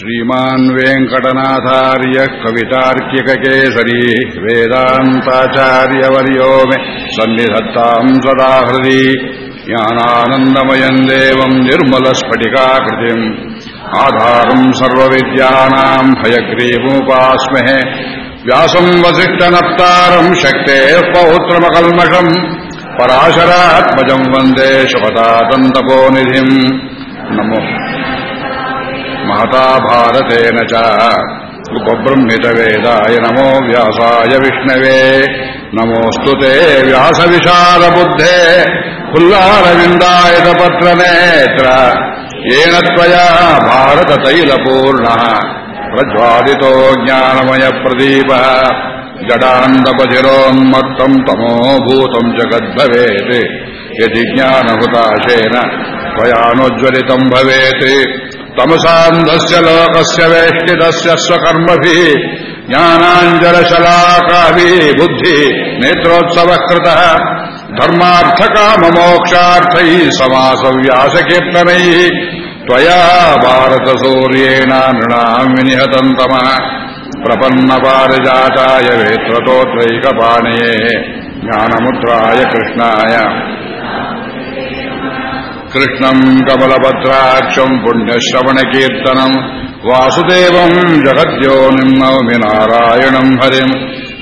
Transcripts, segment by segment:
श्रीमान् वेङ्कटनाथार्य कवितार्किककेसरी वेदान्ताचार्यवर्यो मे सन्निधत्ताम् सदा हृदि ज्ञानानन्दमयम् देवम् निर्मलस्फटिकाकृतिम् आधारम् सर्वविद्यानाम् हयग्रीवमुपास्महे व्यासम् वसिष्ठनप्तारम् शक्तेः पौत्रमकल्मषम् पराशरात्मजम् वन्दे शपथातन्तपोनिधिम् नमो महता भारतेन च उपबृंहितवेदाय नमो व्यासाय विष्णवे नमोऽस्तु ते व्यासविशालबुद्धे फुल्लारविन्दायतपत्रनेत्र येन त्वया भारततैलपूर्णः प्रज्वालितो ज्ञानमयप्रदीपः जडान्दपधिरोन्मत्तम् तमोभूतम् जगद्भवेत् यदि ज्ञानहुताशेन त्वयानुज्ज्वलितम् भवेत् तमसान्धस्य लोकस्य वेष्टितस्य स्वकर्मभिः, ज्ञानाञ्जलशलाकाभिः बुद्धिः नेत्रोत्सवः कृतः धर्मार्थकाममोक्षार्थैः समासव्यासकीर्तनैः, त्वया भारतसूर्येण नृणाम् विनिहतम् तमः प्रपन्नपारिजाताय वेत्रतोत्रैकपाणये, ज्ञानमुद्राय कृष्णाय। कृष्णम् कमलभद्राक्षम् पुण्यश्रवणकीर्तनम् वासुदेवम् जगद्योनिम् नवमि नारायणम् हरिम्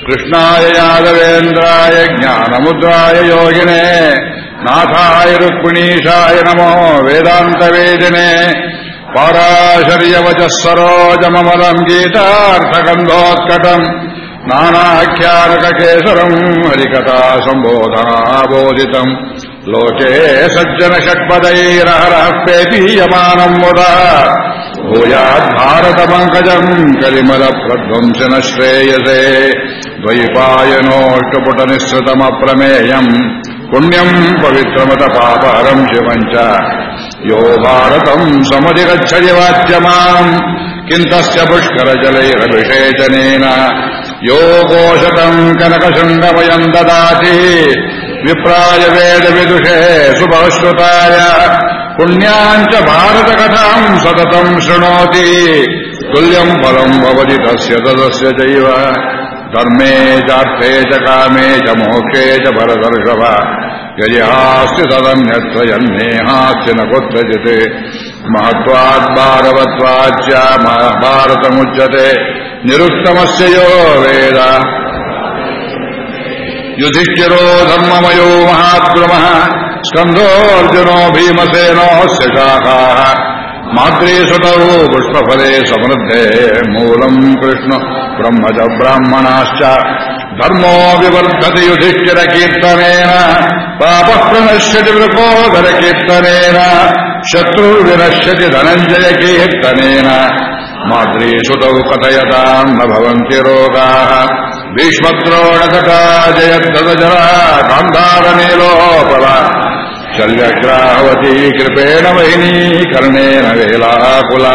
कृष्णाय यादवेन्द्राय ज्ञानमुद्राय योगिने नाथाय रुक्मिणीशाय नमो वेदान्तवेदिने पाराशर्यवचः सरोजममलम् गीतार्थगन्धोत्कटम् नानाख्यानककेसरम् हरिकथा सम्बोधनाबोधितम् लोके सज्जन षट्पदैरहरः पेपीयमानम् मुदा भूयाद्भारतपङ्कजम् कलिमलप्रध्वंसन श्रेयसे द्वैपायनोऽष्टपुटनिःसृतमप्रमेयम् पुण्यम् पवित्रमत पापहरम् शिवम् च यो भारतम् समुदिगच्छति वाच्यमाम् किम् तस्य पुष्करजलैरभिषेचनेन यो गोशतम् कनकशृङ्गमयम् ददाति विप्राय वेदविदुषे सुबहुश्रुताय पुण्याम् च भारतकथाम् सततम् शृणोति तुल्यम् फलम् भवति तस्य तदस्य चैव धर्मे चार्थे च कामे च मोक्षे च भरदर्शव यजिहास्ति तदन्यत्र यन्नेहास्ति न कुत्रचित् महत्वाद्भारवत्वाच्च भारतमुच्यते निरुक्तमस्य यो वेद ಯುಧಿಷ್ಠಿರೋ ಧರ್ಮಮಯೋ ಮಹಾದ್ರಮಃ ಸ್ಕಂಧೋರ್ಜುನೋ ಭೀಮಸೇನೋಸ್ಯ ಶಾಖಾ ಮಾತೃಸುತವು ಪುಷ್ಪಫಲೇ ಸಮೃದ್ಧೇ ಮೂಲಂ ಕೃಷ್ಣ ಬ್ರಹ್ಮಜ ಬ್ರಾಹ್ಮಣಾಶ್ಚ ಧರ್ಮೋ ವಿವರ್ಧತಿ ಯುಧಿಷ್ಠಿರ ಕೀರ್ತನೇನ ಪಾಪ ಪ್ರಣಶ್ಯತಿ ವೃಕೋದರ ಕೀರ್ತನೇನ ಶತ್ರು ವಿನಶ್ಯತಿ ಧನಂಜಯ ಕೀರ್ತನೇನ ಮಾತೃಸುತವು ಕಥಯತಾಂ ನ ಭವಂತಿ ರೋಗಾ ಭೀಷ್ಮದ್ರೋಣಕ ಜಯದ್ಗಜರ ಗಾಂಧಾರ ಮೇಲೋಪಲ ಶಲ್ಯಗ್ರಾಹವತಿ ಕೃಪೇಣ ವಹಿನಿ ಕರ್ಣೇನ ವೇಲಾಕುಲ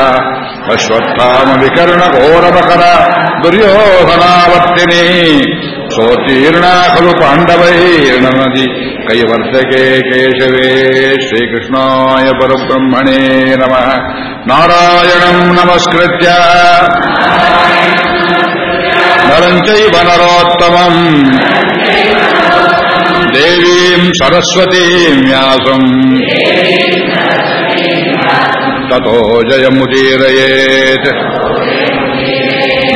ಅಶ್ವತ್ಥಾಮ ವಿಕರ್ಣ ಘೋರಮಕರ ದುರ್ಯೋಧನಾವರ್ತಿನಿ. ಸೋತೀರ್ಣ ಖಲು ಪಾಂಡವೈರ್ಣ ನದಿ ಕೈವರ್ತಕೆ ಕೇಶವೇ ಶ್ರೀಕೃಷ್ಣಾಯ ಪರಬ್ರಹ್ಮಣೇ ನಮಃ. ನಾರಾಯಣಂ ನಮಸ್ಕೃತ್ಯ. നരഞ്ചൈവ നരോത്തമം ദേവീം സരസ്വതീം വ്യാസം തോ ജയമുദീരയേത്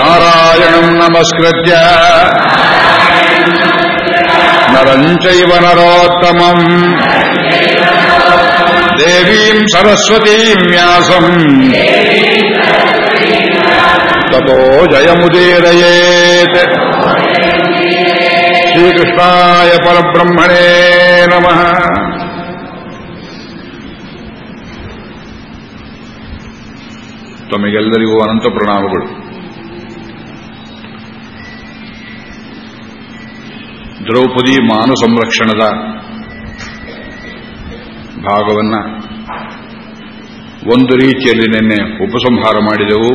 നാരായണം നമസ്കൃത്യ നരഞ്ചൈവ നരോത്തമം ദേവീം സരസ്വതീം വ്യാസം ततो जयमुदीरयेत् ಶ್ರೀಕೃಷ್ಣಾಯ ಪರಬ್ರಹ್ಮಣೇ ನಮಃ ತಮಗೆಲ್ಲರಿಗೂ ಅನಂತ ಪ್ರಣಾಮಗಳು ದ್ರೌಪದಿ ಮಾನ ಸಂರಕ್ಷಣದ ಭಾಗವನ್ನ ಒಂದು ರೀತಿಯಲ್ಲಿ ನಿನ್ನೆ ಉಪಸಂಹಾರ ಮಾಡಿದೆವು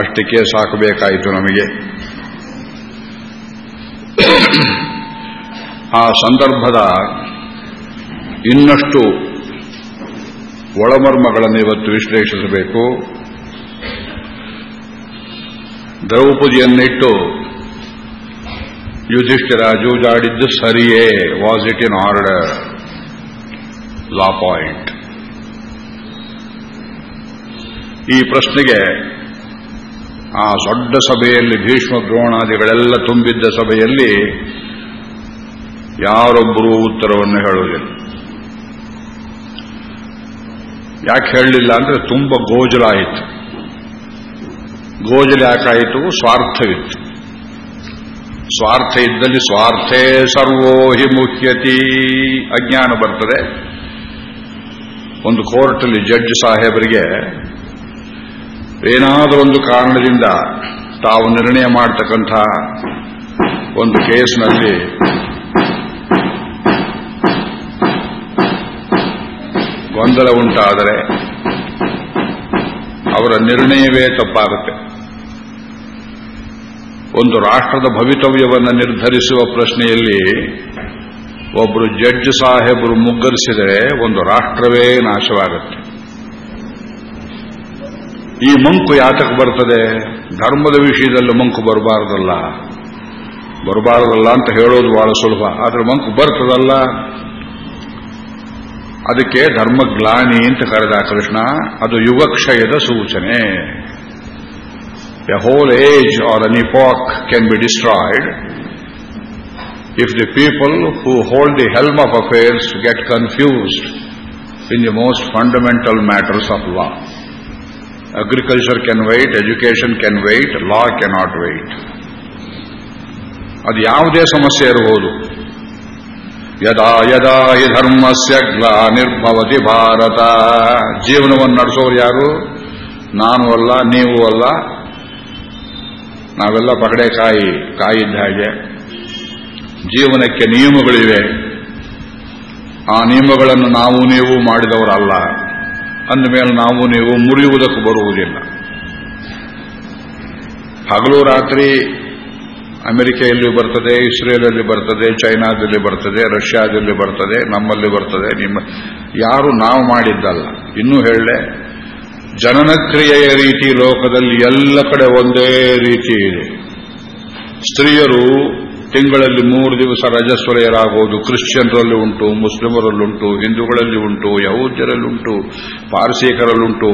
ಅಷ್ಟಕ್ಕೆ ಸಾಕಬೇಕಾಯಿತು ನಮಗೆ. ಆ ಸಂದರ್ಭದ ಇನ್ನಷ್ಟು ಒಳಮರ್ಮಗಳನ್ನು ಇವತ್ತು ವಿಶ್ಲೇಷಿಸಬೇಕು. ದ್ರೌಪದಿಯನ್ನಿಟ್ಟು ಯುಧಿಷ್ಠಿರ ಜೂಜಾಡಿದ್ದು ಸರಿಯೇ was it in order law point ಈ ಪ್ರಶ್ನೆಗೆ ಆ ದೊಡ್ಡ ಸಭೆಯಲ್ಲಿ ಭೀಷ್ಮ ದ್ರೋಣಾದಿಗಳೆಲ್ಲ ತುಂಬಿದ್ದ ಸಭೆಯಲ್ಲಿ ಯಾರೊಬ್ಬರೂ ಉತ್ತರವನ್ನು ಹೇಳುವುದಿಲ್ಲ. ಯಾಕೆ ಹೇಳಲಿಲ್ಲ ಅಂದ್ರೆ ತುಂಬ ಗೋಜಲಾಯಿತು ಗೋಜಲ ಯಾಕಾಯಿತು ಸ್ವಾರ್ಥವಿತ್ತು ಸ್ವಾರ್ಥ ಇದ್ದಲ್ಲಿ ಸ್ವಾರ್ಥೇ ಸರ್ವೋ ಹಿ ಮುಖ್ಯತಿ ಅಜ್ಞಾನ ಬರ್ತದೆ. ಒಂದು ಕೋರ್ಟಲ್ಲಿ ಜಡ್ಜ್ ಸಾಹೇಬರಿಗೆ ಏನಾದರೂ ಒಂದು ಕಾರಣದಿಂದ ತಾವು ನಿರ್ಣಯ ಮಾಡತಕ್ಕಂಥ ಒಂದು ಕೇಸ್ನಲ್ಲಿ ಗೊಂದಲ ಉಂಟಾದರೆ ಅವರ ನಿರ್ಣಯವೇ ತಪ್ಪಾಗುತ್ತೆ. ಒಂದು ರಾಷ್ಟ್ರದ ಭವಿತವ್ಯವನ್ನು ನಿರ್ಧರಿಸುವ ಪ್ರಶ್ನೆಯಲ್ಲಿ ಒಬ್ಬರು ಜಡ್ಜ್ ಸಾಹೇಬರು ಮುಗ್ಗರಿಸಿದರೆ ಒಂದು ರಾಷ್ಟ್ರವೇ ನಾಶವಾಗುತ್ತೆ. ಈ ಮಂಕು ಯಾತಕ್ಕೆ ಬರ್ತದೆ? ಧರ್ಮದ ವಿಷಯದಲ್ಲಿ ಮಂಕು ಬರಬಾರದಲ್ಲ. ಬರಬಾರದಲ್ಲ ಅಂತ ಹೇಳೋದು ಬಹಳ ಸುಲಭ. ಆದರೆ ಮಂಕು ಬರ್ತದಲ್ಲ. ಅದಕ್ಕೆ ಧರ್ಮಗ್ಲಾನಿ ಅಂತ ಕರೆದ ಕೃಷ್ಣ, ಅದು ಯುಗಕ್ಷಯದ ಸೂಚನೆ. A whole age or an epoch can be destroyed if the people who hold the helm of affairs get confused in the most fundamental matters of law agriculture can wait education can wait law cannot wait ಅದು ಯಾವುದೇ ಸಮಸ್ಯೆ ಇರಬಹುದು. ಯದಾ ಯದಾ ಹಿ ಧರ್ಮಸ್ಯ ಗ್ಲಾನಿರ್ಭವತಿ ಭಾರತ. ಜೀವನವನ್ನು ನಡೆಸೋರು ಯಾರು? ನಾನು ಅಲ್ಲ, ನೀವು ಅಲ್ಲ. ನಾವೆಲ್ಲ ಪಗಡೆ ಕಾಯಿ, ಕಾಯಿದ್ದ ಹಾಗೆ. ಜೀವನಕ್ಕೆ ನಿಯಮಗಳಿವೆ. ಆ ನಿಯಮಗಳನ್ನು ನಾವು, ನೀವು ಮಾಡಿದವರಲ್ಲ. ಅಂದಮೇಲೆ ನಾವು ನೀವು ಮುರಿಯುವುದಕ್ಕೆ ಬರುವುದಿಲ್ಲ. ಹಗಲು ರಾತ್ರಿ ಅಮೆರಿಕೆಯಲ್ಲಿ ಬರ್ತದೆ, ಇಸ್ರೇಲಲ್ಲಿ ಬರ್ತದೆ, ಚೈನಾದಲ್ಲಿ ಬರ್ತದೆ, ರಷ್ಯಾದಲ್ಲಿ ಬರ್ತದೆ, ನಮ್ಮಲ್ಲಿ ಬರ್ತದೆ, ನಿಮ್ಮ ಯಾರು ನಾವು ಮಾಡಿದ್ದಲ್ಲ. ಇನ್ನೂ ಹೇಳಲೆ, ಜನನಕ್ರಿಯೆಯ ರೀತಿ ಲೋಕದಲ್ಲಿ ಎಲ್ಲ ಕಡೆ ಒಂದೇ ರೀತಿ ಇದೆ. ಸ್ತ್ರೀಯರು ತಿಂಗಳಲ್ಲಿ ಮೂರು ದಿವಸ ರಜಸ್ವಲೆಯರಾಗುವುದು ಕ್ರಿಶ್ಚಿಯನ್ರಲ್ಲಿ ಉಂಟು ಮುಸ್ಲಿಮರಲ್ಲುಂಟು ಹಿಂದೂಗಳಲ್ಲಿ ಉಂಟು ಯಹೂದ್ಯರಲ್ಲುಂಟು ಪಾರ್ಸೀಕರಲ್ಲುಂಟು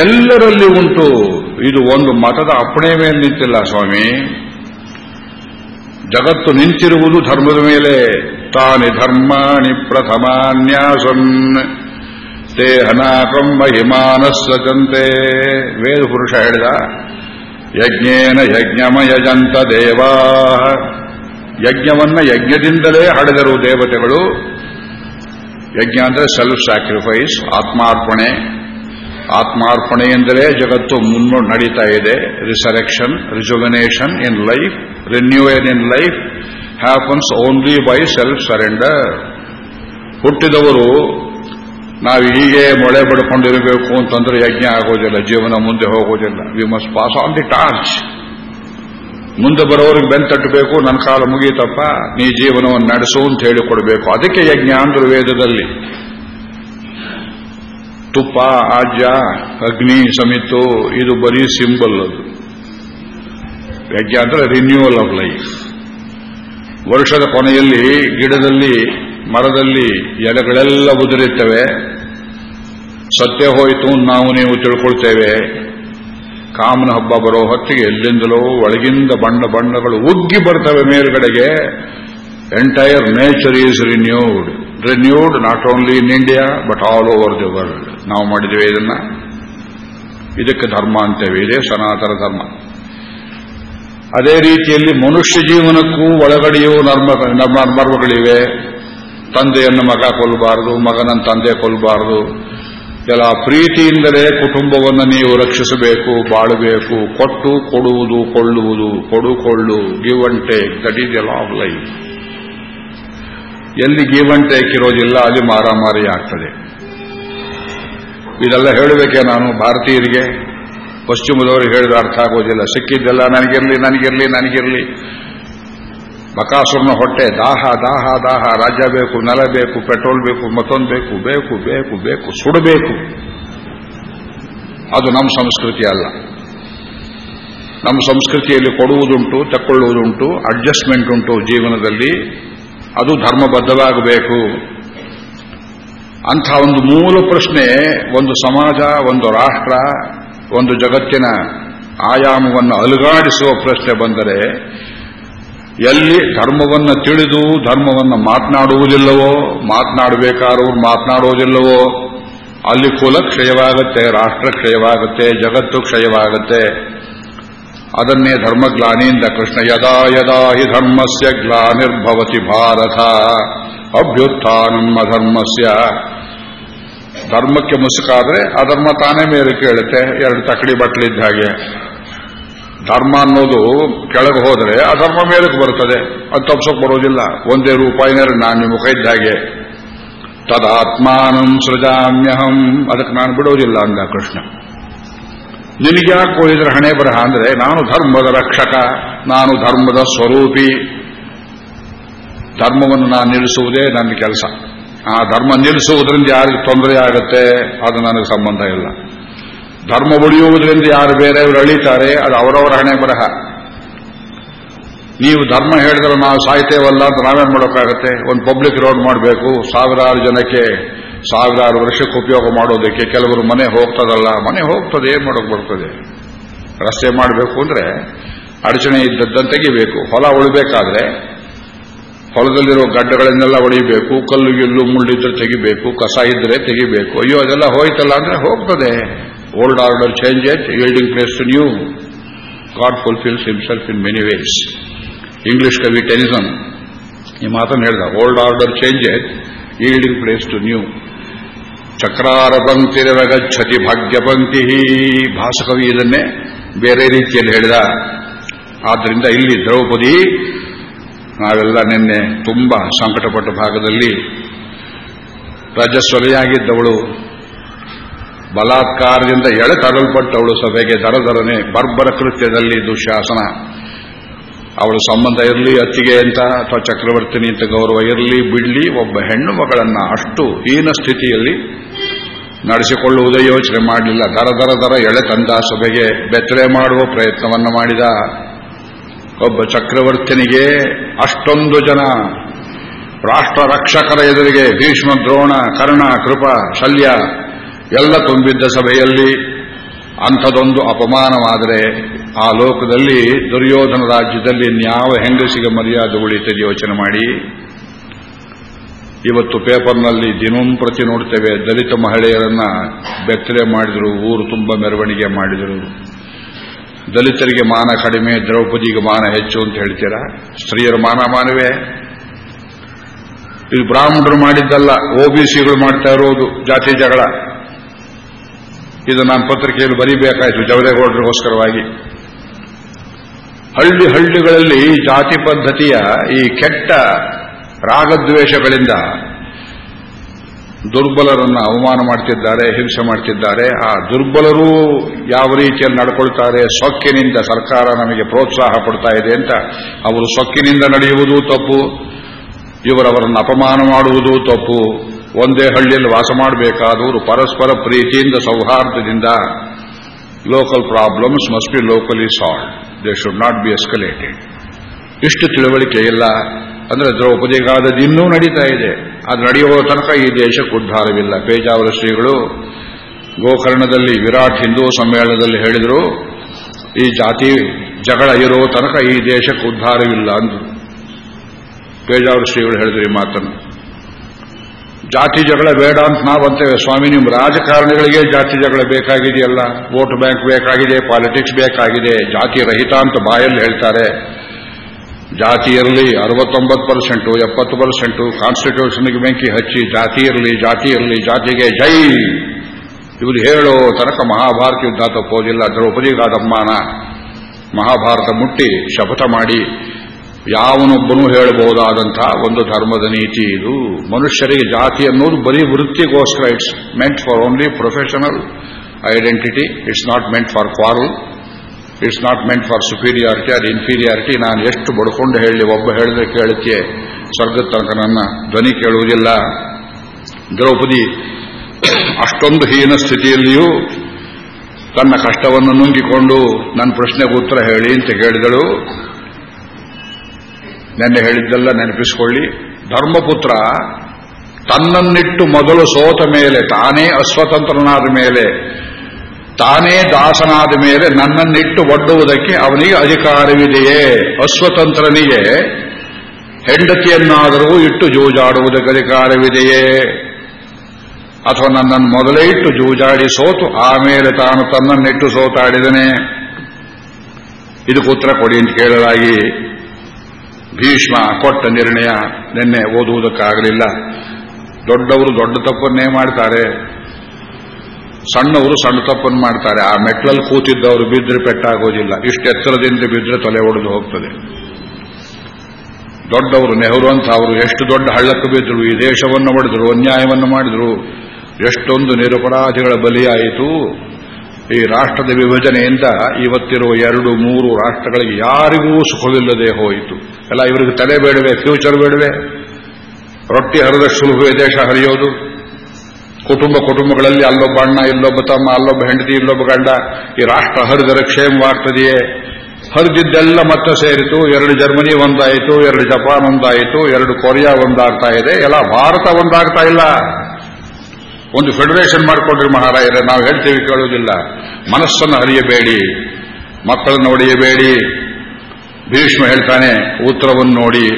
ಎಲ್ಲರಲ್ಲಿ ಉಂಟು. ಇದು ಒಂದು ಮತದ ಅಪ್ಪಣೆ ಮೇಲೆ ನಿಂತಿಲ್ಲ ಸ್ವಾಮಿ. ಜಗತ್ತು ನಿಂತಿರುವುದು ಧರ್ಮದ ಮೇಲೆ. ತಾನಿ ಧರ್ಮಾಣಿ ಪ್ರಥಮಾನ್ಯಾಸನ್ ತೇ ಹನಾಕಂ ಮಹಿಮಾನಸ್ಸಂತೆ ವೇದ ಪುರುಷ ಹೇಳಿದ ಯಜ್ಞೇನ ಯಜ್ಞಮಯಜಂತ ದೇವಾ. ಯಜ್ಞವನ್ನ ಯಜ್ಞದಿಂದಲೇ ಹಡೆದರು ದೇವತೆಗಳು. ಯಜ್ಞ ಅಂದರೆ ಸೆಲ್ಫ್ ಸ್ಯಾಕ್ರಿಫೈಸ್ ಆತ್ಮಾರ್ಪಣೆ ಆತ್ಮಾರ್ಪಣೆಯಿಂದಲೇ ಜಗತ್ತು ಮುನ್ನೋ ನಡೀತಾ ಇದೆ. Resurrection rejuvenation in life renewal in life happens only by self surrender ಹುಟ್ಟಿದವರು ನಾವು ಹೀಗೆ ಮೊಳೆ ಪಡ್ಕೊಂಡಿರಬೇಕು ಅಂತಂದ್ರೆ ಯಜ್ಞ ಆಗೋದಿಲ್ಲ, ಜೀವನ ಮುಂದೆ ಹೋಗೋದಿಲ್ಲ. We must pass on the torch ಮುಂದೆ ಬರೋರಿಗೆ ಬೆನ್ ತಟ್ಟಬೇಕು, ನನ್ನ ಕಾಲ ಮುಗೀತಪ್ಪ, ನೀ ಜೀವನವನ್ನು ನಡೆಸು ಅಂತ ಹೇಳಿಕೊಡಬೇಕು. ಅದಕ್ಕೆ ಯಜ್ಞ ಅಂದ್ರು ವೇದದಲ್ಲಿ. ತುಪ್ಪ ಆಜ್ಯ ಅಗ್ನಿ ಸಮಿತು ಇದು ಬರೀ ಸಿಂಬಲ್ ಅದು. ಯಜ್ಞ ಅಂದ್ರೆ ರಿನ್ಯೂವಲ್ ಆಫ್ ಲೈಫ್ ವರ್ಷದ ಕೊನೆಯಲ್ಲಿ, ಗಿಡದಲ್ಲಿ, ಮರದಲ್ಲಿ ಎಲೆಗಳೆಲ್ಲ ಉದುರುತ್ತವೆ ಸತ್ಯ ಹೋಯಿತು ನಾವು ನೀವು ತಿಳ್ಕೊಳ್ತೇವೆ. ಕಾಮನ ಹಬ್ಬ ಬರೋ ಹೊತ್ತಿಗೆ ಎಲ್ಲಿಂದಲೋ ಒಳಗಿಂದ ಬಣ್ಣ ಬಣ್ಣಗಳು ಉಗ್ಗಿ ಬರ್ತವೆ ಮೇಲ್ಗಡೆಗೆ. Entire nature is renewed renewed not only in India but all over the world ನಾವು ಮಾಡಿದ್ದೇವೆ ಇದನ್ನ. ಇದಕ್ಕೆ ಧರ್ಮ ಅಂತೇವೆ. ಇದೇ ಸನಾತನ ಧರ್ಮ. ಅದೇ ರೀತಿಯಲ್ಲಿ ಮನುಷ್ಯ ಜೀವನಕ್ಕೂ ಒಳಗಡೆಯೂ ನರ್ಮ ಮರ್ಮಗಳಿವೆ ತಂದೆಯನ್ನು ಮಗ ಕೊಲ್ಲಬಾರದು ಮಗನನ್ನು ತಂದೆ ಕೊಲ್ಲಬಾರದು ಎಲ್ಲ ಪ್ರೀತಿಯಿಂದಲೇ ಕುಟುಂಬವನ್ನು ನೀವು ರಕ್ಷಿಸಬೇಕು, ಬಾಳಬೇಕು. ಕೊಟ್ಟು ಕೊಡುವುದು, ಕೊಳ್ಳುವುದು ಕೊಡು ಕೊಳ್ಳು give and take that is all of life ಎಲ್ಲಿ ಗಿವ್ ಅಂಡ್ ಟೇಕ್ ಇರೋದಿಲ್ಲ, ಅಲ್ಲಿ ಮಾರಾಮಾರಿ ಆಗ್ತದೆ. ಇದೆಲ್ಲ ಹೇಳಬೇಕೆ ನಾನು ಭಾರತೀಯರಿಗೆ? ಪಶ್ಚಿಮದವರಿಗೆ ಹೇಳಿದ ಅರ್ಥ ಆಗೋದಿಲ್ಲ. ಸಿಕ್ಕಿದ್ದೆಲ್ಲ ನನಗಿರಲಿ ನನಗಿರಲಿ, ನನಗಿರ್ಲಿ. ಬಕಾಸುರನ ಹೊಟ್ಟೆ, ದಾಹ ದಾಹ ದಾಹ, ರಾಜ್ಯ ಬೇಕು, ನೆಲ ಬೇಕು, ಪೆಟ್ರೋಲ್ ಬೇಕು, ಮತ್ತೊಂದು ಬೇಕು ಬೇಕು ಬೇಕು ಬೇಕು, ಸುಡಬೇಕು. ಅದು ನಮ್ಮ ಸಂಸ್ಕೃತಿ ಅಲ್ಲ. ನಮ್ಮ ಸಂಸ್ಕೃತಿಯಲ್ಲಿ ಕೊಡುವುದುಂಟು, ತಕ್ಕೊಳ್ಳುವುದುಂಟು ಅಡ್ಜಸ್ಟ್ಮೆಂಟ್ ಉಂಟು ಜೀವನದಲ್ಲಿ, ಅದು ಧರ್ಮಬದ್ಧವಾಗಬೇಕು. ಅಂಥ ಒಂದು ಮೂಲ ಪ್ರಶ್ನೆ, ಒಂದು ಸಮಾಜ, ಒಂದು ರಾಷ್ಟ್ರ, ಒಂದು ಜಗತ್ತಿನ ಆಯಾಮವನ್ನು ಅಲುಗಾಡಿಸುವ ಪ್ರಶ್ನೆ ಬಂದರೆ ಎಲ್ಲಿ ಧರ್ಮವನ್ನು ತಿಳಿದು ಧರ್ಮವನ್ನು ಮಾತನಾಡುವುದಿಲ್ಲವೋ ಮಾತನಾಡಬೇಕಾದವರು ಮಾತನಾಡುವುದಿಲ್ಲವೋ ಅಲ್ಲಿ ಕುಲ ಕ್ಷಯವಾಗುತ್ತೆ ರಾಷ್ಟ್ರ ಕ್ಷಯವಾಗುತ್ತೆ ಜಗತ್ತು ಕ್ಷಯವಾಗುತ್ತೆ. ಅದನ್ನೇ ಧರ್ಮಗ್ಲಾನಿಯಿಂದ ಕೃಷ್ಣ, ಯದಾ ಯದಾ ಹಿ ಧರ್ಮಸ್ಯ ಗ್ಲಾನಿರ್ಭವತಿ ಭಾರತ ಅಭ್ಯುತ್ಥಾನಮ್ಮ ಧರ್ಮಸ್ಯ. ಧರ್ಮಕ್ಕೆ ಮುಸುಕಾದ್ರೆ ಅಧರ್ಮ ತಾನೇ ಮೇಲೆ ಕೇಳುತ್ತೆ, ಎರಡು ತಕಡಿ ಬಟ್ಲಿದ್ದ ಹಾಗೆ. ಧರ್ಮ ಅನ್ನೋದು ಕೆಳಗೆ ಹೋದರೆ ಅಧರ್ಮ ಮೇಲಕ್ಕೆ ಬರುತ್ತದೆ. ಅದು ತಪ್ಸೋಕ್ ಬರೋದಿಲ್ಲ. ಒಂದೇ ರೂಪಾಯಿನಲ್ಲಿ ನಾನು ನಿಮ್ಮ ಮುಖ ಇದ್ದ ಹಾಗೆ. ತದಾತ್ಮಾನಂ ಸೃಜಾಮ್ಯಹಂ. ಅದಕ್ಕೆ ನಾನು ಬಿಡೋದಿಲ್ಲ ಅಂದ ಕೃಷ್ಣ. ನಿನಗ್ಯಾಕೆ ಕೋರಿದ್ರೆ ಹಣೆ ಬರಹ ಅಂದ್ರೆ, ನಾನು ಧರ್ಮದ ರಕ್ಷಕ, ನಾನು ಧರ್ಮದ ಸ್ವರೂಪಿ. ಧರ್ಮವನ್ನು ನಾನು ನಿಲ್ಲಿಸುವುದೇ ನನ್ನ ಕೆಲಸ. ಆ ಧರ್ಮ ನಿಲ್ಲಿಸುವುದರಿಂದ ಯಾರಿಗೆ ತೊಂದರೆ ಆಗುತ್ತೆ, ಅದು ನನಗೆ ಸಂಬಂಧ ಇಲ್ಲ. ಧರ್ಮ ಉಳಿಯುವುದರಿಂದ ಯಾರು ಬೇರೆಯವರು ಅಳಿತಾರೆ, ಅದು ಅವರವರ ಹಣೆ ಬರಹ. ನೀವು ಧರ್ಮ ಹೇಳಿದ್ರೆ ನಾವು ಸಾಯ್ತೇವಲ್ಲ ಅಂತ ನಾವೇನ್ ಮಾಡೋಕ್ಕಾಗತ್ತೆ? ಒಂದು ಪಬ್ಲಿಕ್ ರೋಡ್ ಮಾಡಬೇಕು, ಸಾವಿರಾರು ಜನಕ್ಕೆ ಸಾವಿರಾರು ವರ್ಷಕ್ಕೆ ಉಪಯೋಗ ಮಾಡೋದಕ್ಕೆ ಕೆಲವರು ಮನೆ ಹೋಗ್ತದಲ್ಲ, ಮನೆ ಹೋಗ್ತದೆ, ಏನ್ ಮಾಡೋಕೆ ಬರ್ತದೆ? ರಸ್ತೆ ಮಾಡಬೇಕು ಅಂದ್ರೆ ಅಡಚಣೆ ಇದ್ದದ್ದನ್ನು ತೆಗಿಬೇಕು. ಹೊಲ ಉಳಬೇಕಾದ್ರೆ ಹೊಲದಲ್ಲಿರೋ ಗಡ್ಡಗಳನ್ನೆಲ್ಲ ಒಳಿಬೇಕು ಕಲ್ಲು ಗಿಲ್ಲು ಮುಳ್ಳಿದ್ರೆ ತೆಗಿಬೇಕು, ಕಸ ಇದ್ರೆ ತೆಗಿಬೇಕು. ಅಯ್ಯೋ, ಅದೆಲ್ಲ ಹೋಯ್ತಲ್ಲ ಅಂದ್ರೆ ಹೋಗ್ತದೆ. Old order changeth yielding place to new God fulfils himself in many ways English ಕವಿ ಟೆನಿಸನ್ ಈ ಮಾತನ್ನು ಹೇಳಿದ old order changeth yielding place to new ಚಕ್ರಾರ ಪಂಕ್ತಿರಗಚ್ಚತಿ ಭಾಗ್ಯ ಪಂಕ್ತಿ ಭಾಸಕವಿ ಇದನ್ನೇ ಬೇರೆ ರೀತಿಯಲ್ಲಿ ಹೇಳಿದ. ಆದ್ದರಿಂದ ಇಲ್ಲಿ ದ್ರೌಪದಿ, ನಾವೆಲ್ಲ ನಿನ್ನೆ ತುಂಬಾ ಸಂಕಟಪಟ್ಟ ಭಾಗದಲ್ಲಿ ರಜಸ್ವಲೆಯಾಗಿದ್ದವಳು. ಬಲಾತ್ಕಾರದಿಂದ ಎಳೆತರಲ್ಪಟ್ಟವಳು ಸಭೆಗೆ ದರದರನೆ ಬರ್ಬರ ಕೃತ್ಯದಲ್ಲಿ ದುಶಾಸನ. ಅವಳ ಸಂಬಂಧ ಇರಲಿ, ಅತ್ತಿಗೆ ಅಂತ ಅಥವಾ ಚಕ್ರವರ್ತಿನಿ ಅಂತ ಗೌರವ ಇರಲಿ, ಬಿಡಲಿ, ಒಬ್ಬ ಹೆಣ್ಣು ಮಗಳನ್ನ ಅಷ್ಟು ಹೀನ ಸ್ಥಿತಿಯಲ್ಲಿ ನಡೆಸಿಕೊಳ್ಳುವುದೇ ಯೋಚನೆ ಮಾಡಲಿಲ್ಲ. ದರ ದರ ದರ ಎಳೆ ತಂದ ಸಭೆಗೆ ಬೆತ್ತಲೆ ಮಾಡುವ ಪ್ರಯತ್ನವನ್ನು ಮಾಡಿದ. ಒಬ್ಬ ಚಕ್ರವರ್ತಿನಿಗೆ ಅಷ್ಟೊಂದು ಜನ, ರಾಷ್ಟ್ರ ರಕ್ಷಕರ ಎದುರಿಗೆ ಭೀಷ್ಮ, ದ್ರೋಣ, ಕರ್ಣ, ಕೃಪ, ಶಲ್ಯ ಎಲ್ಲ ತುಂಬಿದ್ದ ಸಭೆಯಲ್ಲಿ ಅಂಥದೊಂದು ಅಪಮಾನವಾದರೆ ಆ ಲೋಕದಲ್ಲಿ ದುರ್ಯೋಧನ ರಾಜ್ಯದಲ್ಲಿ ಇನ್ಯಾವ ಹೆಂಗಸಿಗೆ ಮರ್ಯಾದೆ ಉಳಿತದೆ ಯೋಚನೆ ಮಾಡಿ. ಇವತ್ತು ಪೇಪರ್ನಲ್ಲಿ ದಿನಂಪ್ರತಿ ನೋಡ್ತೇವೆ, ದಲಿತ ಮಹಿಳೆಯರನ್ನ ಬೆತ್ತಲೆ ಮಾಡಿದರು, ಊರು ತುಂಬ ಮೆರವಣಿಗೆ ಮಾಡಿದರು. ದಲಿತರಿಗೆ ಮಾನ ಕಡಿಮೆ, ದ್ರೌಪದಿಗೆ ಮಾನ ಹೆಚ್ಚು ಅಂತ ಹೇಳ್ತೀರಾ? ಸ್ತ್ರೀಯರ ಮಾನ ಮಾನವೇ. ಇದು ಬ್ರಾಹ್ಮಣರು ಮಾಡಿದ್ದಲ್ಲ ಓಬಿಸಿಗಳು ಮಾಡ್ತಾ ಇರೋದು ಜಾತಿ ಜಗಳ. ಇದು ನಾನು ಪತ್ರಿಕೆಯಲ್ಲಿ ಬರೀಬೇಕಾಯಿತು ಜವರೇಗೌಡರಿಗೋಸ್ಕರವಾಗಿ ಹಳ್ಳಿ ಹಳ್ಳಿಗಳಲ್ಲಿ ಜಾತಿ ಪದ್ಧತಿಯ ಈ ಕೆಟ್ಟ ರಾಗದ್ವೇಷಗಳಿಂದ ದುರ್ಬಲರನ್ನು ಅವಮಾನ ಮಾಡ್ತಿದ್ದಾರೆ, ಹಿಂಸೆ ಮಾಡ್ತಿದ್ದಾರೆ. ಆ ದುರ್ಬಲರು ಯಾವ ರೀತಿಯಲ್ಲಿ ನಡ್ಕೊಳ್ತಾರೆ, ಸೊಕ್ಕಿನಿಂದ ಸರ್ಕಾರ ನಮಗೆ ಪ್ರೋತ್ಸಾಹ ಪಡ್ತಾ ಇದೆ ಅಂತ ಅವರು ಸೊಕ್ಕಿನಿಂದ ನಡೆಯುವುದು ತಪ್ಪು, ಇವರವರನ್ನು ಅಪಮಾನ ಮಾಡುವುದು ತಪ್ಪು. ಒಂದೇ ಹಳ್ಳಿಯಲ್ಲಿ ವಾಸ ಮಾಡಬೇಕಾದವರು ಪರಸ್ಪರ ಪ್ರೀತಿಯಿಂದ, ಸೌಹಾರ್ದದಿಂದ. Local problems must be locally solve they should not be escalated ಇಷ್ಟು ತಿಳುವಳಿಕೆ ಇಲ್ಲ. ಅಂದ್ರೆ ದ್ರೌಪದಿಗಾದದ್ದು ಇನ್ನೂ ನಡೀತಾ ಇದೆ. ಅದು ನಡೆಯುವ ತನಕ ಈ ದೇಶಕ್ಕೆ ಉದ್ಧಾರವಿಲ್ಲ. ಪೇಜಾವರ ಶ್ರೀಗಳು ಗೋಕರ್ಣದಲ್ಲಿ ವಿರಾಟ್ ಹಿಂದೂ ಸಮ್ಮೇಳನದಲ್ಲಿ ಹೇಳಿದರು, ಈ ಜಾತಿ ಜಗಳ ಇರೋ ತನಕ ಈ ದೇಶಕ್ಕೆ ಉದ್ಧಾರವಿಲ್ಲ ಅಂದ್ರು. ಪೇಜಾವರ ಶ್ರೀಗಳು ಹೇಳಿದ್ರು ಈ ಮಾತನ್ನು. ಜಾತಿ ಜಗಳ ಬೇಡ ಅಂತ ನಾವಂತೇವೆ ಸ್ವಾಮಿ, ನಿಮ್ಮ ರಾಜಕಾರಣಿಗಳಿಗೆ ಜಾತಿ ಜಗಳ ಬೇಕಾಗಿದೆಯಲ್ಲ? ವೋಟ್ ಬ್ಯಾಂಕ್ ಬೇಕಾಗಿದೆ, ಪಾಲಿಟಿಕ್ಸ್ ಬೇಕಾಗಿದೆ, ಜಾತಿ ರಹಿತ ಅಂತ ಬಾಯಲ್ಲಿ ಹೇಳ್ತಾರೆ. ಜಾತಿ ಇರಲಿ ಅರವತ್ತೊಂಬತ್ತು ಪರ್ಸೆಂಟು, ಎಪ್ಪತ್ತು ಪರ್ಸೆಂಟು ಕಾನ್ಸ್ಟಿಟ್ಯೂಷನ್ಗೆ ಬೆಂಕಿ ಹಚ್ಚಿ ಜಾತಿ ಇರಲಿ ಜಾತಿ ಇರಲಿ, ಜಾತಿಗೆ ಜೈ. ಇವರು ಹೇಳೋ ತನಕ ಮಹಾಭಾರತ ಯುದ್ಧ ತಪ್ಪೋದಿಲ್ಲ. ದ್ರೌಪದಿ ದ್ರೌಪದಿಗಾದಮ್ಮನ ಮಹಾಭಾರತ ಮುಟ್ಟಿ ಶಪಥ ಮಾಡಿ ಯಾವನೊಬ್ಬನೂ ಹೇಳಬಹುದಾದಂತಹ ಒಂದು ಧರ್ಮದ ನೀತಿ ಇದು. ಮನುಷ್ಯರಿಗೆ ಜಾತಿ ಅನ್ನೋದು ಬರೀ ವೃತ್ತಿಗೋಸ್ಕರ it's meant for only professional identity it's not meant for quarrel it's not meant for superiority ಅದು ಇನ್ಫೀರಿಯಾರಿಟಿ ನಾನು ಎಷ್ಟು ಬಡ್ಕೊಂಡು ಹೇಳಿ, ಒಬ್ಬ ಹೇಳಿದ್ರೆ ಕೇಳುತ್ತೆ ಸ್ವರ್ಗದ ತನಕ ನನ್ನ ಧ್ವನಿ ಕೇಳುವುದಿಲ್ಲ. ದ್ರೌಪದಿ ಅಷ್ಟೊಂದು ಹೀನ ಸ್ಥಿತಿಯಲ್ಲಿಯೂ ತನ್ನ ಕಷ್ಟವನ್ನು ನುಂಗಿಕೊಂಡು, ನನ್ನ ಪ್ರಶ್ನೆಗೆ ಉತ್ತರ ಹೇಳಿ ಅಂತ ಕೇಳಿದಳು. ನೆನ್ನೆ ಹೇಳಿದ್ದೆಲ್ಲ ನೆನಪಿಸಿಕೊಳ್ಳಿ. ಧರ್ಮಪುತ್ರ ತನ್ನನ್ನಿಟ್ಟು ಮೊದಲು ಸೋತ ಮೇಲೆ, ತಾನೇ ಅಸ್ವತಂತ್ರನಾದ ಮೇಲೆ, ತಾನೇ ದಾಸನಾದ ಮೇಲೆ ನನ್ನನ್ನಿಟ್ಟು ಒಡ್ಡುವುದಕ್ಕೆ ಅವನಿಗೆ ಅಧಿಕಾರವಿದೆಯೇ? ಅಸ್ವತಂತ್ರನಿಗೆ ಹೆಂಡತಿಯನ್ನಾದರೂ ಇಟ್ಟು ಜೂಜಾಡುವುದಕ್ಕೆ ಅಧಿಕಾರವಿದೆಯೇ? ಅಥವಾ ನನ್ನನ್ನು ಮೊದಲೇ ಇಟ್ಟು ಜೂಜಾಡಿ ಸೋತು ಆಮೇಲೆ ತಾನು ತನ್ನನ್ನಿಟ್ಟು ಸೋತಾಡಿದನೆ? ಇದು ಉತ್ತರ ಕೊಡಿ ಅಂತ ಕೇಳಲಾಗಿ ಭೀಷ್ಮ ಕೊಟ್ಟ ನಿರ್ಣಯ ನಿನ್ನೆ ಓದುವುದಕ್ಕಾಗಲಿಲ್ಲ. ದೊಡ್ಡವರು ದೊಡ್ಡ ತಪ್ಪನ್ನೇ ಮಾಡ್ತಾರೆ. ಸಣ್ಣವರು ಸಣ್ಣ ತಪ್ಪನ್ನು ಮಾಡ್ತಾರೆ. ಆ ಮೆಟ್ಲಲ್ಲಿ ಕೂತಿದ್ದವರು ಬಿದ್ದರೆ ಪೆಟ್ಟಾಗೋದಿಲ್ಲ. ಇಷ್ಟು ಎತ್ತರದಿಂದ ಬಿದ್ದರೆ ತಲೆ ಒಡೆದು ಹೋಗ್ತದೆ. ದೊಡ್ಡವರು ನೆಹರು ಅಂತ ಅವರು ಎಷ್ಟು ದೊಡ್ಡ ಹಳ್ಳಕ್ಕೆ ಬಿದ್ದರು ಈ ದೇಶವನ್ನು ಒಡೆದರು, ಅನ್ಯಾಯವನ್ನು ಮಾಡಿದರು, ಎಷ್ಟೊಂದು ನಿರಪರಾಧಿಗಳ ಬಲಿಯಾಯಿತು. ಈ ರಾಷ್ಟ್ರದ ವಿಭಜನೆಯಿಂದ ಇವತ್ತಿರುವ ಎರಡು, ಮೂರು ರಾಷ್ಟ್ರಗಳಿಗೆ ಯಾರಿಗೂ ಸುಖವಿಲ್ಲದೆ ಹೋಯಿತು. ಎಲ್ಲ ಇವರಿಗೆ ತಲೆ ಬೇಡವೆ, ಫ್ಯೂಚರ್ ಬೇಡವೆ. ರೊಟ್ಟಿ ಹರಿದ ಸುಲಭವೇ ದೇಶ ಹರಿಯೋದು. ಕುಟುಂಬ ಕುಟುಂಬಗಳಲ್ಲಿ ಅಲ್ಲೊಬ್ಬ ಅಣ್ಣ, ಇಲ್ಲೊಬ್ಬ ತಮ್ಮ, ಅಲ್ಲೊಬ್ಬ ಹೆಂಡತಿ, ಇಲ್ಲೊಬ್ಬ ಗಂಡ. ಈ ರಾಷ್ಟ್ರ ಹರಿದರೆ ಕ್ಷೇಮವಾಗ್ತದೆಯೇ ಹರಿದಿದ್ದೆಲ್ಲ ಮತ್ತೆ ಸೇರಿತು, ಎರಡು ಜರ್ಮನಿ ಒಂದಾಯಿತು, ಎರಡು ಜಪಾನ್ ಒಂದಾಯಿತು, ಎರಡು ಕೊರಿಯಾ ಒಂದಾಗ್ತಾ ಇದೆ. ಎಲ್ಲ ಭಾರತ ಒಂದಾಗ್ತಾ ಇಲ್ಲ. ಒಂದು ಫೆಡರೇಷನ್ ಮಾಡಿಕೊಂಡ್ರಿ ಮಹಾರಾಯರೇ, ನಾವು ಹೇಳ್ತೀವಿ ಕೇಳುವುದಿಲ್ಲ. ಮನಸ್ಸನ್ನು ಹರಿಯಬೇಡಿ ಮಕ್ಕಳನ್ನು ಹೊಡೆಯಬೇಡಿ ಭೀಷ್ಮ ಹೇಳ್ತಾನೆ, ಉತ್ತರವನ್ನು ನೋಡಿ.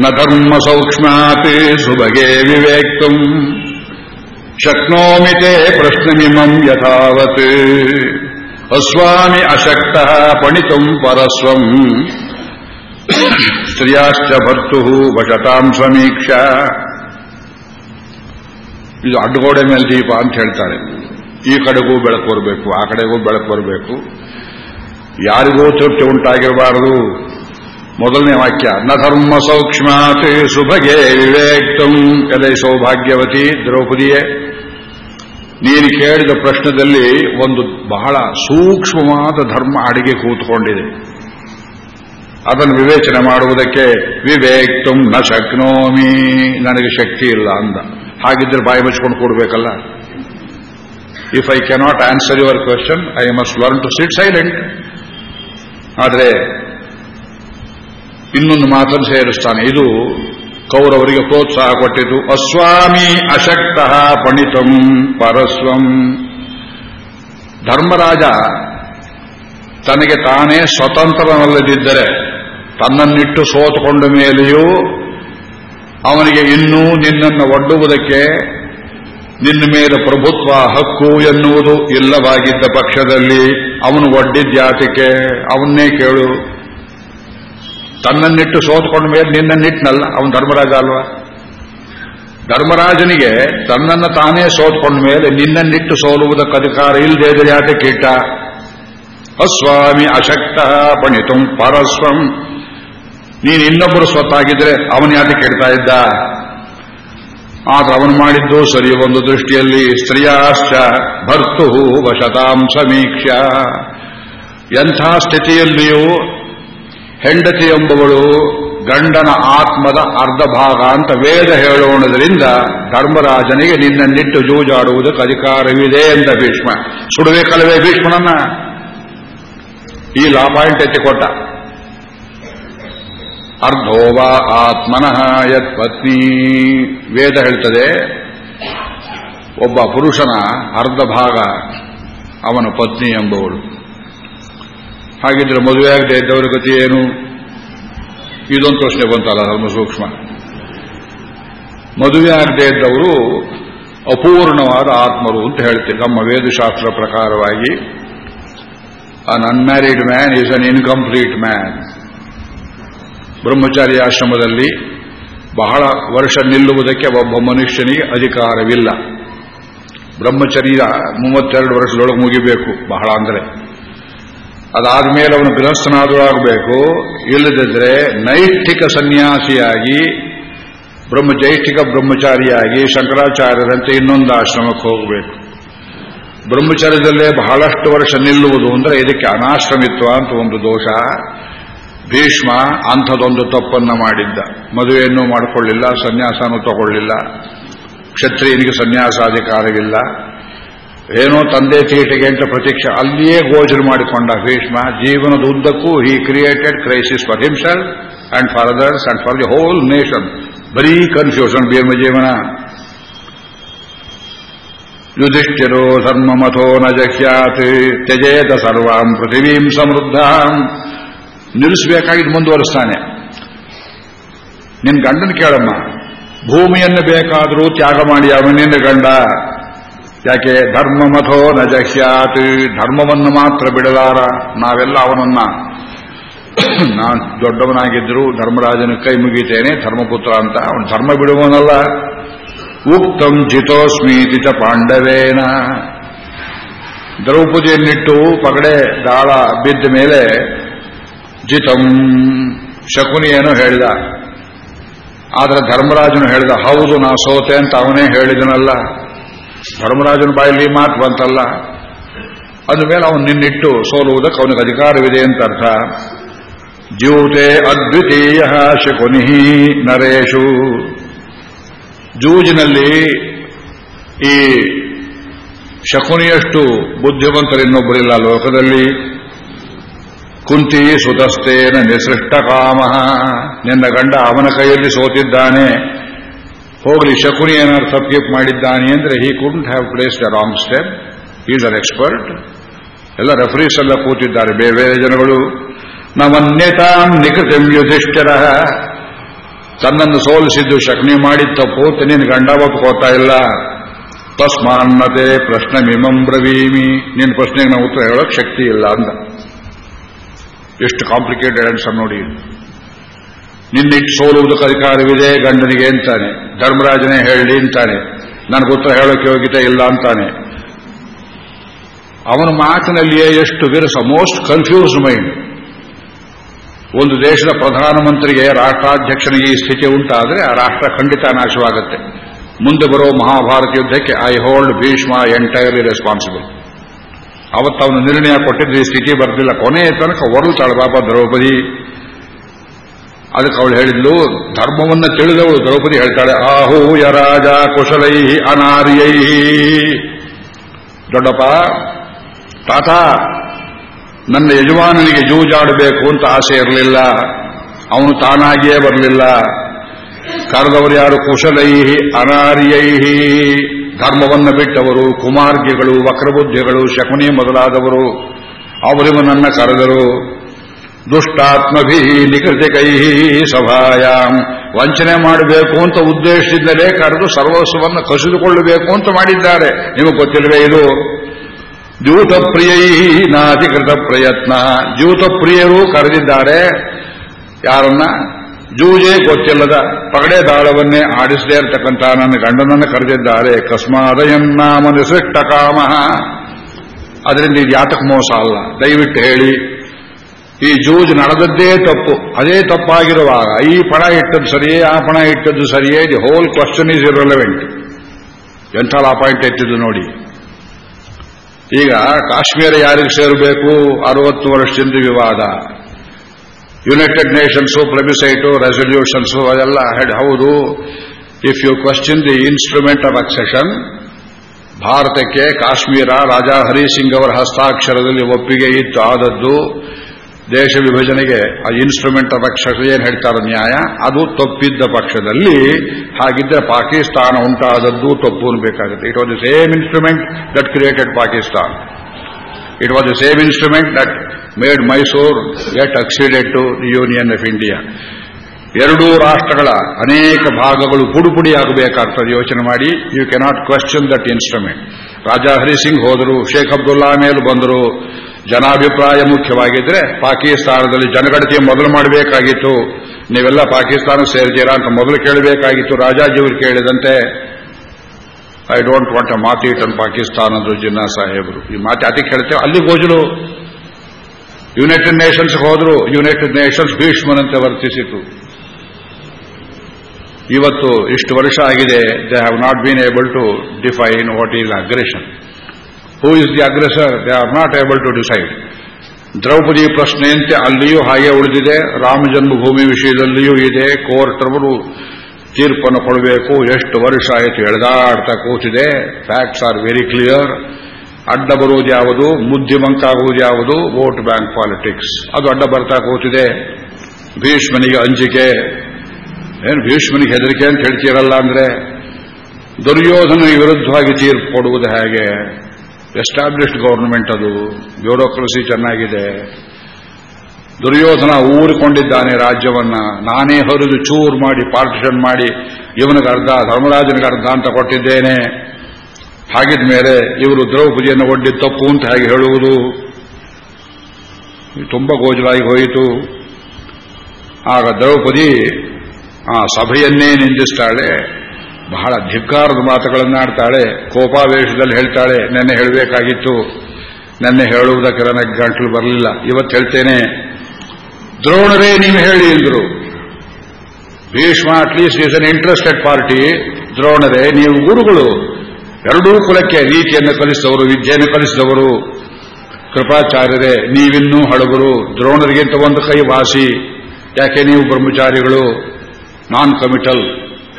ನ ಧರ್ಮ ಸೌಕ್ಷ್ಮಾತಿ ಸುಭಗೆ ವಿವೇಕ್ತು. ಶಕ್ನೋಮಿತೆ ಪ್ರಶ್ನಮಿಮಂ ಯಥಾವತ್. ಅಸ್ವಾಮಿ ಅಶಕ್ತ ಪಣಿತಂ ಪರಸ್ವಂ. ಸ್ತ್ರೀಯಾಶ್ಚ ಭರ್ತು ವಶತಾಂ ಸಮೀಕ್ಷ. ಇದು ಅಡ್ಡಗೋಡೆ ಮೇಲೆ ದೀಪ ಅಂತ ಹೇಳ್ತಾರೆ. ಈ ಕಡೆಗೂ ಬೆಳಕು ಬರಬೇಕು, ಆ ಕಡೆಗೂ ಬೆಳಕು ಬರಬೇಕು. ಯಾರಿಗೂ ತೃಪ್ತಿ ಉಂಟಾಗಿರಬಾರದು. ಮೊದಲನೇ ವಾಕ್ಯ, ನ ಧರ್ಮ ಸೌಕ್ಷ್ಮಾತ್ ಸುಭಗೆ ವಿವೇಕ್ತಂ ಎಲೆ ಸೌಭಾಗ್ಯವತಿ ದ್ರೌಪದಿಯೇ. ನೀನು ಕೇಳಿದ ಪ್ರಶ್ನದಲ್ಲಿ ಒಂದು ಬಹಳ ಸೂಕ್ಷ್ಮವಾದ ಧರ್ಮ ಅಡಿಗೆ ಕೂತ್ಕೊಂಡಿದೆ. ಅದನ್ನು ವಿವೇಚನೆ ಮಾಡುವುದಕ್ಕೆ ವಿವೇಕ್ತಂ ನ ಶಕ್ನೋಮಿ, ನನಗೆ ಶಕ್ತಿ ಇಲ್ಲ ಅಂದ. ಹಾಗಿದ್ರೆ ಬಾಯಿ ಮುಚ್ಕೊಂಡು ಕೊಡಬೇಕಲ್ಲ? If I cannot answer your question I must learn to sit silent ಆದರೆ, ಇನ್ನೊಂದು ಮಾತನ್ನು ಸೇರಿಸ್ತಾನೆ. ಇದು ಕೌರವರಿಗೆ ಪ್ರೋತ್ಸಾಹ ಕೊಟ್ಟಿದ್ದು, ಅಸ್ವಾಮಿ ಅಶಕ್ತ ಪಣಿತಂ ಪರಸ್ವಂ. ಧರ್ಮರಾಜ ತನಗೆ ತಾನೇ ಸ್ವತಂತ್ರನಲ್ಲದಿದ್ದರೆ ತನ್ನನ್ನಿಟ್ಟು ಸೋತುಕೊಂಡ ಮೇಲೆಯೂ ಅವನಿಗೆ ಇನ್ನೂ ನಿನ್ನನ್ನು ಒಡ್ಡುವುದಕ್ಕೆ ನಿನ್ನ ಮೇಲೆ ಪ್ರಭುತ್ವ ಹಕ್ಕು ಎನ್ನುವುದು ಇಲ್ಲವಾಗಿದ್ದ ಪಕ್ಷದಲ್ಲಿ ಅವನು ಒಡ್ಡಿದ್ಯಾತಕ್ಕೆ ಅವನ್ನೇ ಕೇಳು. ತನ್ನನ್ನಿಟ್ಟು ಸೋತ್ಕೊಂಡ ಮೇಲೆ ನಿನ್ನನ್ನಿಟ್ಟನಲ್ಲ ಅವನು ಧರ್ಮರಾಜ ಅಲ್ವಾ? ಧರ್ಮರಾಜನಿಗೆ ತನ್ನನ್ನು ತಾನೇ ಸೋತ್ಕೊಂಡ ಮೇಲೆ ನಿನ್ನನ್ನಿಟ್ಟು ಸೋಲುವುದಕ್ಕೆ ಅಧಿಕಾರ ಇಲ್ಲದೆ ಇದ್ರೆ ಯಾತಕ್ಕೆ ಇಟ್ಟ? ಅಸ್ವಾಮಿ ಅಶಕ್ತ ಪಣಿತು ಪರಸ್ವಂ ನೀನು ಇನ್ನೊಬ್ಬರು ಸ್ವತ್ತಾಗಿದ್ರೆ ಅವನು ಯಾಕೆ ಕೇಳ್ತಾ ಇದ್ದ? ಆದ್ರೆ ಅವನು ಮಾಡಿದ್ದು ಸರಿ ಒಂದು ದೃಷ್ಟಿಯಲ್ಲಿ ಸ್ತ್ರೀಯಾಶ್ಚ ಭರ್ತು ವಶತಾಂ ಸಮೀಕ್ಷ ಎಂಥ ಸ್ಥಿತಿಯಲ್ಲಿಯೂ ಹೆಂಡತಿ ಎಂಬುವಳು ಗಂಡನ ಆತ್ಮದ ಅರ್ಧ ಭಾಗ ಅಂತ ವೇದ ಹೇಳೋಣದರಿಂದ ಧರ್ಮರಾಜನಿಗೆ ನಿನ್ನನ್ನಿಟ್ಟು ಜೂಜಾಡುವುದಕ್ಕೆ ಅಧಿಕಾರವಿದೆ ಎಂದ ಭೀಷ್ಮ. ಸುಡಬೇಕಲ್ಲವೇ ಭೀಷ್ಮನನ್ನ. ಈ ಲಾ ಪಾಯಿಂಟ್ ಅರ್ಧೋವ ಆತ್ಮನಃ ಯತ್ ಪತ್ನಿ ವೇದ ಹೇಳ್ತದೆ, ಒಬ್ಬ ಪುರುಷನ ಅರ್ಧ ಭಾಗ ಅವನ ಪತ್ನಿ ಎಂಬವಳು. ಹಾಗಿದ್ರೆ ಮದುವೆಯಾಗದೆ ಇದ್ದವರ ಗತಿ ಏನು? ಇದೊಂದು ಪ್ರಶ್ನೆ ಬಂತಲ್ಲ, ಧರ್ಮ ಸೂಕ್ಷ್ಮ. ಮದುವೆ ಇದ್ದವರು ಅಪೂರ್ಣವಾದ ಆತ್ಮರು ಅಂತ ಹೇಳ್ತೀವಿ. ನಮ್ಮ ವೇದಶಾಸ್ತ್ರ ಪ್ರಕಾರವಾಗಿ an unmarried man is an incomplete man ಬ್ರಹ್ಮಚಾರಿ ಆಶ್ರಮದಲ್ಲಿ ಬಹಳ ವರ್ಷ ನಿಲ್ಲುವುದಕ್ಕೆ ಒಬ್ಬ ಮನುಷ್ಯನಿಗೆ ಅಧಿಕಾರವಿಲ್ಲ. ಬ್ರಹ್ಮಚರ್ಯ ಮೂವತ್ತೆರಡು ವರ್ಷದೊಳಗೆ ಮುಗಿಬೇಕು ಬಹಳ ಅಂದರೆ. ಅದಾದ್ಮೇಲೆ ಅವನು ಗೃಹಸ್ಥನಾದರೂ ಆಗಬೇಕು ಇಲ್ಲದಿದ್ದರೆ ನೈಷ್ಠಿಕ ಸನ್ಯಾಸಿಯಾಗಿ, ಬ್ರಹ್ಮ ಜೈಷ್ಠಿಕ ಬ್ರಹ್ಮಚಾರಿಯಾಗಿ ಶಂಕರಾಚಾರ್ಯರಂತೆ ಇನ್ನೊಂದು ಆಶ್ರಮಕ್ಕೆ ಹೋಗಬೇಕು. ಬ್ರಹ್ಮಚರ್ಯದಲ್ಲೇ ಬಹಳಷ್ಟು ವರ್ಷ ನಿಲ್ಲುವುದು ಅಂದರೆ ಇದಕ್ಕೆ ಅನಾಶ್ರಮಿತ್ವ ಅಂತ ಒಂದು ದೋಷ. ಭೀಷ್ಮ ಅಂಥದೊಂದು ತಪ್ಪನ್ನು ಮಾಡಿದ್ದ. ಮದುವೆಯನ್ನು ಮಾಡಿಕೊಳ್ಳಿಲ್ಲ, ಸನ್ಯಾಸನೂ ತಗೊಳ್ಳಿಲ್ಲ. ಕ್ಷತ್ರಿಯನಿಗೆ ಸನ್ಯಾಸಾಧಿಕಾರವಿಲ್ಲ. ಏನೋ ತಂದೆ ತೀಟಿಗೆ ಅಂತ ಪ್ರತೀಕ್ಷೆ ಅಲ್ಲಿಯೇ ಗೋಚರ ಮಾಡಿಕೊಂಡ ಭೀಷ್ಮ, ಜೀವನದ ಉದ್ದಕ್ಕೂ he created crisis for himself and for others and for the whole nation ಬರೀ ಕನ್ಫ್ಯೂಷನ್ ಭೀಮ ಜೀವನ ಯುಧಿಷ್ಠಿರೋ ಧರ್ಮಮಥೋ ನ ಜಹ್ಯಾತ್ ತ್ಯಜೇತ ಸರ್ವಾಂ ಪೃಥಿವೀಂ ಸಮೃದ್ಧಾಂ. ನಿಲ್ಲಿಸಬೇಕಾಗಿದ್ದು ಮುಂದುವರಿಸ್ತಾನೆ. ನಿನ್ ಗಂಡನ ಕೇಳಮ್ಮ, ಭೂಮಿಯನ್ನು ಬೇಕಾದರೂ ತ್ಯಾಗ ಮಾಡಿ ಅವನಿಂದ ಗಂಡ. ಯಾಕೆ? ಧರ್ಮ ಮಥೋ ನಜಹ್ಯಾತ್ ಧರ್ಮವನ್ನು ಮಾತ್ರ ಬಿಡಲಾರ ನಾವೆಲ್ಲ ಅವನನ್ನ. ನಾನು ದೊಡ್ಡವನಾಗಿದ್ದರೂ ಧರ್ಮರಾಜನ ಕೈ ಮುಗಿತೇನೆ, ಧರ್ಮಪುತ್ರ ಅಂತ. ಅವನು ಧರ್ಮ ಬಿಡುವನಲ್ಲ ಉಕ್ತಂ ಜಿತೋಸ್ಮೀತಿ ಚ ಪಾಂಡವೇನ. ದ್ರೌಪದಿಯನ್ನಿಟ್ಟು ಪಗಡೆ ದಾಳ ಬಿದ್ದ ಮೇಲೆ ಜಿತಂ ಶಕುನಿಯೇನೋ ಹೇಳಿದ. ಆದರೆ ಧರ್ಮರಾಜನು ಹೇಳಿದ, ಹೌದು ನಾ ಸೋತೆ ಅಂತ ಅವನೇ ಹೇಳಿದನಲ್ಲ. ಧರ್ಮರಾಜನ ಬಾಯಲ್ಲಿ ಮಾತು ಬಂತಲ್ಲ. ಮೇಲೆ ಅವನು ನಿನ್ನಿಟ್ಟು ಸೋಲುವುದಕ್ಕೆ ಅವನಿಗೆ ಅಧಿಕಾರವಿದೆ ಅಂತ ಅರ್ಥ. ಜ್ಯೂತೆ ಅದ್ವಿತೀಯ ಶಕುನಿ ನರೇಶು. ಜೂಜಿನಲ್ಲಿ ಈ ಶಕುನಿಯಷ್ಟು ಬುದ್ಧಿವಂತರಿನ್ನೊಬ್ಬರಿಲ್ಲ ಲೋಕದಲ್ಲಿ. ಕುಂತಿ ಸುತಸ್ತೇನ ನಿಸೃಷ್ಟ ಕಾಮ ನಿನ್ನ ಗಂಡ ಅವನ ಕೈಯಲ್ಲಿ ಸೋತಿದ್ದಾನೆ. ಹೋಗಲಿ, ಶಕುನಿ ಏನಾದ್ರು ತಪ್ಪಿಪ್ ಮಾಡಿದ್ದಾನೆ ಅಂದ್ರೆ he can't have place the wrong step is an expert ಎಲ್ಲ ರೆಫರೀಸ್ ಎಲ್ಲ ಕೂತಿದ್ದಾರೆ, ಬೇರೆ ಬೇರೆ ಜನಗಳು. ನವನ್ಯತಾಂ ನಿಕೃತಿಂ ಯುಧಿಷ್ಠರ. ತನ್ನನ್ನು ಸೋಲಿಸಿದ್ದು ಶಕ್ನಿ ಮಾಡಿದ ತಪ್ಪು ನಿನ್ನ ಗಂಡ ಒಪ್ಕೋತಾ ಇಲ್ಲ. ತಸ್ಮಾನ್ನತೆ ಪ್ರಶ್ನೆ ಮಿಮಂ ಬ್ರವೀಮಿ. ನಿನ್ನ ಪ್ರಶ್ನೆಗೆ ನಾವು ಉತ್ತರ ಹೇಳೋಕೆ ಶಕ್ತಿ ಇಲ್ಲ ಅಂದ ಎಷ್ಟು ಕಾಂಪ್ಲಿಕೇಟೆಡ್ ಆನ್ಸರ್ ನೋಡಿ. ನಿನ್ನಿಟ್ಟು ಸೋಲುವುದಕ್ಕೆ ಅಧಿಕಾರವಿದೆ, ಗಂಡನಿಗೆ ಅಂತಾನೆ. ಧರ್ಮರಾಜನೇ ಹೇಳಿ ಅಂತಾನೆ. ನನಗೆ ಉತ್ತರ ಹೇಳೋಕೆ ಯೋಗ್ಯತೆ ಇಲ್ಲ ಅಂತಾನೆ. ಅವನ ಮಾತಿನಲ್ಲಿಯೇ ಎಷ್ಟು ವಿರಸ ಮೋಸ್ಟ್ ಕನ್ಫ್ಯೂಸ್ ಮೈಂಡ್ ಒಂದು ದೇಶದ ಪ್ರಧಾನಮಂತ್ರಿಗೆ, ರಾಷ್ಟ್ರಾಧ್ಯಕ್ಷನಿಗೆ ಈ ಸ್ಥಿತಿ ಉಂಟಾದರೆ ಆ ರಾಷ್ಟ್ರ ಖಂಡಿತ ನಾಶವಾಗುತ್ತೆ. ಮುಂದೆ ಬರೋ ಮಹಾಭಾರತ ಯುದ್ಧಕ್ಕೆ I hold Bhishma entirely responsible ಅವತ್ತು ಅವನು ನಿರ್ಣಯ ಕೊಟ್ಟಿದ್ದ ಈ ಸ್ಥಿತಿ ಬರ್ತಿಲ್ಲ ಕೊನೆಯ ತನಕ ಹೊರಲ್ತಾಳೆ ಬಾಬಾ ದ್ರೌಪದಿ. ಅದಕ್ಕೆ ಅವಳು ಹೇಳಿದ್ಲು, ಧರ್ಮವನ್ನು ತಿಳಿದವಳು ದ್ರೌಪದಿ, ಹೇಳ್ತಾಳೆ ಆಹೂಯ ರಾಜ ಕುಶಲೈ ಅನಾರ್ಯೈ. ದೊಡ್ಡಪ್ಪ, ತಾತ, ನನ್ನ ಯಜಮಾನನಿಗೆ ಜೂಜಾಡಬೇಕು ಅಂತ ಆಸೆ ಇರಲಿಲ್ಲ. ಅವನು ತಾನಾಗಿಯೇ ಬರಲಿಲ್ಲ. ಕರೆದವರು ಯಾರು? ಕುಶಲೈ ಅನಾರ್ಯೈಹಿ ಧರ್ಮವನ್ನು ಬಿಟ್ಟವರು, ಕುಮಾರ್ಗಿಗಳು, ವಕ್ರಬುದ್ಧಿಗಳು, ಶಕುನಿ ಮೊದಲಾದವರು. ಅವರಿವನನ್ನ ಕರೆದರು, ದುಷ್ಟಾತ್ಮಭಿ ನಿಕೃತಿಕೈ ಸಭಾಯಾಂ. ವಂಚನೆ ಮಾಡಬೇಕು ಅಂತ ಉದ್ದೇಶದಿಂದಲೇ ಕರೆದು ಸರ್ವಸ್ವವನ್ನು ಕಸಿದುಕೊಳ್ಳಬೇಕು ಅಂತ ಮಾಡಿದ್ದಾರೆ. ನಿಮಗೆ ಗೊತ್ತಿಲ್ಲವೇ ಇದು? ದ್ಯೂತಪ್ರಿಯೈ ನಾಧಿಕೃತ ಪ್ರಯತ್ನ. ದ್ಯೂತಪ್ರಿಯರು ಕರೆದಿದ್ದಾರೆ. ಯಾರನ್ನ? ಜೂಜೆ ಗೊತ್ತಿಲ್ಲದ ಪಗಡೆ ದಾಳವನ್ನೇ ಆಡಿಸದೇ ಇರತಕ್ಕಂಥ ನನ್ನ ಗಂಡನನ್ನು ಕರೆದಿದ್ದಾರೆ. ಕಸ್ಮಾದಯನ್ನಾಮ ನಿಸೃಷ್ಟ ಕಾಮ. ಅದರಿಂದ ಇದು ಯಾತಕ ಮೋಸ ಅಲ್ಲ. ದಯವಿಟ್ಟು ಹೇಳಿ, ಈ ಜೂಜ್ ನಡೆದದ್ದೇ ತಪ್ಪು. ಅದೇ ತಪ್ಪಾಗಿರುವಾಗ, ಈ ಪಣ ಇಟ್ಟದ್ದು ಸರಿಯೇ, ಆ ಪಣ ಇಟ್ಟದ್ದು ಸರಿಯೇ the whole question is irrelevant ಎಂಥ ಅಪಾಯಿಂಟ್ ಇಟ್ಟಿದ್ದು ನೋಡಿ. ಈಗ ಕಾಶ್ಮೀರ ಯಾರಿಗೆ ಸೇರಬೇಕು? ಅರವತ್ತು ವರ್ಷದಿಂದ ವಿವಾದ. ಯುನೈಟೆಡ್ ನೇಷನ್ಸು ಪ್ಲೆಬಿಸೈಟು ರೆಸಲ್ಯೂಷನ್ಸು ಅದೆಲ್ಲ ಹೌದು. If you question the instrument of accession ಭಾರತಕ್ಕೆ ಕಾಶ್ಮೀರ ರಾಜಾ ಹರಿಸಿಂಗ್ ಅವರ ಹಸ್ತಾಕ್ಷರದಲ್ಲಿ ಒಪ್ಪಿಗೆ ಇತ್ತು. ಆದದ್ದು ದೇಶ ವಿಭಜನೆಗೆ ಆ ಇನ್ಸ್ಟ್ರೂಮೆಂಟ್ ಆಫ್ ಅಕ್ಷರ ಏನ್ ಹೇಳ್ತಾರೆ ನ್ಯಾಯ, ಅದು ತಪ್ಪಿದ್ದ ಪಕ್ಷದಲ್ಲಿ ಹಾಗಿದ್ದರೆ ಪಾಕಿಸ್ತಾನ ಉಂಟಾದದ್ದು ತಪ್ಪು ಬೇಕಾಗುತ್ತೆ it was the same instrument that created Pakistan it was the same instrument that made Mysore, at accident to the union of India. ಎರಡೂ ರಾಷ್ಟ್ರಗಳ ಅನೇಕ ಭಾಗಗಳು ಪುಡುಪುಡಿಯಾಗಬೇಕಾಗ್ತದೆ. ಯೋಚನೆ ಮಾಡಿ you cannot question that instrument Raja Hari Singh ಹೋದರು, ಶೇಖ್ ಅಬ್ದುಲ್ಲಾ ಮೇಲೆ ಬಂದರು. ಜನಾಭಿಪ್ರಾಯ ಮುಖ್ಯವಾಗಿದ್ರೆ, ಪಾಕಿಸ್ತಾನದಲ್ಲಿ ಜನಗಣತಿ ಮೊದಲು ಮಾಡಬೇಕಾಗಿತ್ತು. ನೀವೆಲ್ಲ ಪಾಕಿಸ್ತಾನ ಸೇರ್ತೀರಾ ಅಂತ ಮೊದಲು ಕೇಳಬೇಕಾಗಿತ್ತು. ರಾಜಾಜಿಯವರು ಕೇಳಿದಂತೆ ಐ ಡೋಂಟ್ ವಾಂಟ್ ಅ ಮಾತು ಇಟ್ ಪಾಕಿಸ್ತಾನ ಅಂದ್ರು ಜಿನ್ನಾ ಸಾಹೇಬರು. ಈ ಮಾತು ಅದಕ್ಕೆ ಹೇಳ್ತೇವೆ. ಅಲ್ಲಿ ಗೋಜಲು ಯುನೈಟೆಡ್ ನೇಷನ್ಸ್ ಹೋದ್ರು ಯುನೈಟೆಡ್ ನೇಷನ್ಸ್ ಭೀಷ್ಮನಂತೆ ವರ್ತಿಸಿತು. ಇವತ್ತು ಇಷ್ಟು ವರ್ಷ ಆಗಿದೆ they have not been able to define what is aggression who is the aggressor they are not able to decide Draupadi ಪ್ರಶ್ನೆಯಂತೆ ಅಲ್ಲಿಯೂ ಹಾಗೆ ಉಳಿದಿದೆ. ರಾಮ ಜನ್ಮಭೂಮಿ ವಿಷಯದಲ್ಲಿಯೂ ಇದೆ. ಕೋರ್ಟ್ ಅವರು ತೀರ್ಪನ್ನು ಕೊಡಬೇಕು. ಎಷ್ಟು ವರ್ಷ ಆಯಿತು, ಎಳೆದಾಡ್ತಾ ಕೂತಿದೆ. ಫ್ಯಾಕ್ಟ್ಸ್ ಆರ್ ವೆರಿ ಕ್ಲಿಯರ್ ಅಡ್ಡ ಬರುವುದು ಯಾವುದು? ಮುದ್ದಿಮಂಕಾಗುವುದು ಯಾವುದು? Vote bank politics. ಅದು ಅಡ್ಡ ಬರ್ತಾ ಕೂತಿದೆ ಭೀಷ್ಮನಿಗೆ ಅಂಜಿಕೆ. ಏನು ಭೀಷ್ಮನಿಗೆ ಹೆದರಿಕೆ ಅಂತ ಹೇಳ್ತೀರಲ್ಲ ಅಂದ್ರೆ ದುರ್ಯೋಧನ ವಿರುದ್ಧವಾಗಿ ತೀರ್ಪು ಕೊಡುವುದು ಹೇಗೆ? ಎಸ್ಟಾಬ್ಲಿಷ್ಡ್ ಗೌರ್ಮೆಂಟ್ ಅದು. ಬ್ಯೂರೋಕ್ರಸಿ ಚೆನ್ನಾಗಿದೆ. ದುರ್ಯೋಧನ ಊರಿಕೊಂಡಿದ್ದಾನೆ ರಾಜ್ಯವನ್ನ. ನಾನೇ ಹರಿದು ಚೂರ್ ಮಾಡಿ ಪಾರ್ಟಿಷನ್ ಮಾಡಿ ಇವನಿಗೆ ಅರ್ಧ ಧರ್ಮರಾಜನಿಗೆ ಅರ್ಧ ಅಂತ ಕೊಟ್ಟಿದ್ದೇನೆ. ಹಾಗಿದ ಮೇಲೆ ಇವರು ದ್ರೌಪದಿಯನ್ನು ಒಡ್ಡಿ ತಪ್ಪು ಅಂತ ಹೇಗೆ ಹೇಳುವುದು? ತುಂಬ ಗೋಜಲಾಗಿ ಹೋಯಿತು. ಆಗ ದ್ರೌಪದಿ, ಆ ಸಭೆಯನ್ನೇ ನಿಂದಿಸ್ತಾಳೆ, ಬಹಳ ಧಿಕ್ಕಾರದ ಮಾತುಗಳನ್ನಾಡ್ತಾಳೆ, ಕೋಪಾವೇಶದಲ್ಲಿ ಹೇಳ್ತಾಳೆ, ನೆನ್ನೆ ಹೇಳಬೇಕಾಗಿತ್ತು. ನೆನ್ನೆ ಹೇಳುವುದಕ್ಕೆ ನನಗೆ ಗಂಟಲು ಬರಲಿಲ್ಲ. ಇವತ್ತು ಹೇಳ್ತೇನೆ. ದ್ರೋಣರೇ, ನೀವು ಹೇಳಿ ಎಂದರು Bhishma at least is an interested party ದ್ರೋಣರೇ, ನೀವು ಗುರುಗಳು. ಎರಡೂ ಕುಲಕ್ಕೆ ನೀತಿಯನ್ನು ಕಲಿಸಿದವರು, ವಿದ್ಯೆಯನ್ನು ಕಲಿಸಿದವರು. ಕೃಪಾಚಾರ್ಯರೇ, ನೀವಿನ್ನೂ ಹಳಗರು ದ್ರೋಣರಿಗಿಂತ ಒಂದು ಕೈ ವಾಸಿ. ಯಾಕೆ ನೀವು ಬ್ರಹ್ಮಚಾರಿಗಳು? ನಾನ್ ಕಮಿಟಲ್.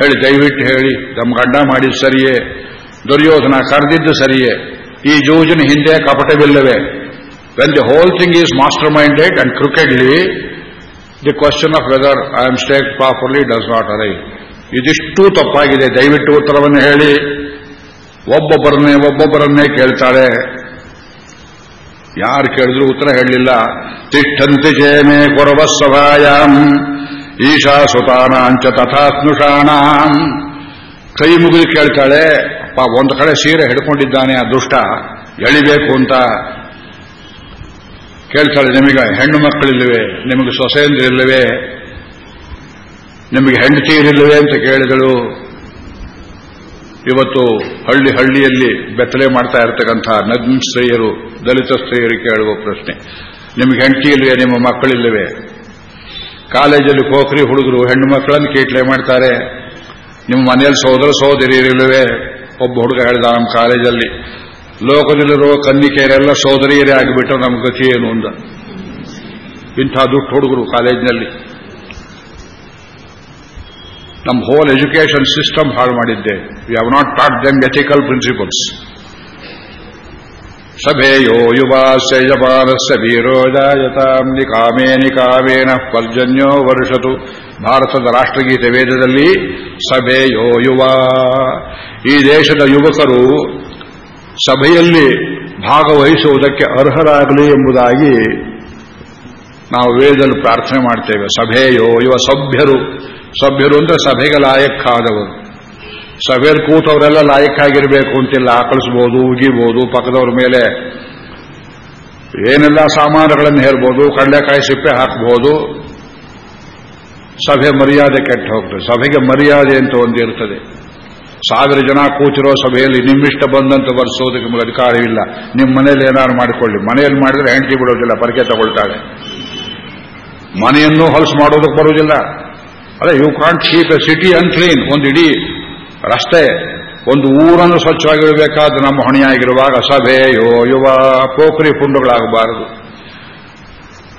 ಹೇಳಿ, ದಯವಿಟ್ಟು ಹೇಳಿ, ತಮ್ಮ ಗಂಡ ಮಾಡಿದ್ದು ಸರಿಯೇ? ದುರ್ಯೋಧನ ಕರೆದಿದ್ದು ಸರಿಯೇ? ಈ ಜೂಜಿನ ಹಿಂದೆ ಕಪಟವಿಲ್ಲವೇ? When the whole thing is master minded and crookedly the question of whether I am stake properly does not arrive ಇದಿಷ್ಟು ತಪ್ಪಾಗಿದೆ. ದಯವಿಟ್ಟು ಉತ್ತರವನ್ನು ಹೇಳಿ. ಒಬ್ಬೊಬ್ಬರನ್ನೇ ಒಬ್ಬೊಬ್ಬರನ್ನೇ ಕೇಳ್ತಾಳೆ. ಯಾರು ಕೇಳಿದ್ರು ಉತ್ತರ ಹೇಳಲಿಲ್ಲ. ತಿಷ್ಠಂತಿ ಚೇಮೆ ಕೊರವ ಸಭಾಯಾಂ, ಈಶಾ ಸುತಾನಾಂಚ ತಥಾ ಸ್ನುಷಾಣಾಂ. ಕೈ ಮುಗಿದು ಕೇಳ್ತಾಳೆ, ಅಪ್ಪ, ಒಂದು ಕಡೆ ಸೀರೆ ಹಿಡ್ಕೊಂಡಿದ್ದಾನೆ ಆ ದುಷ್ಟ, ಎಳಿಬೇಕು ಅಂತ. ಕೇಳ್ತಾಳೆ, ನಿಮಗೆ ಹೆಣ್ಣು ಮಕ್ಕಳಿಲ್ಲವೆ? ನಿಮಗೆ ಸೊಸೆಯಂದ್ರಿಲ್ಲವೇ? ನಿಮಗೆ ಹೆಂಡತಿಯರಿಲ್ಲವೇ ಅಂತ ಕೇಳಿದಳು. ಇವತ್ತು ಹಳ್ಳಿ ಹಳ್ಳಿಯಲ್ಲಿ ಬೆತ್ತಲೆ ಮಾಡ್ತಾ ಇರ್ತಕ್ಕಂಥ ನಗ್ನ ಸ್ತ್ರೀಯರು, ದಲಿತ ಸ್ತ್ರೀಯರು ಕೇಳುವ ಪ್ರಶ್ನೆ. ನಿಮಗೆ ಹೆಂಡತಿ ಇಲ್ಲವೇ ನಿಮ್ಮ ಮಕ್ಕಳಿಲ್ಲವೇ ಕಾಲೇಜಲ್ಲಿ ಪೋಖರಿ ಹುಡುಗರು ಹೆಣ್ಣು ಮಕ್ಕಳನ್ನು ಕೀಟ್ಲೆ ಮಾಡ್ತಾರೆ. ನಿಮ್ಮ ಮನೆಯಲ್ಲಿ ಸೋದರ ಸೋದರಿಯರಿಲ್ಲವೇ ಒಬ್ಬ ಹುಡುಗ ಹೇಳಿದ, ನಮ್ಮ ಕಾಲೇಜಲ್ಲಿ ಲೋಕದಲ್ಲಿರುವ ಕನ್ನಿಕೆಯರೆಲ್ಲ ಸೋದರಿಯರೇ ಆಗಿಬಿಟ್ಟು ನಮ್ಮ ಗತಿ ಏನು? ಅಂದ. ಇಂಥ ದುಡ್ಡು ಹುಡುಗರು ಕಾಲೇಜಿನಲ್ಲಿ. ನಮ್ಮ ಹೋಲ್ ಎಜುಕೇಷನ್ ಸಿಸ್ಟಮ್ ಹಾಳು ಮಾಡಿದ್ದೆ. We have not taught them ethical principles ಸಭೆಯೋ ಯುವಾಸ್ಯ ಯಜಮಾನಸ್ಯ ವೀರೋ ಜಾಯತಾಂ ನಿಕಾಮೇ ನಿಕಾಮೇನ ಪರ್ಜನ್ಯೋ ವರ್ಷತು. ಭಾರತದ ರಾಷ್ಟ್ರಗೀತೆ ವೇದದಲ್ಲಿ ಸಭೆಯೋ ಯುವ. ಈ ದೇಶದ ಯುವಕರು ಸಭೆಯಲ್ಲಿ ಭಾಗವಹಿಸುವುದಕ್ಕೆ ಅರ್ಹರಾಗಲಿ ಎಂಬುದಾಗಿ ನಾವು ವೇದದಲ್ಲಿ ಪ್ರಾರ್ಥನೆ ಮಾಡ್ತೇವೆ. ಸಭೆಯೋ ಯುವ ಸಭ್ಯರು. ಸಭ್ಯರು ಅಂದ್ರೆ ಸಭೆಗೆ ಲಾಯಕ್ಕಾದವರು ಸಭೆಯಲ್ಲಿ ಕೂತವರೆಲ್ಲ ಲಾಯಕ್ಕಾಗಿರಬೇಕು ಅಂತಿಲ್ಲ. ಆಕಳಿಸ್ಬೋದು, ಉಗಿಬೋದು, ಪಕ್ಕದವ್ರ ಮೇಲೆ ಏನೆಲ್ಲ ಸಾಮಾನುಗಳನ್ನು ಹೇರ್ಬೋದು, ಕಡಲೆಕಾಯಿ ಸಿಪ್ಪೆ ಹಾಕಬಹುದು ಸಭೆ ಮರ್ಯಾದೆ ಕೆಟ್ಟ ಹೋಗ್ತದೆ. ಸಭೆಗೆ ಮರ್ಯಾದೆ ಅಂತ ಒಂದಿರ್ತದೆ ಸಾವಿರ ಜನ ಕೂತಿರೋ ಸಭೆಯಲ್ಲಿ ನಿಮ್ಮಿಷ್ಟ ಬಂದಂತ ಬರ್ಸೋದಕ್ಕೆ ನಿಮಗೆ ಅಧಿಕಾರವಿಲ್ಲ ನಿಮ್ಮ ಮನೇಲಿ ಏನಾದ್ರು ಮಾಡಿಕೊಳ್ಳಿ. ಮನೆಯಲ್ಲಿ ಮಾಡಿದ್ರೆ ಹೆಂಡತಿ ಬಿಡೋದಿಲ್ಲ, ಪರಿಕೆ ತಗೊಳ್ತಾಳೆ. ಮನೆಯನ್ನು ಹೊಲಸು ಮಾಡೋದಕ್ಕೆ ಬರುವುದಿಲ್ಲ ಅದೇ you can't keep a city unclean ಒಂದು ಇಡೀ ರಸ್ತೆ, ಒಂದು ಊರನ್ನು ಸ್ವಚ್ಛವಾಗಿರಬೇಕಾದ ನಮ್ಮ ಹೊಣೆಯಾಗಿರುವಾಗ ಸಭೆಯೋ ಯುವ ಪೋಖರಿ ಪುಂಡುಗಳಾಗಬಾರದು.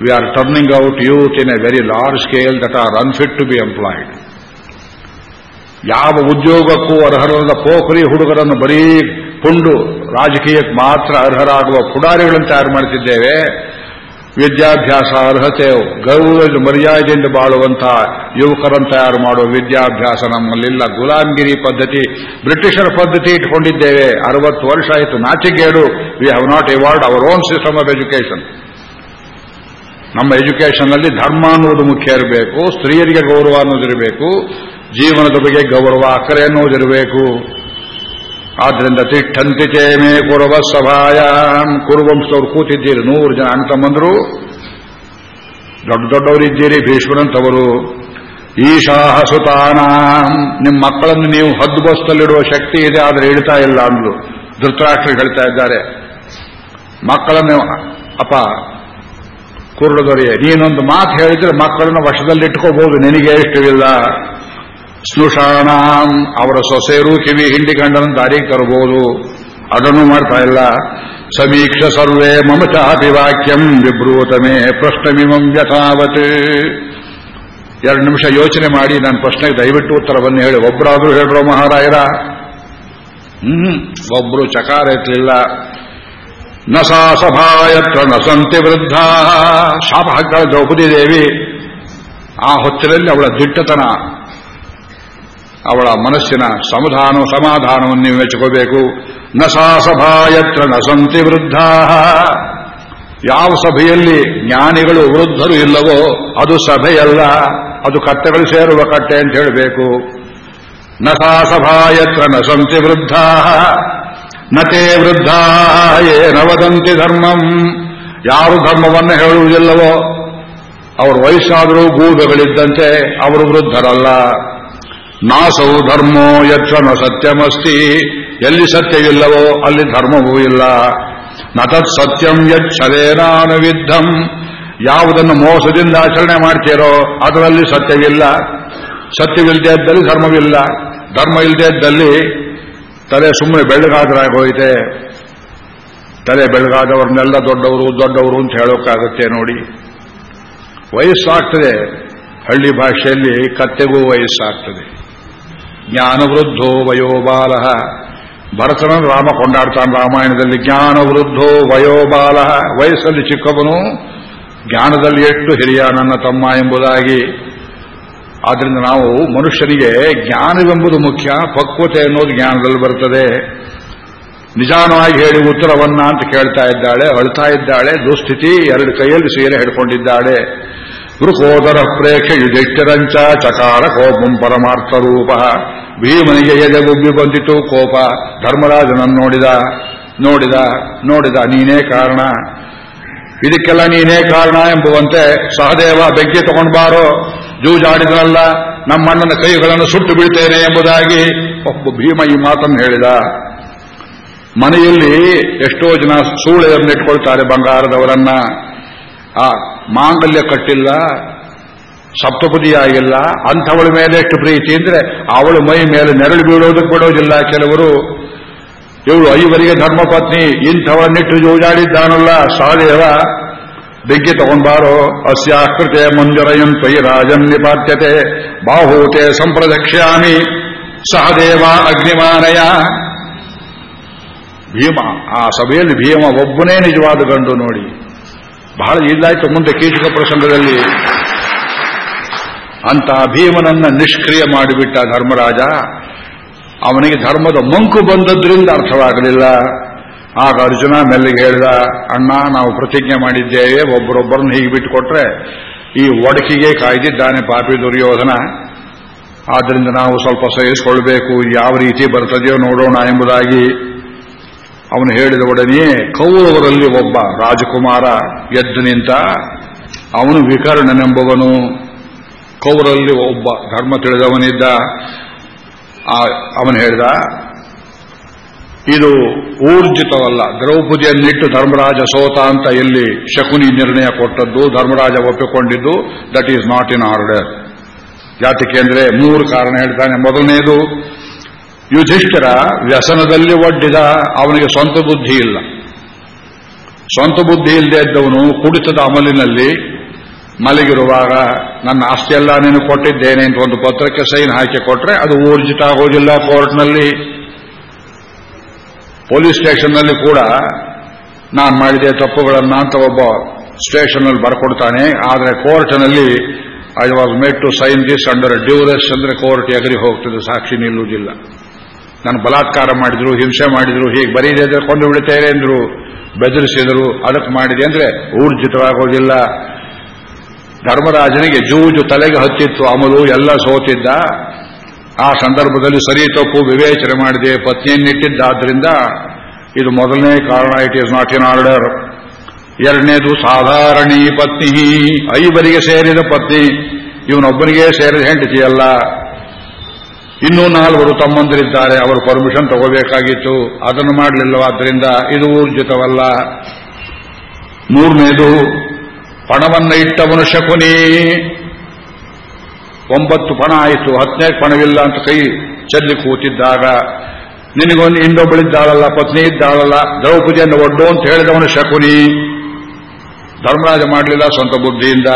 We are turning out youth in a very large scale that are unfit to be employed ಯಾವ ಉದ್ಯೋಗಕ್ಕೂ ಅರ್ಹರಾದ ಪೋಖರಿ ಹುಡುಗರನ್ನು ಬರೀ ಪುಂಡು, ರಾಜಕೀಯಕ್ಕೆ ಮಾತ್ರ ಅರ್ಹರಾಗುವ ಪುಡಾರಿಗಳನ್ನು ತಯಾರು ಮಾಡುತ್ತಿದ್ದೇವೆ ವಿದ್ಯಾಭ್ಯಾಸ ಅರ್ಹತೆ ಗೌರವ ಮರ್ಯಾದೆಯಿಂದ ಬಾಳುವಂತಹ ಯುವಕರನ್ನು ತಯಾರು ಮಾಡುವ ವಿದ್ಯಾಭ್ಯಾಸ ನಮ್ಮಲ್ಲಿಲ್ಲ. ಗುಲಾಮ್ಗಿರಿ ಪದ್ಧತಿ, ಬ್ರಿಟಿಷರ ಪದ್ಧತಿ ಇಟ್ಕೊಂಡಿದ್ದೇವೆ ಅರವತ್ತು ವರ್ಷ ಆಯಿತು. ನಾಚಿಗೇಡು we have not evolved our own system of education ನಮ್ಮ ಎಜುಕೇಷನ್ನಲ್ಲಿ ಧರ್ಮ ಅನ್ನೋದು ಮುಖ್ಯ ಇರಬೇಕು, ಸ್ತ್ರೀಯರಿಗೆ ಗೌರವ ಅನ್ನೋದಿರಬೇಕು, ಜೀವನದ ಬಗ್ಗೆ ಗೌರವ, ಅಕ್ಕರೆ ಅನ್ನೋದಿರಬೇಕು. ಆದ್ರಿಂದ ತಿಟ್ಟಂತಿ ಚೇಮೆ ಕುರುವ ಸಭಾಯ ಕುರುವಂಶದವ್ರು ಕೂತಿದ್ದೀರಿ, ನೂರು ಜನ ಅಂತ ಬಂದರು. ದೊಡ್ಡ ದೊಡ್ಡವರಿದ್ದೀರಿ ಭೀಷ್ಮರಂತವರು. ಈಶಾಹ ಸುತಾನ. ನಿಮ್ಮ ಮಕ್ಕಳನ್ನು ನೀವು ಹದ್ದು ಬಸ್ತಲ್ಲಿಡುವ ಶಕ್ತಿ ಇದೆ, ಆದರೆ ಇಳಿತಾ ಇಲ್ಲ ಅಂದ್ರು ಧೃತರಾಷ್ಟ್ರ ಹೇಳ್ತಾ ಇದ್ದಾರೆ. ಮಕ್ಕಳನ್ನು, ಅಪ್ಪ, ಕುರುಡದೊರೆಯೇ, ನೀನೊಂದು ಮಾತು ಹೇಳಿದ್ರೆ ಮಕ್ಕಳನ್ನು ವಶದಲ್ಲಿಟ್ಕೋಬಹುದು ನಿನಗೆ ಇಷ್ಟವಿಲ್ಲ ಸ್ನುಷಾಣಾಂ ಅವರ ಸೊಸೆಯರು ಕಿವಿ ಹಿಂಡಿ ಕಂಡನ ದಾರಿ ತರಬಹುದು ಅದನ್ನು ಮಾಡ್ತಾ ಇಲ್ಲ. ಸಮೀಕ್ಷ ಸರ್ವೇ ಮಮ ಚಾಪಿ ವಾಕ್ಯಂ ವಿಬ್ರೂತಮೇ ಪ್ರಶ್ನಮಿಮಂ ಯಥಾವತ್ ಎರಡು ನಿಮಿಷ ಯೋಚನೆ ಮಾಡಿ, ನನ್ನ ಪ್ರಶ್ನೆಗೆ ದಯವಿಟ್ಟು ಉತ್ತರವನ್ನು ಹೇಳಿ. ಒಬ್ಬರಾದ್ರೂ ಹೇಳ್ರೋ ಮಹಾರಾಯರ? ಹ್ಮ್, ಒಬ್ರು ಚಕಾರ ಎತ್ತಲಿಲ್ಲ ನ ಸಾ ಸಭಾಯತ್ರ ನ ಸಂತಿ ವೃದ್ಧ. ಶಾಪ ಹಾಕ್ತಾಳೆ ದ್ರೌಪದಿ ದೇವಿ, ಆ ಹೊತ್ತಿನಲ್ಲಿ ಅವಳ ದಿಟ್ಟತನ. ಅವಳ ಮನಸ್ಸಿನ ಸಮಾಧಾನ ಸಮಾಧಾನವನ್ನು ನೀವು ಮೆಚ್ಚಿಕೋಬೇಕು ನ ಸಭಾಯತ್ರ ನ ಸಂತಿ ವೃದ್ಧ. ಯಾವ ಸಭೆಯಲ್ಲಿ ಜ್ಞಾನಿಗಳು ವೃದ್ಧರು ಇಲ್ಲವೋ ಅದು ಸಭೆಯಲ್ಲ, ಅದು ಕಟ್ಟೆಗಳು ಸೇರುವ ಕಟ್ಟೆ ಅಂತ ಹೇಳಬೇಕು. ನ ಸಭಾಯತ್ರ ನ ಸಂತಿ ವೃದ್ಧ ನತೇ ವೃದ್ಧ ಏ ವದಂತಿ ಧರ್ಮಂ. ಯಾರು ಧರ್ಮವನ್ನು ಹೇಳುವುದಿಲ್ಲವೋ, ಅವರು ವಯಸ್ಸಾದರೂ ಗೂಬೆಗಳಿದ್ದಂತೆ ಅವರು ವೃದ್ಧರಲ್ಲ. ನಾಸೌ ಧರ್ಮೋ ಯಕ್ಷನ ಸತ್ಯಮಸ್ತಿ. ಎಲ್ಲಿ ಸತ್ಯವಿಲ್ಲವೋ ಅಲ್ಲಿ ಧರ್ಮವೂ ಇಲ್ಲ. ನ ತತ್ ಸತ್ಯಂ ಯಚ್ಛಲೇನಾನುವಿದ್ಧಂ ಯಾವುದನ್ನು ಮೋಸದಿಂದ ಆಚರಣೆ ಮಾಡ್ತೀರೋ ಅದರಲ್ಲಿ ಸತ್ಯವಿಲ್ಲ. ಸತ್ಯವಿಲ್ಲದೆ ಇದ್ದಲ್ಲಿ ಧರ್ಮವಿಲ್ಲ. ಧರ್ಮ ಇಲ್ಲದೆ ಇದ್ದಲ್ಲಿ ತಲೆ ಸುಮ್ಮನೆ ಬೆಳಗಾದ್ರಾಗೋಯ್ತೆ ತಲೆ ಬೆಳಗಾದವ್ರನ್ನೆಲ್ಲ ದೊಡ್ಡವರು ದೊಡ್ಡವರು ಅಂತ ಹೇಳೋಕ್ಕಾಗುತ್ತೆ ನೋಡಿ. ವಯಸ್ಸಾಗ್ತದೆ. ಹಳ್ಳಿ ಭಾಷೆಯಲ್ಲಿ ಕತ್ತೆಗೂ ವಯಸ್ಸಾಗ್ತದೆ. ಜ್ಞಾನವೃದ್ಧೋ ವಯೋಬಾಲ ಭರತನ ರಾಮ ಕೊಂಡಾಡ್ತಾನೆ ರಾಮಾಯಣದಲ್ಲಿ. ಜ್ಞಾನವೃದ್ಧೋ ವಯೋಬಾಲ ವಯಸ್ಸಲ್ಲಿ ಚಿಕ್ಕವನು, ಜ್ಞಾನದಲ್ಲಿ ಎಷ್ಟು ಹಿರಿಯ ನನ್ನ ತಮ್ಮ ಎಂಬುದಾಗಿ. ಆದ್ರಿಂದ ನಾವು ಮನುಷ್ಯನಿಗೆ ಜ್ಞಾನವೆಂಬುದು ಮುಖ್ಯ, ಪಕ್ವತೆ ಅನ್ನೋದು ಜ್ಞಾನದಲ್ಲಿ ಬರ್ತದೆ ನಿಜಾನವಾಗಿ ಹೇಳಿ ಉತ್ತರವನ್ನ ಅಂತ ಕೇಳ್ತಾ ಇದ್ದಾಳೆ, ಅಳ್ತಾ ಇದ್ದಾಳೆ, ದುಸ್ಥಿತಿ ಎರಡು ಕೈಯಲ್ಲಿ ಸೀರೆ ಹಿಡ್ಕೊಂಡಿದ್ದಾಳೆ. ಗೃಹೋದರ ಪ್ರೇಕ್ಷೆ ಯುಧಿಷ್ಠಿರಂಚ ಚಕಾರ ಕೋಪಂ ಪರಮಾರ್ಥ ರೂಪ ಭೀಮನಿಗೆ ಎದೆ ಗುಬ್ಬಿ ಬಂದಿತು ಕೋಪ ಧರ್ಮರಾಜನನ್ನು ನೋಡಿದ ನೋಡಿದ ನೋಡಿದ ನೀನೇ ಕಾರಣ ಇದಕ್ಕೆಲ್ಲ ನೀನೇ ಕಾರಣ ಎಂಬುವಂತೆ ಸಹದೇವ ಬೆಂಕಿ ತಗೊಂಡು ಬಾರೋ ಜೂಜಾಡಿದ್ರಲ್ಲ ನಮ್ಮಣ್ಣನ ಕೈಗಳನ್ನು ಸುಟ್ಟು ಬಿಡ್ತೇನೆ ಎಂಬುದಾಗಿ ಒಬ್ಬ ಭೀಮ ಈ ಮಾತನ್ನು ಹೇಳಿದ ಮನೆಯಲ್ಲಿ ಎಷ್ಟೋ ಜನ ಸೂಳೆಯನ್ನು ಇಟ್ಕೊಳ್ತಾರೆ ಬಂಗಾರದವರನ್ನ ಆ ಮಾಂಗಲ್ಯ ಕಟ್ಟಿಲ್ಲ ಸಪ್ತಪದಿಯಾಗಿಲ್ಲ ಅಂಥವಳ ಮೇಲೆ ಎಷ್ಟು ಪ್ರೀತಿ ಅಂದ್ರೆ ಅವಳು ಮೈ ಮೇಲೆ ನೆರಳು ಬೀಳೋದಕ್ಕೆ ಬಿಡೋದಿಲ್ಲ. ಕೆಲವರು, ಇವಳು ಐವರಿಗೆ ಧರ್ಮಪತ್ನಿ ಇಂಥವನ್ನಿಟ್ಟು ಜೂಜಾಡಿದ್ದಾನಲ್ಲ ಸಹದೇವ ಬೆಂಕಿ ತಗೊಂಡ್ಬಾರೋ, ಅಸ್ಯಾಕೃತೆ ಮಂಜರಯನ್ ತ್ವಯಿ ರಾಜನ್ ನಿಪಾತ್ಯತೆ, ಬಾಹೂತೆ ಸಂಪ್ರದಕ್ಷ್ಯಾಮಿ, ಸಹದೇವ ಅಗ್ನಿಮಾನಯ. ಭೀಮ, ಆ ಸಭೆಯಲ್ಲಿ ಭೀಮ ಒಬ್ಬನೇ ನಿಜವಾದ ಗಂಡು ನೋಡಿ. ಬಹಳ ಇದಾಯ್ತು ಮುಂದೆ ಕೀಚಕ ಪ್ರಸಂಗದಲ್ಲಿ. ಅಂತ ಭೀಮನನ್ನ ನಿಷ್ಕ್ರಿಯ ಮಾಡಿಬಿಟ್ಟ ಧರ್ಮರಾಜ, ಅವನಿಗೆ ಧರ್ಮದ ಮಂಕು ಬಂದದ್ರಿಂದ ಅರ್ಥವಾಗಲಿಲ್ಲ. ಆಗ ಅರ್ಜುನ ಮೆಲ್ಲಿಗೆ ಹೇಳಿದ, ಅಣ್ಣ, ನಾವು ಪ್ರತಿಜ್ಞೆ ಮಾಡಿದ್ದೇವೆ ಒಬ್ಬರೊಬ್ಬರನ್ನು ಹೀಗೆ ಬಿಟ್ಟುಕೊಟ್ರೆ ಈ ಒಡಕಿಗೆ ಕಾಯ್ದಿದ್ದಾನೆ ಪಾಪಿ ದುರ್ಯೋಧನ. ಆದ್ದರಿಂದ ನಾವು ಸ್ವಲ್ಪ ಸಹಿಸಿಕೊಳ್ಬೇಕು, ಯಾವ ರೀತಿ ಬರ್ತದೆಯೋ ನೋಡೋಣ ಎಂಬುದಾಗಿ ಅವನು ಹೇಳಿದ ಒಡನೆಯೇ, ಕೌರವರಲ್ಲಿ ಒಬ್ಬ ರಾಜಕುಮಾರ ಎದ್ದು ನಿಂತ, ಅವನು ವಿಕರ್ಣನೆಂಬವನು. ಕೌರಲ್ಲಿ ಒಬ್ಬ ಧರ್ಮ ತಿಳಿದವನಿದ್ದ. ಅವನು ಹೇಳಿದ, ಇದು ಊರ್ಜಿತವಲ್ಲ, ದ್ರೌಪದಿಯನ್ನಿಟ್ಟು ಧರ್ಮರಾಜ ಸೋತ ಅಂತ ಎಲ್ಲಿ ಶಕುನಿ ನಿರ್ಣಯ ಕೊಟ್ಟದ್ದು, Dharmaraja ಒಪ್ಪಿಕೊಂಡಿದ್ದು that is not in order ಅಂದ್ರೆ ಮೂರು ಕಾರಣ ಹೇಳ್ತಾನೆ. ಮೊದಲನೇದು ಯುಧಿಷ್ಠಿರ ವ್ಯಸನದಲ್ಲಿ ಒಡ್ಡಿದ ಅವನಿಗೆ ಸ್ವಂತ ಬುದ್ಧಿ ಇಲ್ಲ. ಸ್ವಂತ ಬುದ್ಧಿ ಇಲ್ಲದೆ ಇದ್ದವನು ಕುಡಿತದ ಅಮಲಿನಲ್ಲಿ ಮಲಗಿರುವಾಗ, ನನ್ನ ಆಸ್ತಿಯೆಲ್ಲ ನೀನು ಕೊಟ್ಟಿದ್ದೇನೆ ಅಂತ ಒಂದು ಪತ್ರಕ್ಕೆ ಸೈನ್ ಹಾಕಿ ಕೊಟ್ಟರೆ ಅದು ಊರ್ಜಿತ ಆಗೋದಿಲ್ಲ ಕೋರ್ಟ್ನಲ್ಲಿ. ಪೊಲೀಸ್ ಸ್ಟೇಷನ್ನಲ್ಲಿ ಕೂಡ ನಾನು ಮಾಡಿದೆ ತಪ್ಪುಗಳನ್ನು ಅಂತ ಒಬ್ಬ ಸ್ಟೇಷನ್ನಲ್ಲಿ ಬರ್ಕೊಡ್ತಾನೆ. ಆದರೆ ಕೋರ್ಟ್ನಲ್ಲಿ, I was made to sign this under duress ಅಂದರೆ ಕೋರ್ಟ್ ಎಗರಿ ಹೋಗ್ತದೆ, ಸಾಕ್ಷಿ ನಿಲ್ಲುವುದಿಲ್ಲ. ನಾನು ಬಲಾತ್ಕಾರ ಮಾಡಿದ್ರು, ಹಿಂಸೆ ಮಾಡಿದ್ರು, ಹೀಗೆ ಬರೀದೇ ಅಂದ್ರೆ ಕೊಂಡು ಬಿಡುತ್ತೇನೆ ಎಂದ್ರು, ಬೆದರಿಸಿದರು, ಅದಕ್ಕೆ ಮಾಡಿದೆ ಅಂದ್ರೆ ಊರ್ಜಿತವಾಗೋದಿಲ್ಲ. ಧರ್ಮರಾಜನಿಗೆ ಜೂಜು ತಲೆಗೆ ಹತ್ತಿತ್ತು, ಅಮಲು ಎಲ್ಲ ಸೋತಿದ್ದ. ಆ ಸಂದರ್ಭದಲ್ಲಿ ಸರಿ ತಪ್ಪು ವಿವೇಚನೆ ಮಾಡಿದೆ ಪತ್ನಿಯನ್ನಿಟ್ಟಿದ್ದಾದ್ರಿಂದ ಇದು ಮೊದಲನೇ ಕಾರಣ it is not in order ಎರಡನೇದು, ಸಾಧಾರಣಿ ಪತ್ನಿ, ಐವರಿಗೆ ಸೇರಿದ ಪತ್ನಿ, ಇವನೊಬ್ಬನಿಗೆ ಸೇರಿದ ಹೆಂಡತಿಯಲ್ಲ. ಇನ್ನೂ ನಾಲ್ವರು ತಮ್ಮಂದಿರಿದ್ದಾರೆ, ಅವರು ಪರ್ಮಿಷನ್ ತಗೋಬೇಕಾಗಿತ್ತು. ಅದನ್ನು ಮಾಡಲಿಲ್ಲವಾದ್ದರಿಂದ ಇದು ಊರ್ಜಿತವಲ್ಲ. ಮೂರನೇದು, ಪಣವನ್ನು ಇಟ್ಟವನು ಶಕುನಿ ಒಂಬತ್ತು ಪಣ ಆಯಿತು. ಹತ್ತನೇ ಪಣವಿಲ್ಲ ಅಂತ ಕೈ ಚೆಲ್ಲಿ ಕೂತಿದ್ದಾಗ, ನಿನಗೊಂದು ಇನ್ನೊಬ್ಬಳಿದ್ದಾಳಲ್ಲ ಪತ್ನಿ ಇದ್ದಾಳಲ್ಲ, ದ್ರೌಪದಿಯನ್ನು ಒಡ್ಡು ಅಂತ ಹೇಳಿದವನು ಶಕುನಿ ಧರ್ಮರಾಜ ಮಾಡಲಿಲ್ಲ ಸ್ವಂತ ಬುದ್ಧಿಯಿಂದ.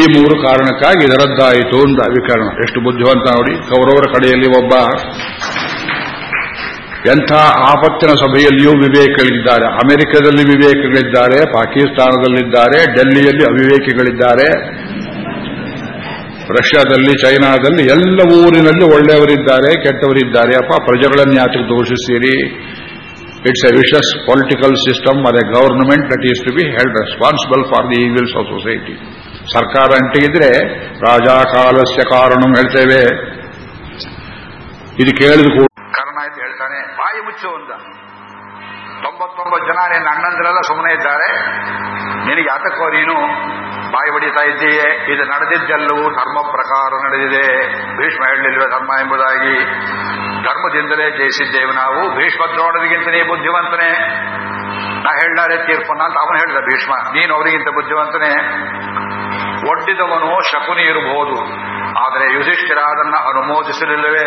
ಈ ಮೂರು ಕಾರಣಕ್ಕಾಗಿ ಇದರದ್ದಾಯಿತು ಅಂತ ವಿಕರಣ. ಎಷ್ಟು ಬುದ್ಧಿವಂತ ನೋಡಿ. ಕೌರವರ ಕಡೆಯಲ್ಲಿ ಒಬ್ಬ ಎಂಥ ಆಪತ್ತಿನ ಸಭೆಯಲ್ಲಿಯೂ ವಿವೇಕಗಳಿದ್ದಾರೆ. ಅಮೆರಿಕದಲ್ಲಿ ವಿವೇಕಗಳಿದ್ದಾರೆ, ಪಾಕಿಸ್ತಾನದಲ್ಲಿದ್ದಾರೆ, ಡೆಲ್ಲಿಯಲ್ಲಿ ಅವಿವೇಕಿಗಳಿದ್ದಾರೆ, ರಷ್ಯಾದಲ್ಲಿ, ಚೈನಾದಲ್ಲಿ ಎಲ್ಲ ಊರಿನಲ್ಲಿ ಒಳ್ಳೆಯವರಿದ್ದಾರೆ, ಕೆಟ್ಟವರಿದ್ದಾರೆ. ಅಪ್ಪ, ಪ್ರಜೆಗಳನ್ನು ಯಾತಕ್ಕೆ ದೋಷಿಸಿರಿ it's a vicious political system ಅದೇ government that is to be held responsible for the evils of society ಸರ್ಕಾರ ಅಂಟಿಗಿದ್ರೆ ರಾಜಕಾಲಸ್ಯ ಕಾರಣ ಹೇಳ್ತೇವೆ. ಇದು ಕೇಳಿದ ಕೂಡ ಕಾರಣ ಆಯ್ತು ಹೇಳ್ತಾನೆ, ಬಾಯಿ ಮುಚ್ಚು ಅಂತ. ತೊಂಬತ್ತೊಂಬತ್ತು ಜನ ನಿನ್ನ ಅಣ್ಣಂದ್ರೆಲ್ಲ ಸುಮ್ಮನೆ ಇದ್ದಾರೆ. ನಿನಗೆ ಯಾತಕ್ಕೋ ನೀನು ಬಾಯಿ ಬಡಿತಾ ಇದ್ದೀಯೇ? ಇದು ನಡೆದಿದ್ದೆಲ್ಲವೂ ಧರ್ಮ ಪ್ರಕಾರ ನಡೆದಿದೆ. ಭೀಷ್ಮ ಹೇಳಲಿಲ್ವೇ ಧರ್ಮ ಎಂಬುದಾಗಿ? ಧರ್ಮದಿಂದಲೇ ಜಯಿಸಿದ್ದೇವೆ ನಾವು. ಭೀಷ್ಮ ದ್ರೋಣರಿಗಿಂತ ನೀ ಬುದ್ಧಿವಂತನೇ. ನಾ ಹೇಳಲಾರೆ ತೀರ್ಪನ್ನ ಅಂತ ಅವನು ಹೇಳಿದ ಭೀಷ್ಮ. ನೀನು ಅವರಿಗಿಂತ ಬುದ್ಧಿವಂತನೇ. ಒಡ್ಡಿದವನು ಶಕುನಿ ಇರಬಹುದು. ಆದರೆ ಯುಧಿಷ್ಠಿರ ಅದನ್ನ ಅನುಮೋದಿಸಲಿಲ್ಲವೇ?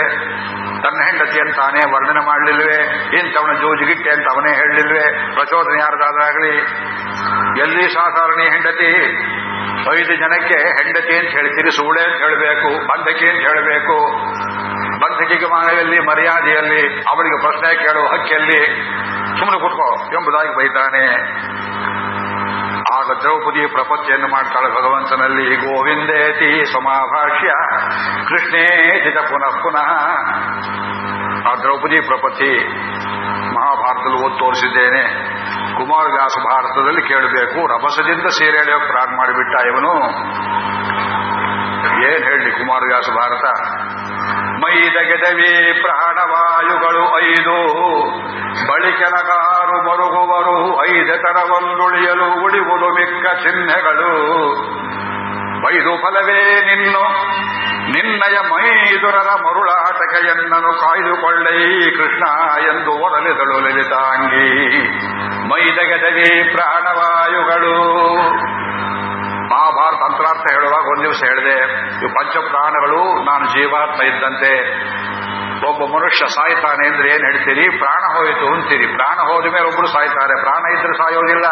ತನ್ನ ಹೆಂಡತಿಯನ್ನು ತಾನೇ ವರ್ಣನೆ ಮಾಡಲಿಲ್ಲವೇ? ಇಂಥವನ ಜೋಜಿಗಿಟ್ಟೆ ಅಂತ ಅವನೇ ಹೇಳಲಿಲ್ವೇ ಪ್ರಚೋದನೆ ಯಾರದಾದ್ರಾಗಲಿ ಎಲ್ಲಿ ಸಾಧಾರಣ ಹೆಂಡತಿ? ಐದು ಜನಕ್ಕೆ ಹೆಂಡತಿ ಅಂತ ಹೇಳ್ತೀರಿ ಸೂಳೆ ಅಂತ ಹೇಳಬೇಕು, ಬಂಧಕಿ ಅಂತ ಹೇಳಬೇಕು. ಬಂಧಕಿಗೆ ಮನೆಯಲ್ಲಿ ಮರ್ಯಾದೆಯಲ್ಲಿ ಅವರಿಗೆ ಪ್ರಶ್ನೆ ಕೇಳುವ ಹಕ್ಕಿಯಲ್ಲಿ ಸುಮ್ಮನೆ ಕೂತ್ಕೋ ಎಂಬುದಾಗಿ ಬೈತಾನೆ. ಆಗ ದ್ರೌಪದಿ ಪ್ರಪತ್ತಿಯನ್ನು ಮಾಡ್ತಾಳೆ ಭಗವಂತನಲ್ಲಿ. ಗೋವಿಂದೇತಿ ಸಮಾಭಾಷ್ಯ ಕೃಷ್ಣೇತಿತ ಪುನಃ ಪುನಃ. ಆ ದ್ರೌಪದಿ ಪ್ರಪತಿ ಮಹಾಭಾರತದಲ್ಲಿ ಓದ್ ತೋರಿಸಿದ್ದೇನೆ. ಕುಮಾರವ್ಯಾಸ ಭಾರತದಲ್ಲಿ ಕೇಳಬೇಕು. ರಭಸದಿಂದ ಸೀರೆ ಎಳೆಯೋಕೆ ಪ್ರಾಗ್ ಮಾಡಿಬಿಟ್ಟ ಇವನು. ಏನ್ ಹೇಳಿ ಕುಮಾರವ್ಯಾಸ ಭಾರತ? ಮೈದಗೆದವಿ ಪ್ರಾಣವಾಯುಗಳು ಐದು. ಬಳಿಕೆನಗಾರು ಮರುಗುವರು ಐದೆ ತರವೊಂದುಳಿಯಲು ಉಳಿವುದು ಮಿಕ್ಕ ಚಿಹ್ನೆಗಳು. ಬೈದು ಫಲವೇ ನಿನ್ನು. ನಿನ್ನಯ ಮೈದುರರ ಮರುಳಾಟಕೆಯನ್ನನು ಕಾಯ್ದುಕೊಳ್ಳೈ ಕೃಷ್ಣ ಎಂದು ಒರಲಿದಳು ಲಲಿತಾಂಗಿ. ಮೈದಗೆದವಿ ಪ್ರಾಣವಾಯುಗಳು. ಮಹಾಭಾರತ ಅಂತರಾರ್ಥ ಹೇಳುವಾಗ ಒಂದು ದಿವಸ ಹೇಳಿದೆ ಇವು ಪಂಚಪ್ರಾಣಗಳು ನಾನು ಜೀವಾತ್ಮ ಇದ್ದಂತೆ. ಒಬ್ಬ ಮನುಷ್ಯ ಸಾಯ್ತಾನೆ ಅಂದ್ರೆ ಏನ್ ಹೇಳ್ತೀರಿ? ಪ್ರಾಣ ಹೋಯಿತು ಅಂತೀರಿ. ಪ್ರಾಣ ಹೋದ ಮೇಲೆ ಒಬ್ರು ಸಾಯ್ತಾರೆ. ಪ್ರಾಣ ಇದ್ರೆ ಸಾಯೋದಿಲ್ಲ.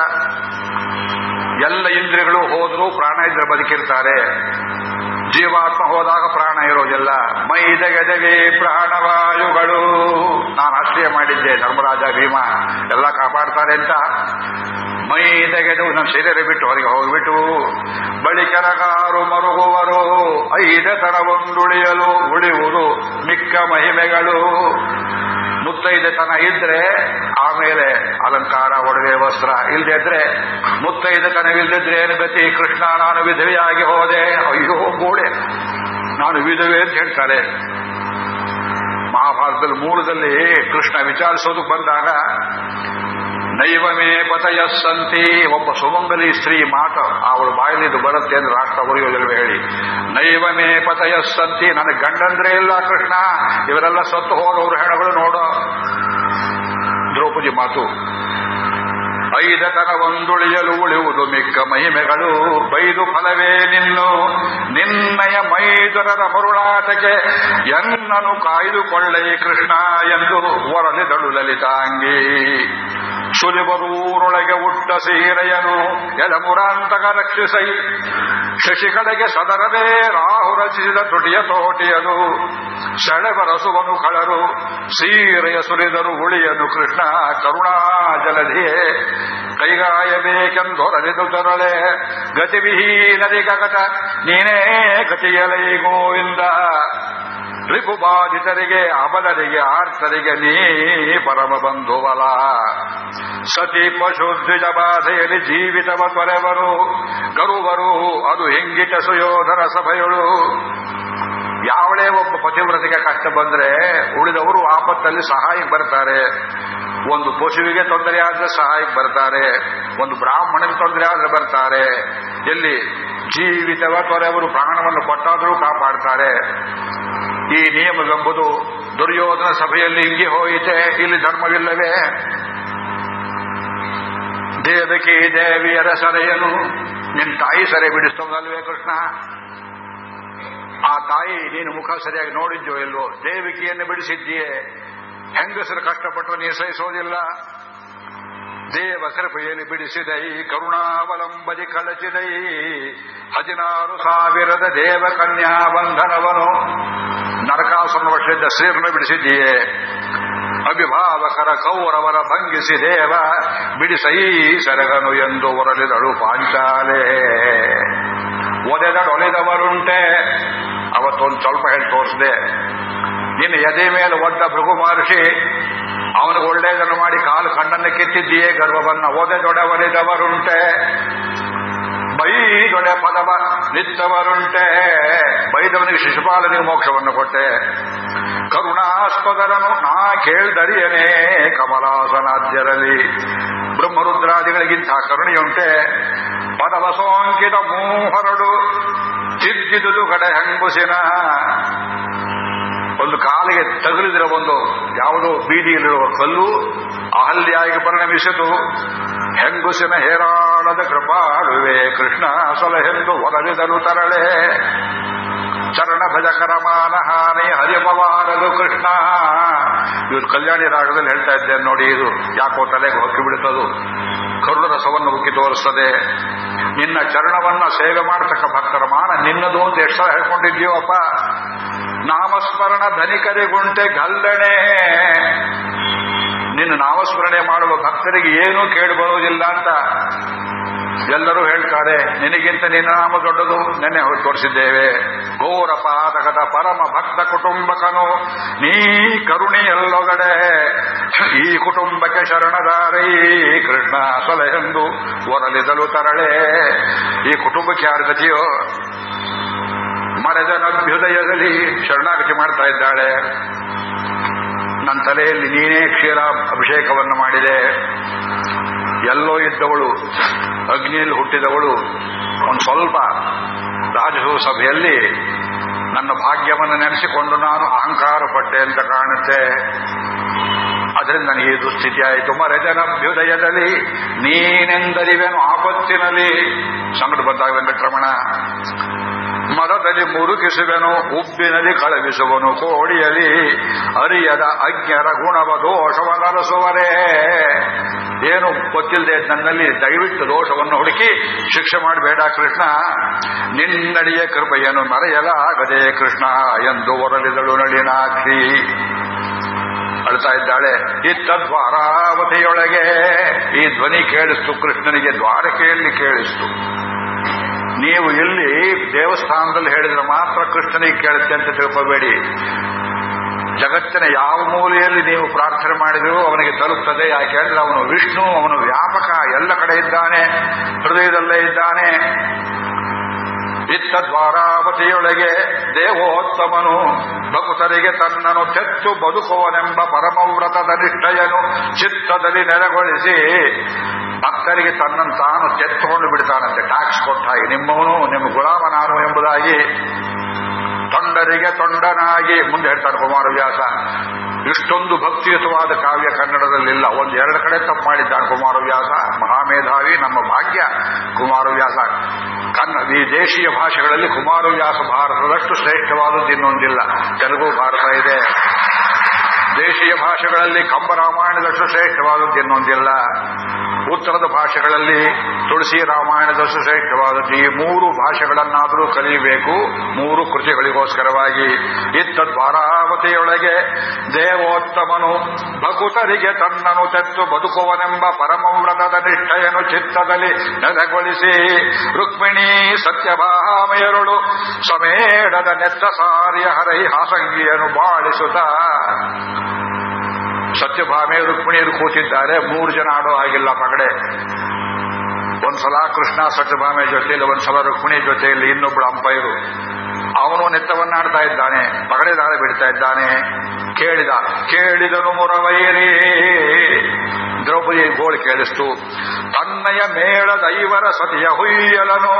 ಎಲ್ಲ ಇಂದ್ರಿಯಗಳು ಹೋದ್ರು ಪ್ರಾಣ ಇದ್ರೆ ಬದುಕಿರ್ತಾರೆ. ಜೀವಾತ್ಮ ಹೋದಾಗ ಪ್ರಾಣ ಇರೋದಿಲ್ಲ. ಮೈದಗೆದವಿ ಪ್ರಾಣವಾಯುಗಳು. ನಾನು ಆಶ್ರಯ ಮಾಡಿದ್ದೆ, ಧರ್ಮರಾಜ ಭೀಮ. ಎಲ್ಲ ಕಾಪಾಡ್ತಾರೆ ಅಂತ. ಮೈ ತೆಗೆದು ನಮ್ಮ ಶರೀರ ಬಿಟ್ಟು ಹೊರಗೆ ಹೋಗ್ಬಿಟ್ಟು ಬಳಿಕೆರಗಾರು ಮರುಗುವರು. ಐದ ತರವೊಂದುಳಿಯಲು ಉಳಿಯುವುದು ಮಿಕ್ಕ ಮಹಿಮೆಗಳು ಮುತ್ತೈದೆತನ ಇದ್ರೆ, ಆಮೇಲೆ ಅಲಂಕಾರ, ಒಡವೆ, ವಸ್ತ್ರ ಇಲ್ಲದೆ ಇದ್ರೆ ಮುತ್ತೈದೆತನವಿಲ್ಲದಿದ್ರೆ ಏನು ಗತಿ? ಕೃಷ್ಣ, ನಾನು ವಿಧವೆಯಾಗಿ ಹೋದೆ. ಅಯ್ಯೋ, ಗೋಡೆ. ನಾನು ವಿಧವೆ ಅಂತ ಹೇಳ್ತಾರೆ. ಮಹಾಭಾರತದಲ್ಲಿ ಮೂಲದಲ್ಲಿ ಕೃಷ್ಣ ವಿಚಾರಿಸೋದಕ್ಕೆ ಬಂದಾಗ ನೈವಮೇ ಪತಯಸ್ಸಂತಿ ಒಬ್ಬ ಸುಮಂಗಲಿ ಸ್ತ್ರೀ ಮಾತ ಅವಳು ಬಾಯಲ್ಲಿ ಇದು ಬರುತ್ತೆ ಅಂದ್ರೆ ರಾಷ್ಟ್ರ ಬರೆಯೋದಿಲ್ವ ಹೇಳಿ. ನೈವಮೇ ಪತಯಸ್ಸಂತಿ ನನಗೆ ಗಂಡಂದ್ರೆ ಇಲ್ಲ ಕೃಷ್ಣ. ಇವರೆಲ್ಲ ಸತ್ತು ಹೋದವರು ಹೆಣಗಳು ನೋಡೋ. ದ್ರೌಪದಿ ಮಾತು. ಐದತನ ಒಂದುಳಿಯಲು ಉಳಿಯುವುದು ಮಿಕ್ಕ ಮಹಿಮೆಗಳು. ಬೈದು ಫಲವೇ ನಿನ್ನು. ನಿನ್ನಯ ಮೈದರದ ಮರುಳಾಟಕ್ಕೆ ಎನ್ನನು ಕಾಯ್ದುಕೊಳ್ಳೈ ಕೃಷ್ಣ ಎಂದು ಹೊರಲಿದಳು ಲಲಿತಾಂಗಿ. ಸುಲಿಬರೂರೊಳಗೆ ಉಟ್ಟ ಸೀರೆಯನು ಎಲಮುರಾಂತಕ ರಕ್ಷಿಸೈ. ಶಶಿಕಡೆಗೆ ಸದರವೇ ರಾಹು ರಚಿಸಿದ ತುಟಿಯ ತೋಟಿಯನು. ಸೆಳೆಬರಸುವನು ಕಳರು. ಸೀರೆಯ ಸುರಿದರು ಉಳಿಯನು ಕೃಷ್ಣ. ಕರುಣಾ ಜಲಧಿಯೇ ಕೈಗಾಯಬೇಕೆಂದೊರಲಿದು ತರಳೆ ಗತಿವಿಹೀನರಿಗಗಟ ನೀನೇ ಗತಿಯಲೈ ಗೋವಿಂದ ರಿಪುಬಾಧಿತರಿಗೆ, ಅಬಲರಿಗೆ ಆರ್ತರಿಗೆ ನೀ ಪರಮ ಬಂಧುವಲ ಸತಿ ಪಶು ದ್ವಿಜ ಬಾಧೆಯಲ್ಲಿ ಜೀವಿತವ ತೊರೆವರು, ಗರುವರು, ಅದು ಹೆಂಗಿಟ ಸುಯೋಧರ ಸಭೆಯಳು. ಯಾವಳೇ ಒಬ್ಬ ಪತಿವ್ರತಿಗೆ ಕಷ್ಟ ಬಂದ್ರೆ ಉಳಿದವರು ಆಪತ್ತಲ್ಲಿ ಸಹಾಯಕ್ಕೆ ಬರ್ತಾರೆ. ಒಂದು ಪಶುವಿಗೆ ತೊಂದರೆ ಆದ್ರೆ ಸಹಾಯಕ್ಕೆ ಬರ್ತಾರೆ. ಒಂದು ಬ್ರಾಹ್ಮಣಗೆ ತೊಂದರೆ ಆದ್ರೆ ಬರ್ತಾರೆ. ಎಲ್ಲಿ ಜೀವಿತವ ತೊರೆಯವರು ಪ್ರಾಣವನ್ನು ಕೊಟ್ಟಾದರೂ ಕಾಪಾಡ್ತಾರೆ. ಈ ನಿಯಮವೆಂಬುದು ದುರ್ಯೋಧನ ಸಭೆಯಲ್ಲಿ ಹಿಂಗೆ ಹೋಯಿತೆ, ಇಲ್ಲಿ ಧರ್ಮವಿಲ್ಲವೇ? ದೇವಕಿ ದೇವಿಯರ ಸರೆಯನು ನಿನ್ ತಾಯಿ ಸರೆ ಬಿಡಿಸ್ತಲ್ವೇ ಕೃಷ್ಣ? ಆ ತಾಯಿ ನೀನು ಮುಖ ಸರಿಯಾಗಿ ನೋಡಿದ್ಯೋ ಇಲ್ವೋ? ದೇವಿಕೆಯನ್ನು ಬಿಡಿಸಿದ್ದೀಯೇ? ಹೆಂಗಸರು ಕಷ್ಟಪಟ್ಟು ಸಹಿಸೋದಿಲ್ಲ. ದೇವ ಕೃಪೆಯಲ್ಲಿ ಬಿಡಿಸಿದೈ, ಕರುಣಾವಲಂಬದಿ ಕಳಚಿದೈ. ಹದಿನಾರು ಸಾವಿರದ ದೇವ ಕನ್ಯಾ ಬಂಧನವನು. ನರಕಾಸುರ ವರ್ಷದ ಶ್ರೀರನ್ನು ಬಿಡಿಸಿದ್ದೀಯೇ? ಅಭಿಭಾವಕರ ಕೌರವರ ಭಂಗಿಸಿ ದೇವ, ಬಿಡಿಸೈ ಸರಗನು ಎಂದು ಹೊರಳಿದಳು ಪಾಂಚಾಲೆ. ಒದೆದಡೊಲಿದವರುಂಟೆ. ಅವತ್ತೊಂದು ಸ್ವಲ್ಪ ಹೇಳಿ ತೋರಿಸಿದೆ. ನಿನ್ನ ಎದೆ ಮೇಲೆ ಒಡ್ಡ ಭೃಗು ಮಹರ್ಷಿ, ಅವನಿಗೆ ಒಳ್ಳೆಯದನ್ನು ಮಾಡಿ ಕಾಲು ಕಣ್ಣನ್ನು ಕಿತ್ತಿದ್ದೀಯೇ ಓದೆ ದೊಡವರಿದವರುಂಟೆ ಬೈ ದೊಡೆ ಪದವ ನಿತ್ತವರುಂಟೆ, ಬೈದವನಿಗೆ ಶಿಶುಪಾಲನಿಗೆ ಮೋಕ್ಷವನ್ನು ಕೊಟ್ಟೆ. ಕರುಣಾಸ್ಪದರನು, ನಾ ಕೇಳ್ದರಿಯನೇ ಕಮಲಾಸನಾದ್ಯರಲ್ಲಿ. ಬ್ರಹ್ಮರುದ್ರಾದಿಗಳಿಗಿಂತ ಕರುಣೆಯುಂಟೆ. ಪದವ ಸೋಂಕಿತ ಮೂಹರಡು ತಿದ್ದಿದುದು ಕಡೆ ಹೆಂಗುಸಿನ ಒಂದು ಕಾಲಿಗೆ ತಗುಲಿದಿರೋ ಒಂದು ಯಾವುದೋ ಬೀದಿಯಲ್ಲಿರುವ ಕಲ್ಲು ಅಹಲ್ಯಾಗಿ ಪರಿಣಮಿಸಿತು. ಹೆಂಗುಸಿನ ಹೇರಾಳದ ಕೃಪಾಳುವೆ ಕೃಷ್ಣ ಸಲಹೆಂದು ಹೊರಲಿದನು ತರಳೆ. ಚರಣ ಭಜಕರಮಾನ ಹಾನಿ ಹರಿಮವಾರದು ಕೃಷ್ಣ. ಇವರು ಕಲ್ಯಾಣಿ ರಾಗದಲ್ಲಿ ಹೇಳ್ತಾ ಇದ್ದೇನೆ ನೋಡಿ ಇದು ಯಾಕೋ ತಲೆಗೆ ಹೊಕ್ಕಿ ಬಿಡುತ್ತದು ಕರುಣ ರಸವನ್ನು ಉಕ್ಕಿ ತೋರಿಸ್ತದೆ. ನಿನ್ನ ಚರಣವನ್ನ ಸೇವೆ ಮಾಡತಕ್ಕ ಭಕ್ತರ ಮಾನ ನಿನ್ನದು ಅಂತ ಎಷ್ಟು ಸಲ ಹೇಳ್ಕೊಂಡಿದ್ಯೋ ಅಪ್ಪ ನಾಮಸ್ಮರಣ ಧನಿಕರಿಗುಂಟೆ ಗಲ್ಲಣೆ ನಿನ್ನ ನಾಮಸ್ಮರಣೆ ಮಾಡುವ ಭಕ್ತರಿಗೆ ಏನೂ ಕೇಳಿ ಬರುವುದಿಲ್ಲ ಅಂತ. ಎಲ್ಲರೂ ಹೇಳ್ತಾರೆ, ನಿನಗಿಂತ ನಿನ್ನ ನಾಮ ದೊಡ್ಡದು ನೆನೆ ತೋರಿಸಿದ್ದೇವೆ. ಘೋರ ಪಾದಕದ ಪರಮ ಭಕ್ತ ಕುಟುಂಬಕನು, ನೀ ಕರುಣೆಯಲ್ಲೊಗಡೆ. ಈ ಕುಟುಂಬಕ್ಕೆ ಶರಣದಾರಿ, ಕೃಷ್ಣ ಸಲಹೆಂದು ಒರಲಿದಲು ತರಳೆ. ಈ ಕುಟುಂಬಕ್ಕೆ ಯಾರ ಗತಿಯೋ? ಮರೆದನಭ್ಯುದಯದಲ್ಲಿ ಶರಣಾಗತಿ ಮಾಡ್ತಾ ಇದ್ದಾಳೆ. ನನ್ನ ತಲೆಯಲ್ಲಿ ನೀನೇ ಕ್ಷೀರ ಅಭಿಷೇಕವನ್ನು ಮಾಡಿದೆ. ಎಲ್ಲೋ ಇದ್ದವಳು, ಅಗ್ನಿಯಲ್ಲಿ ಹುಟ್ಟಿದವಳು, ಒಂದು ಸ್ವಲ್ಪ ರಾಜಸೂ ಸಭೆಯಲ್ಲಿ ನನ್ನ ಭಾಗ್ಯವನ್ನು ನೆನೆಸಿಕೊಂಡು ನಾನು ಅಹಂಕಾರ ಪಟ್ಟೆ ಅಂತ ಕಾಣುತ್ತೆ. ಅದರಿಂದ ನನಗೆ ದುಸ್ಥಿತಿ ಆಯಿತು. ಅಭ್ಯುದಯದಲ್ಲಿ ನೀನೆಂದರಿವೇನು ಆಪತ್ತಿನಲ್ಲಿ. ಸಂಕಟ ಬಂದಾಗ ವೆಂಕಟರಮಣ, ಮರದಲ್ಲಿ ಮುರುಗಿಸುವೆನು ಉಪ್ಪಿನಲ್ಲಿ ಕಳವಿಸುವನು ಕೋಡಿಯಲಿ ಅರಿಯದ ಅಜ್ಞರ ಗುಣವ ದೋಷವ ನರಸುವರೇ. ಏನು ಗೊತ್ತಿಲ್ಲದೆ ನನ್ನಲ್ಲಿ ದಯವಿಟ್ಟು ದೋಷವನ್ನು ಹುಡುಕಿ ಶಿಕ್ಷೆ ಮಾಡಬೇಡ ಕೃಷ್ಣ. ನಿನ್ನಡಿಯ ಕೃಪೆಯನ್ನು ಮರೆಯಲಾಗದೆ ಕೃಷ್ಣ ಎಂದು ಹೊರಲಿದಳು ನಳಿನಾಕ್ಷಿ. ಅಳ್ತಾ ಇದ್ದಾಳೆ. ಇತ್ತ ದ್ವಾರಾವತಿಯೊಳಗೆ ಈ ಧ್ವನಿ ಕೇಳಿಸ್ತು, ಕೃಷ್ಣನಿಗೆ ದ್ವಾರಕೆಯಲ್ಲಿ ಕೇಳಿಸ್ತು. ನೀವು ಇಲ್ಲಿ ದೇವಸ್ಥಾನದಲ್ಲಿ ಹೇಳಿದ್ರೆ ಮಾತ್ರ ಕೃಷ್ಣನಿಗೆ ಕೇಳುತ್ತೆ ಅಂತ ತಿಳ್ಕೋಬೇಡಿ. ಜಗತ್ತಿನ ಯಾವ ಮೂಲೆಯಲ್ಲಿ ನೀವು ಪ್ರಾರ್ಥನೆ ಮಾಡಿದರೂ ಅವನಿಗೆ ತಲುಪ್ತದೆ. ಯಾಕೆ ಹೇಳಿದ್ರೆ ಅವನು ವಿಷ್ಣು, ಅವನು ವ್ಯಾಪಕ, ಎಲ್ಲ ಕಡೆ ಇದ್ದಾನೆ, ಹೃದಯದಲ್ಲೇ ಇದ್ದಾನೆ. ಇತ್ತ ದ್ವಾರಾವತಿಯೊಳಗೆ ದೇವೋತ್ತಮನು ಭಕ್ತರಿಗೆ ತನ್ನನು ತೆತ್ತು ಬದುಕುವನೆಂಬ ಪರಮವ್ರತದ ನಿಷ್ಠೆಯನ್ನು ಚಿತ್ತದಲ್ಲಿ ನೆಲೆಗೊಳಿಸಿ, ಭಕ್ತರಿಗೆ ತನ್ನನ್ನು ತಾನು ತೆತ್ತುಕೊಂಡು ಬಿಡ್ತಾನಂತೆ ಟ್ಯಾಕ್ಸ್ ಕೊಟ್ಟಾಗಿ ನಿಮ್ಮವನು ನಿಮ್ಮ ಗುಲಾಮನಾರು ಎಂಬುದಾಗಿ ತೊಂಡರಿಗೆ ತೊಂಡನಾಗಿ ಮುಂದೆ ಹೇಳ್ತಾರೆ ಕುಮಾರವ್ಯಾಸ. ಇಷ್ಟೊಂದು ಭಕ್ತಿಯುತವಾದ ಕಾವ್ಯ ಕನ್ನಡದಲ್ಲಿಲ್ಲ. ಒಂದು ಎರಡು ಕಡೆ ತಪ್ಪು ಮಾಡಿದ್ದಾನೆ ಕುಮಾರವ್ಯಾಸ. ಮಹಾಮೇಧಾವಿ, ನಮ್ಮ ಭಾಗ್ಯ ಕುಮಾರವ್ಯಾಸ. ಕನ್ನಡ ಈ ದೇಶೀಯ ಭಾಷೆಗಳಲ್ಲಿ ಕುಮಾರವ್ಯಾಸ ಭಾರತದಷ್ಟು ಶ್ರೇಷ್ಠವಾದದ್ದು ಇನ್ನೊಂದಿಲ್ಲ. ತೆಲುಗು ಭಾರತ ಇದೆ. ದೇಶೀಯ ಭಾಷೆಗಳಲ್ಲಿ ಕಂಬರಾಮಾಯಣದಷ್ಟು ಶ್ರೇಷ್ಠವಾದದ್ದು ಇನ್ನೊಂದಿಲ್ಲ. ಉತ್ತರದ ಭಾಷೆಗಳಲ್ಲಿ ತುಳಸಿ ರಾಮಾಯಣದ ಸುಶ್ರೇಷ್ಠವಾದದ್ದು ಈ ಮೂರು ಭಾಷೆಗಳನ್ನಾದರೂ ಕಲಿಯಬೇಕು. ಮೂರು ಕೃತಿಗಳಿಗೋಸ್ಕರವಾಗಿ ಇತ್ತ ದ್ವಾರಾವತಿಯೊಳಗೆ ದೇವೋತ್ತಮನು ಭಕುತರಿಗೆ ತನ್ನನು ತೆತ್ತು ಬದುಕುವನೆಂಬ ಪರಮವ್ರತದ ನಿಷ್ಠೆಯನ್ನು ಚಿತ್ತದಲ್ಲಿ ನೆಲೆಗೊಳಿಸಿ, ರುಕ್ಮಿಣಿ ಸತ್ಯಭಾಮೆಯರುಳು ಸಮೇಡದ ನೆತ್ತ ಸಾರಿಯ ಹರೈ ಹಾಸಂಗಿಯನ್ನು ಬಾಳಿಸುತ್ತ ಸತ್ಯಭಾಮೆ ರುಕ್ಮಿಣಿಯರು ಕೂತಿದ್ದಾರೆ. ಮೂರು ಜನ ಆಡೋ ಹಾಗಿಲ್ಲ ಪಗಡೆ ಒಂದ್ಸಲ ಕೃಷ್ಣ ಸತ್ಯಭಾಮೆ ಜೊತೆಯಲ್ಲಿ, ಒಂದ್ಸಲ ರುಕ್ಮಿಣಿ ಜೊತೆಯಲ್ಲಿ ಇನ್ನೊಬ್ಬಳು ಅಂಪೈರು. ಅವನು ನೆತ್ತವನ್ನಾಡ್ತಾ ಇದ್ದಾನೆ ಪಗಡೆ ದಾಳ ಬಿಡ್ತಾ ಇದ್ದಾನೆ. ಕೇಳಿದ, ಕೇಳಿದನು ಮುರವೈರಿ. ದ್ರೌಪದಿ ಗೋಳು ಕೇಳಿಸ್ತು ತನ್ನಯ ಮೇಳದ ಐವರ ಸತಿಯ ಹುಯ್ಯಲನು.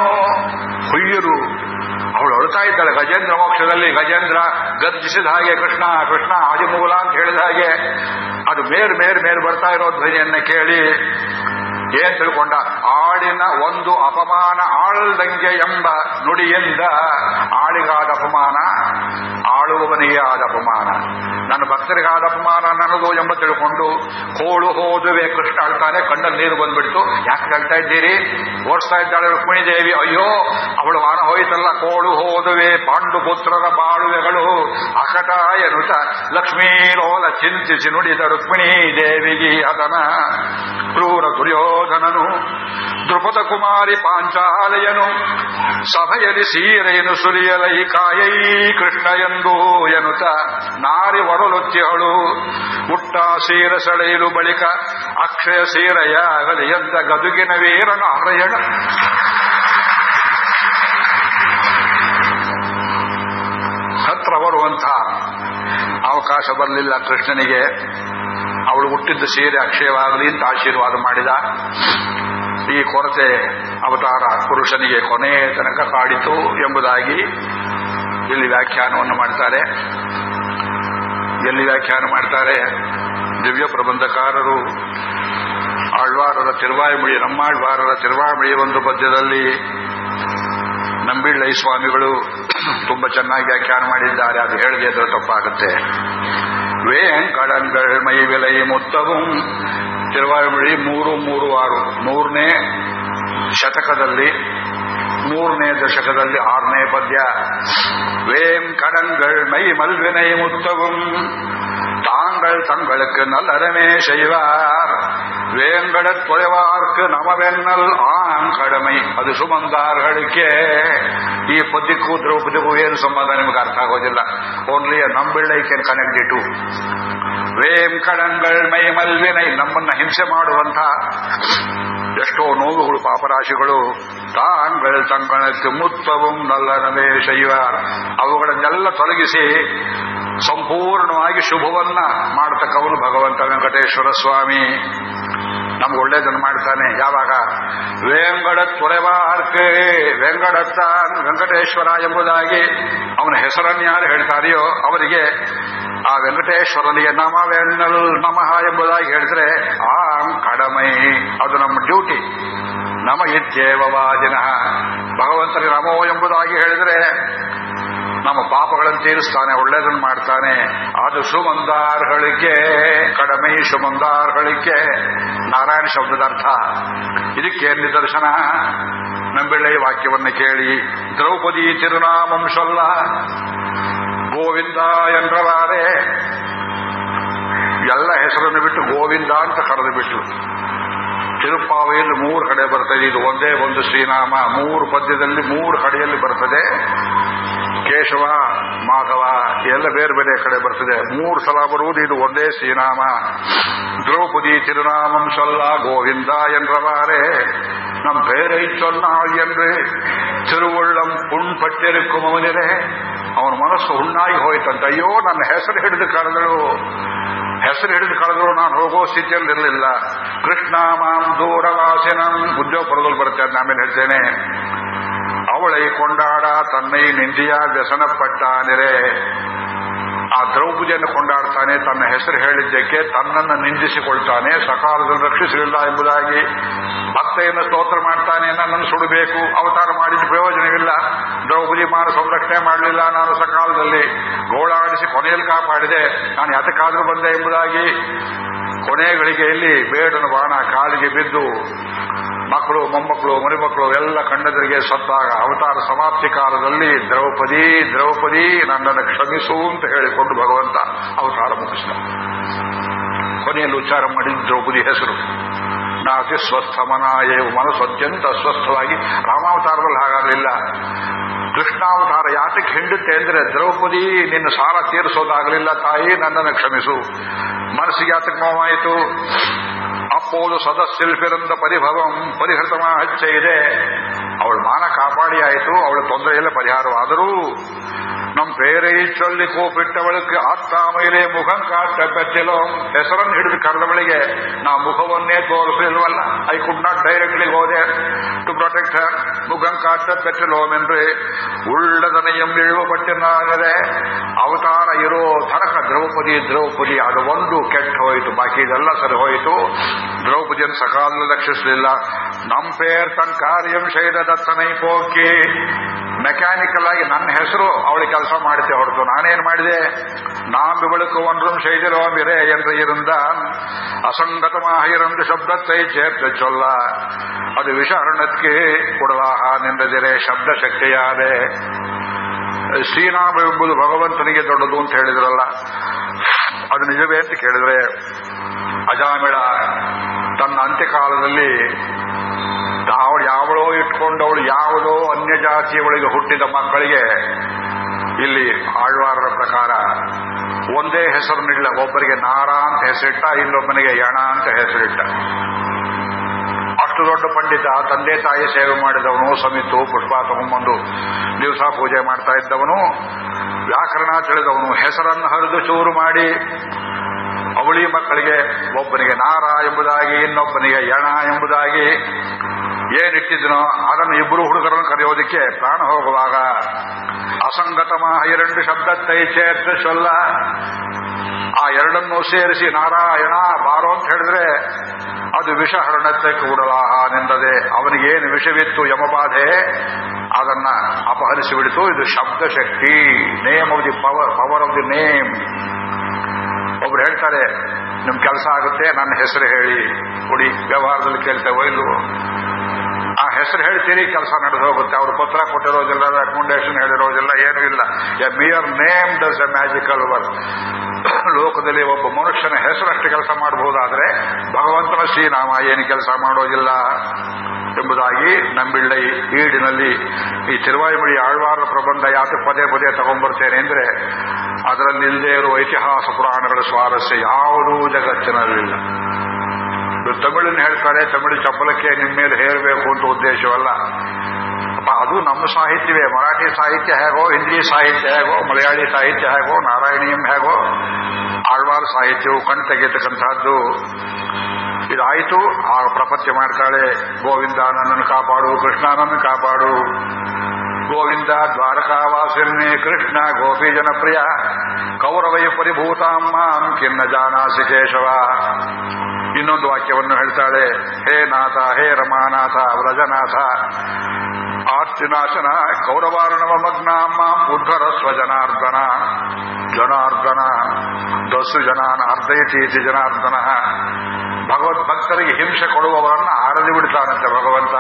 ಹುಯ್ಯರು ಅವಳು ಅಳ್ತಾ ಇದ್ದಾಳೆ ಗಜೇಂದ್ರ ಮೋಕ್ಷದಲ್ಲಿ ಗಜೇಂದ್ರ ಗರ್ಜಿಸಿದ ಹಾಗೆ ಕೃಷ್ಣ ಕೃಷ್ಣ ಆದಿಮೂಲ ಅಂತ ಹೇಳಿದ ಹಾಗೆ ಅದು ಮೇರ್ ಮೇರ್ ಮೇರ್ ಬರ್ತಾ ಇರೋ ಧ್ವನಿಯನ್ನ ಕೇಳಿ ಏನ್ ತಿಳ್ಕೊಂಡ? ಆಡಿನ ಒಂದು ಅಪಮಾನ ಆಳ್ದಂಗೆ ಎಂಬ ನುಡಿಯಿಂದ ಆಳಿಗಾದ ಅಪಮಾನ ಆಳುವವನಿಗೆ ಆದ ಅಪಮಾನ. ನನ್ನ ಭಕ್ತರಿಗಾದ ಅಪಮಾನ ನನ್ನದು ಎಂಬ ತಿಳ್ಕೊಂಡು ಕೋಳು ಹೋದುವೆ ಕೃಷ್ಣ ಅಳ್ತಾನೆ, ಕಣ್ಣಲ್ಲಿ ನೀರು ಬಂದ್ಬಿಡ್ತು. ಯಾಕೆ ಹೇಳ್ತಾ ಇದ್ದೀರಿ? ಓಡಿಸ್ತಾ ಇದ್ದಾಳೆ ರುಕ್ಮಿಣಿ ದೇವಿ. ಅಯ್ಯೋ, ಅವಳು ಮಾನ ಹೋಯ್ತಲ್ಲ, ಕೋಳು ಹೋದುವೆ, ಪಾಂಡು ಪುತ್ರರ ಬಾಳುವೆಗಳು. ಅಕಟ ಎನ್ನುತ್ತ ಲಕ್ಷ್ಮೀ ಲೋಲ ಚಿಂತಿಸಿ ನುಡಿದ ರುಕ್ಮಿಣಿ ದೇವಿಗೆ ಅದನ ಕ್ರೂರ ದುರ್ಯೋಧನನು ದೃಪದ ಕುಮಾರಿ ಪಾಂಚಾಲಯನು, ಸಭೆಯಲ್ಲಿ ಸೀರೆಯನ್ನು ಸುರಿಯಲೈ ಕಾಯೈ ಕೃಷ್ಣ ಎಂದು ಎನ್ನುತ್ತ ನಾರಿ ಒಡಲುತ್ತಿಹಳು. ಹುಟ್ಟ ಸೀರೆ ಸೆಳೆಯಲು ಬಳಿಕ ಅಕ್ಷಯ ಸೀರೆಯಾಗಲಿ ಎಂದ ಗದುಗಿನ ವೀರನ ಹರಯಣ. ಹತ್ರ ಬರುವಂಥ ಅವಕಾಶ ಬರಲಿಲ್ಲ ಕೃಷ್ಣನಿಗೆ. ಅವಳು ಹುಟ್ಟಿದ್ದ ಸೀರೆ ಅಕ್ಷಯವಾಗಲಿ, ಅಂತ ಆಶೀರ್ವಾದ ಮಾಡಿದ. ಈ ಕೊರತೆ ಅವತಾರ ಪುರುಷನಿಗೆ ಕೊನೆಯ ತನಕ ಕಾಡಿತು ಎಂಬುದಾಗಿ ಇಲ್ಲಿ ವ್ಯಾಖ್ಯಾನವನ್ನು ಮಾಡ್ತಾರೆ. ಎಲ್ಲಿ ವ್ಯಾಖ್ಯಾನ ಮಾಡ್ತಾರೆ? ದಿವ್ಯ ಪ್ರಬಂಧಕಾರರು ಆಳ್ವಾರರ ತಿರುವಾಯಿಮುಳಿ ನಮ್ಮಾಳ್ವಾರರ ತಿರುವಾಯಿಮುಳಿ ಒಂದು ಪದ್ಯದಲ್ಲಿ ನಂಬಿಳ್ಳೈ ಸ್ವಾಮಿಗಳು ತುಂಬಾ ಚೆನ್ನಾಗಿ ವ್ಯಾಖ್ಯಾನ ಮಾಡಿದ್ದಾರೆ. ಅದು ಹೇಳಿದೆ ಅದರ ತಪ್ಪಾಗುತ್ತೆ. ವೇಂಕಡಂಗಳ್ ಮೈ ವಿಲೈ ಮುತ್ತவும் ತಿರುವಾಯಿಮುಳಿ ಮೂರು ಮೂರು ಆರು. ಮೂರನೇ ಶತಕದಲ್ಲಿ ಮೂರನೇ ದಶಕದಲ್ಲಿ ಆರನೇ ಪದ್ಯ வேம் கடங்கள் மை மல்வினை முத்தவும் தாங்கள் தங்களுக்கு நல்லறமே செய்வார் வேங்கடத் தொலைவார்க்கு நமவென்னல் ಆಂಕಡಮೈ ಅದು ಸುಮಂದಾರ್ಗಳಿಕೆ ಈ ಪದ್ಯಕ್ಕೂ ದ್ರೌಪದಿಗೂ ಏನು ಸಂಬಂಧ ನಿಮಗೆ ಅರ್ಥ ಆಗೋದಿಲ್ಲ ಓನ್ಲಿ ನಂಬಿಳ್ಳೈ ಕ್ಯಾನ್ ಕನೆಕ್ಟ್ ಟು ವೇಂ ಕಡಂಗಳ್ ಮೈ ಮಲ್ವಿನೈ ನಮ್ಮನ್ನ ಹಿಂಸೆ ಮಾಡುವಂತ ಎಷ್ಟೋ ನೋವುಗಳು ಪಾಪರಾಶಿಗಳು ತಾಂಗಳ್ ತಂಗಳಕ್ಕೆ ನಲ್ಲ ನಲ್ಲನವೇ ಶೈವ. ಅವುಗಳನ್ನೆಲ್ಲ ತೊಲಗಿಸಿ ಸಂಪೂರ್ಣವಾಗಿ ಶುಭವನ್ನ ಮಾಡತಕ್ಕವನು ಭಗವಂತ ವೆಂಕಟೇಶ್ವರ ಸ್ವಾಮಿ. ನಮ್ಗೆ ಒಳ್ಳೇದನ್ನು ಮಾಡ್ತಾನೆ. ಯಾವಾಗ? ವೇಂಗಡ ತೊರೆವಾರ್ಕೆ ವೆಂಗಡತ್ತ ವೆಂಕಟೇಶ್ವರ ಎಂಬುದಾಗಿ ಅವನ ಹೆಸರನ್ನು ಯಾರು ಹೇಳ್ತಾರೆಯೋ ಅವರಿಗೆ ಆ ವೆಂಕಟೇಶ್ವರನಿಗೆ ನಮವೆನ್ನಲ್ ನಮಃ ಎಂಬುದಾಗಿ ಹೇಳಿದ್ರೆ, ಆ ಕಡಮೈ. ಅದು ನಮ್ಮ ಡ್ಯೂಟಿ. ನಮ ಇತ್ಯೇವವಾದಿನ ಭಗವಂತನಿಗೆ ನಮೋ ಎಂಬುದಾಗಿ ಹೇಳಿದ್ರೆ ನಮ್ಮ ಪಾಪಗಳನ್ನು ತೀರಿಸ್ತಾನೆ ಒಳ್ಳೇದನ್ನು ಮಾಡ್ತಾನೆ. ಅದು ಸುಮಂದಾರ್ಗಳಿಗೆ ಕಡಮೆ ಸುಮಂದಾರ್ಗಳಿಗೆ ನಾರಾಯಣ ಶಬ್ದದ ಅರ್ಥ. ಇದಕ್ಕೆ ನಿದರ್ಶನ? ನಂಬಿಳ್ಳೆಯ ವಾಕ್ಯವನ್ನು ಕೇಳಿ. ದ್ರೌಪದಿ ತಿರುನಾಮಂ ಸೊಲ್ಲ ಗೋವಿಂದ ಎಂದ್ರವಾರೆ ಎಲ್ಲ ಹೆಸರನ್ನು ಬಿಟ್ಟು ಗೋವಿಂದ ಅಂತ ಕರೆದು ಬಿಟ್ಟು ತಿರುಪಾವೆಯಲ್ಲಿ ಮೂರು ಕಡೆ ಬರ್ತದೆ. ಇದು ಒಂದೇ ಒಂದು ಶ್ರೀನಾಮ. ಮೂರು ಪದ್ಯದಲ್ಲಿ ಮೂರು ಕಡೆಯಲ್ಲಿ ಬರ್ತದೆ. ಕೇಶವ ಮಾಧವ ಎಲ್ಲ ಬೇರೆ ಬೇರೆ ಕಡೆ ಬರ್ತದೆ ಮೂರು ಸಲ ಬರುವುದು ಇದು ಒಂದೇ ಶ್ರೀನಾಮ ದ್ರೌಪದಿ ತಿರುನಾಮಂ ಸೊಲ್ಲ ಗೋವಿಂದ ಎಂದ್ರವಾರೆ நம் பெயரை சொன்னால் என்று திருவுள்ளம் புண்பட்டிருக்கும் ಅವನಿರೆ ಅವನ ಮನಸ್ಸು ಹುಣ್ಣಾಗಿ ಹೋಯ್ತಂತ ಅಯ್ಯೋ ನನ್ನ ಹೆಸರು ಹಿಡಿದು ಕರೆದಳು ಹೆಸರು ಹಿಡಿದು ಕಳೆದ್ರು ನಾನು ಹೋಗೋ ಸ್ಥಿತಿಯಲ್ಲಿ ಇರಲಿಲ್ಲ ಕೃಷ್ಣ ಮಾಂ ದೂರವಾಸಿನಂ ಉದ್ಯೋಗಪುರದಲ್ಲಿ ಬರುತ್ತೆ ಅಂತ ಆಮೇಲೆ ಹೇಳ್ತೇನೆ ಅವಳೈ ಕೊಂಡಾಡ ತನ್ನೈ ನಿಂದಿಯ ವ್ಯಸನಪಟ್ಟಾನಿರೆ ಆ ದ್ರೌಪದಿಯನ್ನು ಕೊಂಡಾಡ್ತಾನೆ, ತನ್ನ ಹೆಸರು ಹೇಳಿದ್ದಕ್ಕೆ ತನ್ನನ್ನು ನಿಂದಿಸಿಕೊಳ್ತಾನೆ ಸಕಾಲದಲ್ಲಿ ರಕ್ಷಿಸಲಿಲ್ಲ ಎಂಬುದಾಗಿ ಭಕ್ತೆಯನ್ನು ಸ್ತೋತ್ರ ಮಾಡ್ತಾನೆ, ನನ್ನನ್ನು ಸುಡಬೇಕು, ಅವತಾರ ಮಾಡಿದ ಪ್ರಯೋಜನವಿಲ್ಲ, ದ್ರೌಪದಿ ಮಾನ ಸಂರಕ್ಷಣೆ ಮಾಡಲಿಲ್ಲ, ನಾನು ಸಕಾಲದಲ್ಲಿ ಗೋಳಾಡಿಸಿ ಕೊನೆಯಲ್ಲಿ ಕಾಪಾಡಿದೆ, ನಾನು ಯಾತಕ್ಕಾದರೂ ಬಂದೆ ಎಂಬುದಾಗಿ ಕೊನೆಗಳಿಗೆ ಇಲ್ಲಿ ಬೇಡನ ಬಾಣ ಕಾಲಿಗೆ ಬಿದ್ದು ಮಕ್ಕಳು, ಮೊಮ್ಮಕ್ಕಳು, ಮರಿಮಕ್ಕಳು, ಎಲ್ಲ ಕಣ್ಣೆದುರಿಗೆ ಸತ್ತಾಗ ಅವತಾರ ಸಮಾಪ್ತಿ ಕಾಲದಲ್ಲಿ ದ್ರೌಪದಿ ದ್ರೌಪದಿ, ನನ್ನನ್ನು ಕ್ಷಮಿಸು ಅಂತ ಹೇಳಿಕೊಂಡು ಭಗವಂತ ಅವತಾರ ಮುಗಿಸಿದ. ಕೊನೆಯಲ್ಲಿ ಉಚ್ಚಾರ ಮಾಡಿದ ದ್ರೌಪದಿ ಹೆಸರು. ನಾತಿ ಸ್ವಸ್ಥಮನಾಯ ಮನಸ್ಸು ಅತ್ಯಂತ ಅಸ್ವಸ್ಥವಾಗಿ ರಾಮಾವತಾರದಲ್ಲಿ ಹಾಗಾಗಲಿಲ್ಲ ಕೃಷ್ಣಾವತಾರ ಯಾತಕ್ಕೆ ಹಿಂಡುತ್ತೆ ಅಂದ್ರೆ ದ್ರೌಪದಿ, ನಿನ್ನ ಸಾಲ ತೀರಿಸೋದಾಗಲಿಲ್ಲ ತಾಯಿ, ನನ್ನನ್ನು ಕ್ಷಮಿಸು. ಮನಸ್ಸಿಗೆ ಯಾತಕ್ಕೆ ನೋವಾಯಿತು ಅಪ್ಪೋದು ಸದಸ್ಯಲ್ಪಿರಂದ ಪರಿಭವಂ ಪರಿಹೃತಮ ಹಚ್ಚ ಇದೆ. ಅವಳು ಮಾನ ಕಾಪಾಡಿ ಆಯಿತು ಅವಳ ತೊಂದರೆಯಲ್ಲ ಪರಿಹಾರವಾದರೂ ನಮ್ ಬೇರೆ ಚೊಲ್ಲಿ ಕೂಪಿಟ್ಟವಳಕ್ಕೆ ಆತ್ತಾಮೈಲೆ ಮುಖಂ ಕಾಟ ಬೆಚ್ಚಲೋ ಹೆಸರನ್ನು ಹಿಡಿದು ಕರೆದವಳಿಗೆ ನಾ ಮುಖವನ್ನೇ ತೋರಿಸಲಿಲ್ವಲ್ಲ ಐ ಕುಡ್ ನಾಟ್ ಡೈರೆಕ್ಟ್ಲಿ ಹೋದೆ ಟು ಪ್ರೊಟೆಕ್ಟ್ ಹರ್ ಮುಖಂ ಕಾಟ ಬೆಚ್ಚಲೋಮ್ என்று ಉಳ್ಳದನೆಯಂ ಇಳುವಪಟ್ಟಿನಾಗದೆ ಅವತಾರ ಇರೋ ತನಕ ದ್ರೌಪದಿ ದ್ರೌಪದಿ ಅದು ಒಂದು ಕೆಟ್ಟ ಹೋಯಿತು ಬಾಕಿ ಇದೆಲ್ಲ ಸರಿ ಹೋಯಿತು ದ್ರೌಪದಿಯನ್ನು ಸಕಾಲ ಲಕ್ಷಿಸಲಿಲ್ಲ ನಮ್ ಪೇರ್ ತನ್ ಕಾರ್ಯಂ ಶೈದತ್ತನೈ ಪೋಕಿ ಮೆಕ್ಯಾನಿಕಲ್ ಆಗಿ ನನ್ನ ಹೆಸರು ಅವಳಿಗೆ ಕೆಲಸ ಮಾಡುತ್ತೆ ಹೊರತು ನಾನೇನ್ ಮಾಡಿದೆ நாம் இவளுக்கு ஒன்றும் செய்திரோமிரே என்று இருந்தான் அசங்கதமாக இருந்து சப்தத்தை சேர்த்து சொல்ல அது விஷரணத்துக்கு ಕೊಡಲಾಹ ನಿಂದದಿರೆ ಶಬ್ದ ಶಕ್ತಿಯಾದೆ ಶ್ರೀನಾಮ ಎಂಬುದು ಭಗವಂತನಿಗೆ ದೊಡ್ಡದು ಅಂತ ಹೇಳಿದ್ರಲ್ಲ. ಅದು ನಿಜವೇ ಅಂತ ಕೇಳಿದ್ರೆ, ಅಜಾಮಿಳ ತನ್ನ ಅಂತ್ಯಕಾಲದಲ್ಲಿ ಅವಳು ಯಾವಳೋ ಇಟ್ಕೊಂಡವಳು ಯಾವುದೋ ಅನ್ಯ ಜಾತಿಯವಳಿಗೆ ಹುಟ್ಟಿದ ಮಕ್ಕಳಿಗೆ ಇಲ್ಲಿ ಆಳ್ವಾರರ ಪ್ರಕಾರ ಒಂದೇ ಹೆಸರು ನೀಡಲ. ಒಬ್ಬರಿಗೆ ನಾರ ಅಂತ ಹೆಸರಿಟ್ಟ, ಇನ್ನೊಬ್ಬನಿಗೆ ಯಣ ಅಂತ ಹೆಸರಿಟ್ಟ. ಅಷ್ಟು ದೊಡ್ಡ ಪಂಡಿತ, ತಂದೆ ತಾಯಿ ಸೇವೆ ಮಾಡಿದವನು ಸಮಿತು ಪುಷ್ಪ ತಗೊಂಬಂದು ದಿವಸ ಪೂಜೆ ಮಾಡ್ತಾ ಇದ್ದವನು, ವ್ಯಾಕರಣ ತಿಳಿದವನು, ಹೆಸರನ್ನು ಹರಿದು ಚೂರು ಮಾಡಿ ಅವಳಿ ಮಕ್ಕಳಿಗೆ ಒಬ್ಬನಿಗೆ ನಾರ ಎಂಬುದಾಗಿ, ಇನ್ನೊಬ್ಬನಿಗೆ ಯಣ ಎಂಬುದಾಗಿ ಏನಿಟ್ಟಿದ್ನೋ ಅದನ್ನು ಇಬ್ಬರು ಹುಡುಗರನ್ನು ಕರೆಯೋದಕ್ಕೆ ಪ್ರಾಣ ಹೋಗುವಾಗ ಅಸಂಗತಮಾ ಎರಡು ಶಬ್ದತ್ತೈ ಚೇತ್ರ ಸೊಲ್ಲ ಆ ಎರಡನ್ನು ಸೇರಿಸಿ ನಾರಾಯಣ ಬಾರೋ ಅಂತ ಹೇಳಿದ್ರೆ ಅದು ವಿಷ ಹರಣತೆ ಕೂಡಲಾಹ ನಿಂದದೆ ಅವನಿಗೇನು ವಿಷವಿತ್ತು ಯಮಬಾಧೆ ಅದನ್ನ ಅಪಹರಿಸಿ ಬಿಡಿತು ಇದು ಶಬ್ದ ಶಕ್ತಿ name of the power power of the name ಒಬ್ರು ಹೇಳ್ತಾರೆ, ನಿಮ್ ಕೆಲಸ ಆಗುತ್ತೆ, ನನ್ನ ಹೆಸರು ಹೇಳಿ, ಕೊಡಿ. ವ್ಯವಹಾರದಲ್ಲಿ ಕೇಳ್ತೇವೋ ಇಲ್ವೋ? ಆ ಹೆಸರು ಹೇಳ್ತೀರಿ ಕೆಲಸ ನಡೆದು ಹೋಗುತ್ತೆ. ಅವರು ಪತ್ರ ಕೊಟ್ಟಿರೋದಿಲ್ಲ ರೆಕಮೆಂಡೇಶನ್ ಹೇಳಿರೋದಿಲ್ಲ ಏನೂ ಇಲ್ಲ. A mere name does a magical work ಲೋಕದಲ್ಲಿ ಒಬ್ಬ ಮನುಷ್ಯನ ಹೆಸರಷ್ಟು ಕೆಲಸ ಮಾಡಬಹುದಾದ್ರೆ ಭಗವಂತನ ಶ್ರೀನಾಮ ಏನು ಕೆಲಸ ಮಾಡೋದಿಲ್ಲ ಎಂಬುದಾಗಿ ನಂಬಿಳ್ಳ ಈಡಿನಲ್ಲಿ ಈ ತಿರುವಾಯಿಮಳಿ ಆಳ್ವಾರ ಪ್ರಬಂಧ ಯಾಕೆ ಪದೇ ಪದೇ ತಗೊಂಡ್ಬರ್ತೇನೆ ಅಂದ್ರೆ ಅದರಲ್ಲಿ ಇಲ್ಲದೆ ಇರುವ ಇತಿಹಾಸ ಪುರಾಣಗಳ ಸ್ವಾರಸ್ಯ ಯಾವುದೂ ಜಗತ್ತಿನಲ್ಲಿಲ್ಲ ತಮಿಳನ್ನು ಹೇಳ್ತಾರೆ, ತಮಿಳು ಚಪ್ಪಲಕ್ಕೆ ನಿಮ್ಮ ಮೇಲೆ ಹೇರಬೇಕು ಅಂತ ಉದ್ದೇಶವಲ್ಲ. ಅದು ನಮ್ಮ ಸಾಹಿತ್ಯವೇ. ಮರಾಠಿ ಸಾಹಿತ್ಯ ಹೇಗೋ, ಹಿಂದಿ ಸಾಹಿತ್ಯ ಹೇಗೋ, ಮಲಯಾಳಿ ಸಾಹಿತ್ಯ ಹೇಗೋ, ನಾರಾಯಣೀಯಂ ಹೇಗೋ ಆಳ್ವಾರ್ ಸಾಹಿತ್ಯವು ಕಣ್ ತೆಗೆತಕ್ಕಂಥದ್ದು ಇದಾಯಿತು. ಆ ಪ್ರಪಂಚ ಮಾಡ್ತಾಳೆ, ಗೋವಿಂದ ನನ್ನನ್ನು ಕಾಪಾಡು ಕೃಷ್ಣ ನನ್ನನ್ನು ಕಾಪಾಡು. ಗೋವಿಂದ ದ್ವಾರಕಾವಾಸಿನ್ನೇ ಕೃಷ್ಣ ಗೋಪಿ ಜನಪ್ರಿಯ. ಕೌರವೈ ಪರಿಭೂತಾಮ್ಮ ಕಿನ್ನ ಜಾನಾಸಿ ಕೇಶವ. ಇನ್ನೊಂದು ವಾಕ್ಯವನ್ನು ಹೇಳ್ತಾಳೆ, ಹೇ ನಾಥ, ಹೇ ರಮಾನಾಥ, ವ್ರಜನಾಥ. ಆರ್ತಿನಾಶನ ಮಗ್ನ ಮಗ್ನಾಮ್ಮ ಉದ್ಧರ ಸ್ವಜನಾರ್ದನ. ಜನಾರ್ದನ, ದಸ್ಸು ಜನಾನ, ಅರ್ಧೈತೀತಿ ಜನಾರ್ದನ. ಭಗವತ್ ಭಕ್ತರಿಗೆ ಹಿಂಸೆ ಕೊಡುವವರನ್ನ ಆರದಿ ಬಿಡ್ತಾನಂತೆ ಭಗವಂತ.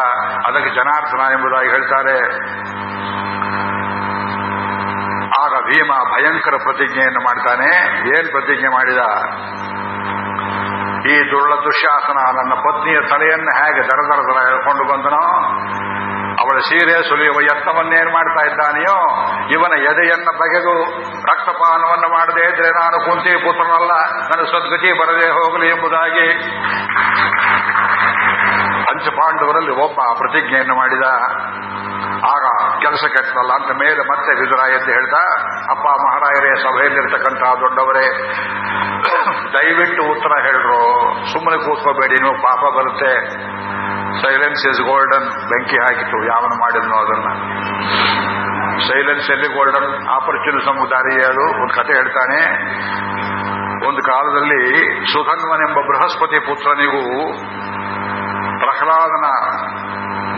ಅದಕ್ಕೆ ಜನಾರ್ದನ ಎಂಬುದಾಗಿ ಹೇಳ್ತಾರೆ. ಆಗ ಭೀಮ ಭಯಂಕರ ಪ್ರತಿಜ್ಞೆಯನ್ನು ಮಾಡ್ತಾನೆ. ಏನ್ ಪ್ರತಿಜ್ಞೆ ಮಾಡಿದ? ಈ ದುರ್ಳ ದುಶ್ಯಾಸನ ನನ್ನ ಪತ್ನಿಯ ತಲೆಯನ್ನು ಹೇಗೆ ದರ ದರ ದರ ಹೇಳ್ಕೊಂಡು ಬಂದನೋ, ಅವಳ ಸೀರೆ ಸುಲಿಯುವ ಯತ್ನವನ್ನೇನು ಮಾಡ್ತಾ ಇದ್ದಾನೆಯೋ, ಇವನ ಎದೆಯನ್ನ ಬಗೆದು ರಕ್ತಪಾನವನ್ನು ಮಾಡದೇ ಇದ್ರೆ ನಾನು ಕುಂತಿ ಪುತ್ರನಲ್ಲ, ನನ್ನ ಸದ್ಗತಿ ಬರದೇ ಹೋಗಲಿ ಎಂಬುದಾಗಿ. ಪಂಚಪಾಂಡವರಲ್ಲಿ ಒಬ್ಬ ಪ್ರತಿಜ್ಞೆಯನ್ನು ಮಾಡಿದ, ಆಗ ಕೆಲಸ ಕೆಟ್ಟಲ್ಲ ಅಂತ ಮೇಲೆ ಮತ್ತೆ ವಿದುರ ಎಂದು ಹೇಳ್ದ, ಅಪ್ಪ ಮಹಾರಾಯರೇ ಸಭೆಯಲ್ಲಿರ್ತಕ್ಕಂತಹ ದೊಡ್ಡವರೇ, ದಯವಿಟ್ಟು ಉತ್ತರ ಹೇಳ್ರು. ಸುಮ್ಮನೆ ಕೂತ್ಕೋಬೇಡಿ, ನೀವು ಪಾಪ ಬರುತ್ತೆ. ಸೈಲೆನ್ಸ್ ಇಸ್ ಗೋಲ್ಡನ್ ಬೆಂಕಿ ಹಾಕಿತು. ಯಾವನು ಮಾಡಿದ್ನೋ ಅದನ್ನ. ಸೈಲೆನ್ಸ್ ಎಲ್ಲಿ ಗೋಲ್ಡನ್ ಆಪರ್ಚುನಿ ಸಮುದಾರಿ ಅದು. ಒಂದು ಕತೆ ಹೇಳ್ತಾನೆ. ಒಂದು ಕಾಲದಲ್ಲಿ ಸುಧನ್ವನೆಂಬ ಬೃಹಸ್ಪತಿ ಪುತ್ರನಿಗೂ ಪ್ರಹ್ಲಾದನ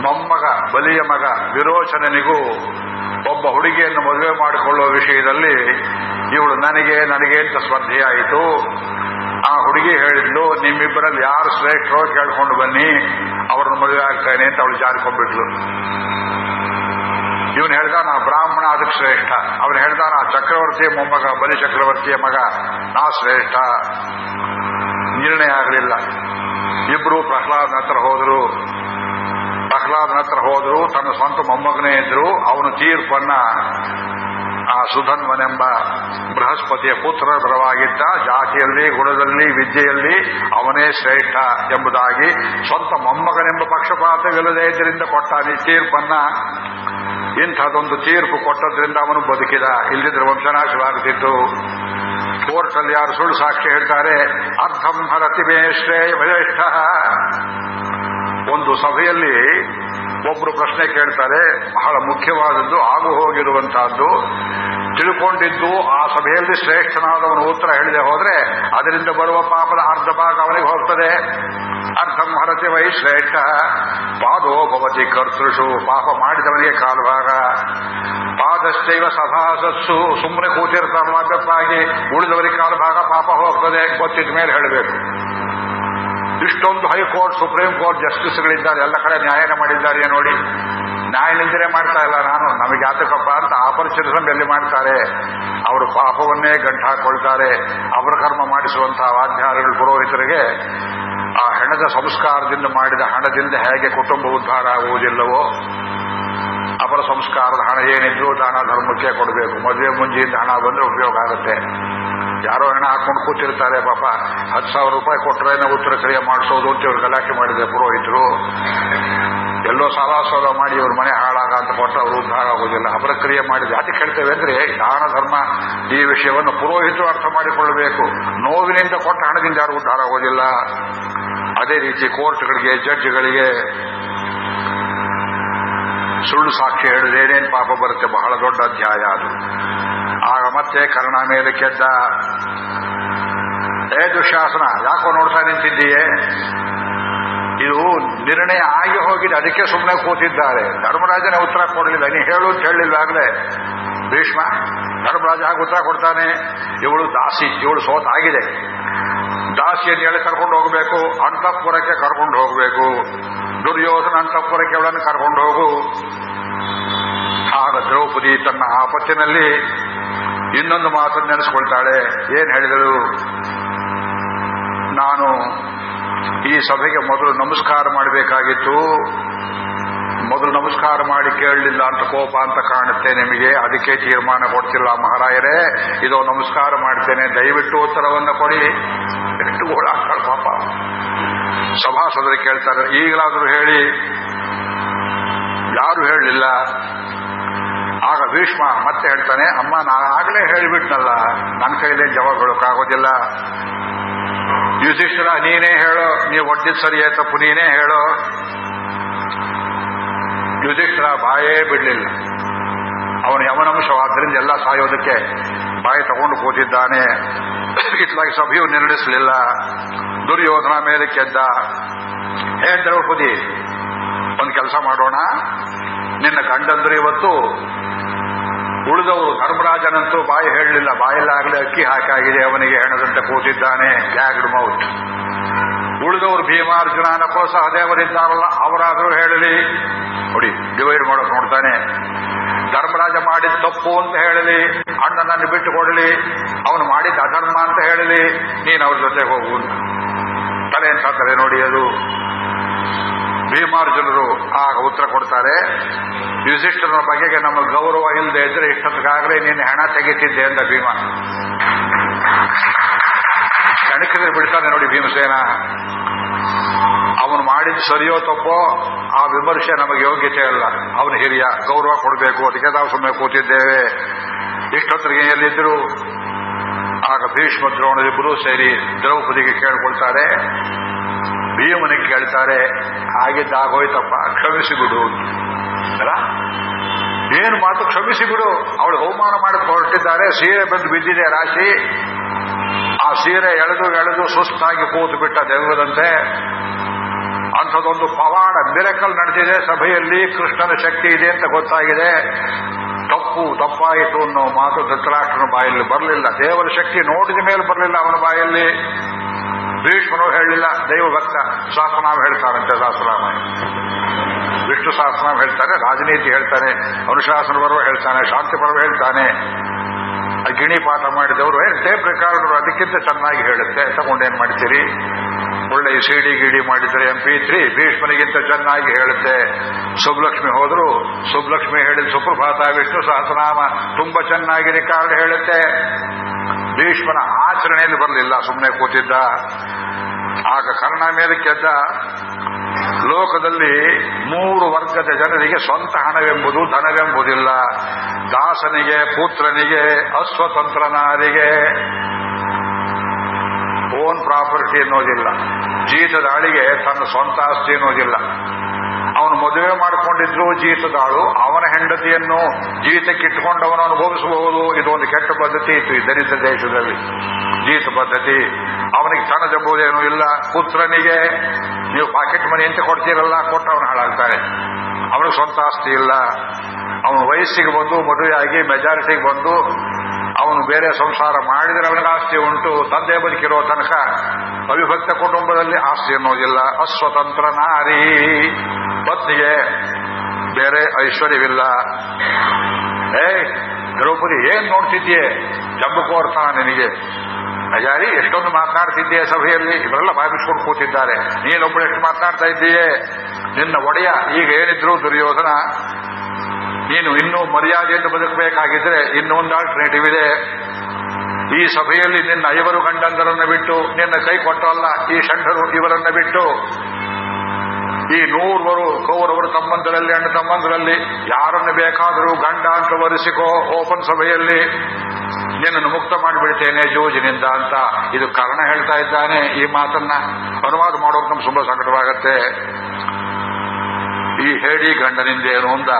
ಮೊಮ್ಮಗ, ಬಲಿಯ ಮಗ ವಿರೋಚನನಿಗೂ ಒಬ್ಬ ಹುಡುಗಿಯನ್ನು ಮದುವೆ ಮಾಡಿಕೊಳ್ಳುವ ವಿಷಯದಲ್ಲಿ ಇವಳು ನನಗೆ ನನಗೆ ಅಂತ ಸ್ಪರ್ಧೆಯಾಯಿತು. ಆ ಹುಡುಗಿ ಹೇಳಿದ್ಲು, ನಿಮ್ಮಿಬ್ಬರಲ್ಲಿ ಯಾರು ಶ್ರೇಷ್ಠರೋ ಕೇಳ್ಕೊಂಡು ಬನ್ನಿ, ಅವ್ರನ್ನ ಮದುವೆ ಆಗ್ತಾನೆ ಅಂತ ಅವಳು ಜಾರಿಕೊಂಡ್ಬಿಟ್ಲು. ಇವನು ಹೇಳ್ದ ನಾ ಬ್ರಾಹ್ಮಣ ಅದಕ್ಕೆ ಶ್ರೇಷ್ಠ. ಅವನು ಹೇಳ್ದ ನಾ ಚಕ್ರವರ್ತಿ ಮೊಮ್ಮಗ ಬಲಿ ಚಕ್ರವರ್ತಿಯ ಮಗ, ನಾ ಶ್ರೇಷ್ಠ. ನಿರ್ಣಯ ಆಗಲಿಲ್ಲ. ಇಬ್ರು ಪ್ರಹ್ಲಾದನ ಹತ್ರ ಹೋದ್ರು. ಪ್ರಹ್ಲಾದನ ಹತ್ರ ಹೋದ್ರು, ತನ್ನ ಸ್ವಂತ ಮೊಮ್ಮಗನೇ ಇದ್ರು. ಅವನು ತೀರ್ಪನ್ನ ಆ ಸುಧನ್ವನೆಂಬ ಬೃಹಸ್ಪತಿಯ ಪುತ್ರ ಬರವಾಗಿದ್ದ ಜಾತಿಯಲ್ಲಿ, ಗುಣದಲ್ಲಿ, ವಿದ್ಯೆಯಲ್ಲಿ ಅವನೇ ಶ್ರೇಷ್ಠ ಎಂಬುದಾಗಿ ಸ್ವಂತ ಮೊಮ್ಮಗನೆಂಬ ಪಕ್ಷಪಾತವಿಲ್ಲದೆ ಇದರಿಂದ ಕೊಟ್ಟ ನೀ ತೀರ್ಪನ್ನ, ಇಂಥದೊಂದು ತೀರ್ಪು ಕೊಟ್ಟದ್ರಿಂದ ಅವನು ಬದುಕಿದ. ಇಲ್ಲದಿದ್ರೆ ವಂಶನಾಶವಾಗುತ್ತಿತ್ತು. ಕೋರ್ಟ್ ಅಲ್ಲಿ ಯಾರು ಸುಳ್ಳು ಸಾಕ್ಷಿ ಹೇಳ್ತಾರೆ, ಅರ್ಧಂ ಹರತಿ ಶ್ರೇಯ ಭಯೇಷ್ಠ ಒಂದು ಸಭೆಯಲ್ಲಿ ಒಬ್ರು ಪ್ರಶ್ನೆ ಕೇಳ್ತಾರೆ, ಬಹಳ ಮುಖ್ಯವಾದದ್ದು, ಆಗು ಹೋಗಿರುವಂತಹದ್ದು, ತಿಳ್ಕೊಂಡಿದ್ದು, ಆ ಸಭೆಯಲ್ಲಿ ಶ್ರೇಷ್ಠನಾದವನು ಉತ್ತರ ಹೇಳಿದೆ ಹೋದ್ರೆ, ಅದರಿಂದ ಬರುವ ಪಾಪದ ಅರ್ಧ ಭಾಗ ಅವನಿಗೆ ಹೋಗ್ತದೆ. ಅರ್ಧಂ ಹರತಿ ವೈ ಶ್ರೇಷ್ಠ, ಪಾದೋ ಭವತಿ ಕರ್ತೃಷು, ಪಾಪ ಮಾಡಿದವನಿಗೆ ಕಾಲುಭಾಗ ಪಾದಶ್ಚೈವ ಸಭಾಸಸ್ಸು ಸುಮ್ಮನೆ ಕೂತಿರ್ತಾರಲ್ಲ ಮಾತಾಗಿ ಉಳಿದವರಿಗೆ ಕಾಲುಭಾಗ, ಪಾಪ ಹೋಗ್ತದೆ ಗೊತ್ತಿದ ಮೇಲೆ ಹೇಳಬೇಕು. ಇಷ್ಟೊಂದು ಹೈಕೋರ್ಟ್, ಸುಪ್ರೀಂ ಕೋರ್ಟ್ ಜಸ್ಟಿಸ್ಗಳಿದ್ದಾರೆ, ಎಲ್ಲ ಕಡೆ ನ್ಯಾಯನ ಮಾಡಿದ್ದಾರೆ ನೋಡಿ. ನ್ಯಾಯ ನಿಂದನೆ ಮಾಡ್ತಾ ಇಲ್ಲ ನಾನು. ನಮಗೆ ಯಾತಕಪ್ಪ ಅಂತ ಅಪರಿಚಿತರ ಎಲ್ಲಿ ಮಾಡ್ತಾರೆ? ಅವರು ಪಾಪವನ್ನೇ ಗಂಟು ಹಾಕೊಳ್ತಾರೆ. ಅವರ ಕರ್ಮ ಮಾಡಿಸುವಂತಹ ವಾದ್ಯಾರಗಳು ಪುರೋಹಿತರಿಗೆ ಆ ಹೆಣದ ಸಂಸ್ಕಾರದಿಂದ ಮಾಡಿದ ಹಣದಿಂದ ಹೇಗೆ ಕುಟುಂಬ ಉದ್ಧಾರ ಆಗುವುದಿಲ್ಲವೋ, ಅವರ ಸಂಸ್ಕಾರದ ಹಣ ಏನಿದ್ರು ದಾನ ಧರ್ಮಕ್ಕೆ ಕೊಡಬೇಕು. ಮದುವೆ ಮುಂಜಿಯಿಂದ ಹಣ ಬಂದ್ರೆ ಉಪಯೋಗ ಆಗುತ್ತೆ. ಯಾರೋ ಹಣ ಹಾಕೊಂಡು ಕೂತಿರ್ತಾರೆ, ಪಾಪ ಹತ್ತು ಸಾವಿರ ರೂಪಾಯಿ ಕೊಟ್ಟರೆ ಉತ್ತರ ಕ್ರಿಯೆ ಮಾಡಿಸೋದು ಅಂತ ಇವ್ರು ಗಲಾಟೆ ಮಾಡಿದೆ ಪುರೋಹಿತರು. ಎಲ್ಲೋ ಸಾಲ ಸೋಲ ಮಾಡಿ ಇವ್ರ ಮನೆ ಹಾಳಾಗ ಅಂತ ಕೊಟ್ಟು ಅವರು ಉದ್ಧಾರ ಆಗೋದಿಲ್ಲ. ಅವರ ಕ್ರಿಯೆ ಮಾಡಿದ್ರೆ ಅದಕ್ಕೆ ಹೇಳ್ತೇವೆ ಅಂದ್ರೆ ದಾನ ಧರ್ಮ ಈ ವಿಷಯವನ್ನು ಪುರೋಹಿತರು ಅರ್ಥ ಮಾಡಿಕೊಳ್ಳಬೇಕು. ನೋವಿನಿಂದ ಕೊಟ್ಟ ಹಣದಿಂದ ಯಾರು ಉದ್ಧಾರ ಆಗೋದಿಲ್ಲ. ಅದೇ ರೀತಿ ಕೋರ್ಟ್ಗಳಿಗೆ, ಜಡ್ಜ್ಗಳಿಗೆ ಸುಳ್ಳು ಸಾಕ್ಷಿ ಹೇಳಿದ್ರೆ ಏನೇನು ಪಾಪ ಬರುತ್ತೆ? ಬಹಳ ದೊಡ್ಡ ಅಧ್ಯಾಯ ಅದು. ಆಗ ಮತ್ತೆ ಕರ್ಣ ಮೇಲೆ ಕೆದ್ದ. ಏ ದುಶಾಸನ, ಯಾಕೋ ನೋಡ್ತಾ ನಿಂತಿದ್ದೀಯೇ? ಇದು ನಿರ್ಣಯ ಆಗಿ ಹೋಗಿದೆ, ಅದಕ್ಕೆ ಸುಮ್ಮನೆ ಕೂತಿದ್ದಾರೆ. ಧರ್ಮರಾಜನೇ ಉತ್ತರ ಕೊಡಲಿಲ್ಲ, ನೀ ಹೇಳು ಅಂತ ಹೇಳಿಲ್ವಾಗಲೇ ಭೀಷ್ಮ, ಧರ್ಮರಾಜ ಹಾಗೆ ಉತ್ತರ ಕೊಡ್ತಾನೆ. ಇವಳು ದಾಸಿ, ಇವಳು ಸೋತಾಗಿದೆ. ದಾಸಿಯನ್ನು ಹೇಳಿ ಕರ್ಕೊಂಡು ಹೋಗಬೇಕು, ಅಂತಃಪುರಕ್ಕೆ ಕರ್ಕೊಂಡು ಹೋಗಬೇಕು. ದುರ್ಯೋಧನ ಅಂತಃಪುರಕ್ಕೆ ಅವಳನ್ನು ಕರ್ಕೊಂಡು ಹೋಗು. ಆಗ ದ್ರೌಪದಿ ತನ್ನ ಆಪತ್ತಿನಲ್ಲಿ ಇನ್ನೊಂದು ಮಾತನ್ನು ನೆನೆಸ್ಕೊಳ್ತಾಳೆ. ಏನ್ ಹೇಳಿದಳು? ನಾನು ಈ ಸಭೆಗೆ ಮೊದಲು ನಮಸ್ಕಾರ ಮಾಡಬೇಕಾಗಿತ್ತು. ಮೊದಲು ನಮಸ್ಕಾರ ಮಾಡಿ ಕೇಳಲಿಲ್ಲ ಅಂತ ಕೋಪ ಅಂತ ಕಾಣುತ್ತೆ ನಿಮಗೆ. ಅದಕ್ಕೆ ತೀರ್ಮಾನ ಕೊಡ್ತಿಲ್ಲ ಮಹಾರಾಯರೇ. ಇದು ನಮಸ್ಕಾರ ಮಾಡ್ತೇನೆ. ದಯವಿಟ್ಟು ಉತ್ತರವನ್ನು ಕೊಡಿ. ಎಷ್ಟು ಗೋಳಾಗ್ತಾಳೆ ಪಾಪ. ಸಭಾಸದರು ಕೇಳ್ತಾರೆ, ಈಗಲಾದರೂ ಹೇಳಿ. ಯಾರು ಹೇಳಲಿಲ್ಲ. ಆಗ ಭೀಷ್ಮ ಮತ್ತೆ ಹೇಳ್ತಾನೆ, ಅಮ್ಮ, ನಾನು ಆಗಲೇ ಹೇಳಿಬಿಟ್ನಲ್ಲ ನನ್ನ ಕೈಲೇ ಜವಾಬ್ಗೊಳಕ್ಕಾಗೋದಿಲ್ಲ ಯುಧಿಷ್ಠರ, ನೀನೇ ಹೇಳೋ, ನೀವು ಒಟ್ಟಿದ್ ಸರಿ ತಪ್ಪು ನೀನೇ ಹೇಳೋ. ಯುಧಿಷ್ಠರ ಬಾಯೇ ಬಿಡಲಿಲ್ಲ. ಅವನು ಯಮನಂಶವಾದ್ರಿಂದ ಎಲ್ಲ ಸಾಯೋದಕ್ಕೆ ಬಾಯಿ ತಗೊಂಡು ಕೂತಿದ್ದಾನೆ. ಇಟ್ಲಾಗಿ ಸಭೆಯು ನಿರ್ಣಯಿಸಲಿಲ್ಲ ದುರ್ಯೋಧನ ಮೇಲೆ ಕೆದ್ದ, ಹೇ ದ್ರೌಪದಿ, ಒಂದು ಕೆಲಸ ಮಾಡೋಣ. ನಿನ್ನ ಗಂಡಂದ್ರೆ ಇವತ್ತು ಉಳಿದವರು ಧರ್ಮರಾಜನಂತೂ ಬಾಯಿ ಹೇಳಲಿಲ್ಲ. ಬಾಯಲ್ಲಾಗಲೇ ಅಕ್ಕಿ ಹಾಕಾಗಿದೆ. ಅವನಿಗೆ ಹೆಣದಂತೆ ಕೂತಿದ್ದಾನೆ. ಜಾಗಡ್ ಮೌತ್. ಉಳಿದವರು ಭೀಮಾರ್ಜುನ ನಕೋ ಸಹದೇವರಿದ್ದಾರಲ್ಲ ಅವರಾದರೂ ಹೇಳಲಿ. ನೋಡಿ, ಡಿವೈಡ್ ಮಾಡೋಕ್ ನೋಡ್ತಾನೆ. ಧರ್ಮರಾಜ ಮಾಡಿದ ತಪ್ಪು ಅಂತ ಹೇಳಲಿ. ಅಣ್ಣನನ್ನು ಬಿಟ್ಟು ಕೊಡಲಿ ಅವನು ಮಾಡಿದ ಅಧರ್ಮ ಅಂತ ಹೇಳಲಿ. ನೀನು ಅವ್ರ ಜೊತೆ ಹೋಗು ಅಂತ. ತಲೆ ಅಂತ ತಲೆ ನೋಡಿ ಅದು. ಭೀಮಾರ್ಜುನರು ಆಗ ಉತ್ತರ ಕೊಡ್ತಾರೆ ಯುಧಿಷ್ಠಿರನ ಬಗೆಗೆ ನಮ್ಮ ಗೌರವ ಇಲ್ಲದೆ ಇದ್ರೆ ಇಷ್ಟೊತ್ತಿಗಾಗಲೇ ನೀನು ಹೆಣ ತೆಗಿತಿದ್ದೆ ಅಂತ ಭೀಮ. ಕಣಕ್ಕೆ ಬಿಡ್ತಾನೆ ನೋಡಿ ಭೀಮಸೇನ. ಅವನು ಮಾಡಿದ ಸರಿಯೋ ತಪ್ಪೋ, ಆ ವಿಮರ್ಶೆ ನಮಗೆ ಯೋಗ್ಯತೆ ಅಲ್ಲ. ಅವನು ಹಿರಿಯ, ಗೌರವ ಕೊಡಬೇಕು, ಅದಕ್ಕೆ ನಾವು ಸುಮ್ಮನೆ ಕೂತಿದ್ದೇವೆ. ಇಷ್ಟೊತ್ತಿಗೆ ಎಲ್ಲಿದ್ದರು? ಆಗ ಭೀಷ್ಮ ದ್ರೋಣರಿಬ್ಬರು ಸೇರಿ ದ್ರೌಪದಿಗೆ ಕೇಳ್ಕೊಳ್ತಾರೆ ಭೀಮನಿಗೆ ಕೇಳ್ತಾರೆ ಆಗಿದ್ದಾಗೋಯ್ತಪ್ಪ ಕ್ಷಮಿಸಿ ಬಿಡು ಅಲ್ಲ? ಏನು ಮಾತು? ಕ್ಷಮಿಸಿ ಬಿಡು. ಅವಳು ಹೋಮಾನ ಮಾಡಿ ಹೊರಟಿದ್ದಾರೆ, ಸೀರೆ ಬಂದು ಬಿದ್ದಿದೆ ರಾಶಿ. ಆ ಸೀರೆ ಎಳೆದು ಎಳೆದು ಸುಸ್ತಾಗಿ ಕೂತು ಬಿಟ್ಟ ದೆವ್ವದಂತೆ. ಅಂಥದ್ದೊಂದು ಪವಾಡ, ಮಿರಕಲ್ ನಡೆದಿದೆ ಸಭೆಯಲ್ಲಿ, ಕೃಷ್ಣನ ಶಕ್ತಿ ಇದೆ ಅಂತ ಗೊತ್ತಾಗಿದೆ. ತಪ್ಪು, ತಪ್ಪಾಯಿತು ಅನ್ನೋ ಮಾತು ಧೃತರಾಷ್ಟ್ರನ ಬಾಯಲ್ಲಿ ಬರಲಿಲ್ಲ. ದೇವರ ಶಕ್ತಿ ನೋಡಿದ ಮೇಲೆ ಬರಲಿಲ್ಲ ಅವನ ಬಾಯಲ್ಲಿ. ಭೀಷ್ಮನು ಹೇಳಲಿಲ್ಲ ದೈವ ಭಕ್ತ ಶಾಸನಾಮ ಹೇಳ್ತಾರಂತೆ ಶಾಸ್ತ್ರನಾಮ ವಿಷ್ಣು ಸಹಸ್ರನಾಮ ಹೇಳ್ತಾರೆ, ರಾಜನೀತಿ ಹೇಳ್ತಾನೆ, ಅನುಶಾಸನ ಪರ್ವ ಹೇಳ್ತಾನೆ, ಶಾಂತಿ ಪರ್ವ ಹೇಳ್ತಾನೆ. ಗಿಣಿ ಪಾಠ ಮಾಡಿದವರು ಟೇಪ್ ರೆಕಾರ್ಡರ್ ಅದಕ್ಕಿಂತ ಚೆನ್ನಾಗಿ ಹೇಳುತ್ತೆ ತಗೊಂಡೇನ್ ಮಾಡ್ತೀರಿ? ಒಳ್ಳೆ ಸಿಡಿ ಗಿಡಿ ಮಾಡಿದ್ರೆ ಎಂ ಪಿ ತ್ರೀ ಭೀಷ್ಮನಿಗಿಂತ ಚೆನ್ನಾಗಿ ಹೇಳುತ್ತೆ. ಸುಬ್ಲಕ್ಷ್ಮಿ ಹೋದ್ರು, ಸುಬ್ಲಕ್ಷ್ಮಿ ಹೇಳಿದ ಸುಪ್ರಭಾತ, ವಿಷ್ಣು ಸಹಸ್ರನಾಮ, ತುಂಬಾ ಚೆನ್ನಾಗಿ ರೆಕಾರ್ಡ್ ಹೇಳುತ್ತೆ. ಭೀಷ್ಮನ ಆಚರಣೆಯಲ್ಲಿ ಬರಲಿಲ್ಲ ಸುಮ್ಮನೆ ಕೂತಿದ್ದ. ಆಗ ಕರ್ಣ ಮೇಲೆ ಕೆದ್ದ. ಲೋಕದಲ್ಲಿ ಮೂರು ವರ್ಗದ ಜನರಿಗೆ ಸ್ವಂತ ಹಣವೆಂಬುದು ಧನವೆಂಬುದಿಲ್ಲ. ದಾಸನಿಗೆ, ಪುತ್ರನಿಗೆ ಅಸ್ವತಂತ್ರನಾರಿಗೆ ಓನ್ ಪ್ರಾಪರ್ಟಿ ಅನ್ನೋದಿಲ್ಲ ಜೀತದಾಳಿಗೆ ತನ್ನ ಸ್ವಂತ ಆಸ್ತಿ ಅನ್ನೋದಿಲ್ಲ ಅವನು ಮದುವೆ ಮಾಡಿಕೊಂಡಿದ್ರು ಜೀತದಾಳು. ಅವನ ಹೆಂಡತಿಯನ್ನು ಜೀತಕ್ಕಿಟ್ಟುಕೊಂಡವನು ಅನುಭವಿಸಬಹುದು. ಇದು ಒಂದು ಕೆಟ್ಟ ಪದ್ಧತಿ ಇತ್ತು ಈ ದರಿದ್ರ ದೇಶದಲ್ಲಿ. ಜೀತ ಪದ್ಧತಿ. ಅವನಿಗೆ ತನದೆಂಬುದೇನೂ ಇಲ್ಲ. ಪುತ್ರನಿಗೆ ನೀವು ಪಾಕೆಟ್ ಮನಿ ಅಂತ ಕೊಡ್ತೀರಲ್ಲ ಕೊಟ್ಟು ಅವನು ಹಾಳಾಗ್ತಾನೆ. ಅವನಿಗೆ ಸ್ವಂತ ಆಸ್ತಿ ಇಲ್ಲ. ಅವನು ವಯಸ್ಸಿಗೆ ಬಂದು, ಮದುವೆಯಾಗಿ ಮೆಜಾರಿಟಿಗೆ ಬಂದು, ಅವನು ಬೇರೆ ಸಂಸಾರ ಮಾಡಿದರೆ ಅವನಿಗೆ ಆಸ್ತಿ ಉಂಟು. ತಂದೆ ಬದುಕಿರೋ ತನಕ ಅವಿಭಕ್ತ ಕುಟುಂಬದಲ್ಲಿ ಆಸ್ತಿ ಅನ್ನೋದಿಲ್ಲ. ಅಸ್ವತಂತ್ರ ನಾರಿ. ಪತ್ನಿಗೆ ಬೇರೆ ಐಶ್ವರ್ಯವಿಲ್ಲ. ಏ ದ್ರೌಪದಿ, ಏನ್ ನೋಡ್ತಿದ್ಯೆ? ಜಂಬಕೋರ್ತಾನ ನಿನಗೆ. ಅಜಾರಿ, ಎಷ್ಟೊಂದು ಮಾತನಾಡ್ತಿದ್ದೀಯ ಸಭೆಯಲ್ಲಿ? ಇವರೆಲ್ಲ ಬಾಯಿಸ್ಕೊಂಡು ಕೂತಿದ್ದಾರೆ. ನೀನೊಬ್ಬಳು ಎಷ್ಟು ಮಾತನಾಡ್ತಾ ಇದ್ದೀಯೇ? ನಿನ್ನ ಒಡೆಯ ಈಗ ಏನಿದ್ರು ದುರ್ಯೋಧನ, ನೀನು ಇನ್ನೂ ಮರ್ಯಾದೆಯಿಂದ ಬದುಕಬೇಕಾಗಿದ್ರೆ ಇನ್ನೊಂದು ಆಲ್ಟರ್ನೇಟಿವ್ ಇದೆ. ಈ ಸಭೆಯಲ್ಲಿ ನಿನ್ನ ಐವರು ಗಂಡಂದರನ್ನು ಬಿಟ್ಟು, ನಿನ್ನ ಕೈ ಕೊಟ್ಟಲ್ಲ ಈ ಷಂಡರು ಇವರನ್ನ ಬಿಟ್ಟು ಈ ನೂರ್ವರು ಕೌರವರು ತಮ್ಮಂದರಲ್ಲಿ ಅಣ್ಣ ತಮ್ಮಂದರಲ್ಲಿ ಯಾರನ್ನು ಬೇಕಾದರೂ ಗಂಡ ಅಂತ ವರಿಸಿಕೋ ಓಪನ್ ಸಭೆಯಲ್ಲಿ. ನಿನ್ನನ್ನು ಮುಕ್ತ ಮಾಡಿಬಿಡ್ತೇನೆ ಜೋಜಿನಿಂದ ಅಂತ ಇದು ಕಾರಣ ಹೇಳ್ತಾ ಇದ್ದಾನೆ ಈ ಮಾತನ್ನ. ಅನುವಾದ ಮಾಡೋಕೆ ನಮ್ಗೆ ತುಂಬಾ ಸಂಕಟವಾಗತ್ತೆ. ಈ ಹೇಳಿ ಗಂಡನಿಂದೇನು ಅಂದ?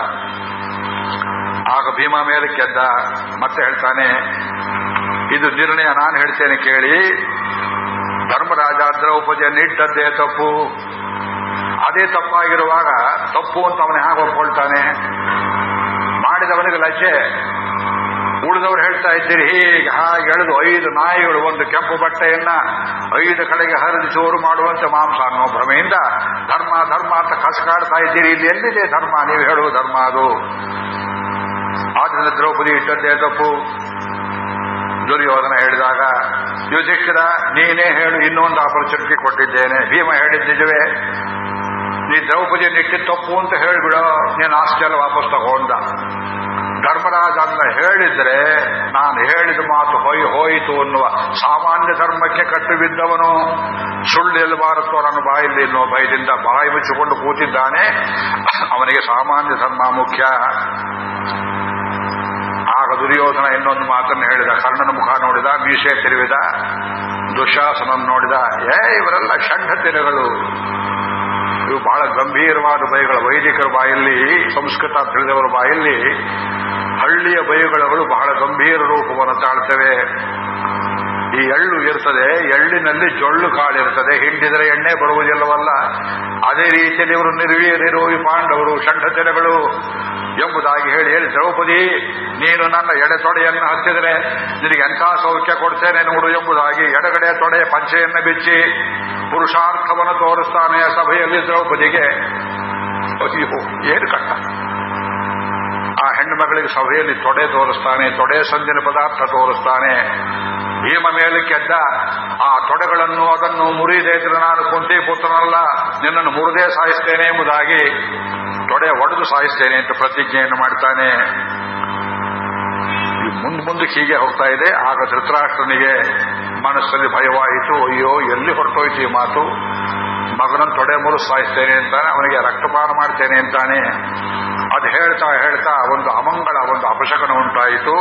ಆಗ ಭೀಮ ಮೇಲೆ ಕೆದ್ದ. ಮತ್ತೆ ಹೇಳ್ತಾನೆ, ಇದು ನಿರ್ಣಯ ನಾನು ಹೇಳ್ತೇನೆ ಕೇಳಿ. ಧರ್ಮರಾಜ ದ್ರೌಪದಿಯನ್ನಿಟ್ಟದ್ದೇ ತಪ್ಪು. ಅದೇ ತಪ್ಪಾಗಿರುವಾಗ ತಪ್ಪು ಅಂತ ಅವನ ಹೇಗೆ ಒಪ್ಕೊಳ್ತಾನೆ. ಮಾಡಿದವನಿಗೆ ಲಜ್ಜೆ. ಉಳಿದವರು ಹೇಳ್ತಾ ಇದ್ದೀರಿ, ಹೀಗೆ ಹಾಗೆ ಎಳೆದು ಐದು ನಾಯಿಗಳು, ಒಂದು ಕೆಂಪು ಬಟ್ಟೆಯನ್ನ ಐದು ಕಡೆಗೆ ಹರಿದು ಚೋರು ಮಾಡುವಂತೆ ಮಾಂಸ ಅನ್ನೋ ಭ್ರಮೆಯಿಂದ ಧರ್ಮ ಧರ್ಮ ಅಂತ ಕಸಕಾಡ್ತಾ ಇದ್ದೀರಿ. ಇಲ್ಲಿ ಎಲ್ಲಿದೆ ಧರ್ಮ? ನೀವು ಹೇಳುವ ಧರ್ಮ ಅದು. ಆದ್ರಿಂದ ದ್ರೌಪದಿ ಇಟ್ಟದ್ದೇ ತಪ್ಪು. ದುರ್ಯೋಧನ ಹೇಳಿದಾಗ, ಯುಧಿಷ್ಠಿರ, ನೀನೇ ಹೇಳು, ಇನ್ನೊಂದು ಆಪರ್ಚುನಿಟಿ ಕೊಟ್ಟಿದ್ದೇನೆ. ಭೀಮ ಹೇಳಿದ ನಿಜವೇ. ನೀ ದ್ರೌಪದಿ ನಿಟ್ಟಿ ತಪ್ಪು ಅಂತ ಹೇಳಿಬಿಡೋ. ನೀನು ಆಸ್ತಿಯಲ್ಲ ವಾಪಸ್ ತಗೊಂಡ. ಧರ್ಮರಾಜ ಅಂತ ಹೇಳಿದ್ರೆ, ನಾನು ಹೇಳಿದ ಮಾತು ಹೊಯ್, ಹೋಯಿತು ಅನ್ನುವ ಸಾಮಾನ್ಯ ಧರ್ಮಕ್ಕೆ ಕಟ್ಟು ಬಿದ್ದವನು ಸುಳ್ಳು ಎಲ್ಲಬಾರದು ನನ್ನ ಬಾಯಲ್ಲಿ ಎನ್ನುವ ಭಯದಿಂದ ಬಾಯಿ ಮುಚ್ಚಿಕೊಂಡು ಕೂತಿದ್ದಾನೆ. ಅವನಿಗೆ ಸಾಮಾನ್ಯ ಧರ್ಮ ಮುಖ್ಯ. ಆಗ ದುರ್ಯೋಧನ ಇನ್ನೊಂದು ಮಾತನ್ನು ಹೇಳಿದ, ಕರ್ಣನ ಮುಖ ನೋಡಿದ, ಮೀಸೆ ತಿರುವಿದ ದುಶಾಸನ ನೋಡಿದ, ಏ, ಇವರೆಲ್ಲ ಷಂಢತೆರೆಗಳು ಇವು ಬಹಳ ಗಂಭೀರವಾದ ಬೈಗಳ. ವೈದಿಕರ ಬಾಯಲ್ಲಿ, ಸಂಸ್ಕೃತ ತಿಳಿದವರ ಬಾಯಲ್ಲಿ ಹಳ್ಳಿಯ ಬೈಗಳಗಳು ಬಹಳ ಗಂಭೀರ ರೂಪವನ್ನು ತಾಳ್ತವೆ. ಈ ಎಳ್ಳು ಇರ್ತದೆ, ಎಳ್ಳಿನಲ್ಲಿ ಜೊಳ್ಳು ಕಾಳಿರ್ತದೆ ಹಿಂಡಿದರೆ ಎಣ್ಣೆ ಬರುವುದಿಲ್ಲವಲ್ಲ. ಅದೇ ರೀತಿಯಲ್ಲಿ ಇವರು ನಿರ್ವೀರ್ಯರು ಪಾಂಡವರು ಷಂಢತೆರೆಗಳು ಎಂಬುದಾಗಿ ಹೇಳಿ ಹೇಳಿ, ದ್ರೌಪದಿ, ನೀನು ನನ್ನ ಎಡೆ ತೊಡೆಯನ್ನು ಹತ್ತಿದರೆ ನಿನಗೆ ಎಂಥ ಸೌಖ್ಯ ಕೊಡ್ತೇನೆ ನೋಡು ಎಂಬುದಾಗಿ ಎಡಗಡೆ ತೊಡೆ ಪಂಚೆಯನ್ನು ಬಿಚ್ಚಿ ಪುರುಷಾರ್ಥವನ್ನು ತೋರಿಸ್ತಾನೆ ಸಭೆಯಲ್ಲಿ ದ್ರೌಪದಿಗೆ. ಏನು ಕಟ್ಟ ಆ ಹೆಣ್ಣು ಮಗಳಿಗೆ ಸಭೆಯಲ್ಲಿ ತೊಡೆ ತೋರಿಸ್ತಾನೆ, ತೊಡೆ ಸಂಜಿನ ಪದಾರ್ಥ ತೋರಿಸ್ತಾನೆ. ಭೀಮ ಮೇಲೆ ಕೆದ್ದ, ಆ ತೊಡೆಗಳನ್ನು ಅದನ್ನು ಮುರಿದೇ ಇದ್ರೆ ನಾನು ಕುಂತಿ ಪುತ್ರನಲ್ಲ, ನಿನ್ನನ್ನು ಮುರಿದೇ ಸಾಯಿಸ್ತೇನೆ ಎಂಬುದಾಗಿ ತೊಡೆ ಒಡೆದು ಸಾಯಿಸ್ತೇನೆ ಅಂತ ಪ್ರತಿಜ್ಞೆಯನ್ನು ಮಾಡ್ತಾನೆ. ಮುಂದೆ ಮುಂದಕ್ಕೆ ಹೀಗೆ ಹೋಗ್ತಾ ಇದೆ. ಆಗ ಧೃತರಾಷ್ಟ್ರನಿಗೆ ಮನಸ್ಸಲ್ಲಿ ಭಯವಾಯಿತು. ಅಯ್ಯೋ, ಎಲ್ಲಿ ಹೊರಟೋಯ್ತು ಈ ಮಾತು? ಮಗನನ್ನು ತೊಡೆ ಮುರು ಸಾಯಿಸ್ತೇನೆ ಅಂತಾನೆ, ಅವನಿಗೆ ರಕ್ತಪಾನ ಮಾಡ್ತೇನೆ ಅಂತಾನೆ. ಅದು ಹೇಳ್ತಾ ಹೇಳ್ತಾ ಒಂದು ಅಮಂಗಳ, ಒಂದು ಅಪಶಕನ ಉಂಟಾಯಿತು.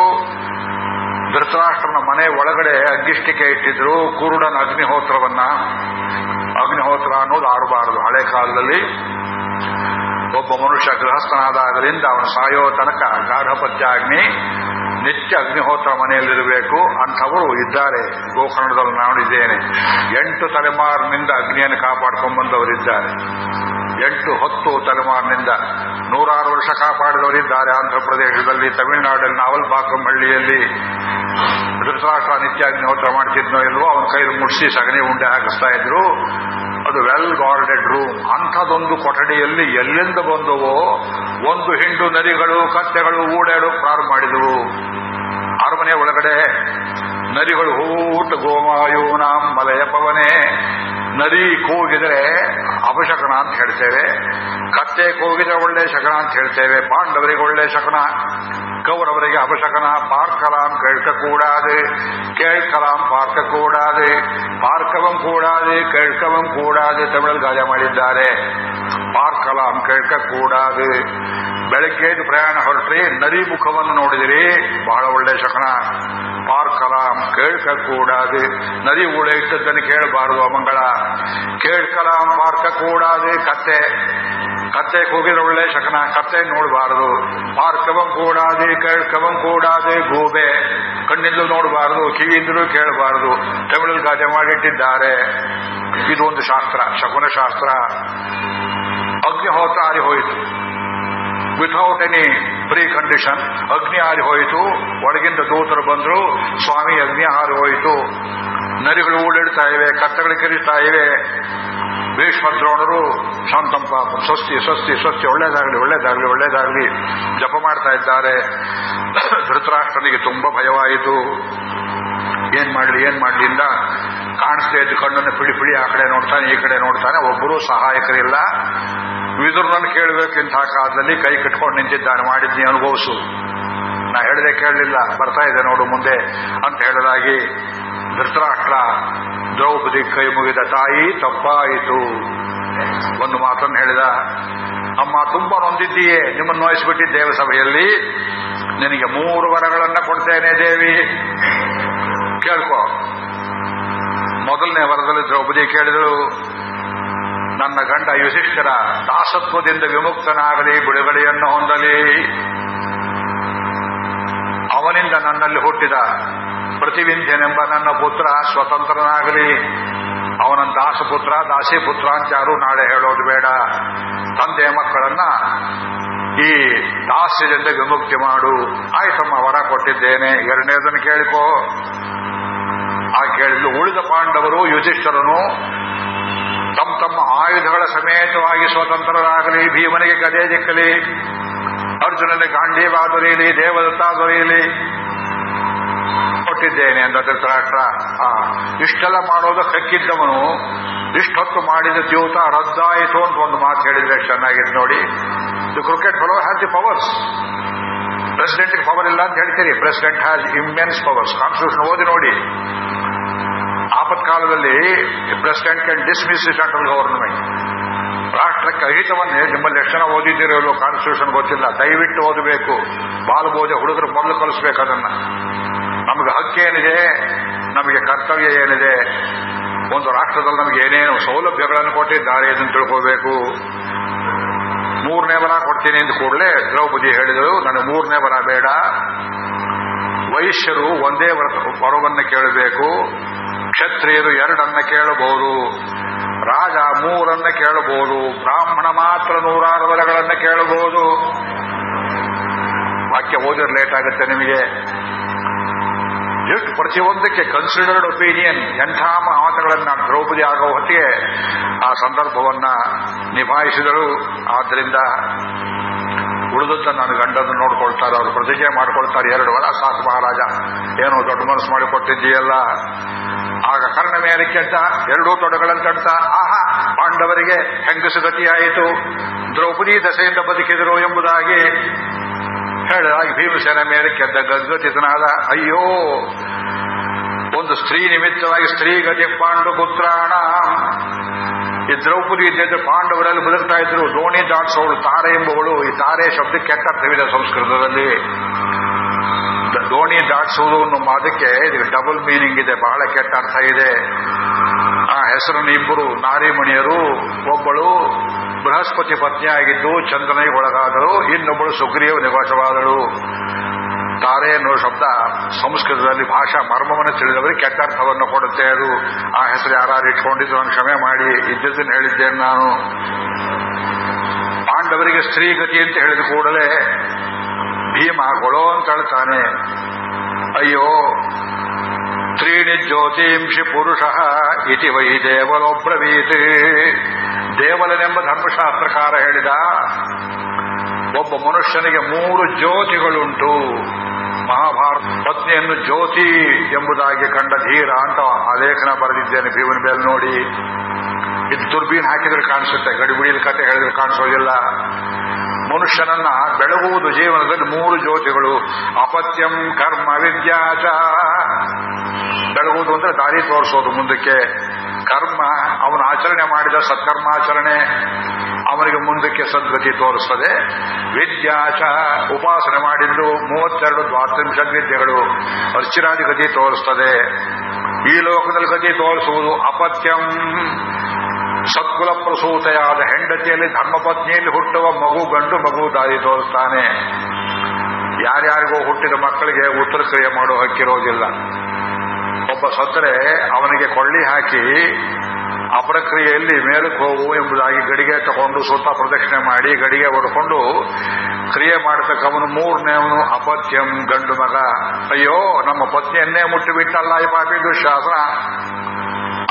ಧೃತರಾಷ್ಟ್ರನ ಮನೆ ಒಳಗಡೆ ಅಗ್ಗಿಷ್ಟಿಕೆ ಇಟ್ಟಿದ್ರು. ಕುರುಡನ ಅಗ್ನಿಹೋತ್ರವನ್ನ, ಅಗ್ನಿಹೋತ್ರ ಅನ್ನೋದು ಆಡಬಾರದು ಹಳೆ ಕಾಲದಲ್ಲಿ. ಒಬ್ಬ ಮನುಷ್ಯ ಗೃಹಸ್ಥನಾದಾಗಲಿಂದ ಅವನು ಸಾಯೋ ತನಕ ಗಾಢಪತ್ಯಾಗ್ನಿ ನಿತ್ಯ ಅಗ್ನಿಹೋತ್ರ ಮನೆಯಲ್ಲಿರಬೇಕು. ಅಂಥವರು ಇದ್ದಾರೆ. ಗೋಕರ್ಣದಲ್ಲಿ ನೋಡಿದ್ದೇನೆ ಎಂಟು ತಲೆಮಾರಿನಿಂದ ಅಗ್ನಿಯನ್ನು ಕಾಪಾಡ್ಕೊಂಡು ಬಂದವರಿದ್ದಾರೆ ಎಂಟು ಹತ್ತು ತಲೆಮಾರಿನಿಂದ ನೂರಾರು ವರ್ಷ ಕಾಪಾಡಿದವರಿದ್ದಾರೆ. ಆಂಧ್ರಪ್ರದೇಶದಲ್ಲಿ, ತಮಿಳುನಾಡಲ್ಲಿ ನಾವಲ್ಪಾಕಂ ಹಳ್ಳಿಯಲ್ಲಿ ಧೃತರಾಷ್ಟ್ರ ನಿತ್ಯ ಹೋತ್ರ ಮಾಡ್ತಿದ್ನೋ ಇಲ್ವೋ, ಅವನ ಕೈಲಿ ಮುಡಿಸಿ ಸಗಣಿ ಉಂಡೆ ಹಾಕಿಸ್ತಾ ಇದ್ರು. ಅದು ವೆಲ್ ಗಾರ್ಡೆಡ್ ರೂಮ್ ಅಂಥದೊಂದು ಕೊಠಡಿಯಲ್ಲಿ ಎಲ್ಲಿಂದ ಬಂದವೋ, ಒಂದು ಹಿಂಡು ನರಿಗಳು, ಕತ್ತೆಗಳು, ಊಡಾಡು ಪ್ರಾರಂಭ ಮಾಡಿದವು. ಅರಮನೆ ಒಳಗಡೆ ನರಿಗಳು ಹೂಟ ಗೋಮಾಯೂನಾಂ ಮಲಯ ಪವನೆ. ನದಿ ಕೂಗಿದರೆ ಅಪಶಕನ ಅಂತ ಹೇಳ್ತೇವೆ. ಕತ್ತೆ ಕೂಗಿದರೆ ಒಳ್ಳೆ ಶಕನ ಅಂತ ಹೇಳ್ತೇವೆ. ಪಾಂಡವರಿಗೆ ಒಳ್ಳೆ ಶಕನ. ಕೌರವರಿಗೆ ಅಪಶಕನ. பார்க்கலாம் கேட்கக்கூடாது கேட்கலாம் ಕೂಡಾದೆ பார்க்கவும் ಕೂಡಾದೆ. கேட்கவும் ಕೂಡಾದೆ ತಮಿಳಲ್ಲಿ காಜ ಮಾಡಿದ್ದಾರೆ. ಪಾರ್ಕಲಾಂ ಕೇಳ್ಕೂಡಾದು ಬೆಳಗ್ಗೆದು ಪ್ರಯಾಣ ಹೊರಟ್ರಿ ನರಿ ಮುಖವನ್ನು ನೋಡಿದಿರಿ. ಬಹಳ ಒಳ್ಳೆ ಶಕನ. ಪಾರ್ಕಲಾಂ ಕೇಳ್ಕೂಡಾದು ನರಿ ಊಳ ಇಟ್ಟದ್ದನ್ನು ಕೇಳಬಾರದು ಅಮಂಗಳ ಕೇಳ್ಕಲಾಂ ಕೂಡಾದು ಕತ್ತೆ. ಕತ್ತೆ ಕೂಗಿದ್ರೆ ಒಳ್ಳೆ ಶಕನ. ಕತ್ತೆ ನೋಡಬಾರದು. ಪಾರ್ಕವಂ ಕೂಡಾದೆ, ಕೇಳ್ಕವಂ ಕೂಡಾದೆ ಗೂಬೆ. ಕಣ್ಣಿಂದಲೂ ನೋಡಬಾರದು, ಕಿವಿಯಿಂದಲೂ ಕೇಳಬಾರದು. ತಮಿಳಲ್ಲಿ ಗಾದೆ ಮಾಡಿಟ್ಟಿದ್ದಾರೆ. ಇದು ಒಂದು ಶಾಸ್ತ್ರ, ಶಕುನ ಶಾಸ್ತ್ರ. ಅಗ್ನಿಹೋತ್ರ ಆರಿ ಹೋಯಿತು. ವಿಥೌಟ್ ಎನಿ ಪ್ರೀ ಕಂಡೀಷನ್ ಅಗ್ನಿ ಆರಿ ಹೋಯಿತು. ಒಳಗಿಂದ ದೂತರು ಬಂದ್ರು. ಸ್ವಾಮಿ ಅಗ್ನಿ ಹಾರಿ ಹೋಯಿತು. ನರಿಗಳು ಓಡಿಡ್ತಾ ಇವೆ, ಕತ್ತಗಳು ಕಿರಿತಾ ಇವೆ. ಭೀಷ್ಮದ್ರೋಣರು ಶಾಂತಂಪ ಸ್ವಸ್ತಿ ಸ್ವಸ್ತಿ ಸ್ವಸ್ತಿ, ಒಳ್ಳೇದಾಗಲಿ ಒಳ್ಳೇದಾಗಲಿ ಒಳ್ಳೇದಾಗಲಿ, ಜಪ ಮಾಡ್ತಾ ಇದ್ದಾರೆ. ಧೃತರಾಷ್ಟ್ರನಿಗೆ ತುಂಬಾ ಭಯವಾಯಿತು. ಏನ್ ಮಾಡಲಿ, ಏನ್ ಮಾಡ್ಲಿ ಇಂದ ಕಾಣಿಸ್ತಾ ಇದ್ದು ಕಣ್ಣನ್ನು ಪಿಡಿ ಪಿಡಿ ಆ ಕಡೆ ನೋಡ್ತಾನೆ, ಈ ಕಡೆ ನೋಡ್ತಾನೆ. ಒಬ್ಬರು ಸಹಾಯಕರಿಲ್ಲ. ವಿದುರ್ನನ್ನು ಕೇಳಬೇಕು ಇಂತಹ ಕಾಲದಲ್ಲಿ, ಕೈ ಕಟ್ಕೊಂಡು ನಿಂತಿದ್ದಾನೆ, ಮಾಡಿದ್ನಿ, ಅನುಭವಿಸು. ನಾ ಹೇಳದೆ ಕೇಳಲಿಲ್ಲ, ಬರ್ತಾ ಇದೆ ನೋಡು ಮುಂದೆ ಅಂತ ಹೇಳಲಾಗಿ ಧೃತರಾಷ್ಟ್ರ ದ್ರೌಪದಿ ಕೈ ಮುಗಿದ ತಾಯಿ ತಪ್ಪಾಯಿತು. ಒಂದು ಮಾತನ್ನು ಹೇಳಿದ, ಅಮ್ಮ, ತುಂಬಾ ನೊಂದಿದ್ದೀಯೇ, ನಿಮ್ಮನ್ನು ನೋಯಿಸ್ಬಿಟ್ಟಿದ್ದೇವೆ ಸಭೆಯಲ್ಲಿ ನಿನಗೆ ಮೂರು ವರಗಳನ್ನ ಕೊಡ್ತೇನೆ ದೇವಿ. ಕೇಳ್ಕೊ. ಮೊದಲನೇ ವರದಲ್ಲಿ ದ್ರೌಪದಿ ಕೇಳಿದಳು, ನನ್ನ ಗಂಡ ಯುಧಿಷ್ಠರ ದಾಸತ್ವದಿಂದ ವಿಮುಕ್ತನಾಗಲಿ, ಬಿಡುಗಡೆಯನ್ನು ಹೊಂದಲಿ. ಅವನಿಂದ ನನ್ನಲ್ಲಿ ಹುಟ್ಟಿದ ಪ್ರತಿವಿಂಧ್ಯನೆಂಬ ನನ್ನ ಪುತ್ರ ಸ್ವತಂತ್ರನಾಗಲಿ. ಅವನ ದಾಸಪುತ್ರ ದಾಸಿ ಪುತ್ರ ಅಂತ ಯಾರು ನಾಳೆ ಹೇಳೋದು ಬೇಡ. ತಂದೆ ಮಕ್ಕಳನ್ನ ಈ ದಾಸ್ಯದಿಂದ ವಿಮುಕ್ತಿ ಮಾಡು. ಆಯ್ತಮ್ಮ, ವರ ಕೊಟ್ಟಿದ್ದೇನೆ. ಎರಡನೇದನ್ನು ಕೇಳಿಕೋ. ಆ ಕೇಳಿದ್ಲು, ಉಳಿದ ಪಾಂಡವರು, ಯುಧಿಷ್ಠರನು ತಮ್ಮ ತಮ್ಮ ಆಯುಧಗಳ ಸಮೇತವಾಗಿ ಸ್ವತಂತ್ರರಾಗಲಿ, ಭೀಮನಿಗೆ ಗದೆ ದಿಕ್ಕಲಿ, ಅರ್ಜುನನಿಗೆ ಗಾಂಡೀವ ದೊರೆಯಲಿ, ದೇವದತ್ತ ದೊರೆಯಲಿ ಕೊಟ್ಟಿದ್ದೇನೆ ಅಂತ ಧೃತರಾಷ್ಟ್ರ. ಇಷ್ಟೆಲ್ಲ ಮಾಡೋದು ಕಕ್ಕಿದ್ದವನು ಇಷ್ಟೊತ್ತು ಮಾಡಿದ ದ್ಯೂತ ರದ್ದಾಯಿತು ಅಂತ ಒಂದು ಮಾತು ಹೇಳಿದ್ರೆ ಚೆನ್ನಾಗಿತ್ತು ನೋಡಿ. The cricket fellow has the powers president power ಇಲ್ಲ ಅಂತ ಹೇಳ್ತೀರಿ. President has immense powers constitution ಓದಿ ನೋಡಿ. ಆಪತ್ಕಾಲದಲ್ಲಿ president can dismiss central government ರಾಷ್ಟ್ರಕ್ಕೆ ಅಹಿತವನ್ನೇ ನಿಮ್ಮಲ್ಲಿ ಎಷ್ಟು ಜನ ಓದಿದ್ದೀರೋ ಕಾನ್ಸ್ಟಿಟ್ಯೂಷನ್ ಗೊತ್ತಿಲ್ಲ. ದಯವಿಟ್ಟು ಓದಬೇಕು. ಬಾಲಬೋಧೆ ಹುಡುಗರು ಮೊದಲು ಕಲಿಸ್ಬೇಕು ಅದನ್ನ. ನಮಗೆ ಹಕ್ಕೇನಿದೆ ನಮಗೆ ಕರ್ತವ್ಯ ಏನಿದೆ? ಒಂದು ರಾಷ್ಟ್ರದಲ್ಲಿ ನಮಗೆ ಏನೇನು ಸೌಲಭ್ಯಗಳನ್ನು ಕೊಟ್ಟಿದ್ದಾರೆ ಇದನ್ನು ತಿಳ್ಕೋಬೇಕು ಮೂರನೇ ಬಲ ಕೊಡ್ತೀನಿ ಅಂತ ಕೂಡಲೇ ದ್ರೌಪದಿ ಹೇಳಿದರು ನನಗೆ ಮೂರನೇ ಬಲ ಬೇಡ. ವೈಶ್ಯರು ಒಂದೇ ವರ ವರವನ್ನು ಕೇಳಬೇಕು. ಕ್ಷತ್ರಿಯರು ಎರಡನ್ನ ಕೇಳಬಹುದು. ರಾಜ ಮೂರನ್ನ ಕೇಳಬಹುದು. ಬ್ರಾಹ್ಮಣ ಮಾತ್ರ ನೂರಾರು ವರಗಳನ್ನ ಕೇಳಬಹುದು. ವಾಕ್ಯ ಓದಿದ್ರೆ ಲೇಟ್ ಆಗುತ್ತೆ ನಿಮಗೆ. ಜಸ್ಟ್ ಪ್ರತಿಯೊಂದಕ್ಕೆ ಕನ್ಸಿಡರ್ಡ್ ಒಪಿನಿಯನ್ ಎಂಥ ಮಾತುಗಳನ್ನ ದ್ರೌಪದಿ ಆಗೋ ಹೊತ್ತಿಗೆ ಆ ಸಂದರ್ಭವನ್ನ ನಿಭಾಯಿಸಿದಳು. ಆದ್ದರಿಂದ ಉಳಿದಂತ ನಾನು ಗಂಡನ್ನು ನೋಡ್ಕೊಳ್ತಾರೆ, ಅವರು ಪ್ರತಿಜ್ಞೆ ಮಾಡ್ಕೊಳ್ತಾರೆ, ಎರಡು ವರ ಸಾಕು ಮಹಾರಾಜ. ಏನೋ ದೊಡ್ಡ ಮನಸ್ಸು ಮಾಡಿಕೊಟ್ಟಿದ್ದೀಯಲ್ಲ. ಆಗ ಕರ್ಣ ಮೇಲೆ ಕೆಟ್ಟ ಎರಡೂ ತೊಡಗಳನ್ನು ತಡ್ತ ಆಹಾ, ಪಾಂಡವರಿಗೆ ಹೆಂಗಸು ಗತಿಯಾಯಿತು. ದ್ರೌಪದಿ ದಶೆಯಿಂದ ಬದುಕಿದರು ಎಂಬುದಾಗಿ ಹೇಳಿದಾಗ ಭೀಮಸೇನ ಮೇಲೆ ಕೆದ್ದ ಗದ್ಗತಿತನಾದ, ಅಯ್ಯೋ ಒಂದು ಸ್ತ್ರೀ ನಿಮಿತ್ತವಾಗಿ ಸ್ತ್ರೀ ಗತಿ ಪಾಂಡು ಪುತ್ರಾಣ ಈ ದ್ರೌಪದಿ ಇದ್ದಿದ್ದು ಪಾಂಡವರಲ್ಲಿ ಬದುಕ್ತಾ ಇದ್ರು, ದೋಣಿ ದಾಟ್ಸೋಳು, ತಾರೆ ಎಂಬುವಳು ಈ ತಾರೆ ಶಬ್ದ ಕೆಟ್ಟ ಸಂಸ್ಕೃತದಲ್ಲಿ. ದೋಣಿ ದಾಟಿಸುವುದು ಅನ್ನೋ ಮಾದಕ್ಕೆ ಇದಕ್ಕೆ ಡಬಲ್ ಮೀನಿಂಗ್ ಇದೆ, ಬಹಳ ಕೆಟ್ಟ ಅರ್ಥ ಇದೆ. ಆ ಹೆಸರನ್ನು ಇಬ್ಬರು ನಾರಿಮಣಿಯರು, ಒಬ್ಬಳು ಬೃಹಸ್ಪತಿ ಪತ್ನಿಯಾಗಿದ್ದು ಚಂದ್ರನಿಗೆ ಒಳಗಾದಳು, ಇನ್ನೊಬ್ಬಳು ಸುಗ್ರೀವ ನಿವಾಸವಾದಳು. ತಾರೆ ಅನ್ನೋ ಶಬ್ದ ಸಂಸ್ಕೃತದಲ್ಲಿ ಭಾಷಾ ಮರ್ಮವನ್ನು ತಿಳಿದವರಿಗೆ ಕೆಟ್ಟ ಅರ್ಥವನ್ನು ಕೊಡುತ್ತೆ. ಅದು ಆ ಹೆಸರು ಯಾರು ಇಟ್ಕೊಂಡಿದ್ದು ನಾನು ಕ್ಷಮೆ ಮಾಡಿ ಇದ್ದದ್ದನ್ನು ಹೇಳಿದ್ದೇನೆ ನಾನು. ಪಾಂಡವರಿಗೆ ಸ್ತ್ರೀಗತಿ ಅಂತ ಹೇಳಿದ ಕೂಡಲೇ ಭೀಮ ಗೊಳೋ ಅಂತ ಹೇಳ್ತಾನೆ. ಅಯ್ಯೋ, ತ್ರೀಣಿ ಜ್ಯೋತಿಂಷಿ ಪುರುಷ ಇತಿ ವೈ ದೇವಲೊಬ್ರವೀತ್. ದೇವಲನೆಂಬ ಧರ್ಮಶಾಸ್ತ್ರಕಾರ ಹೇಳಿದ, ಒಬ್ಬ ಮನುಷ್ಯನಿಗೆ ಮೂರು ಜ್ಯೋತಿಗಳುಂಟು. ಮಹಾಭಾರತ ಪತ್ನಿಯನ್ನು ಜ್ಯೋತಿ ಎಂಬುದಾಗಿ ಕಂಡ ಧೀರ ಅಂತ ಆ ಲೇಖನ ಬರೆದಿದ್ದೇನೆ ಭೀಮನ ಮೇಲೆ ನೋಡಿ. ಇದು ದುರ್ಬೀನ್ ಹಾಕಿದ್ರೆ ಕಾಣಿಸುತ್ತೆ ಗಡಿಬಿಡಿಯಲ್ಲಿ ಕತೆ ಹೇಳಿದ್ರೆ ಕಾಣಿಸೋದಿಲ್ಲ. ಮನುಷ್ಯನನ್ನ ಬೆಳಗುವುದು ಜೀವನದಲ್ಲಿ ಮೂರು ಜ್ಯೋತಿಗಳು, ಅಪತ್ಯಂ ಕರ್ಮ ವಿದ್ಯಾಚ ಬೆಳಗುವುದು ಅಂದ್ರೆ ದಾರಿ ತೋರಿಸೋದು ಮುಂದಕ್ಕೆ. ಕರ್ಮ, ಅವನು ಆಚರಣೆ ಮಾಡಿದ ಸತ್ಕರ್ಮಾಚರಣೆ ಅವನಿಗೆ ಮುಂದಕ್ಕೆ ಸದ್ಗತಿ ತೋರಿಸ್ತದೆ. ವಿದ್ಯಾಚ ಉಪಾಸನೆ ಮಾಡಿದ್ದು ಮೂವತ್ತೆರಡು ದ್ವಾತ್ರಿಂಶ ವಿದ್ಯೆಗಳು ಅರ್ಚಿರಾದಿ ಗತಿ ತೋರಿಸ್ತದೆ. ಈ ಲೋಕದಲ್ಲಿ ಗತಿ ತೋರಿಸುವುದು ಅಪತ್ಯಂ. ಸತ್ಕುಲ ಪ್ರಸೂತೆಯಾದ ಹೆಂಡತಿಯಲ್ಲಿ ಧರ್ಮಪತ್ನಿಯಲ್ಲಿ ಹುಟ್ಟುವ ಮಗು, ಗಂಡು ಮಗು ದಾರಿ ತೋರಿಸ್ತಾನೆ. ಯಾರ್ಯಾರಿಗೂ ಹುಟ್ಟಿದ ಮಕ್ಕಳಿಗೆ ಉತ್ತರ ಕ್ರಿಯೆ ಮಾಡೋ ಹಕ್ಕಿರೋದಿಲ್ಲ. ಒಬ್ಬ ಸತ್ತರೆ ಅವನಿಗೆ ಕೊಳ್ಳಿ ಹಾಕಿ ಅಪ್ರಕ್ರಿಯೆಯಲ್ಲಿ ಮೇಲಕ್ಕೆ ಹೋಗು ಎಂಬುದಾಗಿ ಗಡಿಗೆ ತಗೊಂಡು ಸುತ್ತ ಪ್ರದಕ್ಷಿಣೆ ಮಾಡಿ ಗಡಿಗೆ ಹೊಡ್ಕೊಂಡು ಕ್ರಿಯೆ ಮಾಡತಕ್ಕವನು ಮೂರನೇವನು ಅಪತ್ಯಂ ಗಂಡು ಮಗ. ಅಯ್ಯೋ, ನಮ್ಮ ಪತ್ನಿಯನ್ನೇ ಮುಟ್ಟಿಬಿಟ್ಟಲ್ಲ ಈ ಪಾಪಿ ದುಶಾಸನ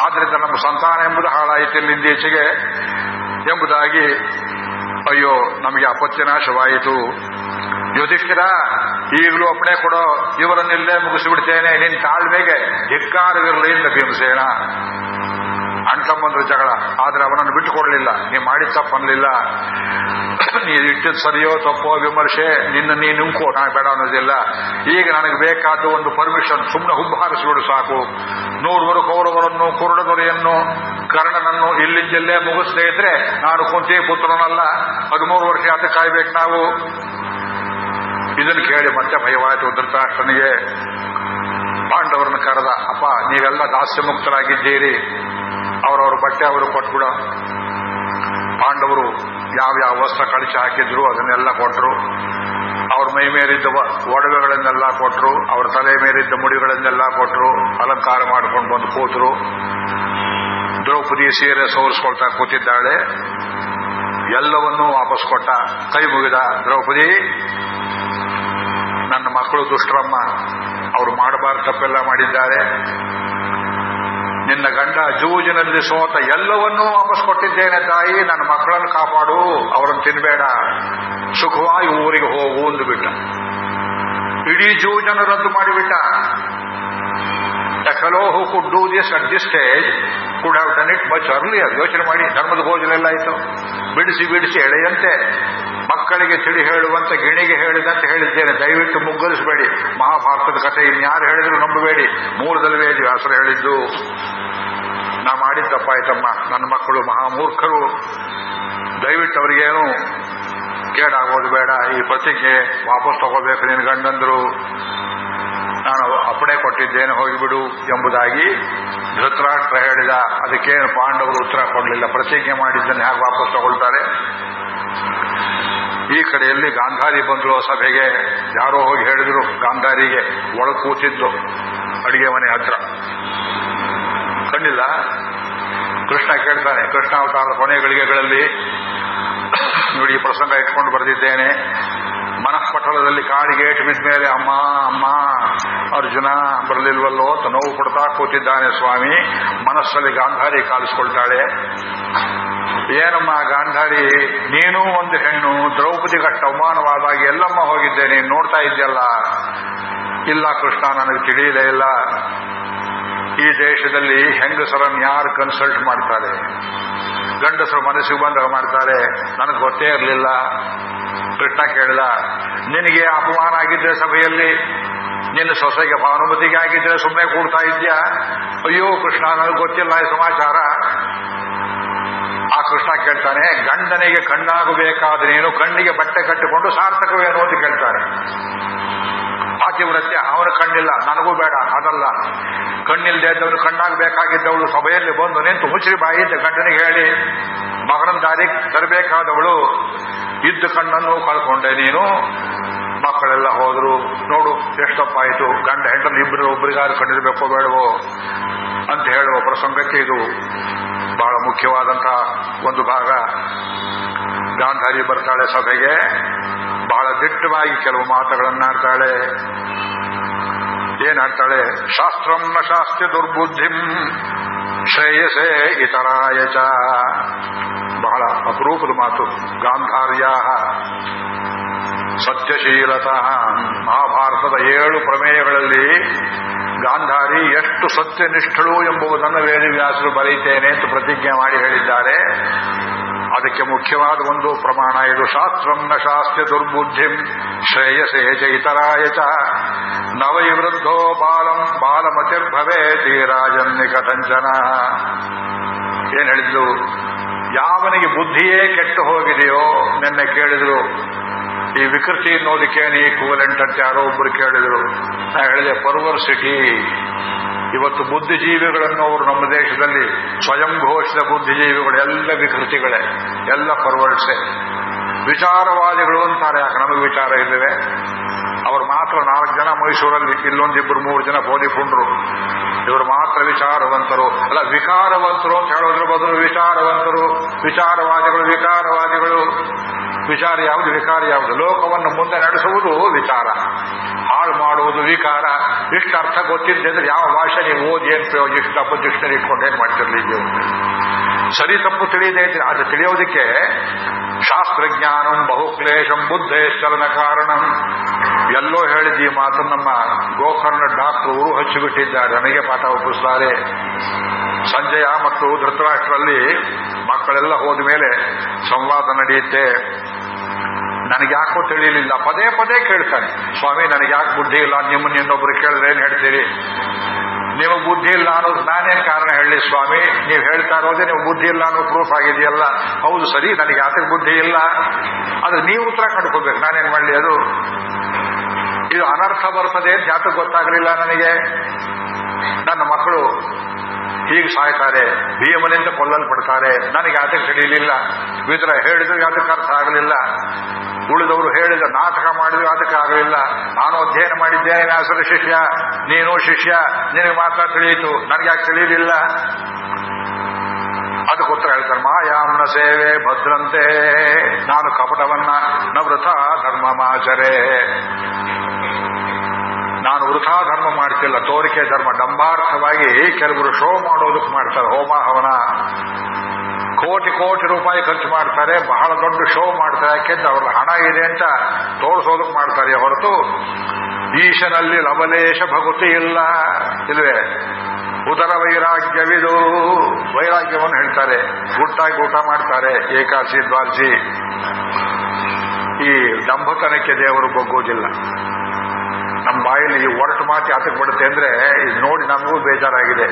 ಆದ್ರಿಂದ ನಮ್ಮ ಸಂತಾನ ಎಂಬುದು ಹಾಳಾಯಿತು ಇಲ್ಲಿಂದೀಚೆಗೆ ಎಂಬುದಾಗಿ, ಅಯ್ಯೋ, ನಮಗೆ ಅಪತ್ಯನಾಶವಾಯಿತು ಯುಧಿಷ್ಠಿರ ಈಗಲೂ ಅಪ್ಪಣೆ ಕೊಡೋ ಇವರನ್ನಿಲ್ಲೇ ಮುಗಿಸಿಬಿಡ್ತೇನೆ, ನಿನ್ ತಾಳ್ಮೆಗೆ ಧಿಕ್ಕಾರವಿರಲಿ ಇಂದ ಭೀಮಸೇನ ಅಣ್ತಮ್ಮಂದ್ರ ಜಗಳ, ಆದ್ರೆ ಅವನನ್ನು ಬಿಟ್ಟುಕೊಡ್ಲಿಲ್ಲ. ನೀ ಮಾಡಿದ ತಪ್ಪನ್ಲಿಲ್ಲ ನೀ ಇಟ್ಟಿದ್ ಸರಿಯೋ ತಪ್ಪೋ ವಿಮರ್ಶೆ, ನಿನ್ನ ನೀ ನಿಂಕೋ ನಾನು ಬೇಡ ಅನ್ನೋದಿಲ್ಲ. ಈಗ ನನಗೆ ಬೇಕಾದ ಒಂದು ಪರ್ಮಿಷನ್ ಸುಮ್ಮನೆ ಹುಬ್ಬಾರಿಸಿಬಿಡು ಸಾಕು. ನೂರುವರು ಕೌರವರನ್ನು, ಕುರುಡದೊರೆಯನ್ನು, ಕರ್ಣನನ್ನು ಇಲ್ಲಿಂದಲ್ಲೇ ಮುಗಿಸದೇ ಇದ್ರೆ ನಾನು ಕುಂತಿ ಪುತ್ರನಲ್ಲ. ಹದಿಮೂರು ವರ್ಷ ಆತ ಕಾಯ್ಬೇಕು ನಾವು? ಇದನ್ನು ಕೇಳಿ ಮತ್ತೆ ಭಯವಾಯಿತು. ಧೃತರಾಷ್ಟ್ರನಿಗೆ ಪಾಂಡವರನ್ನು ಕರೆದ, ಅಪ್ಪ, ನೀವೆಲ್ಲ ದಾಸ್ಯ ಮುಕ್ತರಾಗಿದ್ದೀರಿ ಅವರವ್ರ ಬಟ್ಟೆ ಅವರು ಕೊಟ್ಬಿಡ. ಪಾಂಡವರು ಯಾವ ಯಾವ ವಸ್ತ್ರ ಕಳಿಸಿ ಹಾಕಿದ್ರು, ಅದನ್ನೆಲ್ಲ ಕೊಟ್ಟರು ಅವ್ರ ಮೈ ಮೇಲಿದ್ದ ಒಡವೆಗಳನ್ನೆಲ್ಲ ಕೊಟ್ಟರು ಅವ್ರ ತಲೆ ಮೇಲಿದ್ದ ಮುಡಿಗಳನ್ನೆಲ್ಲ ಕೊಟ್ಟರು ಅಲಂಕಾರ ಮಾಡ್ಕೊಂಡು ಬಂದು ಕೂತರು. ದ್ರೌಪದಿ ಸೀರೆ ಸೋರಿಸ್ಕೊಳ್ತಾ ಕೂತಿದ್ದಾಳೆ. ಎಲ್ಲವನ್ನೂ ವಾಪಸ್ ಕೊಟ್ಟ, ಕೈ ಮುಗಿದ ದ್ರೌಪದಿ ಮಕ್ಕಳು ದುಷ್ಟರಮ್ಮ, ಅವರು ಮಾಡಬಾರ್ದು ತಪ್ಪೆಲ್ಲ ಮಾಡಿದ್ದಾರೆ. ನಿನ್ನ ಗಂಡ ಜೂಜಿನಲ್ಲಿ ಸೋತ ಎಲ್ಲವನ್ನೂ ವಾಪಸ್ ಕೊಟ್ಟಿದ್ದೇನೆ ತಾಯಿ, ನನ್ನ ಮಕ್ಕಳನ್ನು ಕಾಪಾಡು, ಅವರನ್ನು ತಿನ್ಬೇಡ. ಸುಖವಾಗಿ ಊರಿಗೆ ಹೋಗು ಅಂದು ಬಿಟ್ಟ ಇಡೀ ಜೂಜನ ರದ್ದು ಮಾಡಿಬಿಟ್ಟ. Fellow who do this at this stage could have done it much earlier ಯೋಚನೆ ಮಾಡಿ, ಧರ್ಮದ ಭೋಜನೆಲ್ಲ ಆಯಿತು. ಬಿಡಿಸಿ ಬಿಡಿಸಿ ಎಳೆಯಂತೆ. ಮಕ್ಕಳಿಗೆ ತಿಳಿ ಹೇಳುವಂತ ಗಿಣಿಗೆ ಹೇಳಿದಂತೆ ಹೇಳಿದ್ದೇನೆ. ದಯವಿಟ್ಟು ಮುಗ್ಗರಿಸಬೇಡಿ. ಮಹಾಭಾರತದ ಕಥೆ ಇನ್ಯಾರು ಹೇಳಿದ್ರು ನಂಬಬೇಡಿ. ಮೂರದಲ್ಲಿ ವೇದಿ ವ್ಯಾಸರು ಹೇಳಿದ್ದು, ನಾ ಮಾಡಿದ್ದಪ್ಪಾಯ್ತಮ್ಮ ನನ್ನ ಮಕ್ಕಳು ಮಹಾಮೂರ್ಖರು. ದಯವಿಟ್ಟು ಅವರಿಗೇನು ಕೇಡಾಗೋದು ಬೇಡ. ಈ ಪ್ರತಿಜ್ಞೆ ವಾಪಸ್ ತಗೋಬೇಕು ನಿನ್ನ ಗಂಡಂದ್ರು. ನಾನು ಅಪ್ಪಣೆ ಕೊಟ್ಟಿದ್ದೇನೆ, ಹೋಗಿಬಿಡು ಎಂಬುದಾಗಿ ಧೃತರಾಷ್ಟ್ರ ಹೇಳಿದ. ಅದಕ್ಕೇನು ಪಾಂಡವರು ಉತ್ತರ ಕೊಡಲಿಲ್ಲ. ಪ್ರತಿಜ್ಞೆ ಮಾಡಿದ್ದನ್ನು ಹೇಗೆ ವಾಪಸ್ ತಗೊಳ್ತಾರೆ? ಈ ಕಡೆಯಲ್ಲಿ ಗಾಂಧಾರಿ ಬಂದ್ರು ಸಭೆಗೆ. ಯಾರೋ ಹೋಗಿ ಹೇಳಿದ್ರು ಗಾಂಧಾರಿಗೆ ಒಳ ಕೂತಿದ್ದು ಅಡಿಗೆ ಮನೆ ಹತ್ರ. ಕಂಡಿಲ್ಲ ಕೃಷ್ಣ ಕೇಳ್ತಾನೆ, ಕೃಷ್ಣ ಅವತಾರದ ಕೊನೆ ಗಳಿಗೆಗಳಲ್ಲಿ ನೋಡಿ ಈ ಪ್ರಸಂಗ ಇಟ್ಕೊಂಡು ಬರೆದಿದ್ದೇನೆ. ಮನಃಪಟಲದಲ್ಲಿ ಕಾಡಿಗೆ ಏಟು ಮೇಲೆ, ಅಮ್ಮ ಅಮ್ಮ, ಅರ್ಜುನ, ಬರಲಿಲ್ವಲ್ಲೋ ಅಂತ ನೋವು ಕೊಡ್ತಾ ಕೂತಿದ್ದಾನೆ ಸ್ವಾಮಿ. ಮನಸ್ಸಲ್ಲಿ ಗಾಂಧಾರಿ ಕಾಲಿಸ್ಕೊಳ್ತಾಳೆ. ಏನಮ್ಮ ಗಾಂಧಾರಿ, ನೀನು ಒಂದು ಹೆಣ್ಣು ದ್ರೌಪದಿಗಷ್ಟು ಅವಮಾನವಾದಾಗ ಎಲ್ಲಮ್ಮ ಹೋಗಿದ್ದೆ ನೀನು ನೋಡ್ತಾ ಇದ್ದಲ್ಲ ಇಲ್ಲ ಕೃಷ್ಣ, ನನಗೆ ತಿಳಿಯಲೇ ಇಲ್ಲ. ಈ ದೇಶದಲ್ಲಿ ಹೆಂಗಸರನ್ನು ಯಾರು ಕನ್ಸಲ್ಟ್ ಮಾಡ್ತಾರೆ? ಗಂಡಸರು ಮನಸ್ಸಿಗೆ ಬಂದಾಗ ಮಾಡ್ತಾರೆ, ನನಗೆ ಗೊತ್ತೇ ಇರಲಿಲ್ಲ. ಕೃಷ್ಣ ಕೇಳಿದ, ನಿನಗೆ ಅಪಮಾನ ಆಗಿದ್ದೆ ಸಭೆಯಲ್ಲಿ? ನಿನ್ನ ಸೊಸೆಗೆ ಅನುಮತಿಗೆ ಆಗಿದ್ರೆ ಸುಮ್ಮನೆ ಕೂಡ್ತಾ ಇದ್ಯಾ ಅಯ್ಯೋ ಕೃಷ್ಣ, ನನಗೆ ಗೊತ್ತಿಲ್ಲ ಈ ಸಮಾಚಾರ. ಆ ಕೃಷ್ಣ ಕೇಳ್ತಾನೆ ಗಂಡನಿಗೆ ಕಣ್ಣಾಗಬೇಕಾದ್ರೇನು ಕಣ್ಣಿಗೆ ಬಟ್ಟೆ ಕಟ್ಟಿಕೊಂಡು ಸಾರ್ಥಕವೇನು ಅಂತ ಕೇಳ್ತಾನೆ ಪಾತಿವ್ರತ್ಯ ಅವನ ಕಣ್ಣಿಲ್ಲ, ನನಗೂ ಬೇಡ, ಅದಲ್ಲ. ಕಣ್ಣಿಲ್ಲದೆ ಇದ್ದವನು ಕಣ್ಣಾಗಬೇಕಾಗಿದ್ದವಳು ಸಭೆಯಲ್ಲಿ ಬಂದು ನಿಂತು ಮುಚ್ಚಿರಿ ಬಾಯಿ ಇದ್ದ ಗಂಡನಿಗೆ ಹೇಳಿ ಮಗನ ದಾರಿ ತರಬೇಕಾದವಳು, ಇದ್ದ ಕಣ್ಣನ್ನು ಕಳ್ಕೊಂಡೆ ನೀನು. ಮಕ್ಕಳೆಲ್ಲ ಹೋದ್ರು, ನೋಡು ಎಷ್ಟಪ್ಪಾಯಿತು ಗಂಡ ಹೆಂಡನ ಇಬ್ಬರು ಒಬ್ಬರಿಗಾರು ಕಂಡಿರಬೇಕೋ ಬೇಡವೋ ಅಂತ ಹೇಳುವ ಪ್ರಸಂಗಕ್ಕೆ ಇದು ಬಹಳ ಮುಖ್ಯವಾದಂತಹ ಒಂದು ಭಾಗ. ಗಾಂಧಾರಿ ಬರ್ತಾಳೆ ಸಭೆಗೆ, ಬಹಳ ದಿಟ್ಟವಾಗಿ ಕೆಲವು ಮಾತುಗಳನ್ನಾಡ್ತಾಳೆ ಏನಾಡ್ತಾಳೆ ಶಾಸ್ತ್ರಂ ನ ಶಾಸ್ತ್ಯ ದುರ್ಬುದ್ಧಿಂ ಶ್ರೇಯಸೇ ಇತರಾಯ ಚ. ಬಹಳ ಅಪರೂಪದ ಮಾತು. ಗಾಂಧಾರ್ಯ ಸತ್ಯಶೀಲತಃ. ಮಹಾಭಾರತದ ಏಳು ಪ್ರಮೇಯಗಳಲ್ಲಿ ಗಾಂಧಾರಿ ಎಷ್ಟು ಸತ್ಯನಿಷ್ಠಳು ಎಂಬುದನ್ನು ವೇದವ್ಯಾಸರು ಬರೀತೇನೆ ಎಂದು ಪ್ರತಿಜ್ಞೆ ಮಾಡಿ ಹೇಳಿದ್ದಾರೆ. ಅದಕ್ಕೆ ಮುಖ್ಯವಾದ ಒಂದು ಪ್ರಮಾಣ ಇದು. ಶಾಸ್ತ್ರಂ ನ ಶಾಸ್ತ್ರ ದುರ್ಬುದ್ಧಿಂ ಶ್ರೇಯಸೇ ಚೈತರಾಯ ಚ. ನವೈವೃದ್ಧೋ ಬಾಲಂ ಬಾಲಮತಿರ್ಭವೇ ತೀರಾಜನ್ಯ ಕಥಂಚನ ಏನ್ ಹೇಳಿದ್ರು ಯಾವನಿಗೆ ಬುದ್ಧಿಯೇ ಕೆಟ್ಟು ಹೋಗಿದೆಯೋ, ನಿನ್ನೆ ಕೇಳಿದ್ರು. ಈ ವಿಕೃತಿ ಅನ್ನೋದಕ್ಕೇನು ಈಕ್ವಲೆಂಟ್ ಅಂತ ಯಾರೋ ಒಬ್ಬರು ಕೇಳಿದರು. ನಾ ಹೇಳಿದೆ, ಪರ್ವರ್ಸಿಟಿ, ಇವತ್ತು ಬುದ್ಧಿಜೀವಿಗಳನ್ನೋರು ನಮ್ಮ ದೇಶದಲ್ಲಿ ಸ್ವಯಂ ಘೋಷಿತ ಬುದ್ಧಿಜೀವಿಗಳು, ಎಲ್ಲ ವಿಕೃತಿಗಳೇ, ಎಲ್ಲ ಪರ್ವರ್ಡ್ಸೆ ವಿಚಾರವಾದಿಗಳು ಅಂತಾರೆ, ಯಾಕೆ ನಮಗೆ ವಿಚಾರ ಇಲ್ಲವೆ? ಅವರು ಮಾತ್ರ ನಾಲ್ಕು ಜನ ಮೈಸೂರಲ್ಲಿ ಇಲ್ಲೊಂದಿಬ್ಬರು ಮೂರು ಜನ ಬೋಧಿಪುಂಡ್ರು ಇವರು ಮಾತ್ರ ವಿಚಾರವಂತರು. ಅಲ್ಲ, ವಿಕಾರವಂತರು ಅಂತ ಹೇಳೋದ್ರ ಬದಲು ವಿಚಾರವಂತರು, ವಿಚಾರವಾದಿಗಳು, ವಿಕಾರವಾದಿಗಳು. ವಿಚಾರ ಯಾವುದು, ವಿಕಾರ ಯಾವುದು? ಲೋಕವನ್ನು ಮುಂದೆ ನಡೆಸುವುದು ವಿಚಾರ. ಹಾಳು ಮಾಡುವುದು ವಿಕಾರ. ಇಷ್ಟು ಅರ್ಥ ಗೊತ್ತಿದ್ದರೆ ಯಾವ ಭಾಷೆ ನೀವು ಓದಿ ಏನ್ ಇಷ್ಟು ಡಿಕ್ಷನರಿ ಇಟ್ಕೊಂಡು ಏನ್ ಮಾಡ್ತಿರ್ಲಿ ನೀವು? ಸರಿ ತಪ್ಪು ತಿಳಿಯದೇ ಅದು ತಿಳಿಯೋದಕ್ಕೆ ಶಾಸ್ತ್ರಜ್ಞಾನಂ ಬಹುಕ್ಲೇಶಂ ಬುದ್ಧೇಶ್ವರನ ಕಾರಣಂ. ಎಲ್ಲೋ ಹೇಳಿದ ಈ ಮಾತು ನಮ್ಮ ಗೋಕರ್ಣ ಡಾಕ್ಟರ್ ಊರು ಹಚ್ಚಿಬಿಟ್ಟಿದ್ದಾರೆ ನನಗೆ ಪಾಠ ಒಪ್ಪಿಸ್ತಾರೆ. ಸಂಜಯ ಮತ್ತು ಧೃತರಾಷ್ಟ್ರಲ್ಲಿ ಮಕ್ಕಳೆಲ್ಲ ಹೋದ ಮೇಲೆ ಸಂವಾದ ನಡೆಯುತ್ತೆ. ನನಗೆ ಯಾಕೋ ತಿಳಿಯಲಿಲ್ಲ ಪದೇ ಪದೇ ಕೇಳ್ತಾನೆ. ಸ್ವಾಮಿ, ನನಗೆ ಯಾಕೆ ಬುದ್ಧಿ ಇಲ್ಲ? ನಿಮ್ಮನ್ನ ಇನ್ನೊಬ್ರು ಕೇಳಿದ್ರೆ ಏನ್ ಹೇಳ್ತೀರಿ? ನಿಮಗೆ ಬುದ್ಧಿ ಇಲ್ಲ ಅನ್ನೋದು ನಾನೇನು ಕಾರಣ ಹೇಳಿ ಸ್ವಾಮಿ. ನೀವು ಹೇಳ್ತಾ ಇರೋದೇ ನೀವು ಬುದ್ಧಿ ಇಲ್ಲ ಅನ್ನೋ ಪ್ರೂಫ್ ಆಗಿದೆಯಲ್ಲ. ಹೌದು ಸರಿ, ನನಗೆ ಯಾತಕ್ಕೆ ಬುದ್ಧಿ ಇಲ್ಲ. ಆದ್ರೆ ನೀವು ಉತ್ತರ ಕಂಡುಕೋಬೇಕು ನಾನೇನ್ ಮಾಡಲಿ ಅದು? ಇದು ಅನರ್ಥ ಬರ್ತದೆ ಅಂತ ಗೊತ್ತಾಗಲಿಲ್ಲ ನನಗೆ. ನನ್ನ ಮಕ್ಕಳು ಹೀಗೆ ಸಾಯ್ತಾರೆ, ಭೀಮನಿಂದ ಕೊಲ್ಲಲ್ಪಡ್ತಾರೆ. ನನಗೆ ಆತಕ್ಕೆ ತಿಳಿಯಲಿಲ್ಲ ವಿತರ ಹೇಳಿದ್ರೆ ಯಾತಕ್ಕೆ ಅರ್ಥ ಆಗಲಿಲ್ಲ. ಉಳಿದವರು ಹೇಳಿದ ನಾಟಕ ಮಾಡಿದ್ರು, ಅದಕ್ಕೆ ಆಗಲಿಲ್ಲ. ನಾನು ಅಧ್ಯಯನ ಮಾಡಿದ್ದೇನೆ ವ್ಯಾಸರ ಶಿಷ್ಯ. ನೀನು ಶಿಷ್ಯ, ನಿನಗೆ ಮಾತ್ರ ತಿಳಿಯಿತು. ನನಗೆ ಯಾಕೆ ತಿಳಿಯಲಿಲ್ಲ ಅದಕ್ಕೆ ಉತ್ತರ ಹೇಳ್ತಾರೆ ಮಾಯಾಮ್ನ ಸೇವೆ ಭದ್ರಂತೆ. ನಾನು ಕಪಟವನ್ನ ನ ಧರ್ಮ ಮಾಚರೆ ನಾನು ವೃಥಾ ಧರ್ಮ ಮಾಡ್ತಿಲ್ಲ, ತೋರಿಕೆ ಧರ್ಮ. ಡಂಬಾರ್ಥವಾಗಿ ಕೆಲವರು ಶೋ ಮಾಡೋದಕ್ಕೆ ಮಾಡ್ತಾರೆ, ಹೋಮ ಹವನ. ಕೋಟಿ ಕೋಟಿ ರೂಪಾಯಿ ಖರ್ಚು ಮಾಡ್ತಾರೆ, ಬಹಳ ದೊಡ್ಡ ಶೋ ಮಾಡ್ತಾರೆ, ಯಾಕೆಂದ್ರೆ ಅವ್ರ ಹಣ ಇದೆ ಅಂತ ತೋರಿಸೋದಕ್ಕೆ ಮಾಡ್ತಾರೆ. ಹೊರತು ಈಶನಲ್ಲಿ ಲವಲೇಶ ಭಗುತಿ ಇಲ್ಲ. ಇಲ್ವೇ? ಉದರ ವೈರಾಗ್ಯವಿದು. ವೈರಾಗ್ಯವನ್ನು ಹೇಳ್ತಾರೆ. ಗುಟ್ಟಾಗಿ ಊಟ ಮಾಡ್ತಾರೆ ಏಕಾಸಿ ದ್ವಾರ್ಸಿ ಈ ದಂಭತನಕ್ಕೆ ದೇವರು ಬಗ್ಗೋದಿಲ್ಲ ನಮ್ಮ ಬಾಯಲ್ಲಿ ಒರಟು ಮಾತಿ ಯಾತಕ್ಕೆ ಬರುತ್ತೆ ಅಂದ್ರೆ ಇದು ನೋಡಿ ನಮಗೂ ಬೇಜಾರಾಗಿದೆ.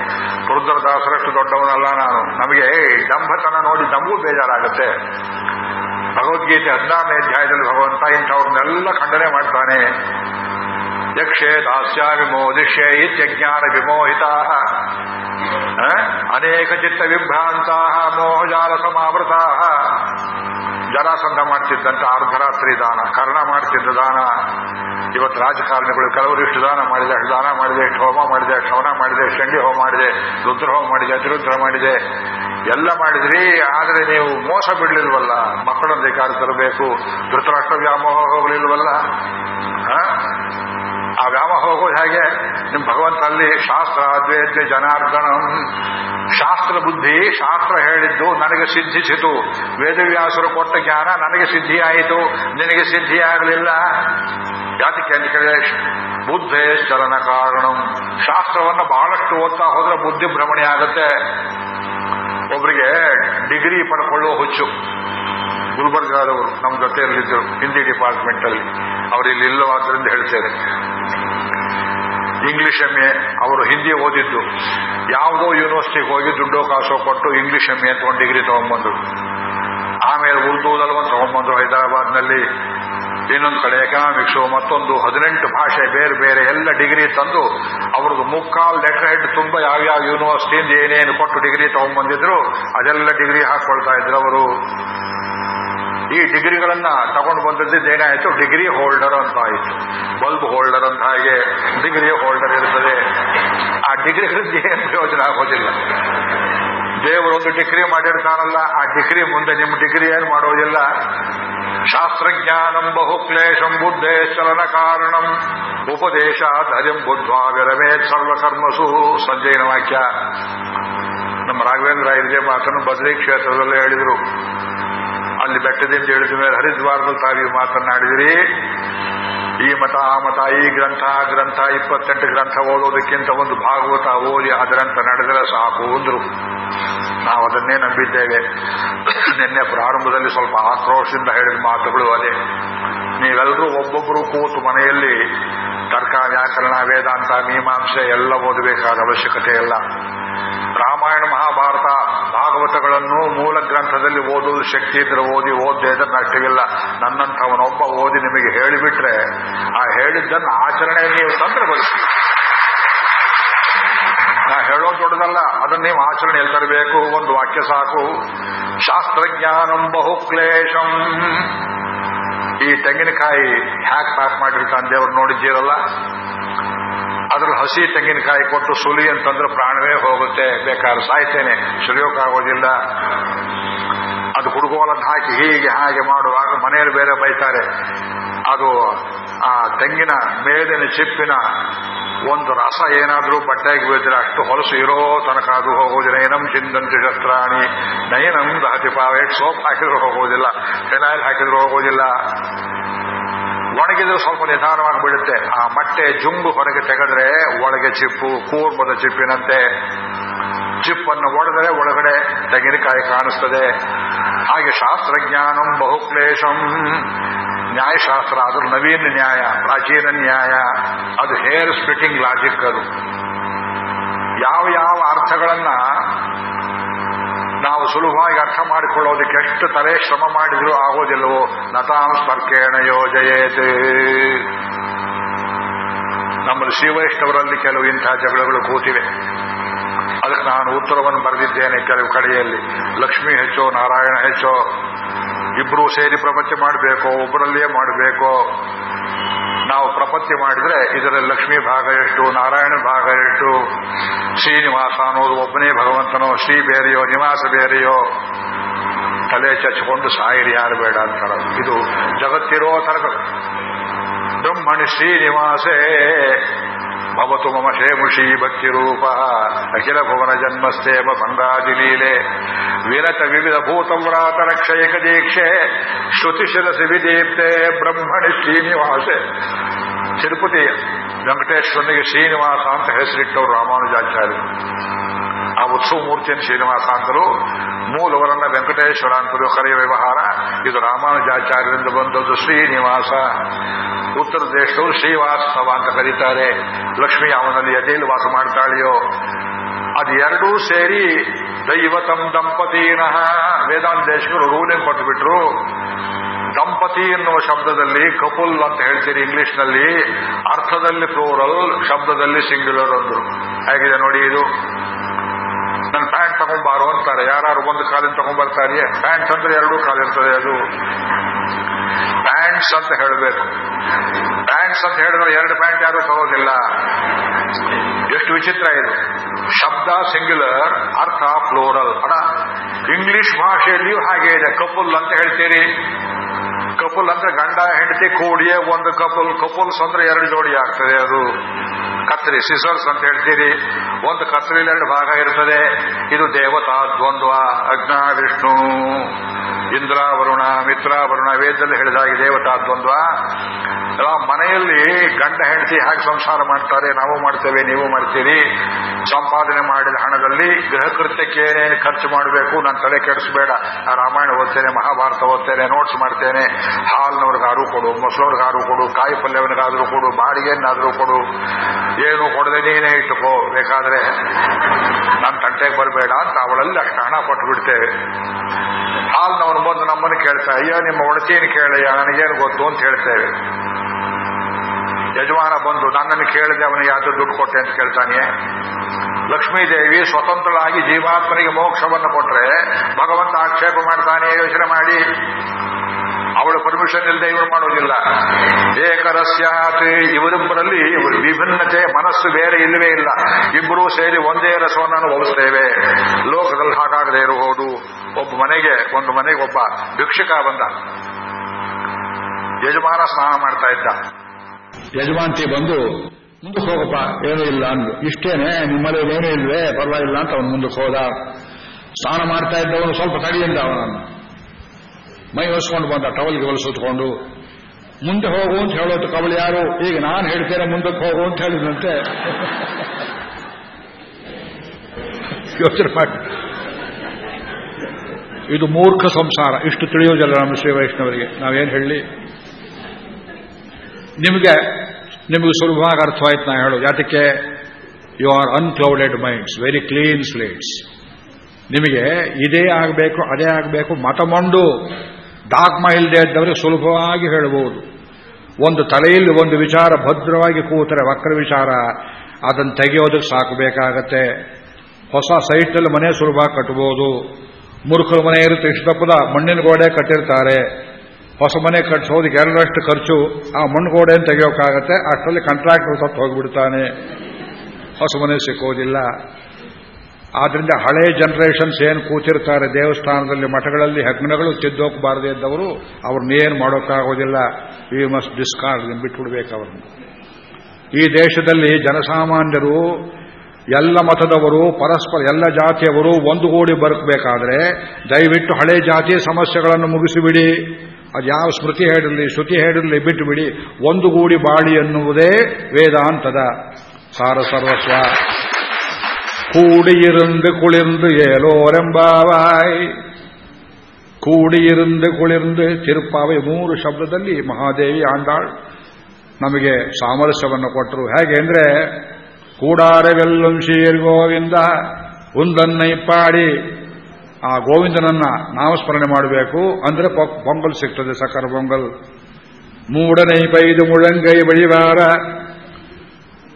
ಪುರುದ್ರದಾಸರಷ್ಟು ದೊಡ್ಡವನಲ್ಲ ನಾನು. ನಮಗೆ ದಂಭತನ ನೋಡಿ ನಮಗೂ ಬೇಜಾರಾಗುತ್ತೆ. ಭಗವದ್ಗೀತೆ ಹದಿನಾರನೇ ಅಧ್ಯಾಯದಲ್ಲಿ ಭಗವಂತ ಇಂಥವ್ರನ್ನೆಲ್ಲ ಖಂಡನೆ ಮಾಡ್ತಾನೆ. ಯಕ್ಷೇ ದಾಸ್ಯ ವಿಮೋದಿಷ್ಯ ಇತ್ಯಜ್ಞಾನ ವಿಮೋಹಿತಾ ಅನೇಕ ಚಿತ್ತ ವಿಭ್ರಾಂತ ಮೋಹಜಾಲ ಸಮಾವೃತಾ ಜರಾಸಂಧ ಮಾಡ್ತಿದ್ದಂತ ಅರ್ಧರಾತ್ರಿ ದಾನ ಕರ್ಣ ಮಾಡ್ತಿದ್ದ ದಾನ. ಇವತ್ತು ರಾಜಕಾರಣಿಗಳು ಕೆಲವರು ಇಷ್ಟು ದಾನ ಮಾಡಿದೆ, ಅಷ್ಟು ದಾನ ಮಾಡಿದೆ, ಇಷ್ಟು ಹೋಮ ಮಾಡಿದೆ ಶವನ ಮಾಡಿದೆ ಚಂಡಿ ಹೋಮ ಮಾಡಿದೆ, ರುದ್ರ ಹೋಮ ಮಾಡಿದೆ, ಅತಿರುದ್ರ ಮಾಡಿದೆ. ಎಲ್ಲ ಮಾಡಿದ್ರಿ, ಆದರೆ ನೀವು ಮೋಸ ಬಿಡ್ಲಿಲ್ವಲ್ಲ? ಮಕ್ಕಳೊಂದಿಗೆ ಕಾಲು ತರಬೇಕು ಧೃತರಾಷ್ಟ್ರ ವ್ಯಾಮೋಹ ಹೋಗಲಿಲ್ವಲ್ಲ ಆ ವ್ಯಾಮ ಹೋಗೋದು ಹೇಗೆ? ನಿಮ್ ಭಗವಂತಲ್ಲಿ ಶಾಸ್ತ್ರ, ಅದ್ವೈತ, ಜನಾರ್ದನಂ. ಶಾಸ್ತ್ರ ಬುದ್ಧಿ, ಶಾಸ್ತ್ರ ಹೇಳಿದ್ದು ನನಗೆ ಸಿದ್ಧಿಸಿತು ವೇದವ್ಯಾಸರು ಕೊಟ್ಟ ಜ್ಞಾನ ನನಗೆ ಸಿದ್ಧಿಯಾಯಿತು ನಿನಗೆ ಸಿದ್ಧಿಯಾಗಲಿಲ್ಲ ಯಾತಕ್ಕೆ ಅಂತ ಕೇಳಿದ್ರೆ, ಬುದ್ಧೇ ಚಲನ ಕಾರಣಂ. ಶಾಸ್ತ್ರವನ್ನು ಬಹಳಷ್ಟು ಓದ್ತಾ ಹೋದ್ರೆ ಬುದ್ಧಿ ಭ್ರಮಣೆ ಆಗುತ್ತೆ. ಒಬ್ಬರಿಗೆ ಡಿಗ್ರಿ ಪಡ್ಕೊಳ್ಳೋ ಹುಚ್ಚು. ಗುಲ್ಬರ್ಗಾದವರು ನಮ್ಮ ಜೊತೆಯಲ್ಲಿದ್ದರು, ಹಿಂದಿ ಡಿಪಾರ್ಟ್ಮೆಂಟ್ ಅಲ್ಲಿ ಅವರು ಇಲ್ಲಿ ಇಲ್ಲವಾದ್ರಿಂದ ಹೇಳ್ತೇನೆ ಇಂಗ್ಲಿಷ್ ಎಂ ಎ, ಅವರು ಹಿಂದಿ ಓದಿದ್ದು. ಯಾವುದೋ ಯೂನಿವರ್ಸಿಟಿಗೆ ಹೋಗಿ ದುಡ್ಡು ಕಾಸೋ ಕೊಟ್ಟು ಇಂಗ್ಲಿಷ್ ಎಂ ಎ ಡಿಗ್ರಿ ತಗೊಂಡ್ಬಂದ್ರು. ಆಮೇಲೆ ಉರ್ದೂದಲ್ಲಿ ಒಂದು ತಗೊಂಡ್ಬಂದ್ರು ಹೈದರಾಬಾದ್ನಲ್ಲಿ. ಇನ್ನೊಂದು ಕಡೆ ಎಕನಾಮಿಕ್ಸು ಮತ್ತೊಂದು ಹದಿನೆಂಟು ಭಾಷೆ, ಬೇರೆ ಬೇರೆ ಎಲ್ಲ ಡಿಗ್ರಿ ತಂದು ಅವ್ರದ್ದು ಮುಕ್ಕಾಲ್ ಲೆಟರ್ ಹೆಡ್ ತುಂಬಾ ಯಾವ್ಯಾವ ಯೂನಿವರ್ಸಿಟಿಯಿಂದ ಏನೇನು ಕೊಟ್ಟು ಡಿಗ್ರಿ ತಗೊಂಡ್ಬಂದಿದ್ರು, ಅದೆಲ್ಲ ಡಿಗ್ರಿ ಹಾಕೊಳ್ತಾ ಇದ್ರು ಅವರು. ಈ ಡಿಗ್ರಿಗಳನ್ನ ತಗೊಂಡು ಬಂದದ್ದು ಏನಾಯಿತು? ಡಿಗ್ರಿ ಹೋಲ್ಡರ್ ಅಂತ ಆಯಿತು. ಬಲ್ಬ್ ಹೋಲ್ಡರ್ ಅಂತ ಹಾಗೆ ಡಿಗ್ರಿ ಹೋಲ್ಡರ್ ಇರ್ತದೆ. ಆ ಡಿಗ್ರಿಗಳಿಂದ ಏನು ಪ್ರಯೋಜನ ಆಗೋದಿಲ್ಲ. ದೇವರೊಂದು ಡಿಗ್ರಿ ಮಾಡಿರ್ತಾನಲ್ಲ, ಆ ಡಿಗ್ರಿ ಮುಂದೆ ನಿಮ್ಮ ಡಿಗ್ರಿ ಏನು ಮಾಡೋದಿಲ್ಲ? ಶಾಸ್ತ್ರಜ್ಞಾನಂ ಬಹುಕ್ಲೇಶಂ ಬುದ್ಧೇ ಚಲನ ಕಾರಣಂ. ಉಪದೇಶ ಧರ್ಯಂ ಬುದ್ಧ್ವಾ ವಿರಮೇತ್ ಸರ್ವಕರ್ಮಸು. ಸಂಜಯನ ವಾಕ್ಯ. ನಮ್ಮ ರಾಘವೇಂದ್ರ ಇದೇ ಮಾತನ್ನು ಬದ್ರಿ ಕ್ಷೇತ್ರದಲ್ಲಿ ಹೇಳಿದರು. ಅಲ್ಲಿ ಬೆಟ್ಟದಿಂದ ಇಳಿದ ಮೇಲೆ ಹರಿದ್ವಾರದಲ್ಲಿ ತಾವು ಮಾತನಾಡಿದಿರಿ. ಈ ಮತ, ಆ ಮತ, ಈ ಗ್ರಂಥ, ಆ ಗ್ರಂಥ, ಇಪ್ಪತ್ತೆಂಟು ಗ್ರಂಥ ಓದೋದಕ್ಕಿಂತ ಒಂದು ಭಾಗವತ ಓದಿ ಅದರಂತ ನಡೆದರೆ ಸಾಕು ಅಂದ್ರು. ನಾವು ಅದನ್ನೇ ನಂಬಿದ್ದೇವೆ. ನಿನ್ನೆ ಪ್ರಾರಂಭದಲ್ಲಿ ಸ್ವಲ್ಪ ಆಕ್ರೋಶದಿಂದ ಹೇಳಿದ ಮಾತುಗಳು ಅದೇ. ನೀವೆಲ್ಲರೂ ಒಬ್ಬೊಬ್ಬರು ಕೂತು ಮನೆಯಲ್ಲಿ ತರ್ಕ ವ್ಯಾಕರಣ ವೇದಾಂತ, ಮೀಮಾಂಸೆ ಎಲ್ಲ ಓದಬೇಕಾದ ಅವಶ್ಯಕತೆ ಇಲ್ಲ. ರಾಮಾಯಣ, ಮಹಾಭಾರತ, ಭಾಗವತಗಳನ್ನು ಮೂಲ ಗ್ರಂಥದಲ್ಲಿ ಓದುವುದು ಶಕ್ತಿ ಇದ್ರೆ ಓದಿ, ಓದ್ದೇ ಇದ್ರೆ ನಷ್ಟವಿಲ್ಲ ನನ್ನಂಥವನೊಬ್ಬ ಓದಿ ನಿಮಗೆ ಹೇಳಿಬಿಟ್ರೆ, ಆ ಹೇಳಿದ್ದನ್ನು ಆಚರಣೆಯಲ್ಲಿ ನೀವು ತಂದ್ರೆ ಹೇಳೋದು ದೊಡ್ಡದಲ್ಲ. ಅದನ್ನ ನೀವು ಆಚರಣೆಯಲ್ಲಿ ತರಬೇಕು? ಒಂದು ವಾಕ್ಯ ಸಾಕು. ಶಾಸ್ತ್ರಜ್ಞಾನಂ ಬಹು ಕ್ಲೇಶಂ ಈ ತೆಂಗಿನಕಾಯಿ ಹ್ಯಾಕ್ ಪ್ಯಾಕ್ ಮಾಡಿರ್ತಾನೆ ದೇವರು ನೋಡಿದ್ದೀರಲ್ಲ? ಅದ್ರಲ್ಲಿ ಹಸಿ ತೆಂಗಿನಕಾಯಿ ಕೊಟ್ಟು ಸುಲಿ ಅಂತಂದ್ರೆ ಪ್ರಾಣವೇ ಹೋಗುತ್ತೆ. ಬೇಕಾದ್ರೆ ಸಾಯ್ತೇನೆ. ಸುಲಿಯೋಕ್ಕಾಗೋದಿಲ್ಲ ಅದು ಹುಡುಗೋಲನ್ನು ಹಾಕಿ ಹೀಗೆ ಹಾಗೆ ಮಾಡುವಾಗ ಮನೆಯಲ್ಲಿ ಬೇರೆ ಬೈತಾರೆ. ಅದು ಆ ತೆಂಗಿನ ಮೇಲಿನ ಚಿಪ್ಪಿನ ಒಂದು ರಸ ಏನಾದರೂ ಬಟ್ಟೆಗೆ ಬೀಳಿದ್ರೆ ಅಷ್ಟು ಹೊಲಸು ಇರೋ ತನಕ ಅದು ಹೋಗೋದಿಲ್ಲ ಏನಂ ಚಿಂದಂತಿ ಶಸ್ತ್ರಾಣಿ, ನಯನಂ ದಹತಿ ಪಾವೇಟ್, ಸೋಪ್ ಹಾಕಿದ್ರು ಹೋಗೋದಿಲ್ಲ ಫೆನಾಯಿಲ್ ಹಾಕಿದ್ರು ಹೋಗೋದಿಲ್ಲ ಒಣಗಿದ್ರೆ ಸ್ವಲ್ಪ ನಿಧಾನವಾಗಿ ಬಿಡುತ್ತೆ ಆ ಮಟ್ಟೆ ಜುಂಬು ಹೊರಗೆ ತೆಗೆದ್ರೆ ಒಳಗೆ ಚಿಪ್ಪು, ಕೂರ್ಮದ ಚಿಪ್ಪಿನಂತೆ ಚಿಪ್ಪನ್ನು ಒಡೆದರೆ ಒಳಗಡೆ ತೆಂಗಿನಕಾಯಿ ಕಾಣಿಸ್ತದೆ. ಹಾಗೆ ಶಾಸ್ತ್ರಜ್ಞಾನಂ ಬಹುಕ್ಲೇಶಂ ನ್ಯಾಯಶಾಸ್ತ್ರ, ಅದು ನವೀನ ನ್ಯಾಯ, ಪ್ರಾಚೀನ ನ್ಯಾಯ, ಅದು ಹೇರ್ ಸ್ಪ್ಲಿಟಿಂಗ್ ಲಾಜಿಕ್ ಅದು. ಯಾವ ಯಾವ ಅರ್ಥಗಳನ್ನ ನಾವು ಸುಲಭವಾಗಿ ಅರ್ಥ ಮಾಡಿಕೊಳ್ಳೋದಕ್ಕೆ ಎಷ್ಟು ತಲೆ ಶ್ರಮ ಮಾಡಿದ್ರೂ ಆಗೋದಿಲ್ಲವೋ, ನತಾಂ ಸ್ಪರ್ಕೇಣ ಯೋಜಯೇತೆ. ನಮ್ಮಲ್ಲಿ ಶ್ರೀವೈಷ್ಣವರಲ್ಲಿ ಕೆಲವು ಇಂತಹ ಜಗಳಗಳು ಕೂತಿವೆ. ಅದಕ್ಕೆ ನಾನು ಉತ್ತರವನ್ನು ಬರೆದಿದ್ದೇನೆ ಕೆಲವು ಕಡೆಯಲ್ಲಿ. ಲಕ್ಷ್ಮಿ ಹೆಚ್ಚೋ, ನಾರಾಯಣ ಹೆಚ್ಚೋ ಇಬ್ಬರೂ ಸೇರಿ ಪ್ರಪಂಚ ಮಾಡಬೇಕೋ, ಒಬ್ಬರಲ್ಲಿಯೇ ಮಾಡಬೇಕೋ. ನಾವು ಪ್ರಪತ್ತಿ ಮಾಡಿದ್ರೆ ಇದರ ಲಕ್ಷ್ಮೀ ಭಾಗ ಎಷ್ಟು, ನಾರಾಯಣ ಭಾಗ ಎಷ್ಟು, ಶ್ರೀನಿವಾಸ ಅನ್ನೋದು ಒಬ್ಬನೇ ಭಗವಂತನೋ, ಶ್ರೀ ಬೇರೆಯೋ, ನಿವಾಸ ಬೇರೆಯೋ. ತಲೆ ಚಚ್ಕೊಂಡು ಸಾಯಿರಿ, ಯಾರು ಬೇಡ ಅಂತಾರ ಇದು ಜಗತ್ತಿರೋ ತರಗಳು ಬ್ರಹ್ಮಣಿ ಶ್ರೀನಿವಾಸೇ ಭವತು ಮಮ ಶೇಮುಷಿ ಭಕ್ತಿ ರೂಪ ಅಖಿಲ ಭುವನ ಜನ್ಮಸ್ಥೇಮ ಭಂಗಾದಿ ಲೀಲೆ ವಿರತ ವಿವಿಧ ಭೂತವ್ರಾತ ರಕ್ಷಯಕ ದೀಕ್ಷೆ ಶ್ರುತಿ ಶಿರಸಿ ವಿದೀಪ್ತೆ ಬ್ರಹ್ಮಣಿ ಶ್ರೀನಿವಾಸೆ ತಿರುಪತಿ ವೆಂಕಟೇಶ್ವರನಿಗೆ ಶ್ರೀನಿವಾಸ ಅಂತ ಹೆಸರಿಟ್ಟವರು ರಾಮಾನುಜಾಚಾರ್ಯರು. ಆ ಉತ್ಸವ ಮೂರ್ತಿಯನ್ನು ಶ್ರೀನಿವಾಸ ಅಂತರು ಮೂಲವರನ್ನ ವೆಂಕಟೇಶ್ವರ ಅಂತರು, ಕರೆಯ ವ್ಯವಹಾರ. ಇದು ರಾಮಾನುಜಾಚಾರ್ಯರಿಂದ ಬಂದದ್ದು ಶ್ರೀನಿವಾಸ. ಉತ್ತರ ದೇಶದವರು ಶ್ರೀವಾಸ್ತವ ಅಂತ ಕರೀತಾರೆ. ಲಕ್ಷ್ಮಿ ಅವನಲ್ಲಿ ಎದೆಯಲ್ಲಿ ವಾಸ ಮಾಡ್ತಾಳೆಯೋ. ಅದು ಎರಡೂ ಸೇರಿ ದೈವತಂ ದಂಪತೀನ. ವೇದಾಂತ ದೇಶಗಳು ರೂಲಿಂಗ್ ಕೊಟ್ಟುಬಿಟ್ರು ದಂಪತಿ ಎನ್ನುವ ಶಬ್ದದಲ್ಲಿ ಕಪುಲ್ ಅಂತ ಹೇಳ್ತೀರಿ ಇಂಗ್ಲಿಷ್ನಲ್ಲಿ. ಅರ್ಥದಲ್ಲಿ ಪ್ಲೂರಲ್, ಶಬ್ದದಲ್ಲಿ ಸಿಂಗ್ಯುಲರ್ ಅಂದ್ರು. ಹೇಗಿದೆ ನೋಡಿ ಇದು? ನನ್ನ ಪ್ಯಾಂಟ್ ತಗೊಂಬಾರು ಅಂತಾರೆ. ಯಾರು ಒಂದು ಕಾಲಿನ ತಗೊಂಡ್ಬರ್ತಾರೆ ಪ್ಯಾಂಟ್ ಅಂದ್ರೆ ಎರಡೂ ಕಾಲಿರ್ತದೆ ಅದು. ಪ್ಯಾಂಟ್ಸ್ ಅಂತ ಹೇಳಬೇಕು. ಪ್ಯಾಂಟ್ಸ್ ಅಂತ ಹೇಳಿದ್ರೆ ಎರಡು ಪ್ಯಾಂಟ್ ಯಾರು ತಗೋದಿಲ್ಲ. ಎಷ್ಟು ವಿಚಿತ್ರ ಇದು. ಶಬ್ದ, ಸಿಂಗ್ಯುಲರ್, ಅರ್ಥ ಫ್ಲೋರಲ್ ಅಡ ಇಂಗ್ಲಿಷ್ ಭಾಷೆಯಲ್ಲಿಯೂ ಹಾಗೆ ಇದೆ. ಕಪುಲ್ ಅಂತ ಹೇಳ್ತೀರಿ. ಕಪುಲ್ ಅಂದ್ರೆ ಗಂಡ, ಹೆಂಡತಿ, ಕೂಡಿಯೇ ಒಂದು ಕಪುಲ್. ಕಪಲ್ಸ್ ಅಂದ್ರೆ ಎರಡು ಜೋಡಿ ಆಗ್ತದೆ ಅದು. ಕತ್ರಿ ಸಿಸರ್ಸ್ ಅಂತ ಹೇಳ್ತೀರಿ. ಒಂದು ಕತ್ರಿಲಿ ಎರಡು ಭಾಗ ಇರ್ತದೆ. ಇದು ದೇವತಾ ದ್ವಂದ್ವ ಅಗ್ನ ವಿಷ್ಣು ಇಂದ್ರಾವರುಣ, ಮಿತ್ರಾವರುಣ, ವೇದದಲ್ಲಿ ಹೇಳಿದಾಗಿ ದೇವತಾ ದ್ವಂದ್ವ ಮನೆಯಲ್ಲಿ ಗಂಡ, ಹೆಂಡತಿ ಹೇಗೆ ಸಂಸಾರ ಮಾಡ್ತಾರೆ. ನಾವು ಮಾಡ್ತೇವೆ, ನೀವು ಮಾಡ್ತೀರಿ. ಸಂಪಾದನೆ ಮಾಡಿದ ಹಣದಲ್ಲಿ ಗೃಹ ಕೃತ್ಯಕ್ಕೆ ಏನೇನು ಖರ್ಚು ಮಾಡಬೇಕು? ನಾನು ತಲೆ ಕೆಡಿಸಬೇಡ. ರಾಮಾಯಣ ಓದ್ತೇನೆ, ಮಹಾಭಾರತ ಓದ್ತೇನೆ ನೋಟ್ಸ್ ಮಾಡ್ತೇನೆ. ಹಾಲ್ನವ್ರಿಗಾರು ಕೊಡು ಮೊಸಳವ್ರಿಗಾರು ಕೊಡು, ಕಾಯಿ ಪಲ್ಯವನಿಗಾದ್ರೂ ಕೊಡು ಬಾಡಿಗೆನಾದ್ರೂ ಕೊಡು. ಏನು ಕೊಡದೆ ನೀನೇ ಇಟ್ಟುಕೋ. ಬೇಕಾದ್ರೆ ನನ್ನ ತಟ್ಟೆಗೆ ಬರಬೇಡ ಅಂತ ಅವಳಲ್ಲಿ ಅಷ್ಟು ಹಣ ಕೊಟ್ಟು ಬಿಡ್ತೇವೆ ಹಾಲ್ನವನು ಬಂದು ನಮ್ಮನ್ನು ಕೇಳ್ತಾ ಅಯ್ಯೋ, ನಿಮ್ಮ ಒಡತಿಯನ್ನು ಕೇಳಯ್ಯ? ನನಗೇನು ಗೊತ್ತು? ಅಂತ ಹೇಳ್ತೇವೆ. ಯಜಮಾನ ಬಂದು, ನನ್ನನ್ನು ಕೇಳಿದೆ, ಅವನಿಗೆ ಯಾವ್ದು ದುಡ್ಡು ಕೊಟ್ಟೆ? ಅಂತ ಕೇಳ್ತಾನೆ. ಲಕ್ಷ್ಮೀದೇವಿ ಸ್ವತಂತ್ರಳಾಗಿ ಜೀವಾತ್ಮನಿಗೆ ಮೋಕ್ಷವನ್ನು ಕೊಟ್ರೆ ಭಗವಂತ ಆಕ್ಷೇಪ ಮಾಡ್ತಾನೆ ಯೋಚನೆ ಮಾಡಿ. ಅವಳು ಪರ್ಮಿಷನ್ ಇಲ್ಲದೆ ಇವರು ಮಾಡೋದಿಲ್ಲ. ಏಕರಸ್ಯಾತ್ ಇವರಿಬ್ಬರಲ್ಲಿ ವಿಭಿನ್ನತೆ ಮನಸ್ಸು ಬೇರೆ ಇಲ್ಲವೇ ಇಲ್ಲ. ಇಬ್ಬರೂ ಸೇರಿ ಒಂದೇ ರಸವನ್ನು ಅನುಭವಿಸ್ತೇವೆ. ಲೋಕದಲ್ಲಿ ಹಾಗಾಗದೇ ಇರಬಹುದು ಒಬ್ಬ ಮನೆಗೆ, ಒಂದು ಮನೆಗೆ ಒಬ್ಬ ಭಿಕ್ಷಕ ಬಂದ. ಯಜಮಾನ ಸ್ನಾನ ಮಾಡ್ತಾ ಇದ್ದ. ಯಜಮಾಂತಿ ಬಂದು ಮುಂದಕ್ಕೆ ಹೋಗಪ್ಪ, ಏನೂ ಇಲ್ಲ ಅಂದು ಇಷ್ಟೇನೆ ನಿಮ್ಮಲ್ಲಿ ಏನೇ ಇಲ್ವೇ, ಪರವಾಗಿಲ್ಲ ಅಂತ ಅವನು ಮುಂದಕ್ಕೆ ಹೋದ. ಸ್ನಾನ ಮಾಡ್ತಾ ಇದ್ದವನು ಸ್ವಲ್ಪ ತಡಿಯಿಂದ ಅವನನ್ನು. ಮೈ ಹೊಸ್ಕೊಂಡು ಬಂದ, ಟವಲ್ಗೆ ಹೊಲಸುತ್ಕೊಂಡು ಮುಂದೆ ಹೋಗು ಅಂತ ಹೇಳೋದು ಕವಳು ಯಾರು? ಈಗ ನಾನು ಹೇಳ್ತೇನೆ, ಮುಂದಕ್ಕೆ ಹೋಗು ಅಂತ ಹೇಳಿದಂತೆ ಯೋಚನೆ ಮಾಡಿ. ಇದು ಮೂರ್ಖ ಸಂಸಾರ. ಇಷ್ಟು ತಿಳಿಯೋದಿಲ್ಲ ನಮ್ಮ ಶ್ರೀ ವೈಷ್ಣವರಿಗೆ. ನಾವೇನು ಹೇಳಿ ನಿಮಗೆ ನಿಮಗೆ ಸುಲಭವಾಗಿ ಅರ್ಥವಾಯ್ತು ನಾ ಹೇಳು ಯಾತಕ್ಕೆ? You are unclouded minds very clean slates ನಿಮಗೆ ಇದೇ ಆಗಬೇಕು, ಅದೇ ಆಗಬೇಕು ಮತಮೊಂಡು ಡಾಕ್ಮ ಇಲ್ಲದೆ ಇದ್ದವರು ಸುಲಭವಾಗಿ ಹೇಳಬಹುದು. ಒಂದು ತಲೆಯಲ್ಲಿ ಒಂದು ವಿಚಾರ ಭದ್ರವಾಗಿ ಕೂತರೆ ವಕ್ರ ವಿಚಾರ, ಅದನ್ನು ತೆಗೆಯೋದಕ್ಕೆ ಸಾಕು ಬೇಕಾಗತ್ತೆ. ಹೊಸ ಸೈಟ್ನಲ್ಲಿ ಮನೆ ಸುಲಭ ಕಟ್ಟಬಹುದು ಮುರುಕರ ಮನೆ ಇರುತ್ತೆ ಇಷ್ಟಪ್ಪದ ಮಣ್ಣಿನ ಗೋಡೆ ಕಟ್ಟಿರ್ತಾರೆ. ಹೊಸ ಮನೆ ಕಟ್ಟಿಸೋದಕ್ಕೆ ಎರಡರಷ್ಟು ಖರ್ಚು, ಆ ಮಣ್ಣುಗೋಡೆಯನ್ನು ತೆಗೆಯೋಕ್ಕಾಗತ್ತೆ. ಅಷ್ಟರಲ್ಲಿ ಕಾಂಟ್ರಾಕ್ಟರ್ ಸತ್ತು ಹೋಗಿಬಿಡ್ತಾನೆ. ಹೊಸ ಮನೆ ಸಿಕ್ಕೋದಿಲ್ಲ. ಆದ್ರಿಂದ ಹಳೆ ಜನರೇಷನ್ಸ್ ಏನು ಕೂತಿರ್ತಾರೆ ದೇವಸ್ಥಾನದಲ್ಲಿ, ಮಠಗಳಲ್ಲಿ ಹೆಗ್ನಗಳು ತಿದ್ದೋಕಬಾರದೆ ಇದ್ದವರು ಅವ್ರನ್ನೇನು ಮಾಡೋಕ್ಕಾಗೋದಿಲ್ಲ. ವಿ ಮಸ್ಟ್ ಡಿಸ್ಕಾರ್ಡ್ ಬಿಟ್ಬಿಡ್ಬೇಕು ಅವ್ರನ್ನ. ಈ ದೇಶದಲ್ಲಿ ಜನಸಾಮಾನ್ಯರು, ಎಲ್ಲ ಮತದವರು, ಪರಸ್ಪರ, ಎಲ್ಲ ಜಾತಿಯವರು ಒಂದುಗೂಡಿ ಬದುಕಬೇಕಾದ್ರೆ ದಯವಿಟ್ಟು ಹಳೆ ಜಾತಿ ಸಮಸ್ಯೆಗಳನ್ನು ಮುಗಿಸಿಬಿಡಿ. ಅದು ಯಾವ ಸ್ಮೃತಿ ಹೇಳಿರಲಿ ಶ್ರುತಿ ಹೇಳಿರಲಿ ಬಿಟ್ಟು ಬಿಡಿ ಒಂದುಗೂಡಿ ಬಾಳಿ ಎನ್ನುವುದೇ ವೇದಾಂತದ ಸಾರ ಸರ್ವಸ್ವ. ಕೂಡಿಯಿರಂದು ಕುಳಿರಂದು ಏಲೋರೆಂಬಾವಾಯ್. ಕೂಡಿಯಿರಂದು ಕುಳಿರಂದು ತಿರುಪಾವೆ ಮೂರು ಶಬ್ದದಲ್ಲಿ ಮಹಾದೇವಿ ಆಂಡಾಳ್ ನಮಗೆ ಸಾಮರಸ್ಯವನ್ನು ಕೊಟ್ಟರು. ಹೇಗೆ ಅಂದ್ರೆ ಕೂಡಾರವೆಲ್ಲಂ ಶ್ರೀರ್ಗೋವಿಂದ ಗೋವಿಂದ ಉಂದನ್ನೈ ಪಾಡಿ ಆ ಗೋವಿಂದನನ್ನ ನಾಮಸ್ಮರಣೆ ಮಾಡಬೇಕು ಅಂದ್ರೆ ಪೊಂಗಲ್ ಸಿಗ್ತದೆ ಸಕ್ಕರ ಪೊಂಗಲ್. ಮೂಡನೈ ಪೈದು ಮುಳಂಗೈ ಬಳಿವಾರ.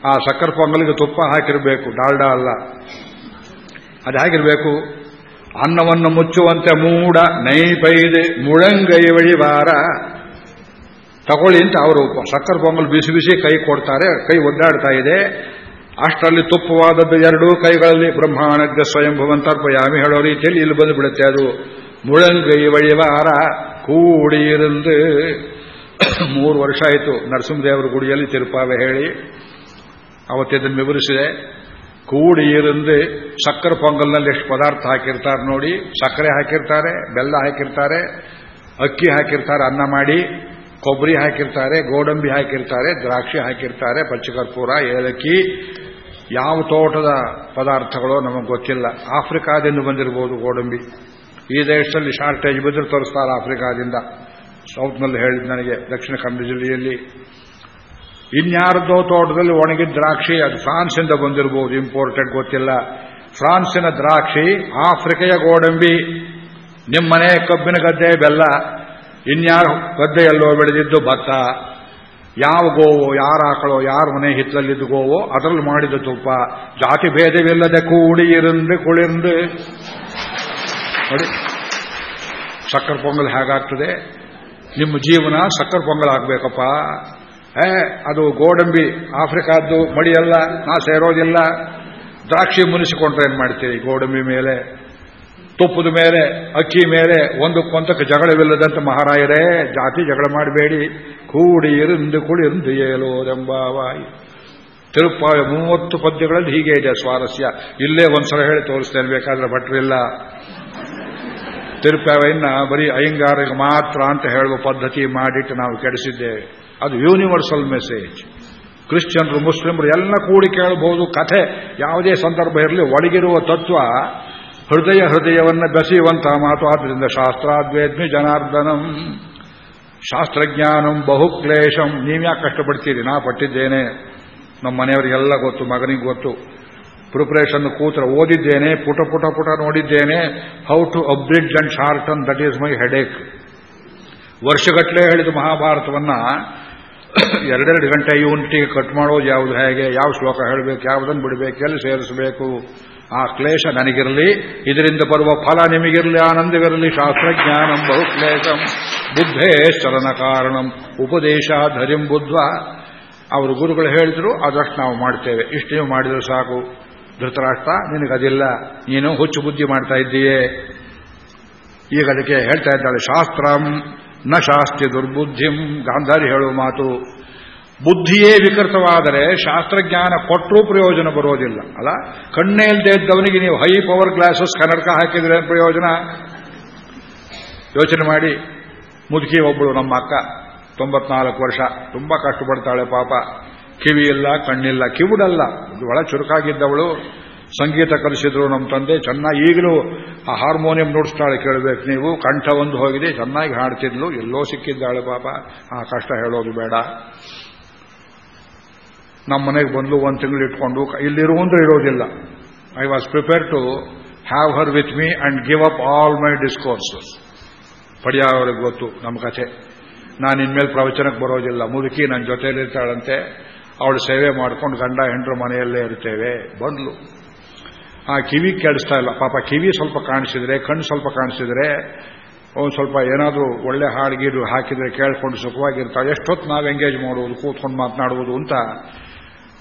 ಆ ಸಕ್ಕರ ಪೊಂಗಲ್ಗೆ ತುಪ್ಪ ಹಾಕಿರಬೇಕು, ಡಾಲ್ಡಾ ಅಲ್ಲ. ಅದು ಹಾಗಿರಬೇಕು ಅನ್ನವನ್ನು ಮುಚ್ಚುವಂತೆ ಮೂಡ ನೈಪೈದೆ ಮುಳಂಗೈ ಬಳಿವಾರ. ತಗೊಳ್ಳಿ ಅಂತ ಅವರು ಸಕ್ಕರ ಪೊಂಗಲ್ ಬಿಸಿ ಬಿಸಿ ಕೈ ಕೊಡ್ತಾರೆ, ಕೈ ಒದ್ದಾಡ್ತಾ ಇದೆ. ಅಷ್ಟರಲ್ಲಿ ತುಪ್ಪವಾದದ್ದು ಎರಡೂ ಕೈಗಳಲ್ಲಿ ಬ್ರಹ್ಮಾಣಜ್ಞ ಸ್ವಯಂಭವಂತರ್ಪಯಾಮಿ ಹೇಳೋ ರೀತಿಯಲ್ಲಿ ಇಲ್ಲಿ ಬಂದು ಬಿಡುತ್ತೆ ಅದು ಮುಳಂಗೈ ವಳಿವಾರ ಕೂಡಿಯಿರಂದು ಮೂರು ವರ್ಷ ಆಯಿತು ನರಸಿಂಹದೇವರ ಗುಡಿಯಲ್ಲಿ ತಿರುಪಾವೆ ಹೇಳಿ ಅವತ್ತಿದ್ದನ್ನು ವಿವರಿಸಿದೆ. ಕೂಡಿಯಿರಂದು ಸಕ್ಕರೆ ಪೊಂಗಲ್ನಲ್ಲಿ ಎಷ್ಟು ಪದಾರ್ಥ ಹಾಕಿರ್ತಾರೆ ನೋಡಿ. ಸಕ್ಕರೆ ಹಾಕಿರ್ತಾರೆ, ಬೆಲ್ಲ ಹಾಕಿರ್ತಾರೆ, ಅಕ್ಕಿ ಹಾಕಿರ್ತಾರೆ, ಅನ್ನ ಮಾಡಿ. ಕೊಬ್ಬರಿ ಹಾಕಿರ್ತಾರೆ, ಗೋಡಂಬಿ ಹಾಕಿರ್ತಾರೆ, ದ್ರಾಕ್ಷಿ ಹಾಕಿರ್ತಾರೆ ಪಚ್ಚಕರ್ಪೂರ ಏಲಕ್ಕಿ, ಯಾವ ತೋಟದ ಪದಾರ್ಥಗಳೋ ನಮಗೆ ಗೊತ್ತಿಲ್ಲ. ಆಫ್ರಿಕಾದಿಂದ ಬಂದಿರಬಹುದು ಗೋಡಂಬಿ. ಈ ದೇಶದಲ್ಲಿ ಶಾರ್ಟೇಜ್ ಬಿದ್ದರೆ ತೋರಿಸ್ತಾರೆ ಆಫ್ರಿಕಾದಿಂದ. ಸೌತ್ನಲ್ಲಿ ಹೇಳಿದ್ ನನಗೆ, ದಕ್ಷಿಣ ಕನ್ನಡ ಜಿಲ್ಲೆಯಲ್ಲಿ. ಇನ್ಯಾರದೋ ತೋಟದಲ್ಲಿ ಒಣಗಿದ ದ್ರಾಕ್ಷಿ, ಅದು ಫ್ರಾನ್ಸಿಂದ ಬಂದಿರಬಹುದು ಇಂಪೋರ್ಟೆಡ್ ಗೊತ್ತಿಲ್ಲ. ಫ್ರಾನ್ಸಿನ ದ್ರಾಕ್ಷಿ, ಆಫ್ರಿಕೆಯ ಗೋಡಂಬಿ, ನಿಮ್ಮನೆ ಕಬ್ಬಿನ ಗದ್ದೆ ಬೆಲ್ಲ. ಇನ್ಯಾರು ಗದ್ದೆಯಲ್ಲೋ ಬೆಳೆದಿದ್ದು ಭತ್ತ, ಯಾವ ಗೋವು, ಯಾರ ಆಕಳೋ, ಯಾರ ಮನೆ ಹಿತ್ತಲಲ್ಲಿದ್ದು ಗೋವೋ, ಅದರಲ್ಲಿ ಮಾಡಿದ ತುಪ್ಪ, ಜಾತಿ ಭೇದವಿಲ್ಲದೆ ಕೂಡಿ ಇರಂದು ಕುಳಿರಂದು. ನೋಡಿ, ಸಕ್ಕರೆ ಪೊಂಗಲ್ ಹೇಗಾಗ್ತದೆ? ನಿಮ್ಮ ಜೀವನ ಸಕ್ಕರೆ ಪೊಂಗಲ್ ಆಗ್ಬೇಕಪ್ಪ. ಏ, ಅದು ಗೋಡಂಬಿ ಆಫ್ರಿಕಾದ್ದು ಮಡಿಯಲ್ಲ, ನಾ ಸೇರೋದಿಲ್ಲ. ದ್ರಾಕ್ಷಿ ಮುನಿಸಿಕೊಂಡ್ರೆ ಏನ್ ಮಾಡ್ತೀರಿ ಗೋಡಂಬಿ ಮೇಲೆ? ತುಪ್ಪದ ಮೇಲೆ, ಅಕ್ಕಿ ಮೇಲೆ ಒಂದಕ್ಕೊಂದಕ್ಕೆ ಜಗಳವಿಲ್ಲದಂತೆ ಮಹಾರಾಯರೇ, ಜಾತಿ ಜಗಳ ಮಾಡಬೇಡಿ. ಕೂಡಿ ಇருந்து ಏಲೋದೆಂಬ ವಾಯಿ. ತಿರುಪಾಯ ಮೂವತ್ತು ಪದ್ಯಗಳಲ್ಲಿ ಹೀಗೆ ಇದೆ ಸ್ವಾರಸ್ಯ. ಇಲ್ಲೇ ಒಂದ್ಸಲ ಹೇಳಿ ತೋರಿಸ್ತೇನೆ, ಬೇಕಾದ್ರೆ ಭಟ್ರಿಲ್ಲ ತಿರುಪಾಯನ್ನ ಬರೀ ಅಯ್ಯಂಗಾರಿಗೆ ಮಾತ್ರ ಅಂತ ಹೇಳುವ ಪದ್ಧತಿ ಮಾಡಿಟ್ಟು ನಾವು ಕೆಡಿಸಿದ್ದೇವೆ ಅದು ಯೂನಿವರ್ಸಲ್ ಮೆಸೇಜ್ ಕ್ರಿಶ್ಚಿಯನ್ರು, ಮುಸ್ಲಿಮರು ಎಲ್ಲ ಕೂಡಿ ಕೇಳಬಹುದು. ಕಥೆ ಯಾವುದೇ ಸಂದರ್ಭ ಇರಲಿ, ಒಳಗಿರುವ ತತ್ವ ಹೃದಯ ಹೃದಯವನ್ನು ಬೆಸೆಯುವಂತಹ ಮಾತು. ಆದ್ದರಿಂದ ಶಾಸ್ತ್ರಾದ್ವೇದ್ಮಿ ಜನಾರ್ದನಂ. ಶಾಸ್ತ್ರಜ್ಞಾನಂ ಬಹುಕ್ಲೇಶಂ ನೀವ್ಯಾಕೆ ಕಷ್ಟಪಡ್ತೀರಿ? ನಾ ಪಟ್ಟಿದ್ದೇನೆ. ನಮ್ಮ ಮನೆಯವರಿಗೆಲ್ಲ ಗೊತ್ತು, ಮಗನಿಗೆ ಗೊತ್ತು. ಪ್ರಿಪರೇಷನ್ ಕೂತ್ರ ಓದಿದ್ದೇನೆ, ಪುಟ ಪುಟ ಪುಟ ನೋಡಿದ್ದೇನೆ. How to abridge and shorten that is my headache ವರ್ಷಗಟ್ಟಲೆ ಹೇಳಿದ ಮಹಾಭಾರತವನ್ನ ಎರಡೆರಡು ಗಂಟೆ ಯೂನಿಟಿಗೆ ಕಟ್ ಮಾಡೋದು ಯಾವುದು ಹೇಗೆ, ಯಾವ ಶ್ಲೋಕ ಹೇಳಬೇಕು, ಯಾವುದನ್ನು ಬಿಡಬೇಕು, ಎಲ್ಲಿ ಸೇರಿಸಬೇಕು? ಆ ಕ್ಲೇಶ ನನಗಿರಲಿ, ಇದರಿಂದ ಬರುವ ಫಲ ನಿಮಗಿರಲಿ, ಆನಂದವಿರಲಿ, ಶಾಸ್ತ್ರಜ್ಞಾನಂ ಬಹುಕ್ಲೇಶಂ ಶರಣ ಕಾರಣಂ ಉಪದೇಶ ಧರಿಂ ಬುದ್ಧ ಅವರು ಗುರುಗಳು ಹೇಳಿದ್ರು ಅದಷ್ಟು ನಾವು ಮಾಡ್ತೇವೆ. ಇಷ್ಟು ನೀವು ಮಾಡಿದ್ರೆ ಸಾಕು. ಧೃತರಾಷ್ಟ್ರ ನಿನಗದಿಲ್ಲ ನೀನು ಹುಚ್ಚು ಬುದ್ಧಿ ಮಾಡ್ತಾ ಇದ್ದೀಯೇ. ಈಗ ಅದಕ್ಕೆ ಹೇಳ್ತಾ ಇದ್ದಾಳೆ, ಶಾಸ್ತ್ರಂ ನ ಶಾಸ್ತಿ ದುರ್ಬುದ್ಧಿಂ. ಗಾಂಧಾರಿ ಹೇಳುವ ಮಾತು ಬುದ್ಧಿಯೇ ವಿಕೃತವಾದರೆ ಶಾಸ್ತ್ರಜ್ಞಾನ ಕೊಟ್ಟರೂ ಪ್ರಯೋಜನ ಬರೋದಿಲ್ಲ. ಅಲ್ಲ? ಕಣ್ಣೇ ಇಲ್ಲದೆ ಇದ್ದವನಿಗೆ ನೀವು ಹೈ ಪವರ್ ಗ್ಲಾಸಸ್ ಕನ್ನಡಕ ಹಾಕಿದ್ರೆ ಪ್ರಯೋಜನ? ಯೋಚನೆ ಮಾಡಿ. ಮುದುಕಿ ಒಬ್ಬಳು ನಮ್ಮ ಅಕ್ಕ. ತೊಂಬತ್ನಾಲ್ಕು ವರ್ಷ. ತುಂಬಾ ಕಷ್ಟಪಡ್ತಾಳೆ ಪಾಪ. ಕಿವಿ ಇಲ್ಲ, ಕಣ್ಣಿಲ್ಲ, ಕಿವುಡಲ್ಲ. ಒಳ ಚುರುಕಾಗಿದ್ದವಳು. ಸಂಗೀತ ಕಲಿಸಿದ್ರು ನಮ್ಮ ತಂದೆ. ಚೆನ್ನಾಗಿ ಈಗಲೂ ಆ ಹಾರ್ಮೋನಿಯಂ ನುಡಿಸ್ತಾಳೆ ಕೇಳಬೇಕು ನೀವು. ಕಂಠ ಒಂದು ಹೋಗಿದೆ. ಚೆನ್ನಾಗಿ ಹಾಡ್ತಿದ್ಲು. ಎಲ್ಲೋ ಸಿಕ್ಕಿದ್ದಾಳೆ ಪಾಪ. ಆ ಕಷ್ಟ ಹೇಳೋದು ಬೇಡ. ನಮ್ಮ ಮನೆಗೆ ಬಂದು ಒಂದು ತಿಂಗಳು ಇಟ್ಕೊಂಡು. ಇಲ್ಲಿರು ಅಂದ್ರೆ ಇರೋದಿಲ್ಲ. I was prepare to have her with me and give up all my discourses ಪಡಿಯಾವ್ರಿಗೆ ಗೊತ್ತು ನಮ್ಮ ಕಥೆ. ನಾನು ಇನ್ಮೇಲೆ ಪ್ರವಚನಕ್ಕೆ ಬರೋದಿಲ್ಲ. ಮುದುಕಿ ನನ್ನ ಜೊತೆಯಲ್ಲಿರ್ತಾಳಂತೆ ಅವಳು ಸೇವೆ ಮಾಡ್ಕೊಂಡು ಗಂಡ ಹೆಂಡರು ಮನೆಯಲ್ಲೇ ಇರ್ತೇವೆ. ಬಂದ್ಲು. ಆ ಕಿವಿ ಕೆಡಿಸ್ತಾ ಇಲ್ಲ. ಪಾಪ ಕಿವಿ ಸ್ವಲ್ಪ ಕಾಣಿಸಿದ್ರೆ, ಕಣ್ಣು ಸ್ವಲ್ಪ ಕಾಣಿಸಿದ್ರೆ, ಒಂದು ಸ್ವಲ್ಪ ಏನಾದರೂ ಒಳ್ಳೆ ಹಾಡುಗೀಡು ಹಾಕಿದ್ರೆ ಕೇಳ್ಕೊಂಡು ಸುಖವಾಗಿರ್ತಾಳೆ. ಎಷ್ಟೊತ್ತು ನಾವು ಎಂಗೇಜ್ ಮಾಡುವುದು, ಕೂತ್ಕೊಂಡು ಮಾತನಾಡುವುದು ಅಂತ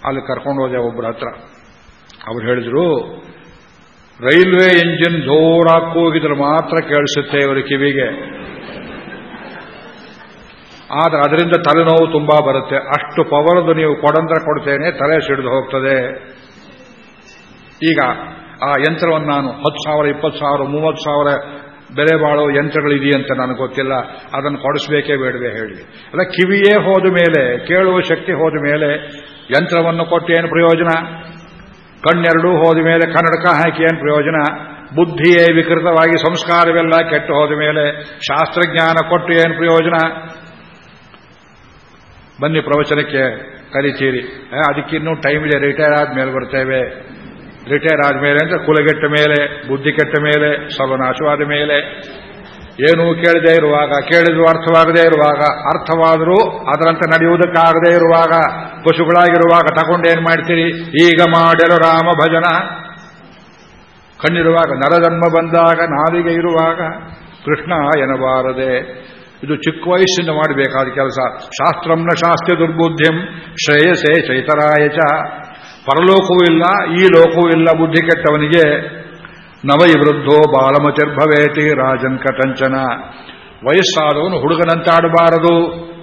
ಅಲ್ಲಿ ಕರ್ಕೊಂಡು ಹೋದೆ ಒಬ್ಬರ ಹತ್ರ. ಅವ್ರು ಹೇಳಿದ್ರು, ರೈಲ್ವೆ ಇಂಜಿನ್ ಜೋರಾಗಿ ಹೋಗಿದ್ರೆ ಮಾತ್ರ ಕೇಳಿಸುತ್ತೆ ಇವರ ಕಿವಿಗೆ. ಆದ್ರೆ ಅದರಿಂದ ತಲೆನೋವು ತುಂಬಾ ಬರುತ್ತೆ. ಅಷ್ಟು ಪವರ್ದು ನೀವು ಕೊಡಂದ್ರೆ ಕೊಡ್ತೇನೆ, ತಲೆ ಸಿಡಿದು ಹೋಗ್ತದೆ. ಈಗ ಆ ಯಂತ್ರವನ್ನು ನಾನು ಹತ್ತು ಸಾವಿರ, ಇಪ್ಪತ್ತು ಸಾವಿರ, ಮೂವತ್ತು ಸಾವಿರ ಬೆಲೆ ಬಾಳೋ ಯಂತ್ರಗಳಿದೆಯಂತ ನನಗೆ ಗೊತ್ತಿಲ್ಲ. ಅದನ್ನು ಕೊಡಿಸ್ಬೇಕೇ ಬೇಡವೆ ಹೇಳಿ. ಅಲ್ಲ, ಕಿವಿಯೇ ಹೋದ ಮೇಲೆ, ಕೇಳುವ ಶಕ್ತಿ ಹೋದ ಮೇಲೆ ಯಂತ್ರವನ್ನು ಕೊಟ್ಟು ಏನು ಪ್ರಯೋಜನ? ಕಣ್ಣೆರಡೂ ಹೋದ ಮೇಲೆ ಕನ್ನಡಕ ಹಾಕಿ ಏನು ಪ್ರಯೋಜನ? ಬುದ್ಧಿಯೇ ವಿಕೃತವಾಗಿ ಸಂಸ್ಕಾರವೆಲ್ಲ ಕೆಟ್ಟು ಹೋದ ಮೇಲೆ ಶಾಸ್ತ್ರಜ್ಞಾನ ಕೊಟ್ಟು ಏನು ಪ್ರಯೋಜನ? ಬನ್ನಿ ಪ್ರವಚನಕ್ಕೆ ಕಲಿತೀರಿ. ಅದಕ್ಕಿನ್ನೂ ಟೈಮ್ ಇದೆ. ರಿಟೈರ್ ಆದ್ಮೇಲೆ ಬರ್ತೇವೆ. ರಿಟೈರ್ ಆದ್ಮೇಲೆ ಅಂದ್ರೆ ಕುಲಗೆಟ್ಟ ಮೇಲೆ, ಬುದ್ಧಿ ಕೆಟ್ಟ ಮೇಲೆ, ಸರ್ವನಾಶವಾದ ಮೇಲೆ. ಏನೂ ಕೇಳದೇ ಇರುವಾಗ, ಕೇಳಿದ್ರು ಅರ್ಥವಾಗದೇ ಇರುವಾಗ, ಅರ್ಥವಾದರೂ ಅದರಂತೆ ನಡೆಯುವುದಕ್ಕಾಗದೇ ಇರುವಾಗ, ಪಶುಗಳಾಗಿರುವಾಗ ತಗೊಂಡೇನು ಮಾಡ್ತೀರಿ? ಈಗ ಮಾಡಲು ರಾಮ ಭಜನ. ಕಣ್ಣಿರುವಾಗ ನರಜನ್ಮ ಬಂದಾಗ, ನಾಲಿಗೆ ಇರುವಾಗ, ಕೃಷ್ಣ ಎನಬಾರದೆ ಇದು ಚಿಕ್ಕ ವಯಸ್ಸಿಂದ ಮಾಡಬೇಕಾದ ಕೆಲಸ. ಶಾಸ್ತ್ರಂನ ಶಾಸ್ತ್ರ ದುರ್ಬುದ್ಧಿಂ, ಶ್ರೇಯಸೆ ಚೈತರಾಯಚ ಪರಲೋಕವೂ ಇಲ್ಲ, ಈ ಲೋಕವೂ ಇಲ್ಲ, ಬುದ್ಧಿ ಕೆಟ್ಟವನಿಗೆ ನವೈ ವೃದ್ಧೋ ಬಾಲಮಚರ್ಭವೇತಿ ರಾಜನ್ ಕಟಂಚನ. ವಯಸ್ಸಾದವನು ಹುಡುಗನಂತಾಡಬಾರದು.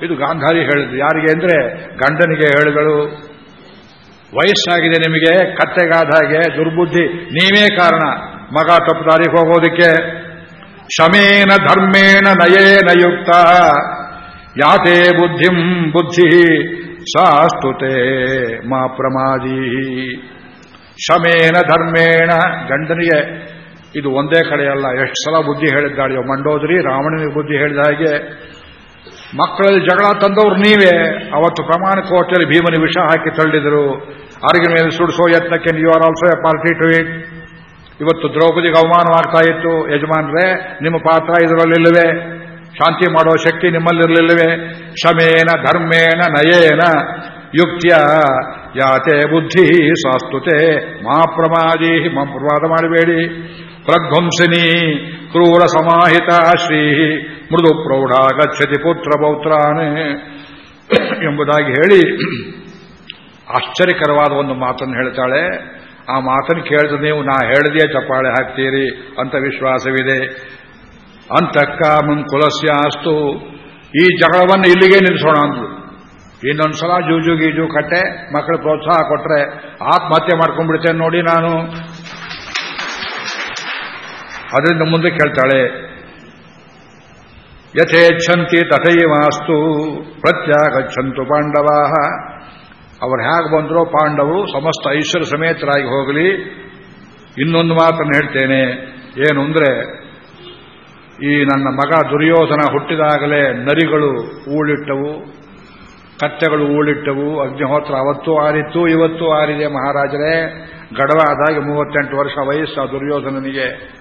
ಇದು ಗಾಂಧಾರಿ ಹೇಳಿದ್ರು ಯಾರಿಗೆ ಅಂದ್ರೆ ಗಂಡನಿಗೆ ಹೇಳಿದಳು. ವಯಸ್ಸಾಗಿದೆ ನಿಮಗೆ, ಕತ್ತೆಗಾದ ಹಾಗೆ, ದುರ್ಬುದ್ಧಿ. ನೀವೇ ಕಾರಣ. ಮಗ ತಪ್ಪು ದಾರಿಗೆ ಹೋಗೋದಕ್ಕೆ. ಶಮೇನ ಧರ್ಮೇಣ ನಯೇನ ನಯುಕ್ತ ಯಾತೆ ಬುದ್ಧಿಂ ಬುದ್ಧಿ ಸಾಸ್ತುತೆ ಮಾ ಪ್ರಮಾದಿ. ಶಮೇನ ಧರ್ಮೇಣ. ಗಂಡನಿಗೆ ಇದು ಒಂದೇ ಕಡೆಯಲ್ಲ ಎಷ್ಟು ಸಲ ಬುದ್ಧಿ ಹೇಳಿದ್ದಾಳೆಯೋ ಮಂಡೋದರಿ, ರಾವಣನಿಗೆ ಬುದ್ಧಿ ಹೇಳಿದ ಹಾಗೆ. ಮಕ್ಕಳಲ್ಲಿ ಜಗಳ ತಂದವರು ನೀವೇ. ಅವತ್ತು ಪ್ರಮಾಣ ಕೋಟೆಯಲ್ಲಿ ಭೀಮನ ವಿಷ ಹಾಕಿ ತಳ್ಳಿದರು. ಅರಿಗಿನ ಮೇಲೆ ಸುಡಿಸೋ ಯತ್ನಕ್ಕೆ you are also a party to it ಇವತ್ತು ದ್ರೌಪದಿಗೆ ಅವಮಾನವಾಗ್ತಾ ಇತ್ತು. ಯಜಮಾನ್ರೆ, ನಿಮ್ಮ ಪಾತ್ರ ಇದರಲ್ಲಿಲ್ಲವೇ? ಶಾಂತಿ ಮಾಡೋ ಶಕ್ತಿ ನಿಮ್ಮಲ್ಲಿರಲಿಲ್ಲವೇ? ಶಮೇನ ಧರ್ಮೇನ ನಯೇನ ಯುಕ್ತಿಯ. ಯಾತೆ ಬುದ್ಧಿ? ಸಾಸ್ತುತೆ. ಮಾ ಪ್ರಮಾದಿ. ಪ್ರವಾದ ಮಾಡಬೇಡಿ. ಪ್ರಧ್ವಂಸಿನಿ. ಕ್ರೂರ ಸಮಾಹಿತ ಶ್ರೀ. ಮೃದು ಪ್ರೌಢ ಗಚ್ಚತಿ ಪುತ್ರ ಪೌತ್ರಾನೇ ಎಂಬುದಾಗಿ ಹೇಳಿ ಆಶ್ಚರ್ಯಕರವಾದ ಒಂದು ಮಾತನ್ನು ಹೇಳ್ತಾಳೆ. ಆ ಮಾತನ್ನು ಕೇಳಿದ ನೀವು, ನಾ ಹೇಳದೇ ಚಪ್ಪಾಳೆ ಹಾಕ್ತೀರಿ ಅಂತ ವಿಶ್ವಾಸವಿದೆ. ಅಂತಕ್ಕ ಮುನ್ ಕುಲಸ್ಯ ಅಸ್ತು ಈ ಜಗಳವನ್ನು ಇಲ್ಲಿಗೆ ನಿಲ್ಲಿಸೋಣ ಅಂದ್ರು ಇನ್ನೊಂದ್ಸಲ ಜೂಜು ಗೀಜು ಕಟ್ಟೆ ಮಕ್ಕಳು ಪ್ರೋತ್ಸಾಹ ಕೊಟ್ರೆ ಆತ್ಮಹತ್ಯೆ ಮಾಡ್ಕೊಂಡ್ಬಿಡ್ತೇನೆ ನೋಡಿ ನಾನು. ಅದರಿಂದ ಮುಂದೆ ಕೇಳ್ತಾಳೆ, ಯಥೇಚ್ಛಂತಿ ತಥೈವಾಸ್ತು ಪ್ರತ್ಯಾಗಚ್ಚಂತು ಪಾಂಡವಾ. ಅವರು ಹೇಗೆ ಬಂದ್ರೋ ಪಾಂಡವರು ಸಮಸ್ತ ಐಶ್ವರ್ಯ ಸಮೇತರಾಗಿ ಹೋಗಲಿ. ಇನ್ನೊಂದು ಮಾತನ್ನು ಹೇಳ್ತೇನೆ, ಏನು ಅಂದ್ರೆ, ಈ ನನ್ನ ಮಗ ದುರ್ಯೋಧನ ಹುಟ್ಟಿದಾಗಲೇ ನರಿಗಳು ಊಳಿಟ್ಟವು. ಕತ್ತೆಗಳು ಊಳಿಟ್ಟವು, ಅಗ್ನಿಹೋತ್ರ ಅವತ್ತೂ ಆರಿತ್ತು, ಇವತ್ತೂ ಆರಿದೆ ಮಹಾರಾಜರೇ. ಗಡವಾದಾಗಿ ಮೂವತ್ತೆಂಟು ವರ್ಷ ವಯಸ್ಸು ದುರ್ಯೋಧನನಿಗೆ.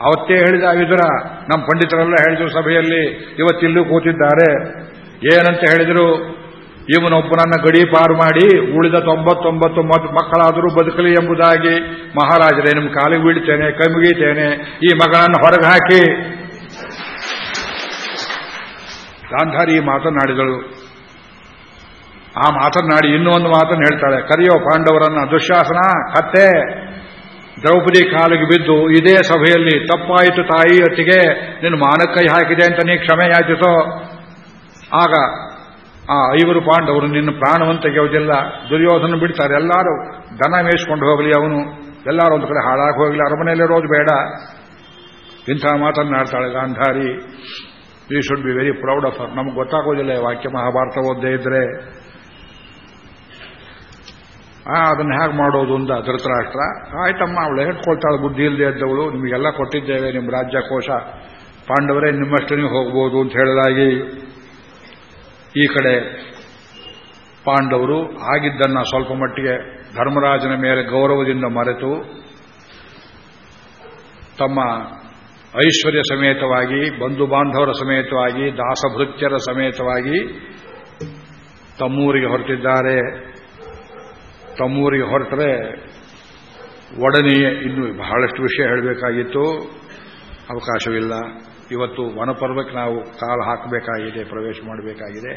ಅವತ್ತೇ ಹೇಳಿದ ವಿದುರ, ನಮ್ಮ ಪಂಡಿತರೆಲ್ಲ ಹೇಳಿದ್ರು ಸಭೆಯಲ್ಲಿ, ಇವತ್ತಿಲ್ಲೂ ಕೂತಿದ್ದಾರೆ. ಏನಂತ ಹೇಳಿದರು ಇವನೊಬ್ಬನನ್ನ ಗಡಿ ಪಾರು ಮಾಡಿ, ಉಳಿದ ತೊಂಬತ್ತೊಂಬತ್ತು ಮಕ್ಕಳಾದರೂ ಬದುಕಲಿ ಎಂಬುದಾಗಿ ಮಹಾರಾಜರೇ, ನಿಮ್ಮ ಕಾಲಿಗೆ ಬೀಳ್ತೇನೆ, ಕೈ ಈ ಮಗನನ್ನು ಹೊರಗೆ ಹಾಕಿ. ಗಾಂಧಾರಿ ಮಾತನಾಡಿದಳು ಆ ಮಾತನ್ನಾಡಿ ಇನ್ನೂ ಒಂದು ಮಾತನ್ನು ಹೇಳ್ತಾಳೆ ಕರೆಯೋ ಪಾಂಡವರನ್ನ ದುಶ್ಯಾಸನ ಕತ್ತೆ. ದ್ರೌಪದಿ ಕಾಲಿಗೆ ಬಿದ್ದು ಇದೇ ಸಭೆಯಲ್ಲಿ, ತಪ್ಪಾಯಿತು ತಾಯಿ ಅತ್ತಿಗೆ, ನಿನ್ನ ಮಾನಕ್ಕೈ ಹಾಕಿದೆ ಅಂತ ನೀ ಕ್ಷಮೆ ಯಾಚಿಸೋ? ಆಗ ಆ ಐವರು ಪಾಂಡವರು ನಿನ್ನ ಪ್ರಾಣವನ್ನು ತೆಗೆಯೋದಿಲ್ಲ ದುರ್ಯೋಧನ ಬಿಡ್ತಾರೆ. ಎಲ್ಲರೂ ದನ ಮೇಯಿಸ್ಕೊಂಡು ಹೋಗಲಿ ಅವನು. ಎಲ್ಲರೂ ಒಂದು ಕಡೆ ಹಾಳಾಗಿ ಹೋಗಲಿ. ಅರಮನೆಯಲ್ಲಿರೋದು ಬೇಡ. ಇಂಥ ಮಾತನ್ನಾಡ್ತಾಳೆ Gandhari. We should be very proud of ನಮ್ಗೆ ಗೊತ್ತಾಗೋದಿಲ್ಲ ವಾಕ್ಯ ಮಹಾಭಾರತ ಓದ್ದೇ ಇದ್ರೆ. ಅದನ್ನು ಹೇಗೆ ಮಾಡೋದು ಅಂತ ಧೃತರಾಷ್ಟ್ರ. ಆಯ್ತಮ್ಮ, ಅವಳು ಹೇಳ್ಕೊಳ್ತಾಳೆ, ಬುದ್ಧಿ ಇಲ್ಲದೆ ಇದ್ದವಳು, ನಿಮಗೆಲ್ಲ ಕೊಟ್ಟಿದ್ದೇವೆ, ನಿಮ್ಮ ರಾಜ್ಯಕೋಶ. ಪಾಂಡವರೇ ನಿಮ್ಮಷ್ಟು ನೀವು ಹೋಗ್ಬೋದು ಅಂತ ಹೇಳಲಾಗಿ ಈ ಕಡೆ ಪಾಂಡವರು ಆಗಿದ್ದನ್ನ ಸ್ವಲ್ಪ ಮಟ್ಟಿಗೆ ಧರ್ಮರಾಜನ ಮೇಲೆ ಗೌರವದಿಂದ ಮರೆತು ತಮ್ಮ ಐಶ್ವರ್ಯ ಸಮೇತವಾಗಿ, ಬಂಧು ಬಾಂಧವರ ಸಮೇತವಾಗಿ, ದಾಸಭೃತ್ಯರ ಸಮೇತವಾಗಿ ತಮ್ಮೂರಿಗೆ ಹೊರಟಿದ್ದಾರೆ. ತಮ್ಮೂರಿಗೆ ಹೊರಟ್ರೆ ಒಡನೆಯೇ ಇನ್ನು ಬಹಳಷ್ಟು ವಿಷಯ ಹೇಳಬೇಕಾಗಿತ್ತು. ಅವಕಾಶವಿಲ್ಲ. ಇವತ್ತು ವನಪರ್ವಕ್ಕೆ ನಾವು ಕಾಲು ಹಾಕಬೇಕಾಗಿದೆ, ಪ್ರವೇಶ ಮಾಡಬೇಕಾಗಿದೆ.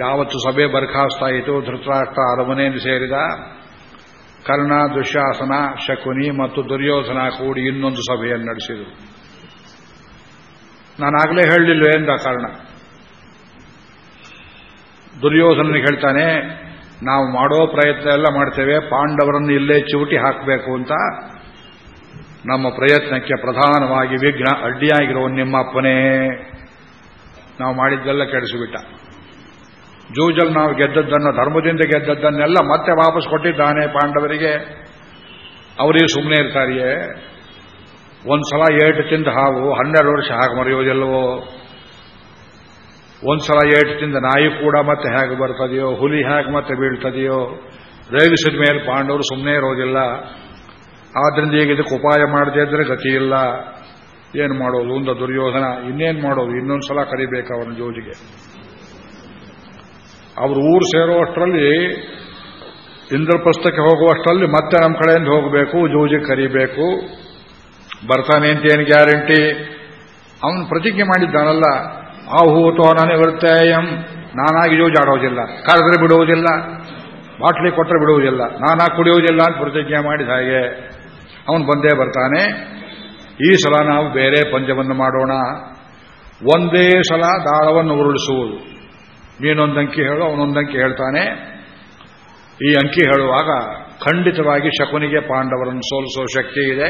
ಯಾವತ್ತು ಸಭೆ ಬರ್ಖಾಸ್ತಾಯಿತು ಧೃತರಾಷ್ಟ್ರ ಅರಮನೆಯನ್ನು ಸೇರಿದ ಕರ್ಣ, ದುಶಾಸನ, ಶಕುನಿ ಮತ್ತು ದುರ್ಯೋಧನ ಕೂಡಿ ಇನ್ನೊಂದು ಸಭೆಯನ್ನು ನಡೆಸಿದರು. ನಾನಾಗಲೇ ಹೇಳಲಿಲ್ಲ ಎಂದ ಕಾರಣ. ದುರ್ಯೋಧನಿಗೆ ಹೇಳ್ತಾನೆ, ನಾವು ಮಾಡೋ ಪ್ರಯತ್ನ ಎಲ್ಲ ಮಾಡ್ತೇವೆ, ಪಾಂಡವರನ್ನು ಇಲ್ಲೇ ಚಿವುಟಿ ಹಾಕಬೇಕು ಅಂತ. ನಮ್ಮ ಪ್ರಯತ್ನಕ್ಕೆ ಪ್ರಧಾನವಾಗಿ ವಿಘ್ನ ಅಡ್ಡಿಯಾಗಿರೋ ನಿಮ್ಮಪ್ಪನೇ. ನಾವು ಮಾಡಿದ್ದೆಲ್ಲ ಕೆಡಿಸಿಬಿಟ್ಟ. ಜೂಜಲ್ ನಾವು ಗೆದ್ದದ್ದನ್ನು, ಧರ್ಮದಿಂದ ಗೆದ್ದದ್ದನ್ನೆಲ್ಲ ಮತ್ತೆ ವಾಪಸ್ ಕೊಟ್ಟಿದ್ದಾನೆ ಪಾಂಡವರಿಗೆ. ಅವರಿಗೆ ಸುಮ್ಮನೆ ಇರ್ತಾರಿಯೇ. ಒಂದ್ಸಲ ಏಟು ತಿಂದ ಹಾವು, ಹನ್ನೆರಡು ವರ್ಷ ಹಾಗೆ ಮರೆಯೋದಿಲ್ಲವೋ ಒಂದ್ಸಲ ಏಟು ತಿಂದ ನಾಯಿ ಕೂಡ ಮತ್ತೆ ಹೇಗೆ ಬರ್ತದೆಯೋ, ಹುಲಿ ಹೇಗೆ ಮತ್ತೆ ಬೀಳ್ತದೆಯೋ ರೇಗಿಸಿದ ಮೇಲೆ ಪಾಂಡವರು ಸುಮ್ಮನೆ ಇರೋದಿಲ್ಲ. ಆದ್ರಿಂದ ಈಗ ಇದಕ್ಕೆ ಉಪಾಯ ಮಾಡದೇ ಇದ್ರೆ ಗತಿ ಇಲ್ಲ. ಏನು ಮಾಡೋದು? ಒಂದು ದುರ್ಯೋಧನ, ಇನ್ನೇನು ಮಾಡೋದು? ಇನ್ನೊಂದು ಸಲ ಕರಿಬೇಕು ಅವನ ಜೋಜಿಗೆ. ಅವರು ಊರು ಸೇರೋ ಅಷ್ಟರಲ್ಲಿ ಇಂದ್ರಪ್ರಸ್ಥಕ್ಕೆ ಹೋಗುವಷ್ಟರಲ್ಲಿ ಮತ್ತೆ ನಮ್ಮ ಕಡೆಯಿಂದ ಹೋಗಬೇಕು ಜೋಜಿಗೆ ಕರಿಬೇಕು. ಬರ್ತಾನೆ ಅಂತ ಏನು ಗ್ಯಾರಂಟಿ? ಅವನು ಪ್ರತಿಜ್ಞೆ ಮಾಡಿದ್ದಾನಲ್ಲ. ಆ ನನಗಿರುತ್ತೇಯಂ ನನಗೆ ವೃತ್ತೇಯಂ. ನಾನಾಗಿ ಜೋಜ್ ಆಡೋದಿಲ್ಲ ಕರೆದ್ರೆ ಬಿಡುವುದಿಲ್ಲ ಬಾಟ್ಲಿ ಕೊಟ್ಟರೆ ಬಿಡುವುದಿಲ್ಲ ನಾನಾ ಕುಡಿಯುವುದಿಲ್ಲ ಅಂತ ಪ್ರತಿಜ್ಞೆ ಮಾಡಿದ ಹಾಗೆ ಅವನು ಬಂದೇ ಬರ್ತಾನೆ. ಈ ಸಲ ನಾವು ಬೇರೆ ಪಂಜವನ್ನು ಮಾಡೋಣ. ಒಂದೇ ಸಲ ದಾಳವನ್ನು ಉರುಳಿಸುವುದು. ನೀನೊಂದು ಅಂಕಿ ಹೇಳು ಅವನೊಂದಂಕಿ ಹೇಳ್ತಾನೆ. ಈ ಅಂಕಿ ಹೇಳುವಾಗ ಖಂಡಿತವಾಗಿ ಶಕುನಿಗೆ ಪಾಂಡವರನ್ನು ಸೋಲಿಸೋ ಶಕ್ತಿ ಇದೆ.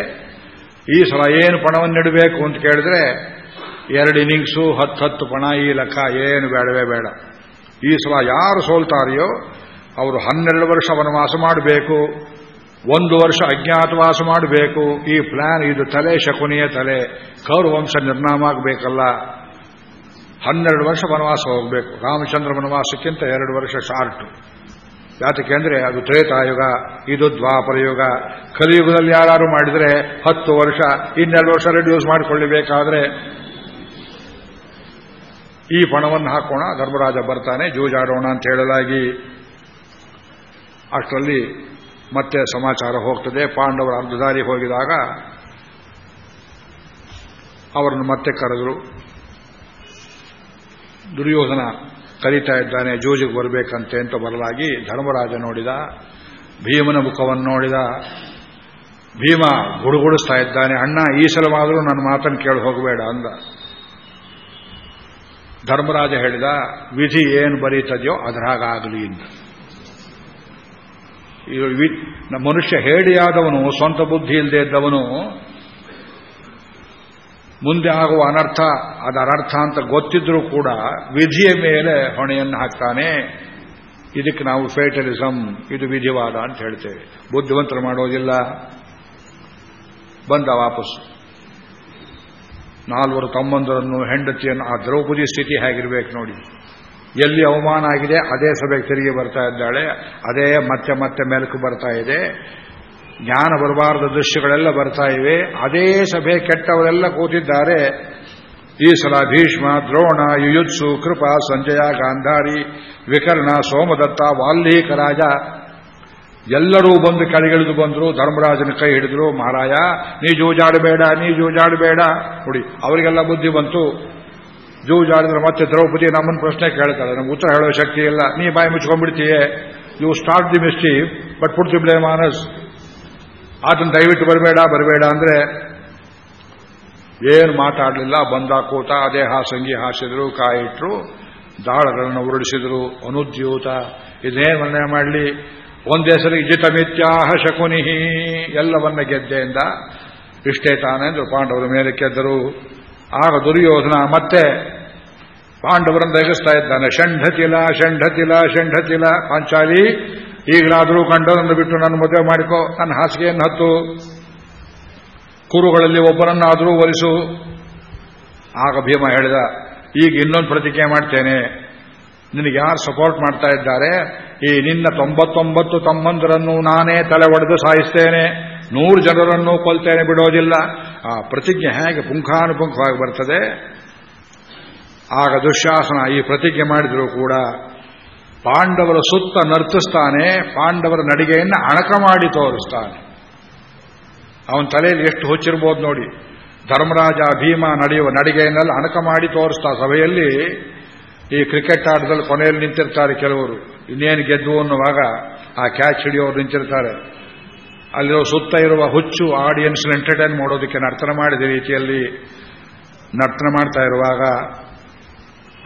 ಈ ಸಲ ಏನು ಪಣವನ್ನು ನೆಡಬೇಕು ಅಂತ ಕೇಳಿದ್ರೆ ಎರಡು ಇನ್ನಿಂಗ್ಸು, ಹತ್ತು ಹತ್ತು ಪಣ, ಈ ಲೆಕ್ಕ ಏನು ಬೇಡವೇ ಬೇಡ. ಈ ಸಲ ಯಾರು ಸೋಲ್ತಾರೆಯೋ, ಅವರು ಹನ್ನೆರಡು ವರ್ಷ ವನವಾಸ ಮಾಡಬೇಕು, ಒಂದು ವರ್ಷ ಅಜ್ಞಾತವಾಸ ಮಾಡಬೇಕು, ಈ ಪ್ಲಾನ್ ಇದು ತಲೆ ಶಕುನಿಯ ತಲೆ, ಕೌರವಂಶ ನಿರ್ನಾಮ ಆಗಬೇಕಲ್ಲ. ಹನ್ನೆರಡು ವರ್ಷ ವನವಾಸ ಹೋಗಬೇಕು, ರಾಮಚಂದ್ರ ವನವಾಸಕ್ಕಿಂತ ಎರಡು ವರ್ಷ ಶಾರ್ಟ್. ಯಾತಕ್ಕೆ ಅಂದರೆ, ಅದು ತ್ರೇತಾಯುಗ, ಇದು ದ್ವಾಪರ ಯುಗ. ಕಲಿಯುಗದಲ್ಲಿ ಯಾರು ಮಾಡಿದರೆ ಹತ್ತು ವರ್ಷ, ಇನ್ನೆರಡು ವರ್ಷ ರೆಡ್ಯೂಸ್ ಮಾಡಿಕೊಳ್ಳಬೇಕಾದ್ರೆ ಈ ಪಣವನ್ನು ಹಾಕೋಣ, ಧರ್ಮರಾಜ ಬರ್ತಾನೆ, ಜೂಜಾಡೋಣ ಅಂತ ಹೇಳಲಾಗಿ ಅಷ್ಟರಲ್ಲಿ ಮತ್ತೆ ಸಮಾಚಾರ ಹೋಗ್ತದೆ. ಪಾಂಡವರ ಅರ್ಧದಾರಿ ಹೋಗಿದಾಗ ಅವರನ್ನು ಮತ್ತೆ ಕರೆದರು. ದುರ್ಯೋಧನ ಕರೀತಾ ಇದ್ದಾನೆ, ಜೂಜಿಗೆ ಬರಬೇಕಂತೆ ಅಂತ ಬರಲಾಗಿ ಧರ್ಮರಾಜ ನೋಡಿದ, ಭೀಮನ ಮುಖವನ್ನು ನೋಡಿದ. ಭೀಮ ಗುಡುಗುಡಿಸ್ತಾ ಇದ್ದಾನೆ, ಅಣ್ಣ, ಈ ಸಲವಾದರೂ ನನ್ನ ಮಾತನ್ನು ಕೇಳಿ ಹೋಗಬೇಡ ಅಂದ. ಧರ್ಮರಾಜ ಹೇಳಿದ ವಿಧಿ ಏನು ಬರೀತದೆಯೋ ಅದರಾಗಲಿ ಅಂತ. ಮನುಷ್ಯ ಹೇಳಿಯಾದವನು ಸ್ವಂತ ಬುದ್ಧಿ ಇಲ್ಲದೆ ಇದ್ದವನು, ಮುಂದೆ ಆಗುವ ಅನರ್ಥ ಅದರ ಅರ್ಥ ಅಂತ ಗೊತ್ತಿದ್ರೂ ಕೂಡ ವಿಧಿಯ ಮೇಲೆ ಹೊಣೆಯನ್ನು ಹಾಕ್ತಾನೆ. ಇದಕ್ಕೆ ನಾವು ಫೇಟಲಿಸಂ, ಇದು ವಿಧಿವಾದ ಅಂತ ಹೇಳ್ತೇವೆ. ಬುದ್ಧಿವಂತರು ಮಾಡೋದಿಲ್ಲ. ಬಂದ ವಾಪಸ್ ನಾಲ್ವರು ತಮ್ಮಂದರನ್ನು ಹೆಂಡತಿಯನ್ನು ಆ ದ್ರೌಪದಿ ಸ್ಥಿತಿ ಹೇಗಿರ್ಬೇಕು ನೋಡಿ. ಎಲ್ಲಿ ಅವಮಾನ ಆಗಿದೆ, ಅದೇ ಸಭೆಗೆ ತಿರುಗಿ ಬರ್ತಾ ಇದ್ದಾಳೆ, ಅದೇ ಮತ್ತೆ ಮತ್ತೆ ಮೆಲುಕು ಬರ್ತಾ ಇದೆ. ಜ್ಞಾನ ಬರಬಾರದ ದೃಶ್ಯಗಳೆಲ್ಲ ಬರ್ತಾ ಇವೆ. ಅದೇ ಸಭೆ ಕೆಟ್ಟವರೆಲ್ಲ ಕೂತಿದ್ದಾರೆ. ಈ ಸಲ ಭೀಷ್ಮ, ದ್ರೋಣ, ಯುಯುತ್ಸು, ಕೃಪಾ, ಸಂಜಯ, ಗಾಂಧಾರಿ, ವಿಕರ್ಣ, ಸೋಮದತ್ತ, ವಾಲ್ಮೀಕ ರಾಜ ಎಲ್ಲರೂ ಬಂದು ಕೆಳಗಿಳಿದು ಬಂದರು, ಧರ್ಮರಾಜನ ಕೈ ಹಿಡಿದ್ರು, ಮಹಾರಾಯ, ನೀ ಜೂಜಾಡಬೇಡ ನೀ ಜೂಜಾಡಬೇಡ. ನೋಡಿ, ಅವರಿಗೆಲ್ಲ ಬುದ್ಧಿ ಬಂತು. ಜೂಜಾಡಿದ್ರೆ ಮತ್ತೆ ದ್ರೌಪದಿ ನಮ್ಮನ್ನು ಪ್ರಶ್ನೆ ಕೇಳ್ತಾಳೆ, ನಮ್ಗೆ ಉತ್ತರ ಹೇಳೋ ಶಕ್ತಿ ಇಲ್ಲ. ನೀ ಬಾಯಿ ಮುಚ್ಕೊಂಡ್ಬಿಡ್ತೀಯೇ? You start the mischief but put the blame on us ಆತನ ದಯವಿಟ್ಟು ಬರಬೇಡ ಬರಬೇಡ ಅಂದ್ರೆ ಏನು ಮಾತಾಡಲಿಲ್ಲ. ಬಂದ ಕೂತ ಅದೇ ಹಾಸಂಗಿ ಹಾಸಿದ್ರು, ಕಾಯಿಟ್ರು, ದಾಳಗಳನ್ನು ಉರುಳಿಸಿದ್ರು, ಅನುದ್ಯೂತ. ಇದೇನು ಮನೆ ಮಾಡಲಿ? ಒಂದೇ ಸರಿ ಜಿತ ಮಿತ್ಯಾಹ ಶಕುನಿಹಿ. ಎಲ್ಲವನ್ನ ಗೆದ್ದೆಯಿಂದ ಇಷ್ಟೇ ತಾನೆಂದು ಪಾಂಡವರ ಮೇಲೆ ಗೆದ್ದರು ಆಗ ದುರ್ಯೋಧನ ಮತ್ತೆ ಪಾಂಡವರನ್ನು ರೇಗಿಸ್ತಾ ಇದ್ದಾನೆ. ಷಂಢತಿಲ ಷಂಢತಿಲ ಷಂಢತಿಲ ಪಾಂಚಾಲಿ, ಈಗಲಾದರೂ ಗಂಡನನ್ನು ಬಿಟ್ಟು ನನ್ನ ಮದುವೆ ಮಾಡಿಕೋ. ನನ್ನ ಹಾಸಿಗೆಯನ್ನು ಹತ್ತು. ಕುರುಗಳಲ್ಲಿ ಒಬ್ಬರನ್ನಾದರೂ ಒಲಿಸು. ಆಗ ಭೀಮ ಹೇಳಿದ, ಈಗ ಇನ್ನೊಂದು ಪ್ರತಿಜ್ಞೆ ಮಾಡ್ತೇನೆ. ನಿನಗೆ ಯಾರು ಸಪೋರ್ಟ್ ಮಾಡ್ತಾ ಇದ್ದಾರೆ? ಈ ನಿನ್ನ ತೊಂಬತ್ತೊಂಬತ್ತು ತಮ್ಮಂದರನ್ನು ನಾನೇ ತಲೆ ಒಡೆದು ಸಾಯಿಸ್ತೇನೆ. ನೂರು ಜನರನ್ನು ಕೊಲ್ತೇನೆ ಬಿಡೋದಿಲ್ಲ. ಆ ಪ್ರತಿಜ್ಞೆ ಹೇಗೆ ಪುಂಖಾನುಪುಂಖವಾಗಿ ಬರ್ತದೆ? ಆಗ ದುಶ್ಯಾಸನ ಈ ಪ್ರತಿಜ್ಞೆ ಮಾಡಿದರೂ ಕೂಡ ಪಾಂಡವರ ಸುತ್ತ ನರ್ತಿಸ್ತಾನೆ, ಪಾಂಡವರ ನಡಿಗೆಯನ್ನು ಅಣಕ ಮಾಡಿ ತೋರಿಸ್ತಾನೆ. ಅವನ ತಲೆಯಲ್ಲಿ ಎಷ್ಟು ಹುಚ್ಚಿರ್ಬೋದು ನೋಡಿ. ಧರ್ಮರಾಜ ಭೀಮ ನಡೆಯುವ ನಡಿಗೆಯನ್ನೆಲ್ಲ ಅಣಕ ಮಾಡಿ ತೋರಿಸ್ತಾ ಸಭೆಯಲ್ಲಿ ಈ ಕ್ರಿಕೆಟ್ ಆಟದಲ್ಲಿ ಕೊನೆಯಲ್ಲಿ ನಿಂತಿರ್ತಾರೆ ಕೆಲವರು. ಇನ್ನೇನು ಗೆದ್ದು ಅನ್ನುವಾಗ ಆ ಕ್ಯಾಚ್ ಹಿಡಿಯೋರು ನಿಂತಿರ್ತಾರೆ. ಅಲ್ಲಿರೋ ಸುತ್ತ ಇರುವ ಹುಚ್ಚು ಆಡಿಯನ್ಸ್ ಎಂಟರ್ಟೈನ್ ಮಾಡೋದಕ್ಕೆ ನರ್ತನ ಮಾಡಿದ ರೀತಿಯಲ್ಲಿ ನರ್ತನ ಮಾಡ್ತಾ ಇರುವಾಗ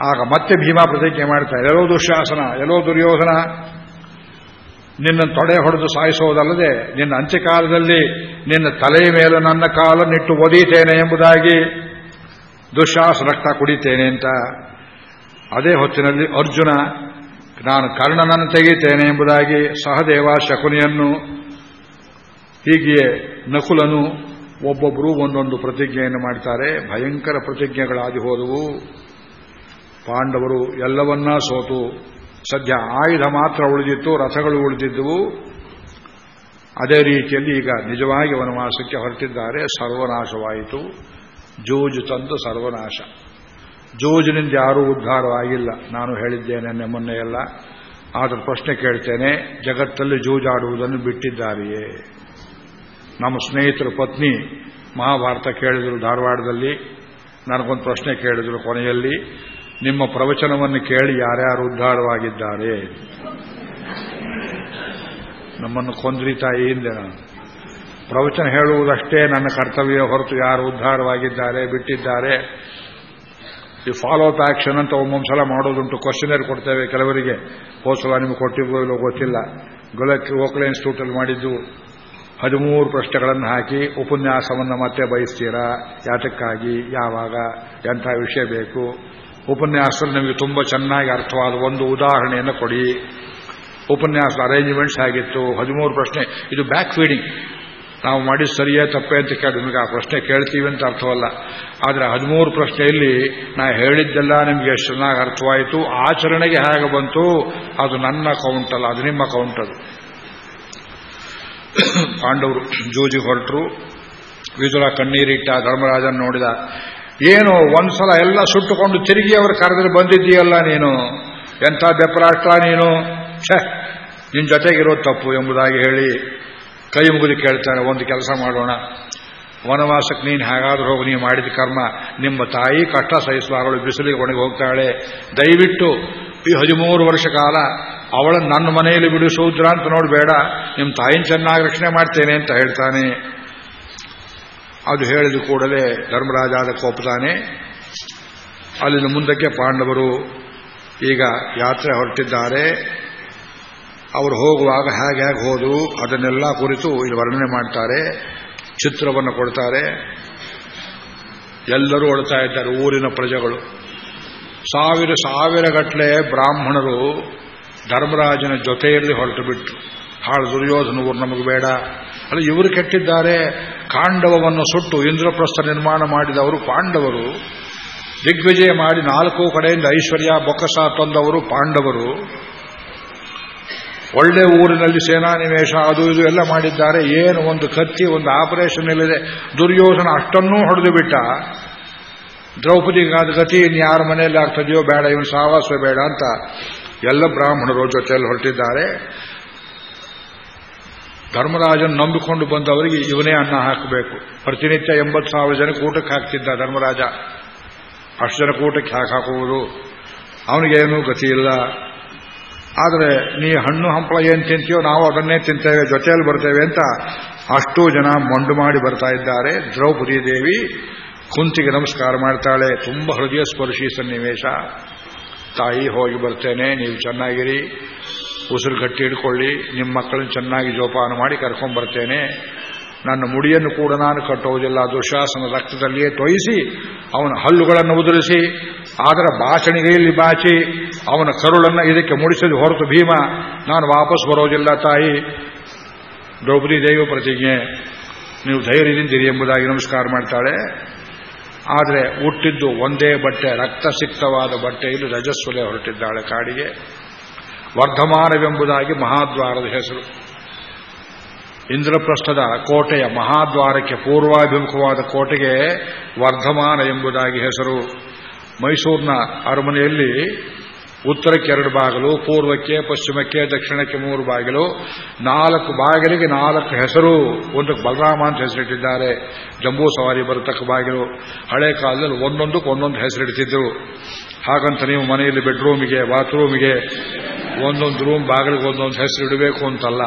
ಆಗ ಮತ್ತೆ ಭೀಮಾ ಪ್ರತಿಜ್ಞೆ ಮಾಡ್ತಾ ಎಲ್ಲೋ ದುಶಾಸನ, ಎಲ್ಲೋ ದುರ್ಯೋಧನ ನಿನ್ನ ತೊಡೆ ಹೊಡೆದು ಸಾಯಿಸೋದಲ್ಲದೆ ನಿನ್ನ ಅಂತ್ಯಕಾಲದಲ್ಲಿ ನಿನ್ನ ತಲೆಯ ಮೇಲೆ ನನ್ನ ಕಾಲನ್ನಿಟ್ಟು ಒದೀತೇನೆ ಎಂಬುದಾಗಿ ದುಶ್ಯಾಸ ರಕ್ತ ಕುಡಿತೇನೆ ಅಂತ ಅದೇ ಹೊತ್ತಿನಲ್ಲಿ ಅರ್ಜುನ, ನಾನು ಕರ್ಣನನ್ನು ತೆಗೆಯುತ್ತೇನೆ ಎಂಬುದಾಗಿ ಸಹದೇವ ಶಕುನಿಯನ್ನು, ಹೀಗೆಯೇ ನಕುಲನು ಒಬ್ಬೊಬ್ಬರು ಒಂದೊಂದು ಪ್ರತಿಜ್ಞೆಯನ್ನು ಮಾಡ್ತಾರೆ. ಭಯಂಕರ ಪ್ರತಿಜ್ಞೆಗಳಾಗಿ ಹೋದವು. ಪಾಂಡವರು ಎಲ್ಲವನ್ನ ಸೋತು. ಸದ್ಯ ಆಯುಧ ಮಾತ್ರ ಉಳಿದಿತ್ತು, ರಥಗಳು ಉಳಿದಿದ್ದವು. ಅದೇ ರೀತಿಯಲ್ಲಿ ಈಗ ನಿಜವಾಗಿ ವನವಾಸಕ್ಕೆ ಹೊರಟಿದ್ದಾರೆ. ಸರ್ವನಾಶವಾಯಿತು. ಜೂಜು ತಂದು ಸರ್ವನಾಶ. ಜೂಜಿನಿಂದ ಯಾರೂ ಉದ್ಧಾರವಾಗಿಲ್ಲ. ನಾನು ಹೇಳಿದ್ದೇನೆ ಮೊನ್ನೆ ಎಲ್ಲ. ಆದರೂ ಪ್ರಶ್ನೆ ಕೇಳ್ತೇನೆ, ಜಗತ್ತಲ್ಲಿ ಜೂಜಾಡುವುದನ್ನು ಬಿಟ್ಟಿದ್ದಾರೆಯೇ? ನಮ್ಮ ಸ್ನೇಹಿತರ ಪತ್ನಿ ಮಹಾಭಾರತ ಕೇಳಿದರು ಧಾರವಾಡದಲ್ಲಿ. ನನಗೊಂದು ಪ್ರಶ್ನೆ ಕೇಳಿದರು ಕೊನೆಯಲ್ಲಿ, ನಿಮ್ಮ ಪ್ರವಚನವನ್ನು ಕೇಳಿ ಯಾರ್ಯಾರು ಉದ್ಧಾರವಾಗಿದ್ದಾರೆ? ನಮ್ಮನ್ನು ಕೊಂದ್ರಿ ತಾಯಿಯಿಂದ ನಾನು. ಪ್ರವಚನ ಹೇಳುವುದಷ್ಟೇ ನನ್ನ ಕರ್ತವ್ಯ ಹೊರತು ಯಾರು ಉದ್ಧಾರವಾಗಿದ್ದಾರೆ, ಬಿಟ್ಟಿದ್ದಾರೆ? ಈ ಫಾಲೋ ಅಪ್ ಆಕ್ಷನ್ ಅಂತ ಒಂದೊಂದ್ಸಲ ಸಲ ಮಾಡೋದುಂಟು. ಕ್ವಶನೇರ್ ಕೊಡ್ತೇವೆ ಕೆಲವರಿಗೆ. ಹೋದ್ಸಲ ನಿಮಗೆ ಕೊಟ್ಟಿದ್ದೋ ಇಲ್ಲೋ ಗೊತ್ತಿಲ್ಲ. ಗೊಲಕ್ಕೆ ಓಕ್ಲೆ ಇನ್ಸ್ಟಿಟ್ಯೂಟಲ್ಲಿ ಮಾಡಿದ್ದು ಹದಿಮೂರು ಪ್ರಶ್ನೆಗಳನ್ನು ಹಾಕಿ ಉಪನ್ಯಾಸವನ್ನು ಮತ್ತೆ ಬಯಸ್ತೀರಾ? ಯಾತಕ್ಕಾಗಿ? ಯಾವಾಗ? ಎಂಥ ವಿಷಯ ಬೇಕು? ಉಪನ್ಯಾಸದಲ್ಲಿ ನಿಮಗೆ ತುಂಬ ಚೆನ್ನಾಗಿ ಅರ್ಥವಾದ ಒಂದು ಉದಾಹರಣೆಯನ್ನು ಕೊಡಿ. ಉಪನ್ಯಾಸ ಅರೇಂಜ್ಮೆಂಟ್ಸ್ ಆಗಿತ್ತು. ಹದಿಮೂರು ಪ್ರಶ್ನೆ. ಇದು ಬ್ಯಾಕ್ ಫೀಡಿಂಗ್ ನಾವು ಮಾಡಿದ ಸರಿಯೇ ತಪ್ಪೇ ಅಂತ ಕೇಳಿ ನಿಮಗೆ ಆ ಪ್ರಶ್ನೆ ಕೇಳ್ತೀವಿ ಅಂತ ಅರ್ಥವಲ್ಲ. ಆದರೆ ಹದಿಮೂರು ಪ್ರಶ್ನೆಯಲ್ಲಿ ನಾ ಹೇಳಿದ್ದೆಲ್ಲ ನಿಮಗೆ ಎಷ್ಟು ಚೆನ್ನಾಗಿ ಅರ್ಥವಾಯಿತು, ಆಚರಣೆಗೆ ಹೇಗೆ ಬಂತು, ಅದು ನನ್ನ ಕೌಂಟ್ ಅಲ್ಲ, ಅದು ನಿಮ್ಮ ಕೌಂಟ್ ಅದು. ಪಾಂಡವರು ಜೂಜಿ ಹೊರಟರು. ವಿದುರ ಕಣ್ಣೀರಿಟ್ಟ ಧರ್ಮರಾಜನ್ ನೋಡಿದ, ಏನು ಒಂದ್ಸಲ ಎಲ್ಲ ಸುಟ್ಟುಕೊಂಡು ತಿರುಗಿ ಅವರು ಕರೆದ್ರೆ ಬಂದಿದ್ದೀಯಲ್ಲ ನೀನು? ಎಂಥ ಬೆಪ್ಪರಾಷ್ಟ್ರ ನೀನು? ನಿಮ್ಮ ನಿನ್ನ ಜೊತೆಗಿರೋದು ತಪ್ಪು ಎಂಬುದಾಗಿ ಹೇಳಿ ಕೈ ಮುಗಿದು ಕೇಳ್ತಾನೆ, ಒಂದು ಕೆಲಸ ಮಾಡೋಣ. ವನವಾಸಕ್ಕೆ ನೀನು ಹೇಗಾದ್ರೂ ಹೋಗಿ ನೀವು ಮಾಡಿದ ಕರ್ಮ. ನಿಮ್ಮ ತಾಯಿ ಕಷ್ಟ ಸಹಿಸುವಾಗಳು ಬಿಸಿಲಿಗೆ ಒಣಗಿ ಹೋಗ್ತಾಳೆ. ದಯವಿಟ್ಟು ಈ ಹದಿಮೂರು ವರ್ಷ ಕಾಲ ಅವಳನ್ನು ನನ್ನ ಮನೆಯಲ್ಲಿ ಬಿಡಿಸುವುದ್ರ ಅಂತ ನೋಡಬೇಡ. ನಿಮ್ಮ ತಾಯಿನ ಚೆನ್ನಾಗಿ ರಕ್ಷಣೆ ಮಾಡ್ತೇನೆ ಅಂತ ಹೇಳ್ತಾನೆ. ಅದು ಹೇಳಿದ ಕೂಡಲೇ ಧರ್ಮರಾಜ ಅದಕ್ಕೆ ಒಪ್ಪುತ್ತಾನೆ ಅಲ್ಲಿನ ಮುಂದಕ್ಕೆ ಪಾಂಡವರು ಈಗ ಯಾತ್ರೆ ಹೊರಟಿದ್ದಾರೆ. ಅವರು ಹೋಗುವಾಗ ಹೇಗೆ ಹೇಗೆ ಹೋದು ಅದನ್ನೆಲ್ಲ ಕುರಿತು ಇಲ್ಲಿ ವರ್ಣನೆ ಮಾಡ್ತಾರೆ, ಚಿತ್ರವನ್ನು ಕೊಡ್ತಾರೆ. ಎಲ್ಲರೂ ಹೊಡ್ತಾ ಇದ್ದಾರೆ ಊರಿನ ಪ್ರಜೆಗಳು. ಸಾವಿರ ಸಾವಿರ ಗಟ್ಟಲೆ ಬ್ರಾಹ್ಮಣರು ಧರ್ಮರಾಜನ ಜೊತೆಯಲ್ಲಿ ಹೊರಟು ಬಿಟ್ಟರು ಹಾಳು ದುರ್ಯೋಧನ ಊರು ನಮಗೆ ಬೇಡ. ಅಲ್ಲಿ ಇವರು ಕೆಟ್ಟಿದ್ದಾರೆ. ಕಾಂಡವವನ್ನು ಸುಟ್ಟು ಇಂದ್ರಪ್ರಸ್ಥ ನಿರ್ಮಾಣ ಮಾಡಿದವರು ಪಾಂಡವರು. ದಿಗ್ವಿಜಯ ಮಾಡಿ ನಾಲ್ಕು ಕಡೆಯಿಂದ ಐಶ್ವರ್ಯ, ಬೊಕ್ಕಸ ತಂದವರು ಪಾಂಡವರು. ಒಳ್ಳೆ ಊರಿನಲ್ಲಿ ಸೇನಾನಿವೇಶ, ಅದು ಇದು ಎಲ್ಲ ಮಾಡಿದ್ದಾರೆ. ಏನು ಒಂದು ಕತ್ತಿ, ಒಂದು ಆಪರೇಷನ್ ಇಲ್ಲಿದೆ ದುರ್ಯೋಧನ ಅಷ್ಟನ್ನೂ ಹೊಡೆದು ಬಿಟ್ಟ. ದ್ರೌಪದಿಗಾದ ಗತಿ ಇನ್ ಯಾರ ಮನೆಯಲ್ಲಿ ಆಗ್ತದೆಯೋ ಬೇಡ, ಇವನು ಸಾವಾಸ ಬೇಡ ಅಂತ ಎಲ್ಲ ಬ್ರಾಹ್ಮಣರು ಜೊತೆಯಲ್ಲಿ ಹೊರಟಿದ್ದಾರೆ. ಧರ್ಮರಾಜನ್ ನಂಬಿಕೊಂಡು ಬಂದವರಿಗೆ ಇವನೇ ಅನ್ನ ಹಾಕಬೇಕು. ಪ್ರತಿನಿತ್ಯ ಎಂಬತ್ತು ಸಾವಿರ ಜನಕ್ಕೆ ಊಟಕ್ಕೆ ಹಾಕ್ತಿದ್ದ ಧರ್ಮರಾಜ. ಅಷ್ಟು ಜನ ಕೂಟಕ್ಕೆ ಹಾಕಿ ಹಾಕುವುದು? ಅವನಿಗೇನೂ ಗತಿ ಇಲ್ಲ. ಆದರೆ ನೀ ಹಣ್ಣು ಹಂಪಳ ಏನು ತಿಂತೀಯೋ ನಾವು ಅದನ್ನೇ ತಿಂತೇವೆ, ಜೊತೆಯಲ್ಲಿ ಬರ್ತೇವೆ ಅಂತ ಅಷ್ಟೂ ಜನ ಮೊಂಡು ಮಾಡಿ ಬರ್ತಾ ಇದ್ದಾರೆ. ದ್ರೌಪದಿ ದೇವಿ ಕುಂತಿಗೆ ನಮಸ್ಕಾರ ಮಾಡ್ತಾಳೆ. ತುಂಬ ಹೃದಯ ಸ್ಪರ್ಶಿ ಸನ್ನಿವೇಶ. ತಾಯಿ ಹೋಗಿ ಬರ್ತೇನೆ, ನೀವು ಚೆನ್ನಾಗಿರಿ. ಉಸಿರು ಗಟ್ಟಿ ಹಿಡ್ಕೊಳ್ಳಿ. ನಿಮ್ಮ ಮಕ್ಕಳನ್ನು ಚೆನ್ನಾಗಿ ಜೋಪಾನ ಮಾಡಿ ಕರ್ಕೊಂಡು ಬರ್ತೇನೆ. ನನ್ನ ಮುಡಿಯನ್ನು ಕೂಡ ನಾನು ಕಟ್ಟುವುದಿಲ್ಲ. ದುಶಾಸನ ರಕ್ತದಲ್ಲಿಯೇ ತೊಯಿಸಿ, ಅವನ ಹಲ್ಲುಗಳನ್ನು ಉದುರಿಸಿ ಅದರ ಬಾಚಣಿಗೆಯಲ್ಲಿ ಬಾಚಿ, ಅವನ ಕರುಳನ್ನು ಇದಕ್ಕೆ ಮುಡಿಸಲು ಹೊರತು ಭೀಮ, ನಾನು ವಾಪಸ್ ಬರೋದಿಲ್ಲ ತಾಯಿ. ದ್ರೌಪದಿ ದೈವ ಪ್ರತಿಜ್ಞೆ, ನೀವು ಧೈರ್ಯದಿಂದಿರಿ ಎಂಬುದಾಗಿ ನಮಸ್ಕಾರ ಮಾಡ್ತಾಳೆ. ಆದರೆ ಹುಟ್ಟಿದ್ದು ಒಂದೇ ಬಟ್ಟೆ ರಕ್ತಸಿಕ್ತವಾದ ಬಟ್ಟೆಯಲ್ಲಿ ರಜಸ್ವಲೆ ಹೊರಟಿದ್ದಾಳೆ ಕಾಡಿಗೆ. ವರ್ಧಮಾನವೆಂಬುದಾಗಿ ಮಹಾದ್ವಾರದ ಹೆಸರು. ಇಂದ್ರಪ್ರಸ್ಥದ ಕೋಟೆಯ ಮಹಾದ್ವಾರಕ್ಕೆ ಪೂರ್ವಾಭಿಮುಖವಾದ ಕೋಟೆಗೆ ವರ್ಧಮಾನ ಎಂಬುದಾಗಿ ಹೆಸರು. ಮೈಸೂರಿನ ಅರಮನೆಯಲ್ಲಿ ಉತ್ತರಕ್ಕೆ ಎರಡು ಬಾಗಿಲು, ಪೂರ್ವಕ್ಕೆ, ಪಶ್ಚಿಮಕ್ಕೆ, ದಕ್ಷಿಣಕ್ಕೆ ಮೂರು ಬಾಗಿಲು, ನಾಲ್ಕು ಬಾಗಿಲಿಗೆ ನಾಲ್ಕು ಹೆಸರು. ಒಂದಕ್ಕೆ ಬಲರಾಮ ಅಂತ ಹೆಸರಿಟ್ಟಿದ್ದಾರೆ. ಜಂಬೂ ಸವಾರಿ ಬರತಕ್ಕ ಬಾಗಿಲು. ಹಳೆ ಕಾಲದಲ್ಲಿ ಒಂದೊಂದಕ್ಕೆ ಒಂದೊಂದು ಹೆಸರಿಡ್ತಿದ್ರು ಹಾಗಂತ ನೀವು ಮನೆಯಲ್ಲಿ ಬೆಡ್ರೂಮಿಗೆ ಬಾತ್ರೂಮಿಗೆ ಒಂದೊಂದು ರೂಮ್ ಬಾಗಿಲಿಗೆ ಒಂದೊಂದು ಹೆಸರು ಇಡಬೇಕು ಅಂತಲ್ಲ.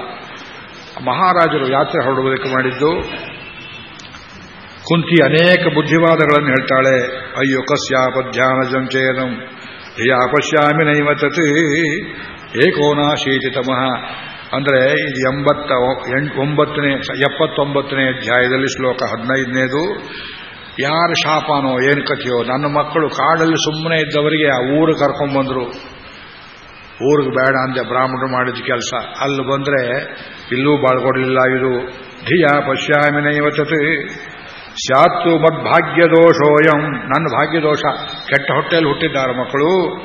ಮಹಾರಾಜರು ಯಾತ್ರೆ ಹೊರಡುವುದಕ್ಕೆ ಮಾಡಿದ್ದು, ಕುಂತಿ ಅನೇಕ ಬುದ್ಧಿವಾದಗಳನ್ನು ಹೇಳ್ತಾಳೆ, ಅಯ್ಯೋ ಕಸ್ಯಾಪಧ್ಯಾನ ಜಂಚೇನಂ ಯಾ ಪಶ್ಯಾಮಿ ನೈವತತಿ ಏಕೋನಾಶೀತಿತಮಃ ಅಂದರೆ ಇದು ಎಂಬತ್ತ ಒಂಬತ್ತನೇ, ಎಪ್ಪತ್ತೊಂಬತ್ತನೇ ಅಧ್ಯಾಯದಲ್ಲಿ ಶ್ಲೋಕ ಹದಿನೈದನೇದು, ಯಾರ ಶಾಪನೋ, ಏನು ಕಥೆಯೋ, ನನ್ನ ಮಕ್ಕಳು ಕಾಡಲ್ಲಿ ಸುಮ್ಮನೆ ಇದ್ದವರಿಗೆ ಆ ಊರು ಕರ್ಕೊಂಡ್ಬಂದ್ರು ಊರಿಗೆ ಬೇಡ ಅಂದೆ ಬ್ರಾಹ್ಮಣರು ಮಾಡಿದ ಕೆಲಸ. ಅಲ್ಲಿ ಬಂದ್ರೆ, ಇಲ್ಲೂ ಬಾಳ್ಕೊಡ್ಲಿಲ್ಲ ಇದು. ಧಿಯ ಪಶ್ಯಾಮಿ ಸ್ಯಾತ್ತು ಮದ್ಭಾಗ್ಯ ಮದ್ಭಾಗ್ಯದೋಷೋಯಂ. ನನ್ನ ಭಾಗ್ಯದೋಷ. ಕೆಟ್ಟ ಹೊಟ್ಟೆಯಲ್ಲಿ ಹುಟ್ಟಿದ್ದಾರೆ ಮಕ್ಕಳು.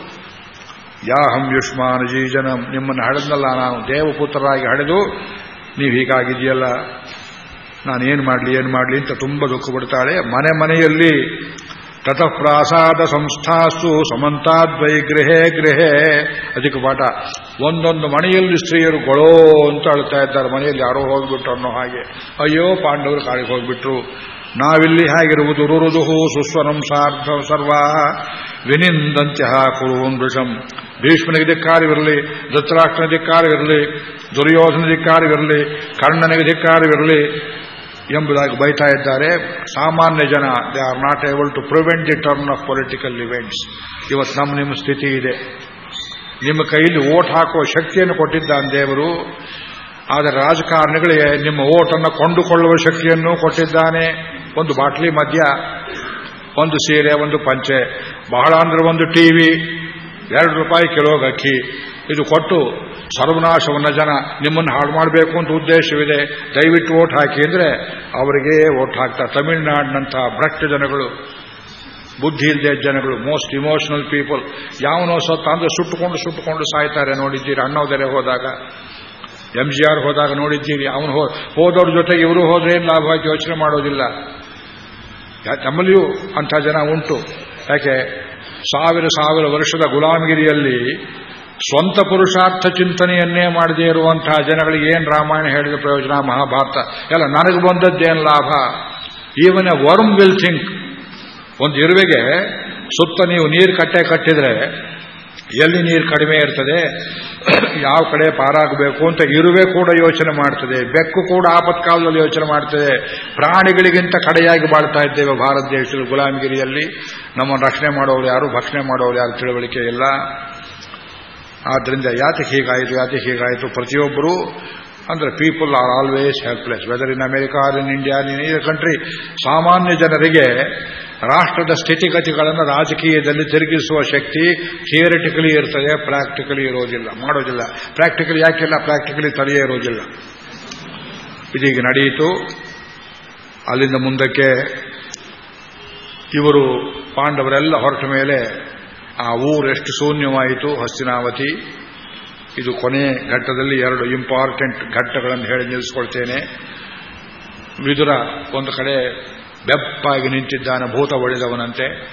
ಯಾಹಂ ಯುಷ್ಮಾನ್ ಜೀಜನಂ. ನಿಮ್ಮನ್ನು ಹಡೆದ್ನಲ್ಲ ನಾನು ದೇವಪುತ್ರರಾಗಿ ಹಡೆದು, ನೀವು ಹೀಗಾಗಿದೆಯಲ್ಲ ನಾನೇನು ಮಾಡಲಿ, ಏನು ಮಾಡಲಿ ಅಂತ ತುಂಬ ದುಃಖ ಬಿಡ್ತಾಳೆ ಮನೆ ಮನೆಯಲ್ಲಿ ತತಃಪ್ರಾಸಾದ ಸಂಸ್ಥಾಸು ಸಮಂತಾದ್ವೈ ಗೃಹೇ ಗೃಹೇ ಅದಕ್ಕೆ ಪಾಠ, ಒಂದೊಂದು ಮನೆಯಲ್ಲಿ ಸ್ತ್ರೀಯರು ಗೊಳೋ ಅಂತ ಅಳ್ತಾ ಇದ್ದಾರೆ, ಮನೆಯಲ್ಲಿ ಯಾರೋ ಹೋಗ್ಬಿಟ್ರು ಅನ್ನೋ ಹಾಗೆ. ಅಯ್ಯೋ, ಪಾಂಡವರು ಕಾಡಿಗೆ ಹೋಗ್ಬಿಟ್ರು. ನಾವಿಲ್ಲಿ ಹೇಗಿರುವುದು? ರುರುದುಹು ಸುಸ್ವರಂ ಸಾರ್ಧ ಸರ್ವಾ ವಿನಿಂದಂತ್ಯ ಕುರುವನ್ ವೃಷಂ. ಭೀಷ್ಮನಿಗೆ ಧಿಕ್ಕಾರವಿರಲಿ, ಧೃತರಾಷ್ಟ್ರನ ಧಿಕ್ಕಾರವಿರಲಿ, ದುರ್ಯೋಧನ ಧಿಕ್ಕಾರವಿರಲಿ, ಕರ್ಣನಿಗೆ ಧಿಕ್ಕಾರವಿರಲಿ ಎಂಬುದಾಗಿ ಬೈತಾ ಇದ್ದಾರೆ. ಸಾಮಾನ್ಯ ಜನ, they are not able to prevent the turn of political events. ಇವತ್ತು ನಮ್ಮ, ನಿಮ್ಮ ಸ್ಥಿತಿ ಇದೆ. ನಿಮ್ಮ ಕೈಯಲ್ಲಿ ಓಟ್ ಹಾಕುವ ಶಕ್ತಿಯನ್ನು ಕೊಟ್ಟಿದ್ದಾನೆ ದೇವರು. ಆದರೆ ರಾಜಕಾರಣಿಗಳಿಗೆ ನಿಮ್ಮ ಓಟನ್ನು ಕೊಂಡುಕೊಳ್ಳುವ ಶಕ್ತಿಯನ್ನು ಕೊಟ್ಟಿದ್ದಾನೆ. ಒಂದು ಬಾಟ್ಲಿ ಮದ್ಯ, ಒಂದು ಸೀರೆ, ಒಂದು ಪಂಚೆ, ಬಹಳ ಅಂದ್ರೆ ಒಂದು ಟಿವಿ ಎರಡು ರೂಪಾಯಿ ಕಿಲೋ ಅಕ್ಕಿ ಇದು ಕೊಟ್ಟು ಸರ್ವನಾಶವನ್ನ ಜನ ನಿಮ್ಮನ್ನು ಹಾಳು ಮಾಡಬೇಕು ಅಂತ ಉದ್ದೇಶವಿದೆ. ದಯವಿಟ್ಟು ಓಟ್ ಹಾಕಿ ಅಂದ್ರೆ ಅವರಿಗೆ ಓಟ್ ಹಾಕ್ತಾರೆ ತಮಿಳುನಾಡಿನಂತಹ ಭ್ರಷ್ಟ ಜನಗಳು, ಬುದ್ಧಿ ಇಲ್ಲದೆ ಜನಗಳು ಮೋಸ್ಟ್ ಇಮೋಷನಲ್ ಪೀಪಲ್ ಯಾವನೋ ಸತ್ತ ಅಂದ್ರೆ ಸುಟ್ಟುಕೊಂಡು ಸುಟ್ಟುಕೊಂಡು ಸಾಯ್ತಾರೆ ನೋಡಿದ್ದೀರಿ. ಅಣ್ಣೋದರೆ ಹೋದಾಗ ಎಂ ಜಿ ಆರ್ ಹೋದಾಗ ನೋಡಿದ್ದೀರಿ. ಅವನು ಹೋದವ್ರ ಜೊತೆಗೆ ಇವರು ಹೋದ್ರೆ ಏನು ಲಾಭ ಆಗಿ ಯೋಚನೆ ಮಾಡೋದಿಲ್ಲ. ನಮ್ಮಲ್ಲಿಯೂ ಅಂಥ ಜನ ಉಂಟು. ಯಾಕೆ? ಸಾವಿರ ಸಾವಿರ ವರ್ಷದ ಗುಲಾಮಗಿರಿಯಲ್ಲಿ ಸ್ವಂತ ಪುರುಷಾರ್ಥ ಚಿಂತನೆಯನ್ನೇ ಮಾಡದೇ ಇರುವಂತಹ ಜನಗಳಿಗೆ ಏನು ರಾಮಾಯಣ ಹೇಳಿದ ಪ್ರಯೋಜನ? ಮಹಾಭಾರತ. ಎಲ್ಲ, ನನಗೆ ಬಂದದ್ದೇನು ಲಾಭ? Even a worm will think ಒಂದು ಇರುವೆಗೆ ಸುತ್ತ ನೀವು ನೀರು ಕಟ್ಟೆ ಕಟ್ಟಿದ್ರೆ ಎಲ್ಲಿ ನೀರು ಕಡಿಮೆ ಇರ್ತದೆ? ಯಾವ ಕಡೆ ಪಾರಾಗಬೇಕು ಅಂತ ಇರುವೆ ಕೂಡ ಯೋಚನೆ ಮಾಡ್ತದೆ. ಬೆಕ್ಕು ಕೂಡ ಆಪತ್ಕಾಲದಲ್ಲಿ ಯೋಚನೆ ಮಾಡ್ತದೆ. ಪ್ರಾಣಿಗಳಿಗಿಂತ ಕಡೆಯಾಗಿ ಬಾಳ್ತಾ ಇದ್ದೇವೆ ಭಾರತ ದೇಶದಲ್ಲಿ ಗುಲಾಮಗಿರಿಯಲ್ಲಿ. ನಮ್ಮನ್ನು ರಕ್ಷಣೆ ಮಾಡೋರು ಯಾರು? ಭಕ್ಷಣೆ ಮಾಡೋರು ಯಾರು? ತಿಳುವಳಿಕೆ ಇಲ್ಲ. ಆದ್ದರಿಂದ ಯಾತಿ ಹೀಗಾಯಿತು ಯಾತಿ ಹೀಗಾಯಿತು? ಪ್ರತಿಯೊಬ್ಬರು, ಅಂದ್ರೆ people are always helpless whether in America or in India in ಈ ಕಂಟ್ರಿ ಸಾಮಾನ್ಯ ಜನರಿಗೆ ರಾಷ್ಟ್ರದ ಸ್ಥಿತಿಗತಿಗಳನ್ನು ರಾಜಕೀಯದಲ್ಲಿ ತಿರುಗಿಸುವ ಶಕ್ತಿ ಥಿಯರಿಟಿಕಲಿ ಇರ್ತದೆ ಪ್ರಾಕ್ಟಿಕಲಿ ಇರೋದಿಲ್ಲ, ಮಾಡೋದಿಲ್ಲ. ಪ್ರಾಕ್ಟಿಕಲಿ ಯಾಕಿಲ್ಲ ಪ್ರಾಕ್ಟಿಕಲಿ ತಲೆಯೇ ಇರೋದಿಲ್ಲ. ಇದೀಗ ನಡೆಯಿತು. ಅಲ್ಲಿಂದ ಮುಂದಕ್ಕೆ ಇವರು ಪಾಂಡವರೆಲ್ಲ ಹೊರಟ ಮೇಲೆ ಆ ಊರೆಷ್ಟು ಶೂನ್ಯವಾಯಿತು, ಹಸ್ತಿನಾವತಿ? ಇದು ಕೊನೆ ಘಟ್ಟದಲ್ಲಿ ಎರಡು ಇಂಪಾರ್ಟೆಂಟ್ ಘಟ್ಟಗಳನ್ನು ಹೇಳಿ ನಿಲ್ಲಿಸ್ಕೊಳ್ತೇನೆ. ವಿದುರ ಒಂದು ಕಡೆ ಬೆಪ್ಪಾಗಿ ನಿಂತಿದ್ದಾನೆ ಭೂತ ಒಳಿದವನಂತೆ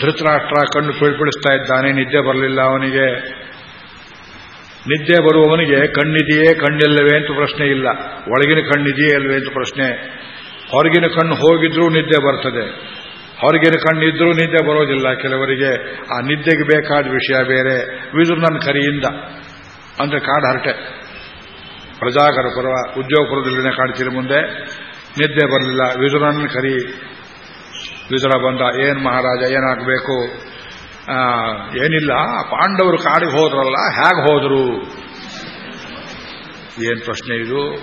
ಧೃತರಾಷ್ಟ್ರ ಕಣ್ಣು ಪಿಳ್ಪಿಳಿಸ್ತಾ ಇದ್ದಾನೆ, ನಿದ್ದೆ ಬರಲಿಲ್ಲ ಅವನಿಗೆ. ನಿದ್ದೆ ಬರುವವನಿಗೆ ಕಣ್ಣಿದೆಯೇ ಕಣ್ಣಿಲ್ಲವೇ ಅಂತ ಪ್ರಶ್ನೆ ಇಲ್ಲ. ಒಳಗಿನ ಕಣ್ಣಿದೆಯೇ ಅಲ್ವೇ ಅಂತ ಪ್ರಶ್ನೆ. ಹೊರಗಿನ ಕಣ್ಣು ಹೋಗಿದ್ರೂ ನಿದ್ದೆ ಬರ್ತದೆ. ಹೊರಗಿನ ಕಣ್ಣಿದ್ರೂ ನಿದ್ದೆ ಬರೋದಿಲ್ಲ ಕೆಲವರಿಗೆ. ಆ ನಿದ್ದೆಗೆ ಬೇಕಾದ ವಿಷಯ ಬೇರೆ. ವಿದುರು ನನ್ನ ಕರಿಯಿಂದ. ಅಂದ್ರೆ ಕಾಡು ಹರಟೆ. ಪ್ರಜಾಗರ ಪರ್ವ ಉದ್ಯೋಗಪುರದಲ್ಲಿನೇ ಕಾಡ್ತೀರಿ ಮುಂದೆ. ನಿದ್ದೆ ಬರಲಿಲ್ಲ. ವಿದುರನ್ನ ಕರಿ. ವಿದುರ ಬಂದ, ಏನ್ ಮಹಾರಾಜ, ಏನಾಗಬೇಕು? ಏನಿಲ್ಲ. ಪಾಂಡವರು ಕಾಡಿಗೆ ಹೋದ್ರಲ್ಲ, ಹೇಗೆ ಹೋದರು? ಏನ್ ಪ್ರಶ್ನೆ ಇದು?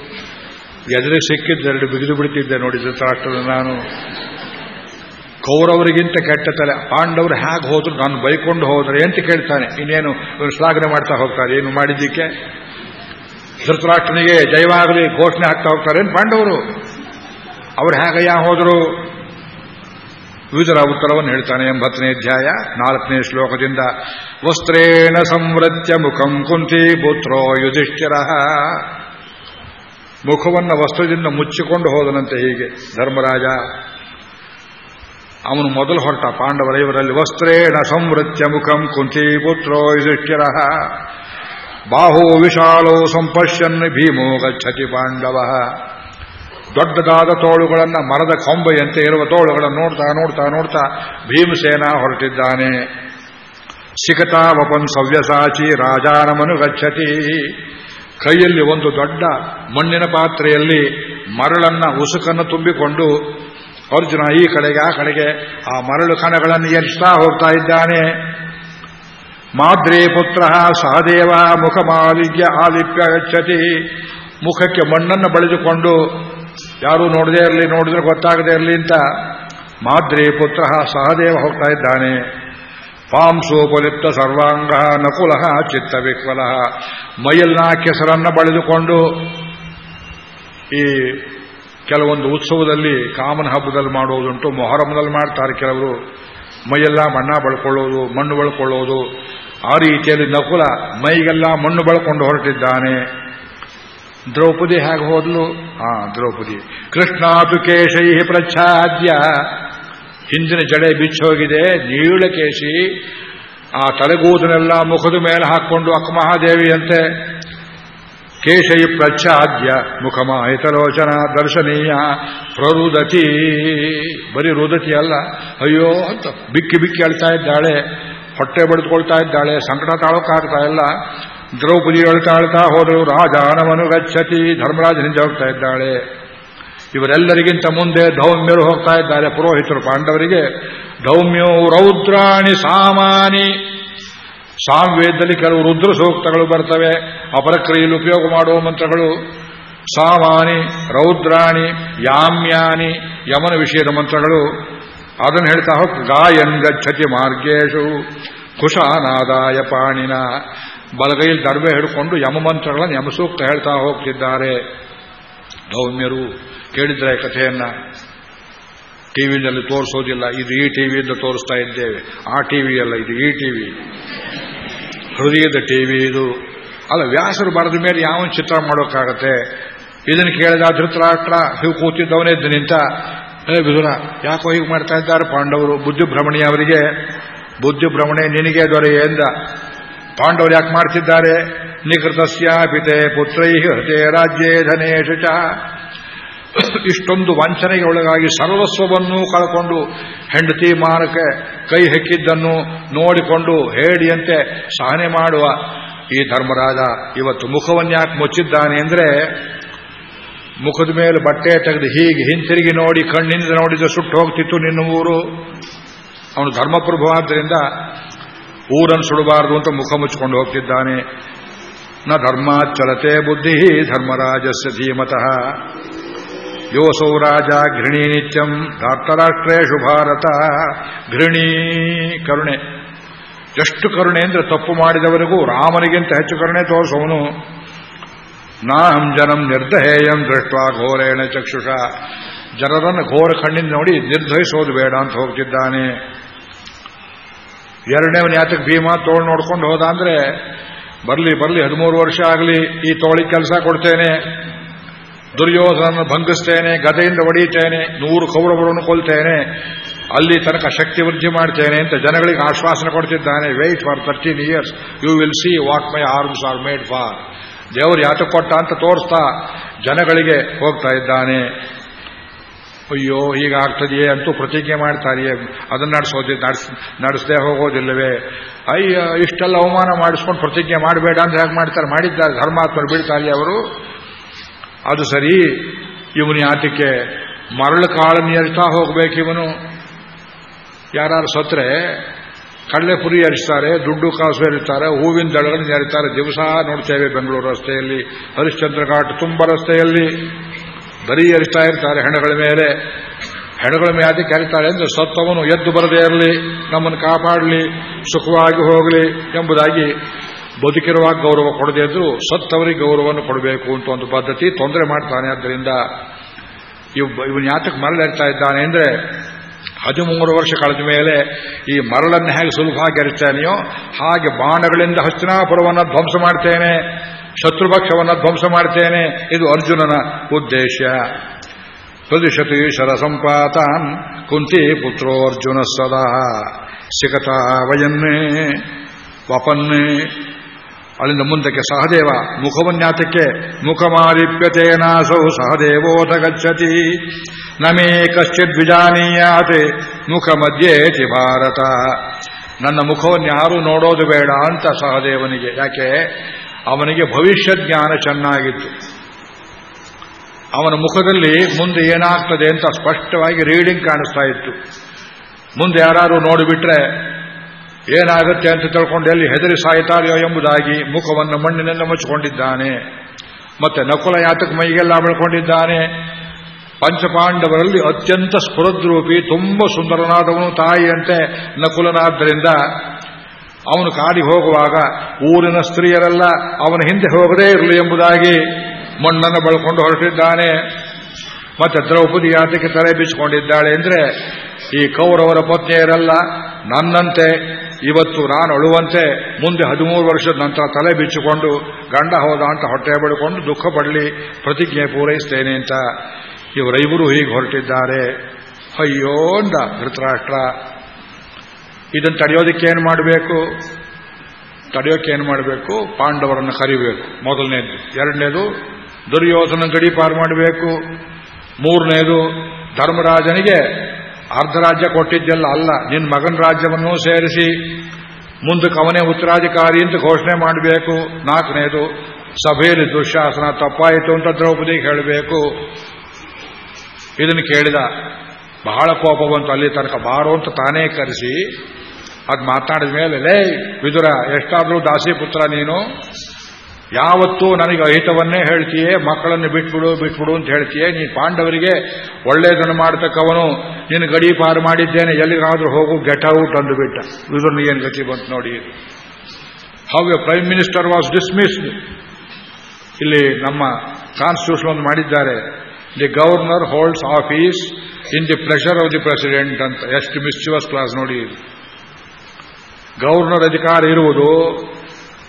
ಎದುರಿಗೆ ಸಿಕ್ಕಿದ್ದೆರಡು ಬಿಗಿದು ಬಿಡ್ತಿದ್ದೆ ನೋಡಿ ಧೃತರಾಷ್ಟ್ರದ ನಾನು. ಕೌರವರಿಗಿಂತ ಕೆಟ್ಟ ತಲೆ. ಪಾಂಡವರು ಹೇಗೆ ಹೋದ್ರು, ನಾನು ಬೈಕೊಂಡು ಹೋದ್ರೆ ಅಂತ ಕೇಳ್ತಾನೆ? ಇನ್ನೇನು ಶ್ಲಾಘನೆ ಮಾಡ್ತಾ ಹೋಗ್ತಾರೆ, ಏನು ಮಾಡಿದ್ದಕ್ಕೆ? ಧೃತರಾಷ್ಟ್ರನಿಗೆ ಜಯವಾಗಲಿ ಘೋಷಣೆ ಹಾಕ್ತಾ ಹೋಗ್ತಾರೆ. ಏನು ಪಾಂಡವರು? ಅವ್ರು ಹೇಗಯ್ಯ ಹೋದರು? ವಿವಿಧರ ಉತ್ತರವನ್ನು ಹೇಳ್ತಾನೆ ಎಂಬತ್ತನೇ ಅಧ್ಯಾಯ ನಾಲ್ಕನೇ ಶ್ಲೋಕದಿಂದ. ವಸ್ತ್ರೇಣ ಸಂವೃತ್ಯ ಮುಖಂ ಕುಂತಿ ಪುತ್ರೋ ಯುಧಿಷ್ಠಿರ. ಮುಖವನ್ನು ವಸ್ತ್ರದಿಂದ ಮುಚ್ಚಿಕೊಂಡು ಹೋದನಂತೆ ಹೀಗೆ ಧರ್ಮರಾಜ. ಅವನು ಮೊದಲು ಹೊರಟ ಪಾಂಡವರ ಇವರಲ್ಲಿ ವಸ್ತ್ರೇಣ ಸಂವೃತ್ಯ ಮುಖಂ ಕುಂತಿ ಪುತ್ರೋ ಯುಧಿಷ್ಠಿರ. ಬಾಹೋ ವಿಶಾಲೋ ಸಂಪಶ್ಯನ್ ಭೀಮೋ ಗಚ್ಚತಿ ಪಾಂಡವ. ದೊಡ್ಡದಾದ ತೋಳುಗಳನ್ನು ಮರದ ಕೊಂಬೆಯಂತೆ ಇರುವ ತೋಳುಗಳನ್ನು ನೋಡ್ತಾ ನೋಡ್ತಾ ನೋಡ್ತಾ ಭೀಮಸೇನ ಹೊರಟಿದ್ದಾನೆ. ಸಿಗತಾ ವಪನ್ ಸವ್ಯಸಾಚಿ ರಾಜಾನಮನು ಗಚ್ಚತಿ. ಕೈಯಲ್ಲಿ ಒಂದು ದೊಡ್ಡ ಮಣ್ಣಿನ ಪಾತ್ರೆಯಲ್ಲಿ ಮರಳನ್ನ ಉಸುಕನ್ನು ತುಂಬಿಕೊಂಡು ಅರ್ಜುನ ಈ ಕಡೆಗೆ, ಆ ಕಡೆಗೆ. ಆ ಮರಳು ಕಣಗಳನ್ನು ಎರಿಸ್ತಾ ಹೋಗ್ತಾ ಇದ್ದಾನೆ. ಮಾದ್ರಿ ಪುತ್ರ ಸಹದೇವ ಮುಖ ಮಾಲಿಗ್ಯ ಆಲಿಪ್ಯ ಗಚ್ಚತಿ ಮುಖಕ್ಕೆ ಮಣ್ಣನ್ನು ಬಳಿದುಕೊಂಡು, ಯಾರು ನೋಡದೇ ಇರಲಿ, ನೋಡಿದ್ರೆ ಗೊತ್ತಾಗದೇ ಇರಲಿ ಅಂತ ಮಾದ್ರಿ ಪುತ್ರ ಸಹದೇವ ಹೋಗ್ತಾ ಇದ್ದಾನೆ. ಪಾಂಸೋಪಲಿಪ್ತ ಸರ್ವಾಂಗ ನಕುಲ ಚಿತ್ತ ವಿಕ್ವಲ. ಮೈಯಲ್ನ ಕೆಸರನ್ನ ಬಳಿದುಕೊಂಡು ಈ ಕೆಲವೊಂದು ಉತ್ಸವದಲ್ಲಿ ಕಾಮನ ಹಬ್ಬದಲ್ಲಿ ಮಾಡುವುದುಂಟು ಮೊಹರಮದಲ್ಲಿ ಮಾಡ್ತಾರೆ ಕೆಲವರು. ಮೈಯೆಲ್ಲ ಮಣ್ಣ ಬಳ್ಕೊಳ್ಳೋದು, ಮಣ್ಣು ಬಳ್ಕೊಳ್ಳೋದು. ಆ ರೀತಿಯಲ್ಲಿ ನಕುಲ ಮೈಗೆಲ್ಲ ಮಣ್ಣು ಬಳ್ಕೊಂಡು ಹೊರಟಿದ್ದಾನೆ. ದ್ರೌಪದಿ ಹೇಗೆ ಹೋದ್ಲು? ಆ, ದ್ರೌಪದಿ. ಕೃಷ್ಣಾತು ಕೇಶೈ ಪ್ರಚ್ಛಾದ್ಯ. ಹಿಂದಿನ ಜಡೆ ಬಿಚ್ಚೋಗಿದೆ, ನೀಳಕೇಶಿ. ಆ ತಲೆಗೂದನೆಲ್ಲ ಮುಖದ ಮೇಲೆ ಹಾಕೊಂಡು ಅಕ್ಕಮಹಾದೇವಿಯಂತೆ ಕೇಶೈ ಪ್ರಚ್ಛಾದ್ಯ ಮುಖಮಾಹಿತಲೋಚನ ದರ್ಶನೀಯ, ಪ್ರರುದತಿ. ಬರೀ ರುದತಿ ಅಲ್ಲ, ಅಯ್ಯೋ ಅಂತ ಬಿಕ್ಕಿ ಬಿಕ್ಕಿ ಅಳ್ತಾ ಇದ್ದಾಳೆ, ಹೊಟ್ಟೆ ಬಡಿದುಕೊಳ್ತಾ ಇದ್ದಾಳೆ, ಸಂಕಟ ತಾಳೋಕ್ಕಾಗ್ತಾ ಇಲ್ಲ. ದ್ರೌಪದಿ ಹೇಳ್ತಾ ಹೇಳ್ತಾ ಹೋದರು ರಾಜಾನವನು ಗಚ್ಚತಿ, ಧರ್ಮರಾಜ ಹಿಂದೆ ಹೋಗ್ತಾ ಇದ್ದಾಳೆ. ಇವರೆಲ್ಲರಿಗಿಂತ ಮುಂದೆ ಧೌಮ್ಯರು ಹೋಗ್ತಾ ಇದ್ದಾರೆ, ಪುರೋಹಿತರು, ಪಾಂಡವರಿಗೆ. ಧೌಮ್ಯೋ ರೌದ್ರಾಣಿ ಸಾಮಾನಿ. ಸಾಮ್ವೇದದಲ್ಲಿ ಕೆಲವು ರುದ್ರ ಸೂಕ್ತಗಳು ಬರ್ತವೆ. ಅಪರಕ್ರಿಯೆಯಲ್ಲಿ ಉಪಯೋಗ ಮಾಡುವ ಮಂತ್ರಗಳು ಸಾಮಾನಿ, ರೌದ್ರಾಣಿ, ಯಾಮ್ಯಾನಿ, ಯಮನ ವಿಷಯದ ಮಂತ್ರಗಳು. ಅದನ್ನು ಹೇಳ್ತಾ ಹೋಗ್. ಗಾಯನ್ ಗಚ್ಚತಿ ಮಾರ್ಗೇಶು, ಕುಶಾನಾದಾಯ ಪಾಣಿನ. ಬಲಗೈಯಲ್ಲಿ ದಡವೆ ಹಿಡ್ಕೊಂಡು ಯಮ ಮಂತ್ರಗಳನ್ನು ಯಮಸೂಕ್ತ ಹೇಳ್ತಾ ಹೋಗ್ತಿದ್ದಾರೆ. ಗೌಮ್ಯರು ಕೇಳಿದ್ರೆ ಕಥೆಯನ್ನ. ಟಿವಿನಲ್ಲಿ ತೋರಿಸೋದಿಲ್ಲ. ಇದು ಈ ಟಿವಿಯಿಂದ ತೋರಿಸ್ತಾ ಇದ್ದೇವೆ. ಆ ಟಿವಿ ಅಲ್ಲ ಇದು ಈ ಟಿವಿ. ಹೃದಯದ ಟಿವಿ ಇದು. ಅಲ್ಲ, ವ್ಯಾಸರು ಬರೆದ ಮೇಲೆ ಯಾವ ಚಿತ್ರ ಮಾಡೋಕ್ಕಾಗತ್ತೆ? ಇದನ್ನು ಕೇಳಿದ ಧೃತರಾಷ್ಟ್ರ, ಹೀಗೆ ಕೂತಿದ್ದವನೇ ನಿಂತ, ಏ ವಿಧುರ ಯಾಕೋ ಹೀಗೆ ಮಾಡ್ತಾ ಇದ್ದಾರೆ ಪಾಂಡವರು? ಬುದ್ಧಿಭ್ರಮಣಿ ಅವರಿಗೆ ಬುದ್ಧಿಭ್ರಮಣೆ ನಿನಗೆ ದೊರೆಯೇ ಎಂದ. ಪಾಂಡವರು ಯಾಕೆ ಮಾಡ್ತಿದ್ದಾರೆ? ನಿಕೃತಸ್ಯ ಪಿತೆ ಪುತ್ರೈ ಹೃದಯ ರಾಜ್ಯೇ ಧನೇಶ ಇಷ್ಟೊಂದು ವಂಚನೆಗೆ ಒಳಗಾಗಿ ಸರ್ವಸ್ವವನ್ನು ಕಳ್ಕೊಂಡು ಹೆಂಡತಿ ಮಾರಕ್ಕೆ ಕೈ ಹೆಕ್ಕಿದ್ದನ್ನು ನೋಡಿಕೊಂಡು ಹೇಳಿಯಂತೆ ಸಹನೆ ಮಾಡುವ ಈ ಧರ್ಮರಾಜ ಇವತ್ತು ಮುಖವನ್ಯಾಕೆ ಮುಚ್ಚಿದ್ದಾನೆ ಅಂದ್ರೆ ಮುಖದ ಮೇಲೆ ಬಟ್ಟೆ ತೆಗೆದು ಹೀಗೆ ಹಿಂತಿರುಗಿ ನೋಡಿ, ಕಣ್ಣಿಂದ ನೋಡಿದ್ರೆ ಸುಟ್ಟು ಹೋಗ್ತಿತ್ತು ನಿನ್ನ ಊರು. ಅವನು ಧರ್ಮಪ್ರಭು ಆದ್ದರಿಂದ ಊರನ್ನು ಸುಡಬಾರದು ಅಂತ ಮುಖ ಮುಚ್ಚಿಕೊಂಡು ಹೋಗ್ತಿದ್ದಾನೆ. ನ ಧರ್ಮಾಚಲತೆ ಬುದ್ಧಿ ಧರ್ಮರಾಜಸ್ಯ ಧೀಮತಃ. ಯೋಸೌ ರಾಜ ಘೃಣಿ ನಿತ್ಯಂ ಧಾರ್ತರಾಷ್ಟ್ರೇಶು ಭಾರತ ಘೃಣಿ ಕರುಣೆ ಎಷ್ಟು ಕರುಣೆ ಅಂದ್ರೆ ತಪ್ಪು ಮಾಡಿದವರಿಗೂ ರಾಮನಿಗಿಂತ ಹೆಚ್ಚು ಕರುಣೆ ತೋರಿಸೋನು ನಾಹಂ ಜನಂ ನಿರ್ದಹೇಯಂ ದೃಷ್ಟ ಘೋರೇಣ ಚಕ್ಷುಷ। ಜನರನ್ನು ಘೋರ ಕಣ್ಣಿಂದ ನೋಡಿ ನಿರ್ಧರಿಸೋದು ಬೇಡ ಅಂತ ಹೋಗ್ತಿದ್ದಾನೆ। ಎರಡನೇ ಯಾತಕ್ಕೆ ಭೀಮಾ ತೋಳು ನೋಡ್ಕೊಂಡು ಹೋದ ಅಂದ್ರೆ, ಬರಲಿ ಬರಲಿ, ಹದಿಮೂರು ವರ್ಷ ಆಗಲಿ, ಈ ತೋಳಿ ಕೆಲಸ ಕೊಡ್ತೇನೆ। ದುರ್ಯೋಧನನ್ನು ಭಂಗಿಸ್ತೇನೆ ಗದೆಯಿಂದ ಒಡೆಯುತ್ತೇನೆ ನೂರು ಕೌರವರನ್ನು ಕೊಲ್ತೇನೆ, ಅಲ್ಲಿ ತನಕ ಶಕ್ತಿ ವೃದ್ಧಿ ಮಾಡ್ತೇನೆ ಅಂತ ಜನಗಳಿಗೆ ಆಶ್ವಾಸನೆ ಕೊಡ್ತಿದ್ದಾನೆ. Wait for thirteen years you will see what my arms are made for ದೇವರು ಯಾತ ಕೊಟ್ಟ ಅಂತ ತೋರಿಸ್ತಾ ಜನಗಳಿಗೆ ಹೋಗ್ತಾ ಇದ್ದಾನೆ. ಅಯ್ಯೋ, ಹೀಗಾಗ್ತದೆಯೇ ಅಂತೂ ಪ್ರತಿಜ್ಞೆ ಮಾಡ್ತಾರೆಯೇ ಅದನ್ನ ನಡೆಸೋದಿ, ನಡೆಸ್, ನಡೆಸದೆ ಹೋಗೋದಿಲ್ಲವೇ? ಅಯ್ಯ, ಇಷ್ಟೆಲ್ಲ ಅವಮಾನ ಮಾಡಿಸ್ಕೊಂಡು ಪ್ರತಿಜ್ಞೆ ಮಾಡಬೇಡ ಅಂತ ಹೇಗೆ ಮಾಡ್ತಾರೆ? ಮಾಡಿದ್ದಾರೆ ಧರ್ಮಾತ್ಮರು, ಬೀಳ್ತಾರೆ ಅವರು. ಅದು ಸರಿ. ಇವನು ಯಾತಕ್ಕೆ ಮರಳು ಕಾಳನ್ನು ಎರಿತಾ ಹೋಗಬೇಕು ಇವನು ಯಾರು ಸತ್ರೆ ಕಡಲೆಪುರಿ ಎರಿಸ್ತಾರೆ ದುಡ್ಡು ಕಾಸು ಎರಿತಾರೆ ಹೂವಿನ ದಳಗಳನ್ನು ಎರಿತಾರೆ ದಿವಸ ನೋಡ್ತೇವೆ ಬೆಂಗಳೂರು ರಸ್ತೆಯಲ್ಲಿ, ಹರಿಶ್ಚಂದ್ರ ಘಾಟ್ ತುಂಬ ರಸ್ತೆಯಲ್ಲಿ. ಬರೀ ಎರಿಸ್ತಾ ಇರ್ತಾರೆ ಹೆಣಗಳ ಮೇಲೆ. ಹೆಣಗಳ ಮೇಲೆ ಅದಕ್ಕೆ ಎರಿತಾರೆ ಅಂದ್ರೆ ಸತ್ತವನು ಎದ್ದು ಬರದೇ ಇರಲಿ, ನಮ್ಮನ್ನು ಕಾಪಾಡಲಿ, ಸುಖವಾಗಿ ಹೋಗಲಿ ಎಂಬುದಾಗಿ ಬದುಕಿರುವಾಗ ಗೌರವ ಕೊಡದೇ ಇದ್ರು ಸತ್ತವರಿಗೆ ಗೌರವವನ್ನು ಕೊಡಬೇಕು ಅಂತ ಒಂದು ಪದ್ಧತಿ ತೊಂದರೆ ಮಾಡ್ತಾನೆ. ಆದ್ದರಿಂದ ಇವ್ ಇವನು ಯಾತಕ್ಕೆ ಮರಳಿರ್ತಾ ಇದ್ದಾನೆ ಅಂದ್ರೆ ಹದಿಮೂರು ವರ್ಷ ಕಳೆದ ಮೇಲೆ ಈ ಮರಳನ್ನು ಹೇಗೆ ಸುಲಭವಾಗಿ ಎರಿತಾನೆಯೋ ಹಾಗೆ ಬಾಣಗಳಿಂದ ಹಸ್ತಿನಾಪುರವನ್ನು ಧ್ವಂಸ ಮಾಡ್ತೇನೆ ಶತ್ರುಪಕ್ಷವನ್ನು ಧ್ವಂಸ ಮಾಡ್ತೇನೆ, ಇದು ಅರ್ಜುನನ ಉದ್ದೇಶ. ಪ್ರದಿಶತಿ ಶರಸಂಪಾತಾನ್ ಕುಂತಿ ಪುತ್ರೋರ್ಜುನ ಸದಾ. ಸಿಗತಾ ವಯನ್ನೇ ವಪನ್ನೇ ಅಲ್ಲಿಂದ ಮುಂದಕ್ಕೆ ಸಹದೇವ ಮುಖವನ್ಯಾತಕ್ಕೆ ಮುಖಮಾಲಿಪ್ಯತೇನಾಸೌ ಸಹದೇವೋತ ಗಚ್ಚತಿ ನಮೇ ಕಶ್ಚಿತ್ ವಿಜಾನೀಯಾತೆ ಮುಖ ಮಧ್ಯೇತಿ ಭಾರತ. ನನ್ನ ಮುಖವನ್ನು ಯಾರೂ ನೋಡೋದು ಬೇಡ ಅಂತ ಸಹದೇವನಿಗೆ. ಯಾಕೆ? ಅವನಿಗೆ ಭವಿಷ್ಯ ಜ್ಞಾನ ಚೆನ್ನಾಗಿತ್ತು. ಅವನ ಮುಖದಲ್ಲಿ ಮುಂದೆ ಏನಾಗ್ತದೆ ಅಂತ ಸ್ಪಷ್ಟವಾಗಿ ರೀಡಿಂಗ್ ಕಾಣಿಸ್ತಾ ಇತ್ತು. ಮುಂದೆ ಯಾರು ನೋಡಿಬಿಟ್ರೆ ಏನಾಗುತ್ತೆ ಅಂತ ತಿಳ್ಕೊಂಡು ಎಲ್ಲಿ ಹೆದರಿ ಸಾಯ್ತಾರೆಯೋ ಎಂಬುದಾಗಿ ಮುಖವನ್ನು ಮಣ್ಣಿನಿಂದ ಮುಚ್ಚಿಕೊಂಡಿದ್ದಾನೆ. ಮತ್ತೆ ನಕುಲ ಯಾತಕ ಮೈಗೆಲ್ಲ ಬೆಳ್ಕೊಂಡಿದ್ದಾನೆ. ಪಂಚಪಾಂಡವರಲ್ಲಿ ಅತ್ಯಂತ ಸ್ಫುರದ್ರೂಪಿ, ತುಂಬ ಸುಂದರನಾದವನು ತಾಯಿಯಂತೆ ನಕುಲನಾದ್ದರಿಂದ ಅವನು ಕಾಡಿಗೆ ಹೋಗುವಾಗ ಊರಿನ ಸ್ತ್ರೀಯರೆಲ್ಲ ಅವನ ಹಿಂದೆ ಹೋಗದೇ ಇರಲಿ ಎಂಬುದಾಗಿ ಮಣ್ಣನ್ನು ಬಳಕೊಂಡು ಹೊರಟಿದ್ದಾನೆ. ಮತ್ತೆ ದ್ರೌಪದಿ ಯಾತಕ್ಕೆ ತಲೆ ಬಿಚ್ಚಿಕೊಂಡಿದ್ದಾಳೆ ಅಂದ್ರೆ ಈ ಕೌರವರ ಪತ್ನಿಯರೆಲ್ಲ ನನ್ನಂತೆ ಇವತ್ತು ನಾನು ಅಳುವಂತೆ ಮುಂದೆ ಹದಿಮೂರು ವರ್ಷದ ನಂತರ ತಲೆ ಬಿಚ್ಚಿಕೊಂಡು ಗಂಡ ಹೋದ ಅಂತ ಹೊಟ್ಟೆ ಬಡ್ಕೊಂಡು ದುಃಖ ಪಡಲಿ, ಪ್ರತಿಜ್ಞೆ ಪೂರೈಸ್ತೇನೆ ಅಂತ ಇವರೈವರು ಹೀಗೆ ಹೊರಟಿದ್ದಾರೆ. ಅಯ್ಯೋ ಧೃತರಾಷ್ಟ್ರ. ಇದನ್ನು ತಡೆಯೋದಕ್ಕೆ ಏನು ಮಾಡಬೇಕು? ತಡೆಯೋಕೆ ಏನು ಮಾಡಬೇಕು? ಪಾಂಡವರನ್ನು ಕರಿಬೇಕು. ಮೊದಲನೇದು. ಎರಡನೇದು ದುರ್ಯೋಧನ ಗಡಿ ಪಾರು ಮಾಡಬೇಕು. ಮೂರನೇದು, ಧರ್ಮರಾಜನಿಗೆ ಅರ್ಧ ರಾಜ್ಯ ಕೊಟ್ಟಿದ್ದೆಲ್ಲ ಅಲ್ಲ. ನಿನ್ನ ಮಗನ ರಾಜ್ಯವನ್ನು ಸೇರಿಸಿ ಮುಂದಕ್ಕೆ ಅವನೇ ಉತ್ತರಾಧಿಕಾರಿ ಅಂತ ಘೋಷಣೆ ಮಾಡಬೇಕು. ನಾಲ್ಕನೇದು, ಸಭೆಯಲ್ಲಿ ದುಶ್ಯಾಸನ ತಪ್ಪಾಯಿತು ಅಂತ ದ್ರೌಪದಿ ಹೇಳಬೇಕು. ಇದನ್ನು ಕೇಳಿದ, ಬಹಳ ಕೋಪ ಬಂತು, ಅಲ್ಲಿ ತನಕ ಬಾರೋ ಅಂತ ತಾನೇ ಕರೆಸಿ, ಅದು ಮಾತನಾಡಿದ ಮೇಲೆ, ಲೇ, ವಿದುರ, ಎಷ್ಟಾದರೂ ದಾಸಿ ಪುತ್ರ ನೀನು ಯಾವತ್ತೂ ನನಗೆ ಅಹಿತವನ್ನೇ ಹೇಳ್ತೀಯೇ, ಮಕ್ಕಳನ್ನು ಬಿಟ್ಬಿಡು ಬಿಟ್ಬಿಡು ಅಂತ ಹೇಳ್ತೀಯೇ, ನೀ ಪಾಂಡವರಿಗೆ ಒಳ್ಳೆಯದನ್ನು ಮಾಡ್ತಕ್ಕವನು ನೀನು ಗಡಿ ಪಾರು ಮಾಡಿದ್ದೇನೆ, ಎಲ್ಲಿಗಾದ್ರೂ ಹೋಗು ಗೆಟ್ ಔಟ್ ಅಂದುಬಿಟ್ಟ ಇದನ್ನು ಏನು ಗತಿ ಬಂತು ನೋಡಿ. How a prime minister was dismissed ಇಲ್ಲಿ ನಮ್ಮ ಕಾನ್ಸ್ಟಿಟ್ಯೂಷನ್ ಒಂದು ಮಾಡಿದ್ದಾರೆ. The governor holds office in the pressure of the president ಅಂತ. ಎಷ್ಟು ಮಿಸ್ಚುವಸ್ ಕ್ಲಾಸ್ ನೋಡಿ. ಗವರ್ನರ್ ಅಧಿಕಾರ ಇರುವುದು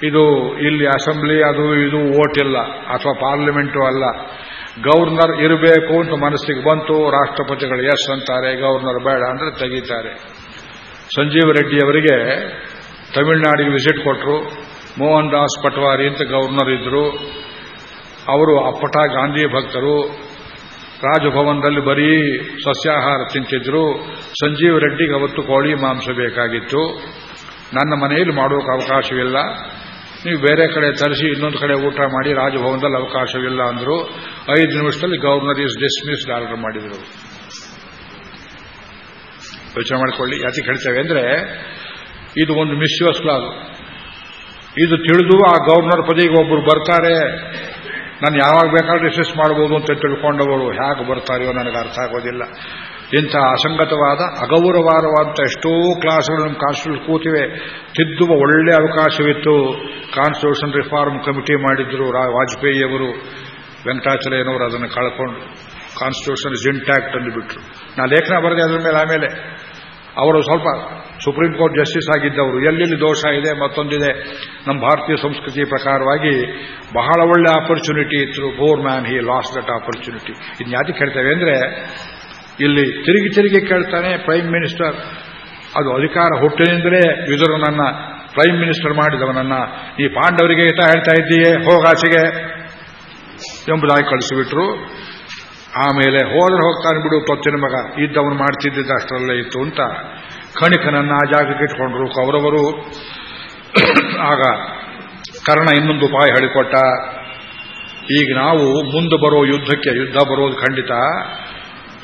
ಇದು ಇಲ್ಲಿ ಅಸೆಂಬ್ಲಿ, ಅದು ಇದು ಓಟ್ ಇಲ್ಲ, ಅಥವಾ ಪಾರ್ಲಿಮೆಂಟು ಅಲ್ಲ. ಗವರ್ನರ್ ಇರಬೇಕು ಅಂತ ಮನಸ್ಸಿಗೆ ಬಂತು, ರಾಷ್ಟ್ರಪತಿಗಳು ಎಸ್ ಅಂತಾರೆ, ಗವರ್ನರ್ ಬೇಡ ಅಂದ್ರೆ ತೆಗೀತಾರೆ. ಸಂಜೀವ್ ರೆಡ್ಡಿ ಅವರಿಗೆ ತಮಿಳುನಾಡಿಗೆ ವಿಸಿಟ್ ಕೊಟ್ಟರು ಮೋಹನ್ ದಾಸ್ ಪಟ್ವಾರಿ ಅಂತ ಗವರ್ನರ್ ಇದ್ರು. ಅವರು ಅಪ್ಪಟ ಗಾಂಧಿ ಭಕ್ತರು, ರಾಜಭವನದಲ್ಲಿ ಬರೀ ಸಸ್ಯಾಹಾರ ತಿಂತಿದ್ರು. ಸಂಜೀವ್ ರೆಡ್ಡಿಗೆ ಅವತ್ತು ಕೋಳಿ ಮಾಂಸ ಬೇಕಾಗಿತ್ತು. ನನ್ನ ಮನೆಯಲ್ಲಿ ಮಾಡೋಕೆ ಅವಕಾಶವಿಲ್ಲ. ನೀವು ಬೇರೆ ಕಡೆ ತರಿಸಿ, ಇನ್ನೊಂದು ಕಡೆ ಊಟ ಮಾಡಿ ರಾಜಭವನದಲ್ಲಿ ಅವಕಾಶವಿಲ್ಲ ಅಂದರು, ಐದು ನಿಮಿಷದಲ್ಲಿ ಗವರ್ನರ್ ಈಸ್ ಡಿಸ್ಮಿಸ್ಡ್ ಆರ್ಡರ್ ಮಾಡಿದರು. ಯೋಚನೆ ಮಾಡಿಕೊಳ್ಳಿ, ಯಾಕೆ ಹೇಳ್ತೇವೆ ಅಂದ್ರೆ, ಇದು ಒಂದು ಮಿಸ್ಯೂಸ್ ಕ್ಲಾಸ್. ಇದು ತಿಳಿದು ಆ ಗವರ್ನರ್ ಪದಿಗೆ ಒಬ್ಬರು ಬರ್ತಾರೆ, ನಾನು ಯಾವಾಗ ಬೇಕಾದ್ರೂ ಡಿಸ್ಮಿಸ್ ಮಾಡಬಹುದು ಅಂತ ತಿಳ್ಕೊಂಡವರು, ಹೇಗೆ ಬರ್ತಾರೆಯೋ ನನಗೆ ಅರ್ಥ ಆಗೋದಿಲ್ಲ. ಇಂಥ ಅಸಂಗತವಾದ ಅಗೌರವಾದವಾದಂಥ ಎಷ್ಟೋ ಕ್ಲಾಸ್ಗಳು ನಮ್ಮ ಕಾನ್ಸ್ಟಿಟ್ಯೂಷನ್ ಕೂತಿವೆ. ತಿದ್ದುವ ಒಳ್ಳೆ ಅವಕಾಶವಿತ್ತು. ಕಾನ್ಸ್ಟಿಟ್ಯೂಷನ್ ರಿಫಾರ್ಮ್ ಕಮಿಟಿ ಮಾಡಿದ್ರು ವಾಜಪೇಯಿಯವರು ವೆಂಕಟಾಚಲಯ್ಯನವರು ಅದನ್ನು ಕಳ್ಕೊಂಡು. ಕಾನ್ಸ್ಟಿಟ್ಯೂಷನ್ ಇಸ್ ಇಂಟ್ಯಾಕ್ಟ್ ಅಂದುಬಿಟ್ರು ನಾ ಲೇಖನ ಬರೆದೆ ಅದರ ಮೇಲೆ ಆಮೇಲೆ. ಅವರು ಸ್ವಲ್ಪ ಸುಪ್ರೀಂ ಕೋರ್ಟ್ ಜಸ್ಟಿಸ್ ಆಗಿದ್ದವರು. ಎಲ್ಲೆಲ್ಲಿ ದೋಷ ಇದೆ, ಮತ್ತೊಂದಿದೆ. ನಮ್ಮ ಭಾರತೀಯ ಸಂಸ್ಕೃತಿ ಪ್ರಕಾರವಾಗಿ ಬಹಳ ಒಳ್ಳೆ ಆಪರ್ಚುನಿಟಿ ಇತ್ತು. Poor man he lost that opportunity ಇನ್ನು ಯಾಕೆ ಹೇಳ್ತೇವೆ ಅಂದ್ರೆ ಇಲ್ಲಿ ತಿರುಗಿ ತಿರುಗಿ ಕೇಳ್ತಾನೆ ಪ್ರೈಮ್ ಮಿನಿಸ್ಟರ್ ಅದು ಅಧಿಕಾರ ಹುಟ್ಟಿನಿಂದಲೇ ವಿದುರನನ್ನ ಪ್ರೈಮ್ ಮಿನಿಸ್ಟರ್ ಮಾಡಿದವನನ್ನ. ಈ ಪಾಂಡವರಿಗೆ ಹಿತ ಹೇಳ್ತಾ ಇದ್ದೀಯೇ ಹೋಗಾಸೆಗೆ ಎಂಬುದಾಗಿ ಕಳಿಸಿಬಿಟ್ರು. ಆಮೇಲೆ ಹೋದ್ರೆ ಹೋಗ್ತಾನೆ ಬಿಡು, ತೊತ್ತಿನ ಮಗ. ಇದ್ದವನು ಮಾಡ್ತಿದ್ದ ಅಷ್ಟರಲ್ಲೇ ಇತ್ತು ಅಂತ ಕಣಿಕನನ್ನ ಆ ಜಾಗಕ್ಕೆ ಇಟ್ಕೊಂಡ್ರು ಕೌರವರು. ಆಗ ಕರ್ಣ ಇನ್ನೊಂದು ಉಪಾಯ ಹೇಳಿಕೊಟ್ಟ. ಈಗ ನಾವು ಮುಂದೆ ಬರೋ ಯುದ್ಧಕ್ಕೆ, ಯುದ್ಧ ಬರೋದು ಖಂಡಿತ.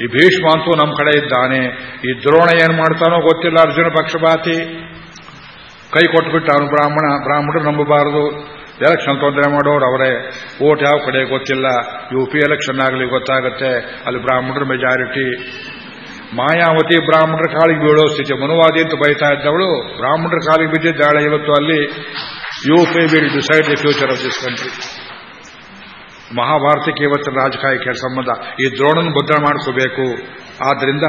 ಈ ಭೀಷ್ಮ ಅಂತೂ ನಮ್ಮ ಕಡೆ ಇದ್ದಾನೆ. ಈ ದ್ರೋಣ ಏನು ಮಾಡ್ತಾನೋ ಗೊತ್ತಿಲ್ಲ ಅರ್ಜುನ ಪಕ್ಷಪಾತಿ. ಕೈ ಕೊಟ್ಟುಬಿಟ್ಟು ಅವನು ಬ್ರಾಹ್ಮಣ. ಬ್ರಾಹ್ಮಣರು ನಂಬಬಾರದು. ಎಲೆಕ್ಷನ್ ತೊಂದರೆ ಮಾಡೋರು ಅವರೇ. ಓಟ್ ಯಾವ ಕಡೆ ಗೊತ್ತಿಲ್ಲ. ಯು ಪಿ ಎಲೆಕ್ಷನ್ ಆಗಲಿ ಗೊತ್ತಾಗುತ್ತೆ. ಅಲ್ಲಿ ಬ್ರಾಹ್ಮಣರ ಮೆಜಾರಿಟಿ ಮಾಯಾವತಿ ಬ್ರಾಹ್ಮಣರ ಕಾಲಿಗೆ ಬೀಳೋ ಸ್ಥಿತಿ. ಮನುವಾದಿ ಅಂತ ಬೈತಾ ಇದ್ದವಳು. ಬ್ರಾಹ್ಮಣರ ಕಾಲಿಗೆ ಬಿದ್ದಿದ್ದಾಳೆ ಇವತ್ತು ಅಲ್ಲಿ. U P will decide the future of this country ಮಹಾಭಾರತಕ್ಕೆ ಇವತ್ತಿನ ರಾಜಕಾಯಕ್ಕೆ ಸಂಬಂಧ. ಈ ದ್ರೋಣನ ಭದ್ರ ಮಾಡ್ಕೋಬೇಕು ಆದ್ದರಿಂದ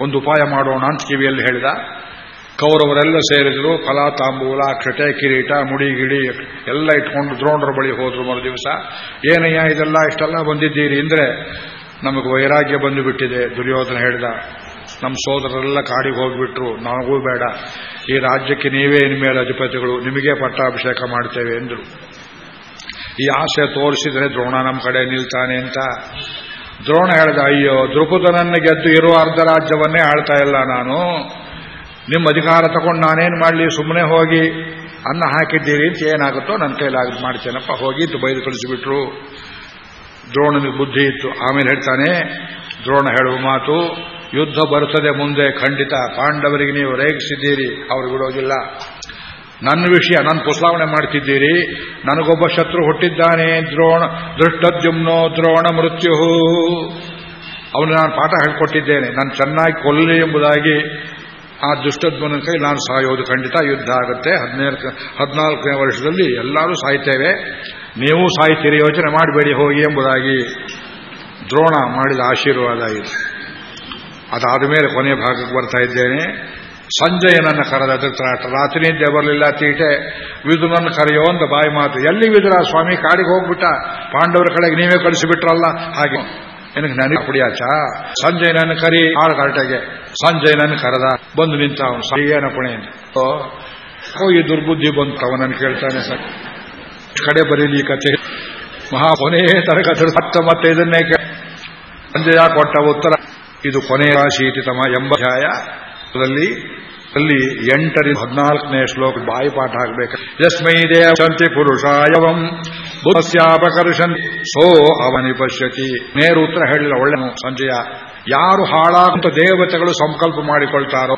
ಒಂದು ಉಪಾಯ ಮಾಡೋಣ ಅಂತ ಕಿವಿಯಲ್ಲಿ ಹೇಳಿದ. ಕೌರವರೆಲ್ಲ ಸೇರಿದ್ರು, ಫಲ, ತಾಂಬೂಲ ಕ್ಷಟೆ ಕಿರೀಟ ಮುಡಿಗಿಡಿ ಎಲ್ಲ ಇಟ್ಕೊಂಡು ದ್ರೋಣರ ಬಳಿ ಹೋದ್ರು ಮರು ದಿವಸ. ಏನಯ್ಯ ಇದೆಲ್ಲ ಇಷ್ಟೆಲ್ಲ ಬಂದಿದ್ದೀರಿ ಅಂದ್ರೆ ನಮಗೆ ವೈರಾಗ್ಯ ಬಂದು ಬಿಟ್ಟಿದೆ ದುರ್ಯೋಧನ ಹೇಳಿದ. ನಮ್ಮ ಸೋದರರೆಲ್ಲ ಕಾಡಿಗೆ ಹೋಗ್ಬಿಟ್ರು. ನನಗೂ ಬೇಡ. ಈ ರಾಜ್ಯಕ್ಕೆ ನೀವೇ ಇನ್ಮೇಲೆ ಅಧಿಪತಿಗಳು. ನಿಮಗೆ ಪಟ್ಟಾಭಿಷೇಕ ಮಾಡ್ತೇವೆ ಎಂದರು. ಈ ಆಸೆ ತೋರಿಸಿದರೆ ದ್ರೋಣ ನಮ್ಮ ಕಡೆ ನಿಲ್ತಾನೆ ಅಂತ. ದ್ರೋಣ ಹೇಳ್ದ, ಅಯ್ಯೋ ದ್ರುಪದನನ್ನು ಗೆದ್ದು ಇರುವ ಅರ್ಧ ರಾಜ್ಯವನ್ನೇ ಆಳ್ತಾ ಇಲ್ಲ ನಾನು. ನಿಮ್ಮ ಅಧಿಕಾರ ತಗೊಂಡು ನಾನೇನು ಮಾಡಲಿ? ಸುಮ್ಮನೆ ಹೋಗಿ ಅನ್ನ ಹಾಕಿದ್ದೀರಿ ಅಂತ ಏನಾಗುತ್ತೋ ನನ್ನ ಕೈಲಾಗ ಮಾಡ್ತೇನಪ್ಪ. ಹೋಗಿ ಬೈದು ಕಳಿಸಿಬಿಟ್ರು. ದ್ರೋಣನಿಗೆ ಬುದ್ಧಿ ಇತ್ತು. ಆಮೇಲೆ ಹೇಳ್ತಾನೆ, ದ್ರೋಣ ಹೇಳುವ ಮಾತು, ಯುದ್ಧ ಬರುತ್ತದೆ ಮುಂದೆ ಖಂಡಿತ. ಪಾಂಡವರಿಗೆ ನೀವು ರೇಗಿಸಿದ್ದೀರಿ, ಅವರು ಬಿಡೋದಿಲ್ಲ. ನನ್ನ ವಿಷಯ, ನನ್ನ ಪ್ರಸ್ತಾವನೆ ಮಾಡ್ತಿದ್ದೀರಿ. ನನಗೊಬ್ಬ ಶತ್ರು ಹುಟ್ಟಿದ್ದಾನೆ, ದ್ರೋಣ, ದೃಷ್ಟದ್ಯುಮ್ನೋ ದ್ರೋಣ ಮೃತ್ಯು ಅವನು ನಾನು ಪಾಠ ಹೇಳ್ಕೊಟ್ಟಿದ್ದೇನೆ. ನಾನು ಚೆನ್ನಾಗಿ ಕೊಲ್ಲಿ ಎಂಬುದಾಗಿ ಆ ದುಷ್ಟದ್ಮನ ಕೈ ನಾನು ಸಾಯೋದು. ಖಂಡಿತ ಯುದ್ಧ ಆಗುತ್ತೆ. ಹದಿನೇಳು ಹದಿನಾಲ್ಕನೇ ವರ್ಷದಲ್ಲಿ ಎಲ್ಲರೂ ಸಾಯ್ತೇವೆ. ನೀವು ಸಾಯ್ತೀರಿ, ಯೋಚನೆ ಮಾಡಬೇಡಿ, ಹೋಗಿ ಎಂಬುದಾಗಿ ದ್ರೋಣ ಮಾಡಿದ ಆಶೀರ್ವಾದ ಇದು. ಅದಾದ ಮೇಲೆ ಕೊನೆಯ ಭಾಗಕ್ಕೆ ಬರ್ತಾ ಇದ್ದೇನೆ. ಸಂಜಯನನ್ನು ಕರೆದ ಧೃತರಾಷ್ಟ್ರ ರಾತ್ರಿ ನಿದ್ದೆ ಬರಲಿಲ್ಲ, ತೀಟೆ ವಿದುನನ್ನು ಕರೆಯೋ ಅಂತ ಬಾಯಿ ಮಾತು. ಎಲ್ಲಿ ವಿದುರ ಸ್ವಾಮಿ ಕಾಡಿಗೆ ಹೋಗ್ಬಿಟ್ಟ? ಪಾಂಡವರ ಕಡೆಗೆ ನೀವೇ ಕಳಿಸಿಬಿಟ್ರಲ್ಲ? ಹಾಗೆ. ನಿನಗೆ ನನಗೆ ಕುಡಿಯಾಚ ಸಂಜಯನನ್ನು ಕರಿ. ಆಳು ಸಂಜಯ್ ಸಂಜಯನನ್ನು ಕರೆದ. ಬಂದು ನಿಂತ ಅವನು ಸರಿಯೇನ ಪುಣೆ ಓ ಈ ದುರ್ಬುದ್ಧಿ ಬಂತು ಅವನನ್ನು ಕೇಳ್ತಾನೆ ಸರ್. ಕಡೆ ಬರೀಲಿ ಈ ಕಥೆ. ಮಹಾ ಕೊನೆಯ ತರಗತಿ ಹತ್ತ ಮತ್ತೆ ಇದನ್ನೇ ಸಂಜಯ ಕೊಟ್ಟ ಉತ್ತರ, ಇದು ಕೊನೆಯ ಶೀತಿತಮ ಎಂಬ ಧ್ಯಾಯದಲ್ಲಿ ಅಲ್ಲಿ ಎಂಟರಿಂದ ಹದಿನಾಲ್ಕನೇ ಶ್ಲೋಕ ಬಾಯಿ ಪಾಠ ಆಗಬೇಕು ಯಸ್ಮೈ ಶಾಂತಿ ಪುರುಷಾಯವಂ ಬುಧಸ್ಯಾಪಕರ್ಷನ್ ಸೋ ಅವನಿ ಪಶ್ಯತಿ. ನೇರು ಉತ್ತರ ಹೇಳಿಲ್ಲ ಒಳ್ಳೆ ಸಂಜಯ. ಯಾರು ಹಾಳಾಗುವಂತ ದೇವತೆಗಳು ಸಂಕಲ್ಪ ಮಾಡಿಕೊಳ್ತಾರೋ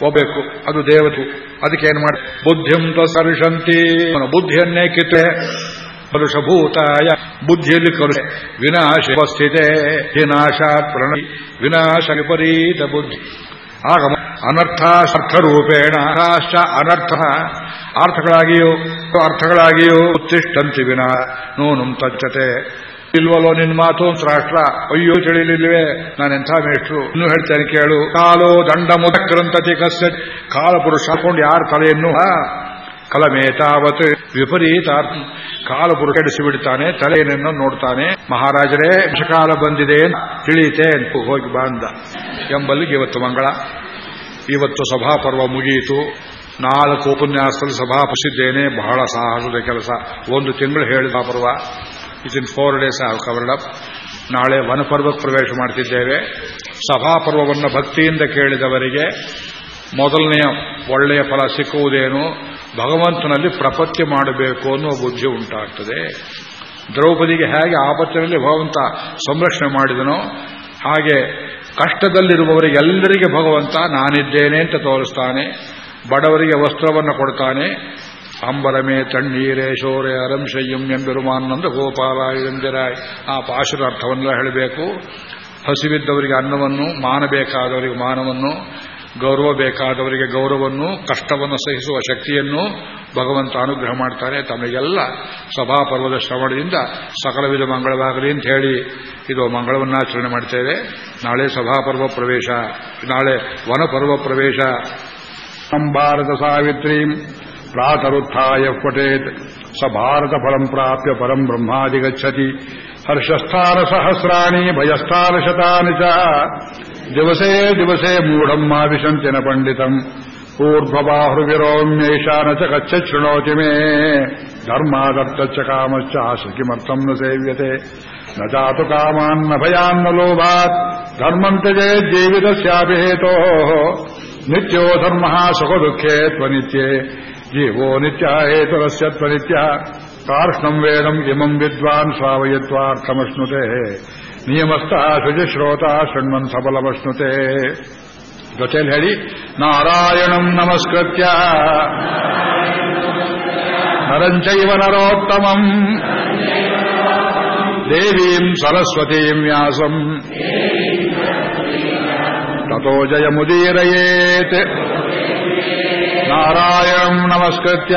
ಹೋಗ್ಬೇಕು ಅದು ದೇವತು. ಅದಕ್ಕೆ ಏನ್ ಮಾಡಿ ಬುದ್ಧಿಂತ ಸರ್ಷಂತಿ ಬುದ್ಧಿಯನ್ನೇ ಕಿತ್ತೆ ಕಲುಷಭೂತಾಯ ಬುದ್ಧಿಯಲ್ಲಿ ಕಲುಷ ವಿನಾಶ ಉಪಸ್ಥಿತೆ. ವಿನಾಶ ಪ್ರಣಿ ವಿನಾಶ ವಿಪರೀತ ಬುದ್ಧಿ. ಆಗ ಅನರ್ಥ ರಾಷ್ಟ ಅನರ್ಥ. ಅರ್ಥಗಳಾಗಿಯೂ ಅರ್ಥಗಳಾಗಿಯೂ ಉತ್ತಿಷ್ಟಂತಿ ವಿನ ನೂನು ತಚ್ಚತೆ ಇಲ್ವಲ್ಲೋ ನಿನ್ ಮಾತು ರಾಷ್ಟ್ರ ಅಯ್ಯೋ ತಿಳಿಲಿಲ್ವೇ ನಾನೆಂಥ ಮೇಷ್ಟ್ರು? ಇನ್ನು ಹೇಳ್ತೇನೆ ಕೇಳು. ಕಾಲೋ ದಂಡ ಮುದಕ್ರಂತತಿ ಕಸ್ಯ ಕಾಲಪುರುಷ ಹಾಕೊಂಡು ಯಾರ ತಲೆಯನ್ನು? ಕಲಮೇತಾವತ್ ವಿಪರೀತಾರ್ಥ. ಬುರಗಡಿಸಿ ಬಿಡ್ತಾನೆ, ತಲೆಯನ್ನು ನೋಡ್ತಾನೆ, ಮಹಾರಾಜರೇ ಕಾಲ ಬಂದಿದೆ ತಿಳಿಯುತ್ತೆ ಹೋಗಿ ಬಂದ. ಎಂಬಲ್ಲಿಗೆ ಇವತ್ತು ಮಂಗಳ. ಇವತ್ತು ಸಭಾಪರ್ವ ಮುಗಿಯಿತು. ನಾಲ್ಕು ಉಪನ್ಯಾಸದಲ್ಲಿ ಸಭಾಪಿಸಿದ್ದೇನೆ ಬಹಳ ಸಾಹಸದ ಕೆಲಸ. ಒಂದು ತಿಂಗಳು ಹೇಳಿದ ಪರ್ವ. In four days have covered up ನಾಳೆ ವನಪರ್ವಕ್ಕೆ ಪ್ರವೇಶ ಮಾಡ್ತಿದ್ದೇವೆ. ಸಭಾಪರ್ವವನ್ನು ಭಕ್ತಿಯಿಂದ ಕೇಳಿದವರಿಗೆ ಮೊದಲನೆಯ ಒಳ್ಳೆಯ ಫಲ ಸಿಕ್ಕುವುದೇನು? ಭಗವಂತನಲ್ಲಿ ಪ್ರಪತ್ತಿ ಮಾಡಬೇಕು ಅನ್ನುವ ಬುದ್ಧಿ ಉಂಟಾಗ್ತದೆ. ದ್ರೌಪದಿಗೆ ಹೇಗೆ ಆಪತ್ತಿನಲ್ಲಿ ಭಗವಂತ ಸಂರಕ್ಷಣೆ ಮಾಡಿದನೋ, ಹಾಗೆ ಕಷ್ಟದಲ್ಲಿರುವವರಿಗೆಲ್ಲರಿಗೆ ಭಗವಂತ ನಾನಿದ್ದೇನೆ ಅಂತ ತೋರಿಸ್ತಾನೆ, ಬಡವರಿಗೆ ವಸ್ತ್ರವನ್ನು ಕೊಡ್ತಾನೆ. ಅಂಬರಮೇ ತಣ್ಣೀರೇ ಶೋರೆ ಅರಂಶಯ್ಯಂ ಎಂಬೆರುಮಾನಂದ ಗೋಪಾಲ ಎಂದಿರಾಯ್. ಆ ಪಾಶುರ ಅರ್ಥವನ್ನೆಲ್ಲ ಹೇಳಬೇಕು. ಹಸಿವಿದ್ದವರಿಗೆ ಅನ್ನವನ್ನು, ಮಾನಬೇಕಾದವರಿಗೆ ಮಾನವನ್ನು ಗೌರವ ಬೇಕಾದವರಿಗೆ ಗೌರವವನ್ನು ಕಷ್ಟವನ್ನು ಸಹಿಸುವ ಶಕ್ತಿಯನ್ನು ಭಗವಂತ ಅನುಗ್ರಹ ಮಾಡ್ತಾರೆ. ತಮಗೆಲ್ಲ ಸಭಾಪರ್ವದ ಶ್ರವಣದಿಂದ ಸಕಲವಿಧ ಮಂಗಳವಾಗಲಿ ಅಂತ ಹೇಳಿ ಇದು ಮಂಗಳವನ್ನಾಚರಣೆ ಮಾಡ್ತೇವೆ. ನಾಳೆ ಸಭಾಪರ್ವ ಪ್ರವೇಶ, ನಾಳೆ ವನಪರ್ವ ಪ್ರವೇಶ. ಸಂಭಾರತ ಸಾವಿತ್ರಿ, ಪ್ರಾತರುತ್ಥಾಯ ಪಟೇತ್ ಸ ಫಲಂ ಪ್ರಾಪ್ಯ ಪರಂ ಬ್ರಹ್ಮಾದಿಗಚ್ಚತಿ. ಹರ್ಷಸ್ಥಾನ ಸಹಸ್ರಾಣಿ ಭಯಸ್ಥಾನ ಶತಾನಿ ಚ. ದಿವಸೇ ದಿವಸೇ ಮೂಢಂ ಮಾ ವಿಶಂತಿ ನ ಪಂಡಿತಂ ಊರ್ಧ್ವಬಾಹುರ್ವಿರೋಮ್ಯೇಷಾನ ಚ ಗಚ್ಚ ಶೃಣೋತಿ ಮೇ ಧರ್ಮಾದತ್ತಚ್ಚ ಕಾಮಶ್ಚ ಆಶ ಕಿಮರ್ಥಂ ನ ಸೇವ್ಯತೆ ನ ಜಾತು ಕಾಮಾನ್ನ ಭಯಾನ್ನ ಲೋಭಾತ್ ಧರ್ಮಂ ತ್ಯಜೇ ಜೀವಿತಸ್ಯಾಪಿ ಹೇತೋ ನಿತ್ಯೋ ಧರ್ಮ ಸುಖ ದುಃಖೇ ತ್ವನಿತ್ಯೇ ಜೀವೋ ನಿತ್ಯ ಹೇತುರಸ್ಯ ತ್ವನಿತ್ಯ ಕಾರ್ಷ್ಣಂ ವೇದಂ ಇಮಂ ನಿಯಮಸ್ಥ ಶುಚಿಶ್ರೋತ ಶೃಣ್ವನ್ ಸಬಲಮಶ್ನುತೆ. ಜೊತೆಯಲ್ಲಿ ಹೇಳಿ, ನಾರಾಯಣಂ ನಮಸ್ಕೃತ್ಯ. ನರಂಚೈವ ನರೋತ್ತಮಂ. ದೇವೀಂ ಸರಸ್ವತೀಂ ವ್ಯಾಸಂ. ತಥೋ ಜಯಮುದೀರಯೇತ್. ನಾರಾಯಣಂ ನಮಸ್ಕೃತ್ಯ.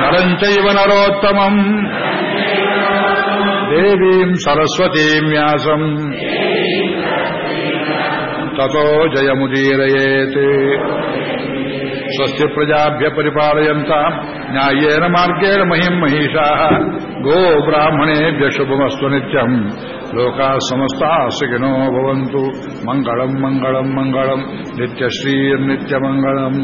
ನರಂಚೈವ ನರೋತ್ತಮಂ. ದೇವೀಂ ಸರಸ್ವತೀಂ ವ್ಯಾಸಂ ತಥೋ ಜಯಮುದೀರಯೇತ್ ಸ್ವಸ್ತಿ ಪ್ರಜಾಭ್ಯ ಪರಿಪಾಲಯಂತ ನ್ಯಾಯೇನ ಮಾರ್ಗೇಣ ಮಹಿಂ ಮಹಿಷಾ ಗೋ ಬ್ರಾಹ್ಮಣೇಭ್ಯ ಶುಭಮಸ್ತು ನಿತ್ಯಂ ಲೋಕಾ ಸಮಸ್ತಾ ಸುಖಿನೋ ಭವಂತು ಮಂಗಳಂ ಮಂಗಳಂ ಮಂಗಳಂ ನಿತ್ಯಶ್ರೀರ್ನಿತ್ಯಮಂಗಳಂ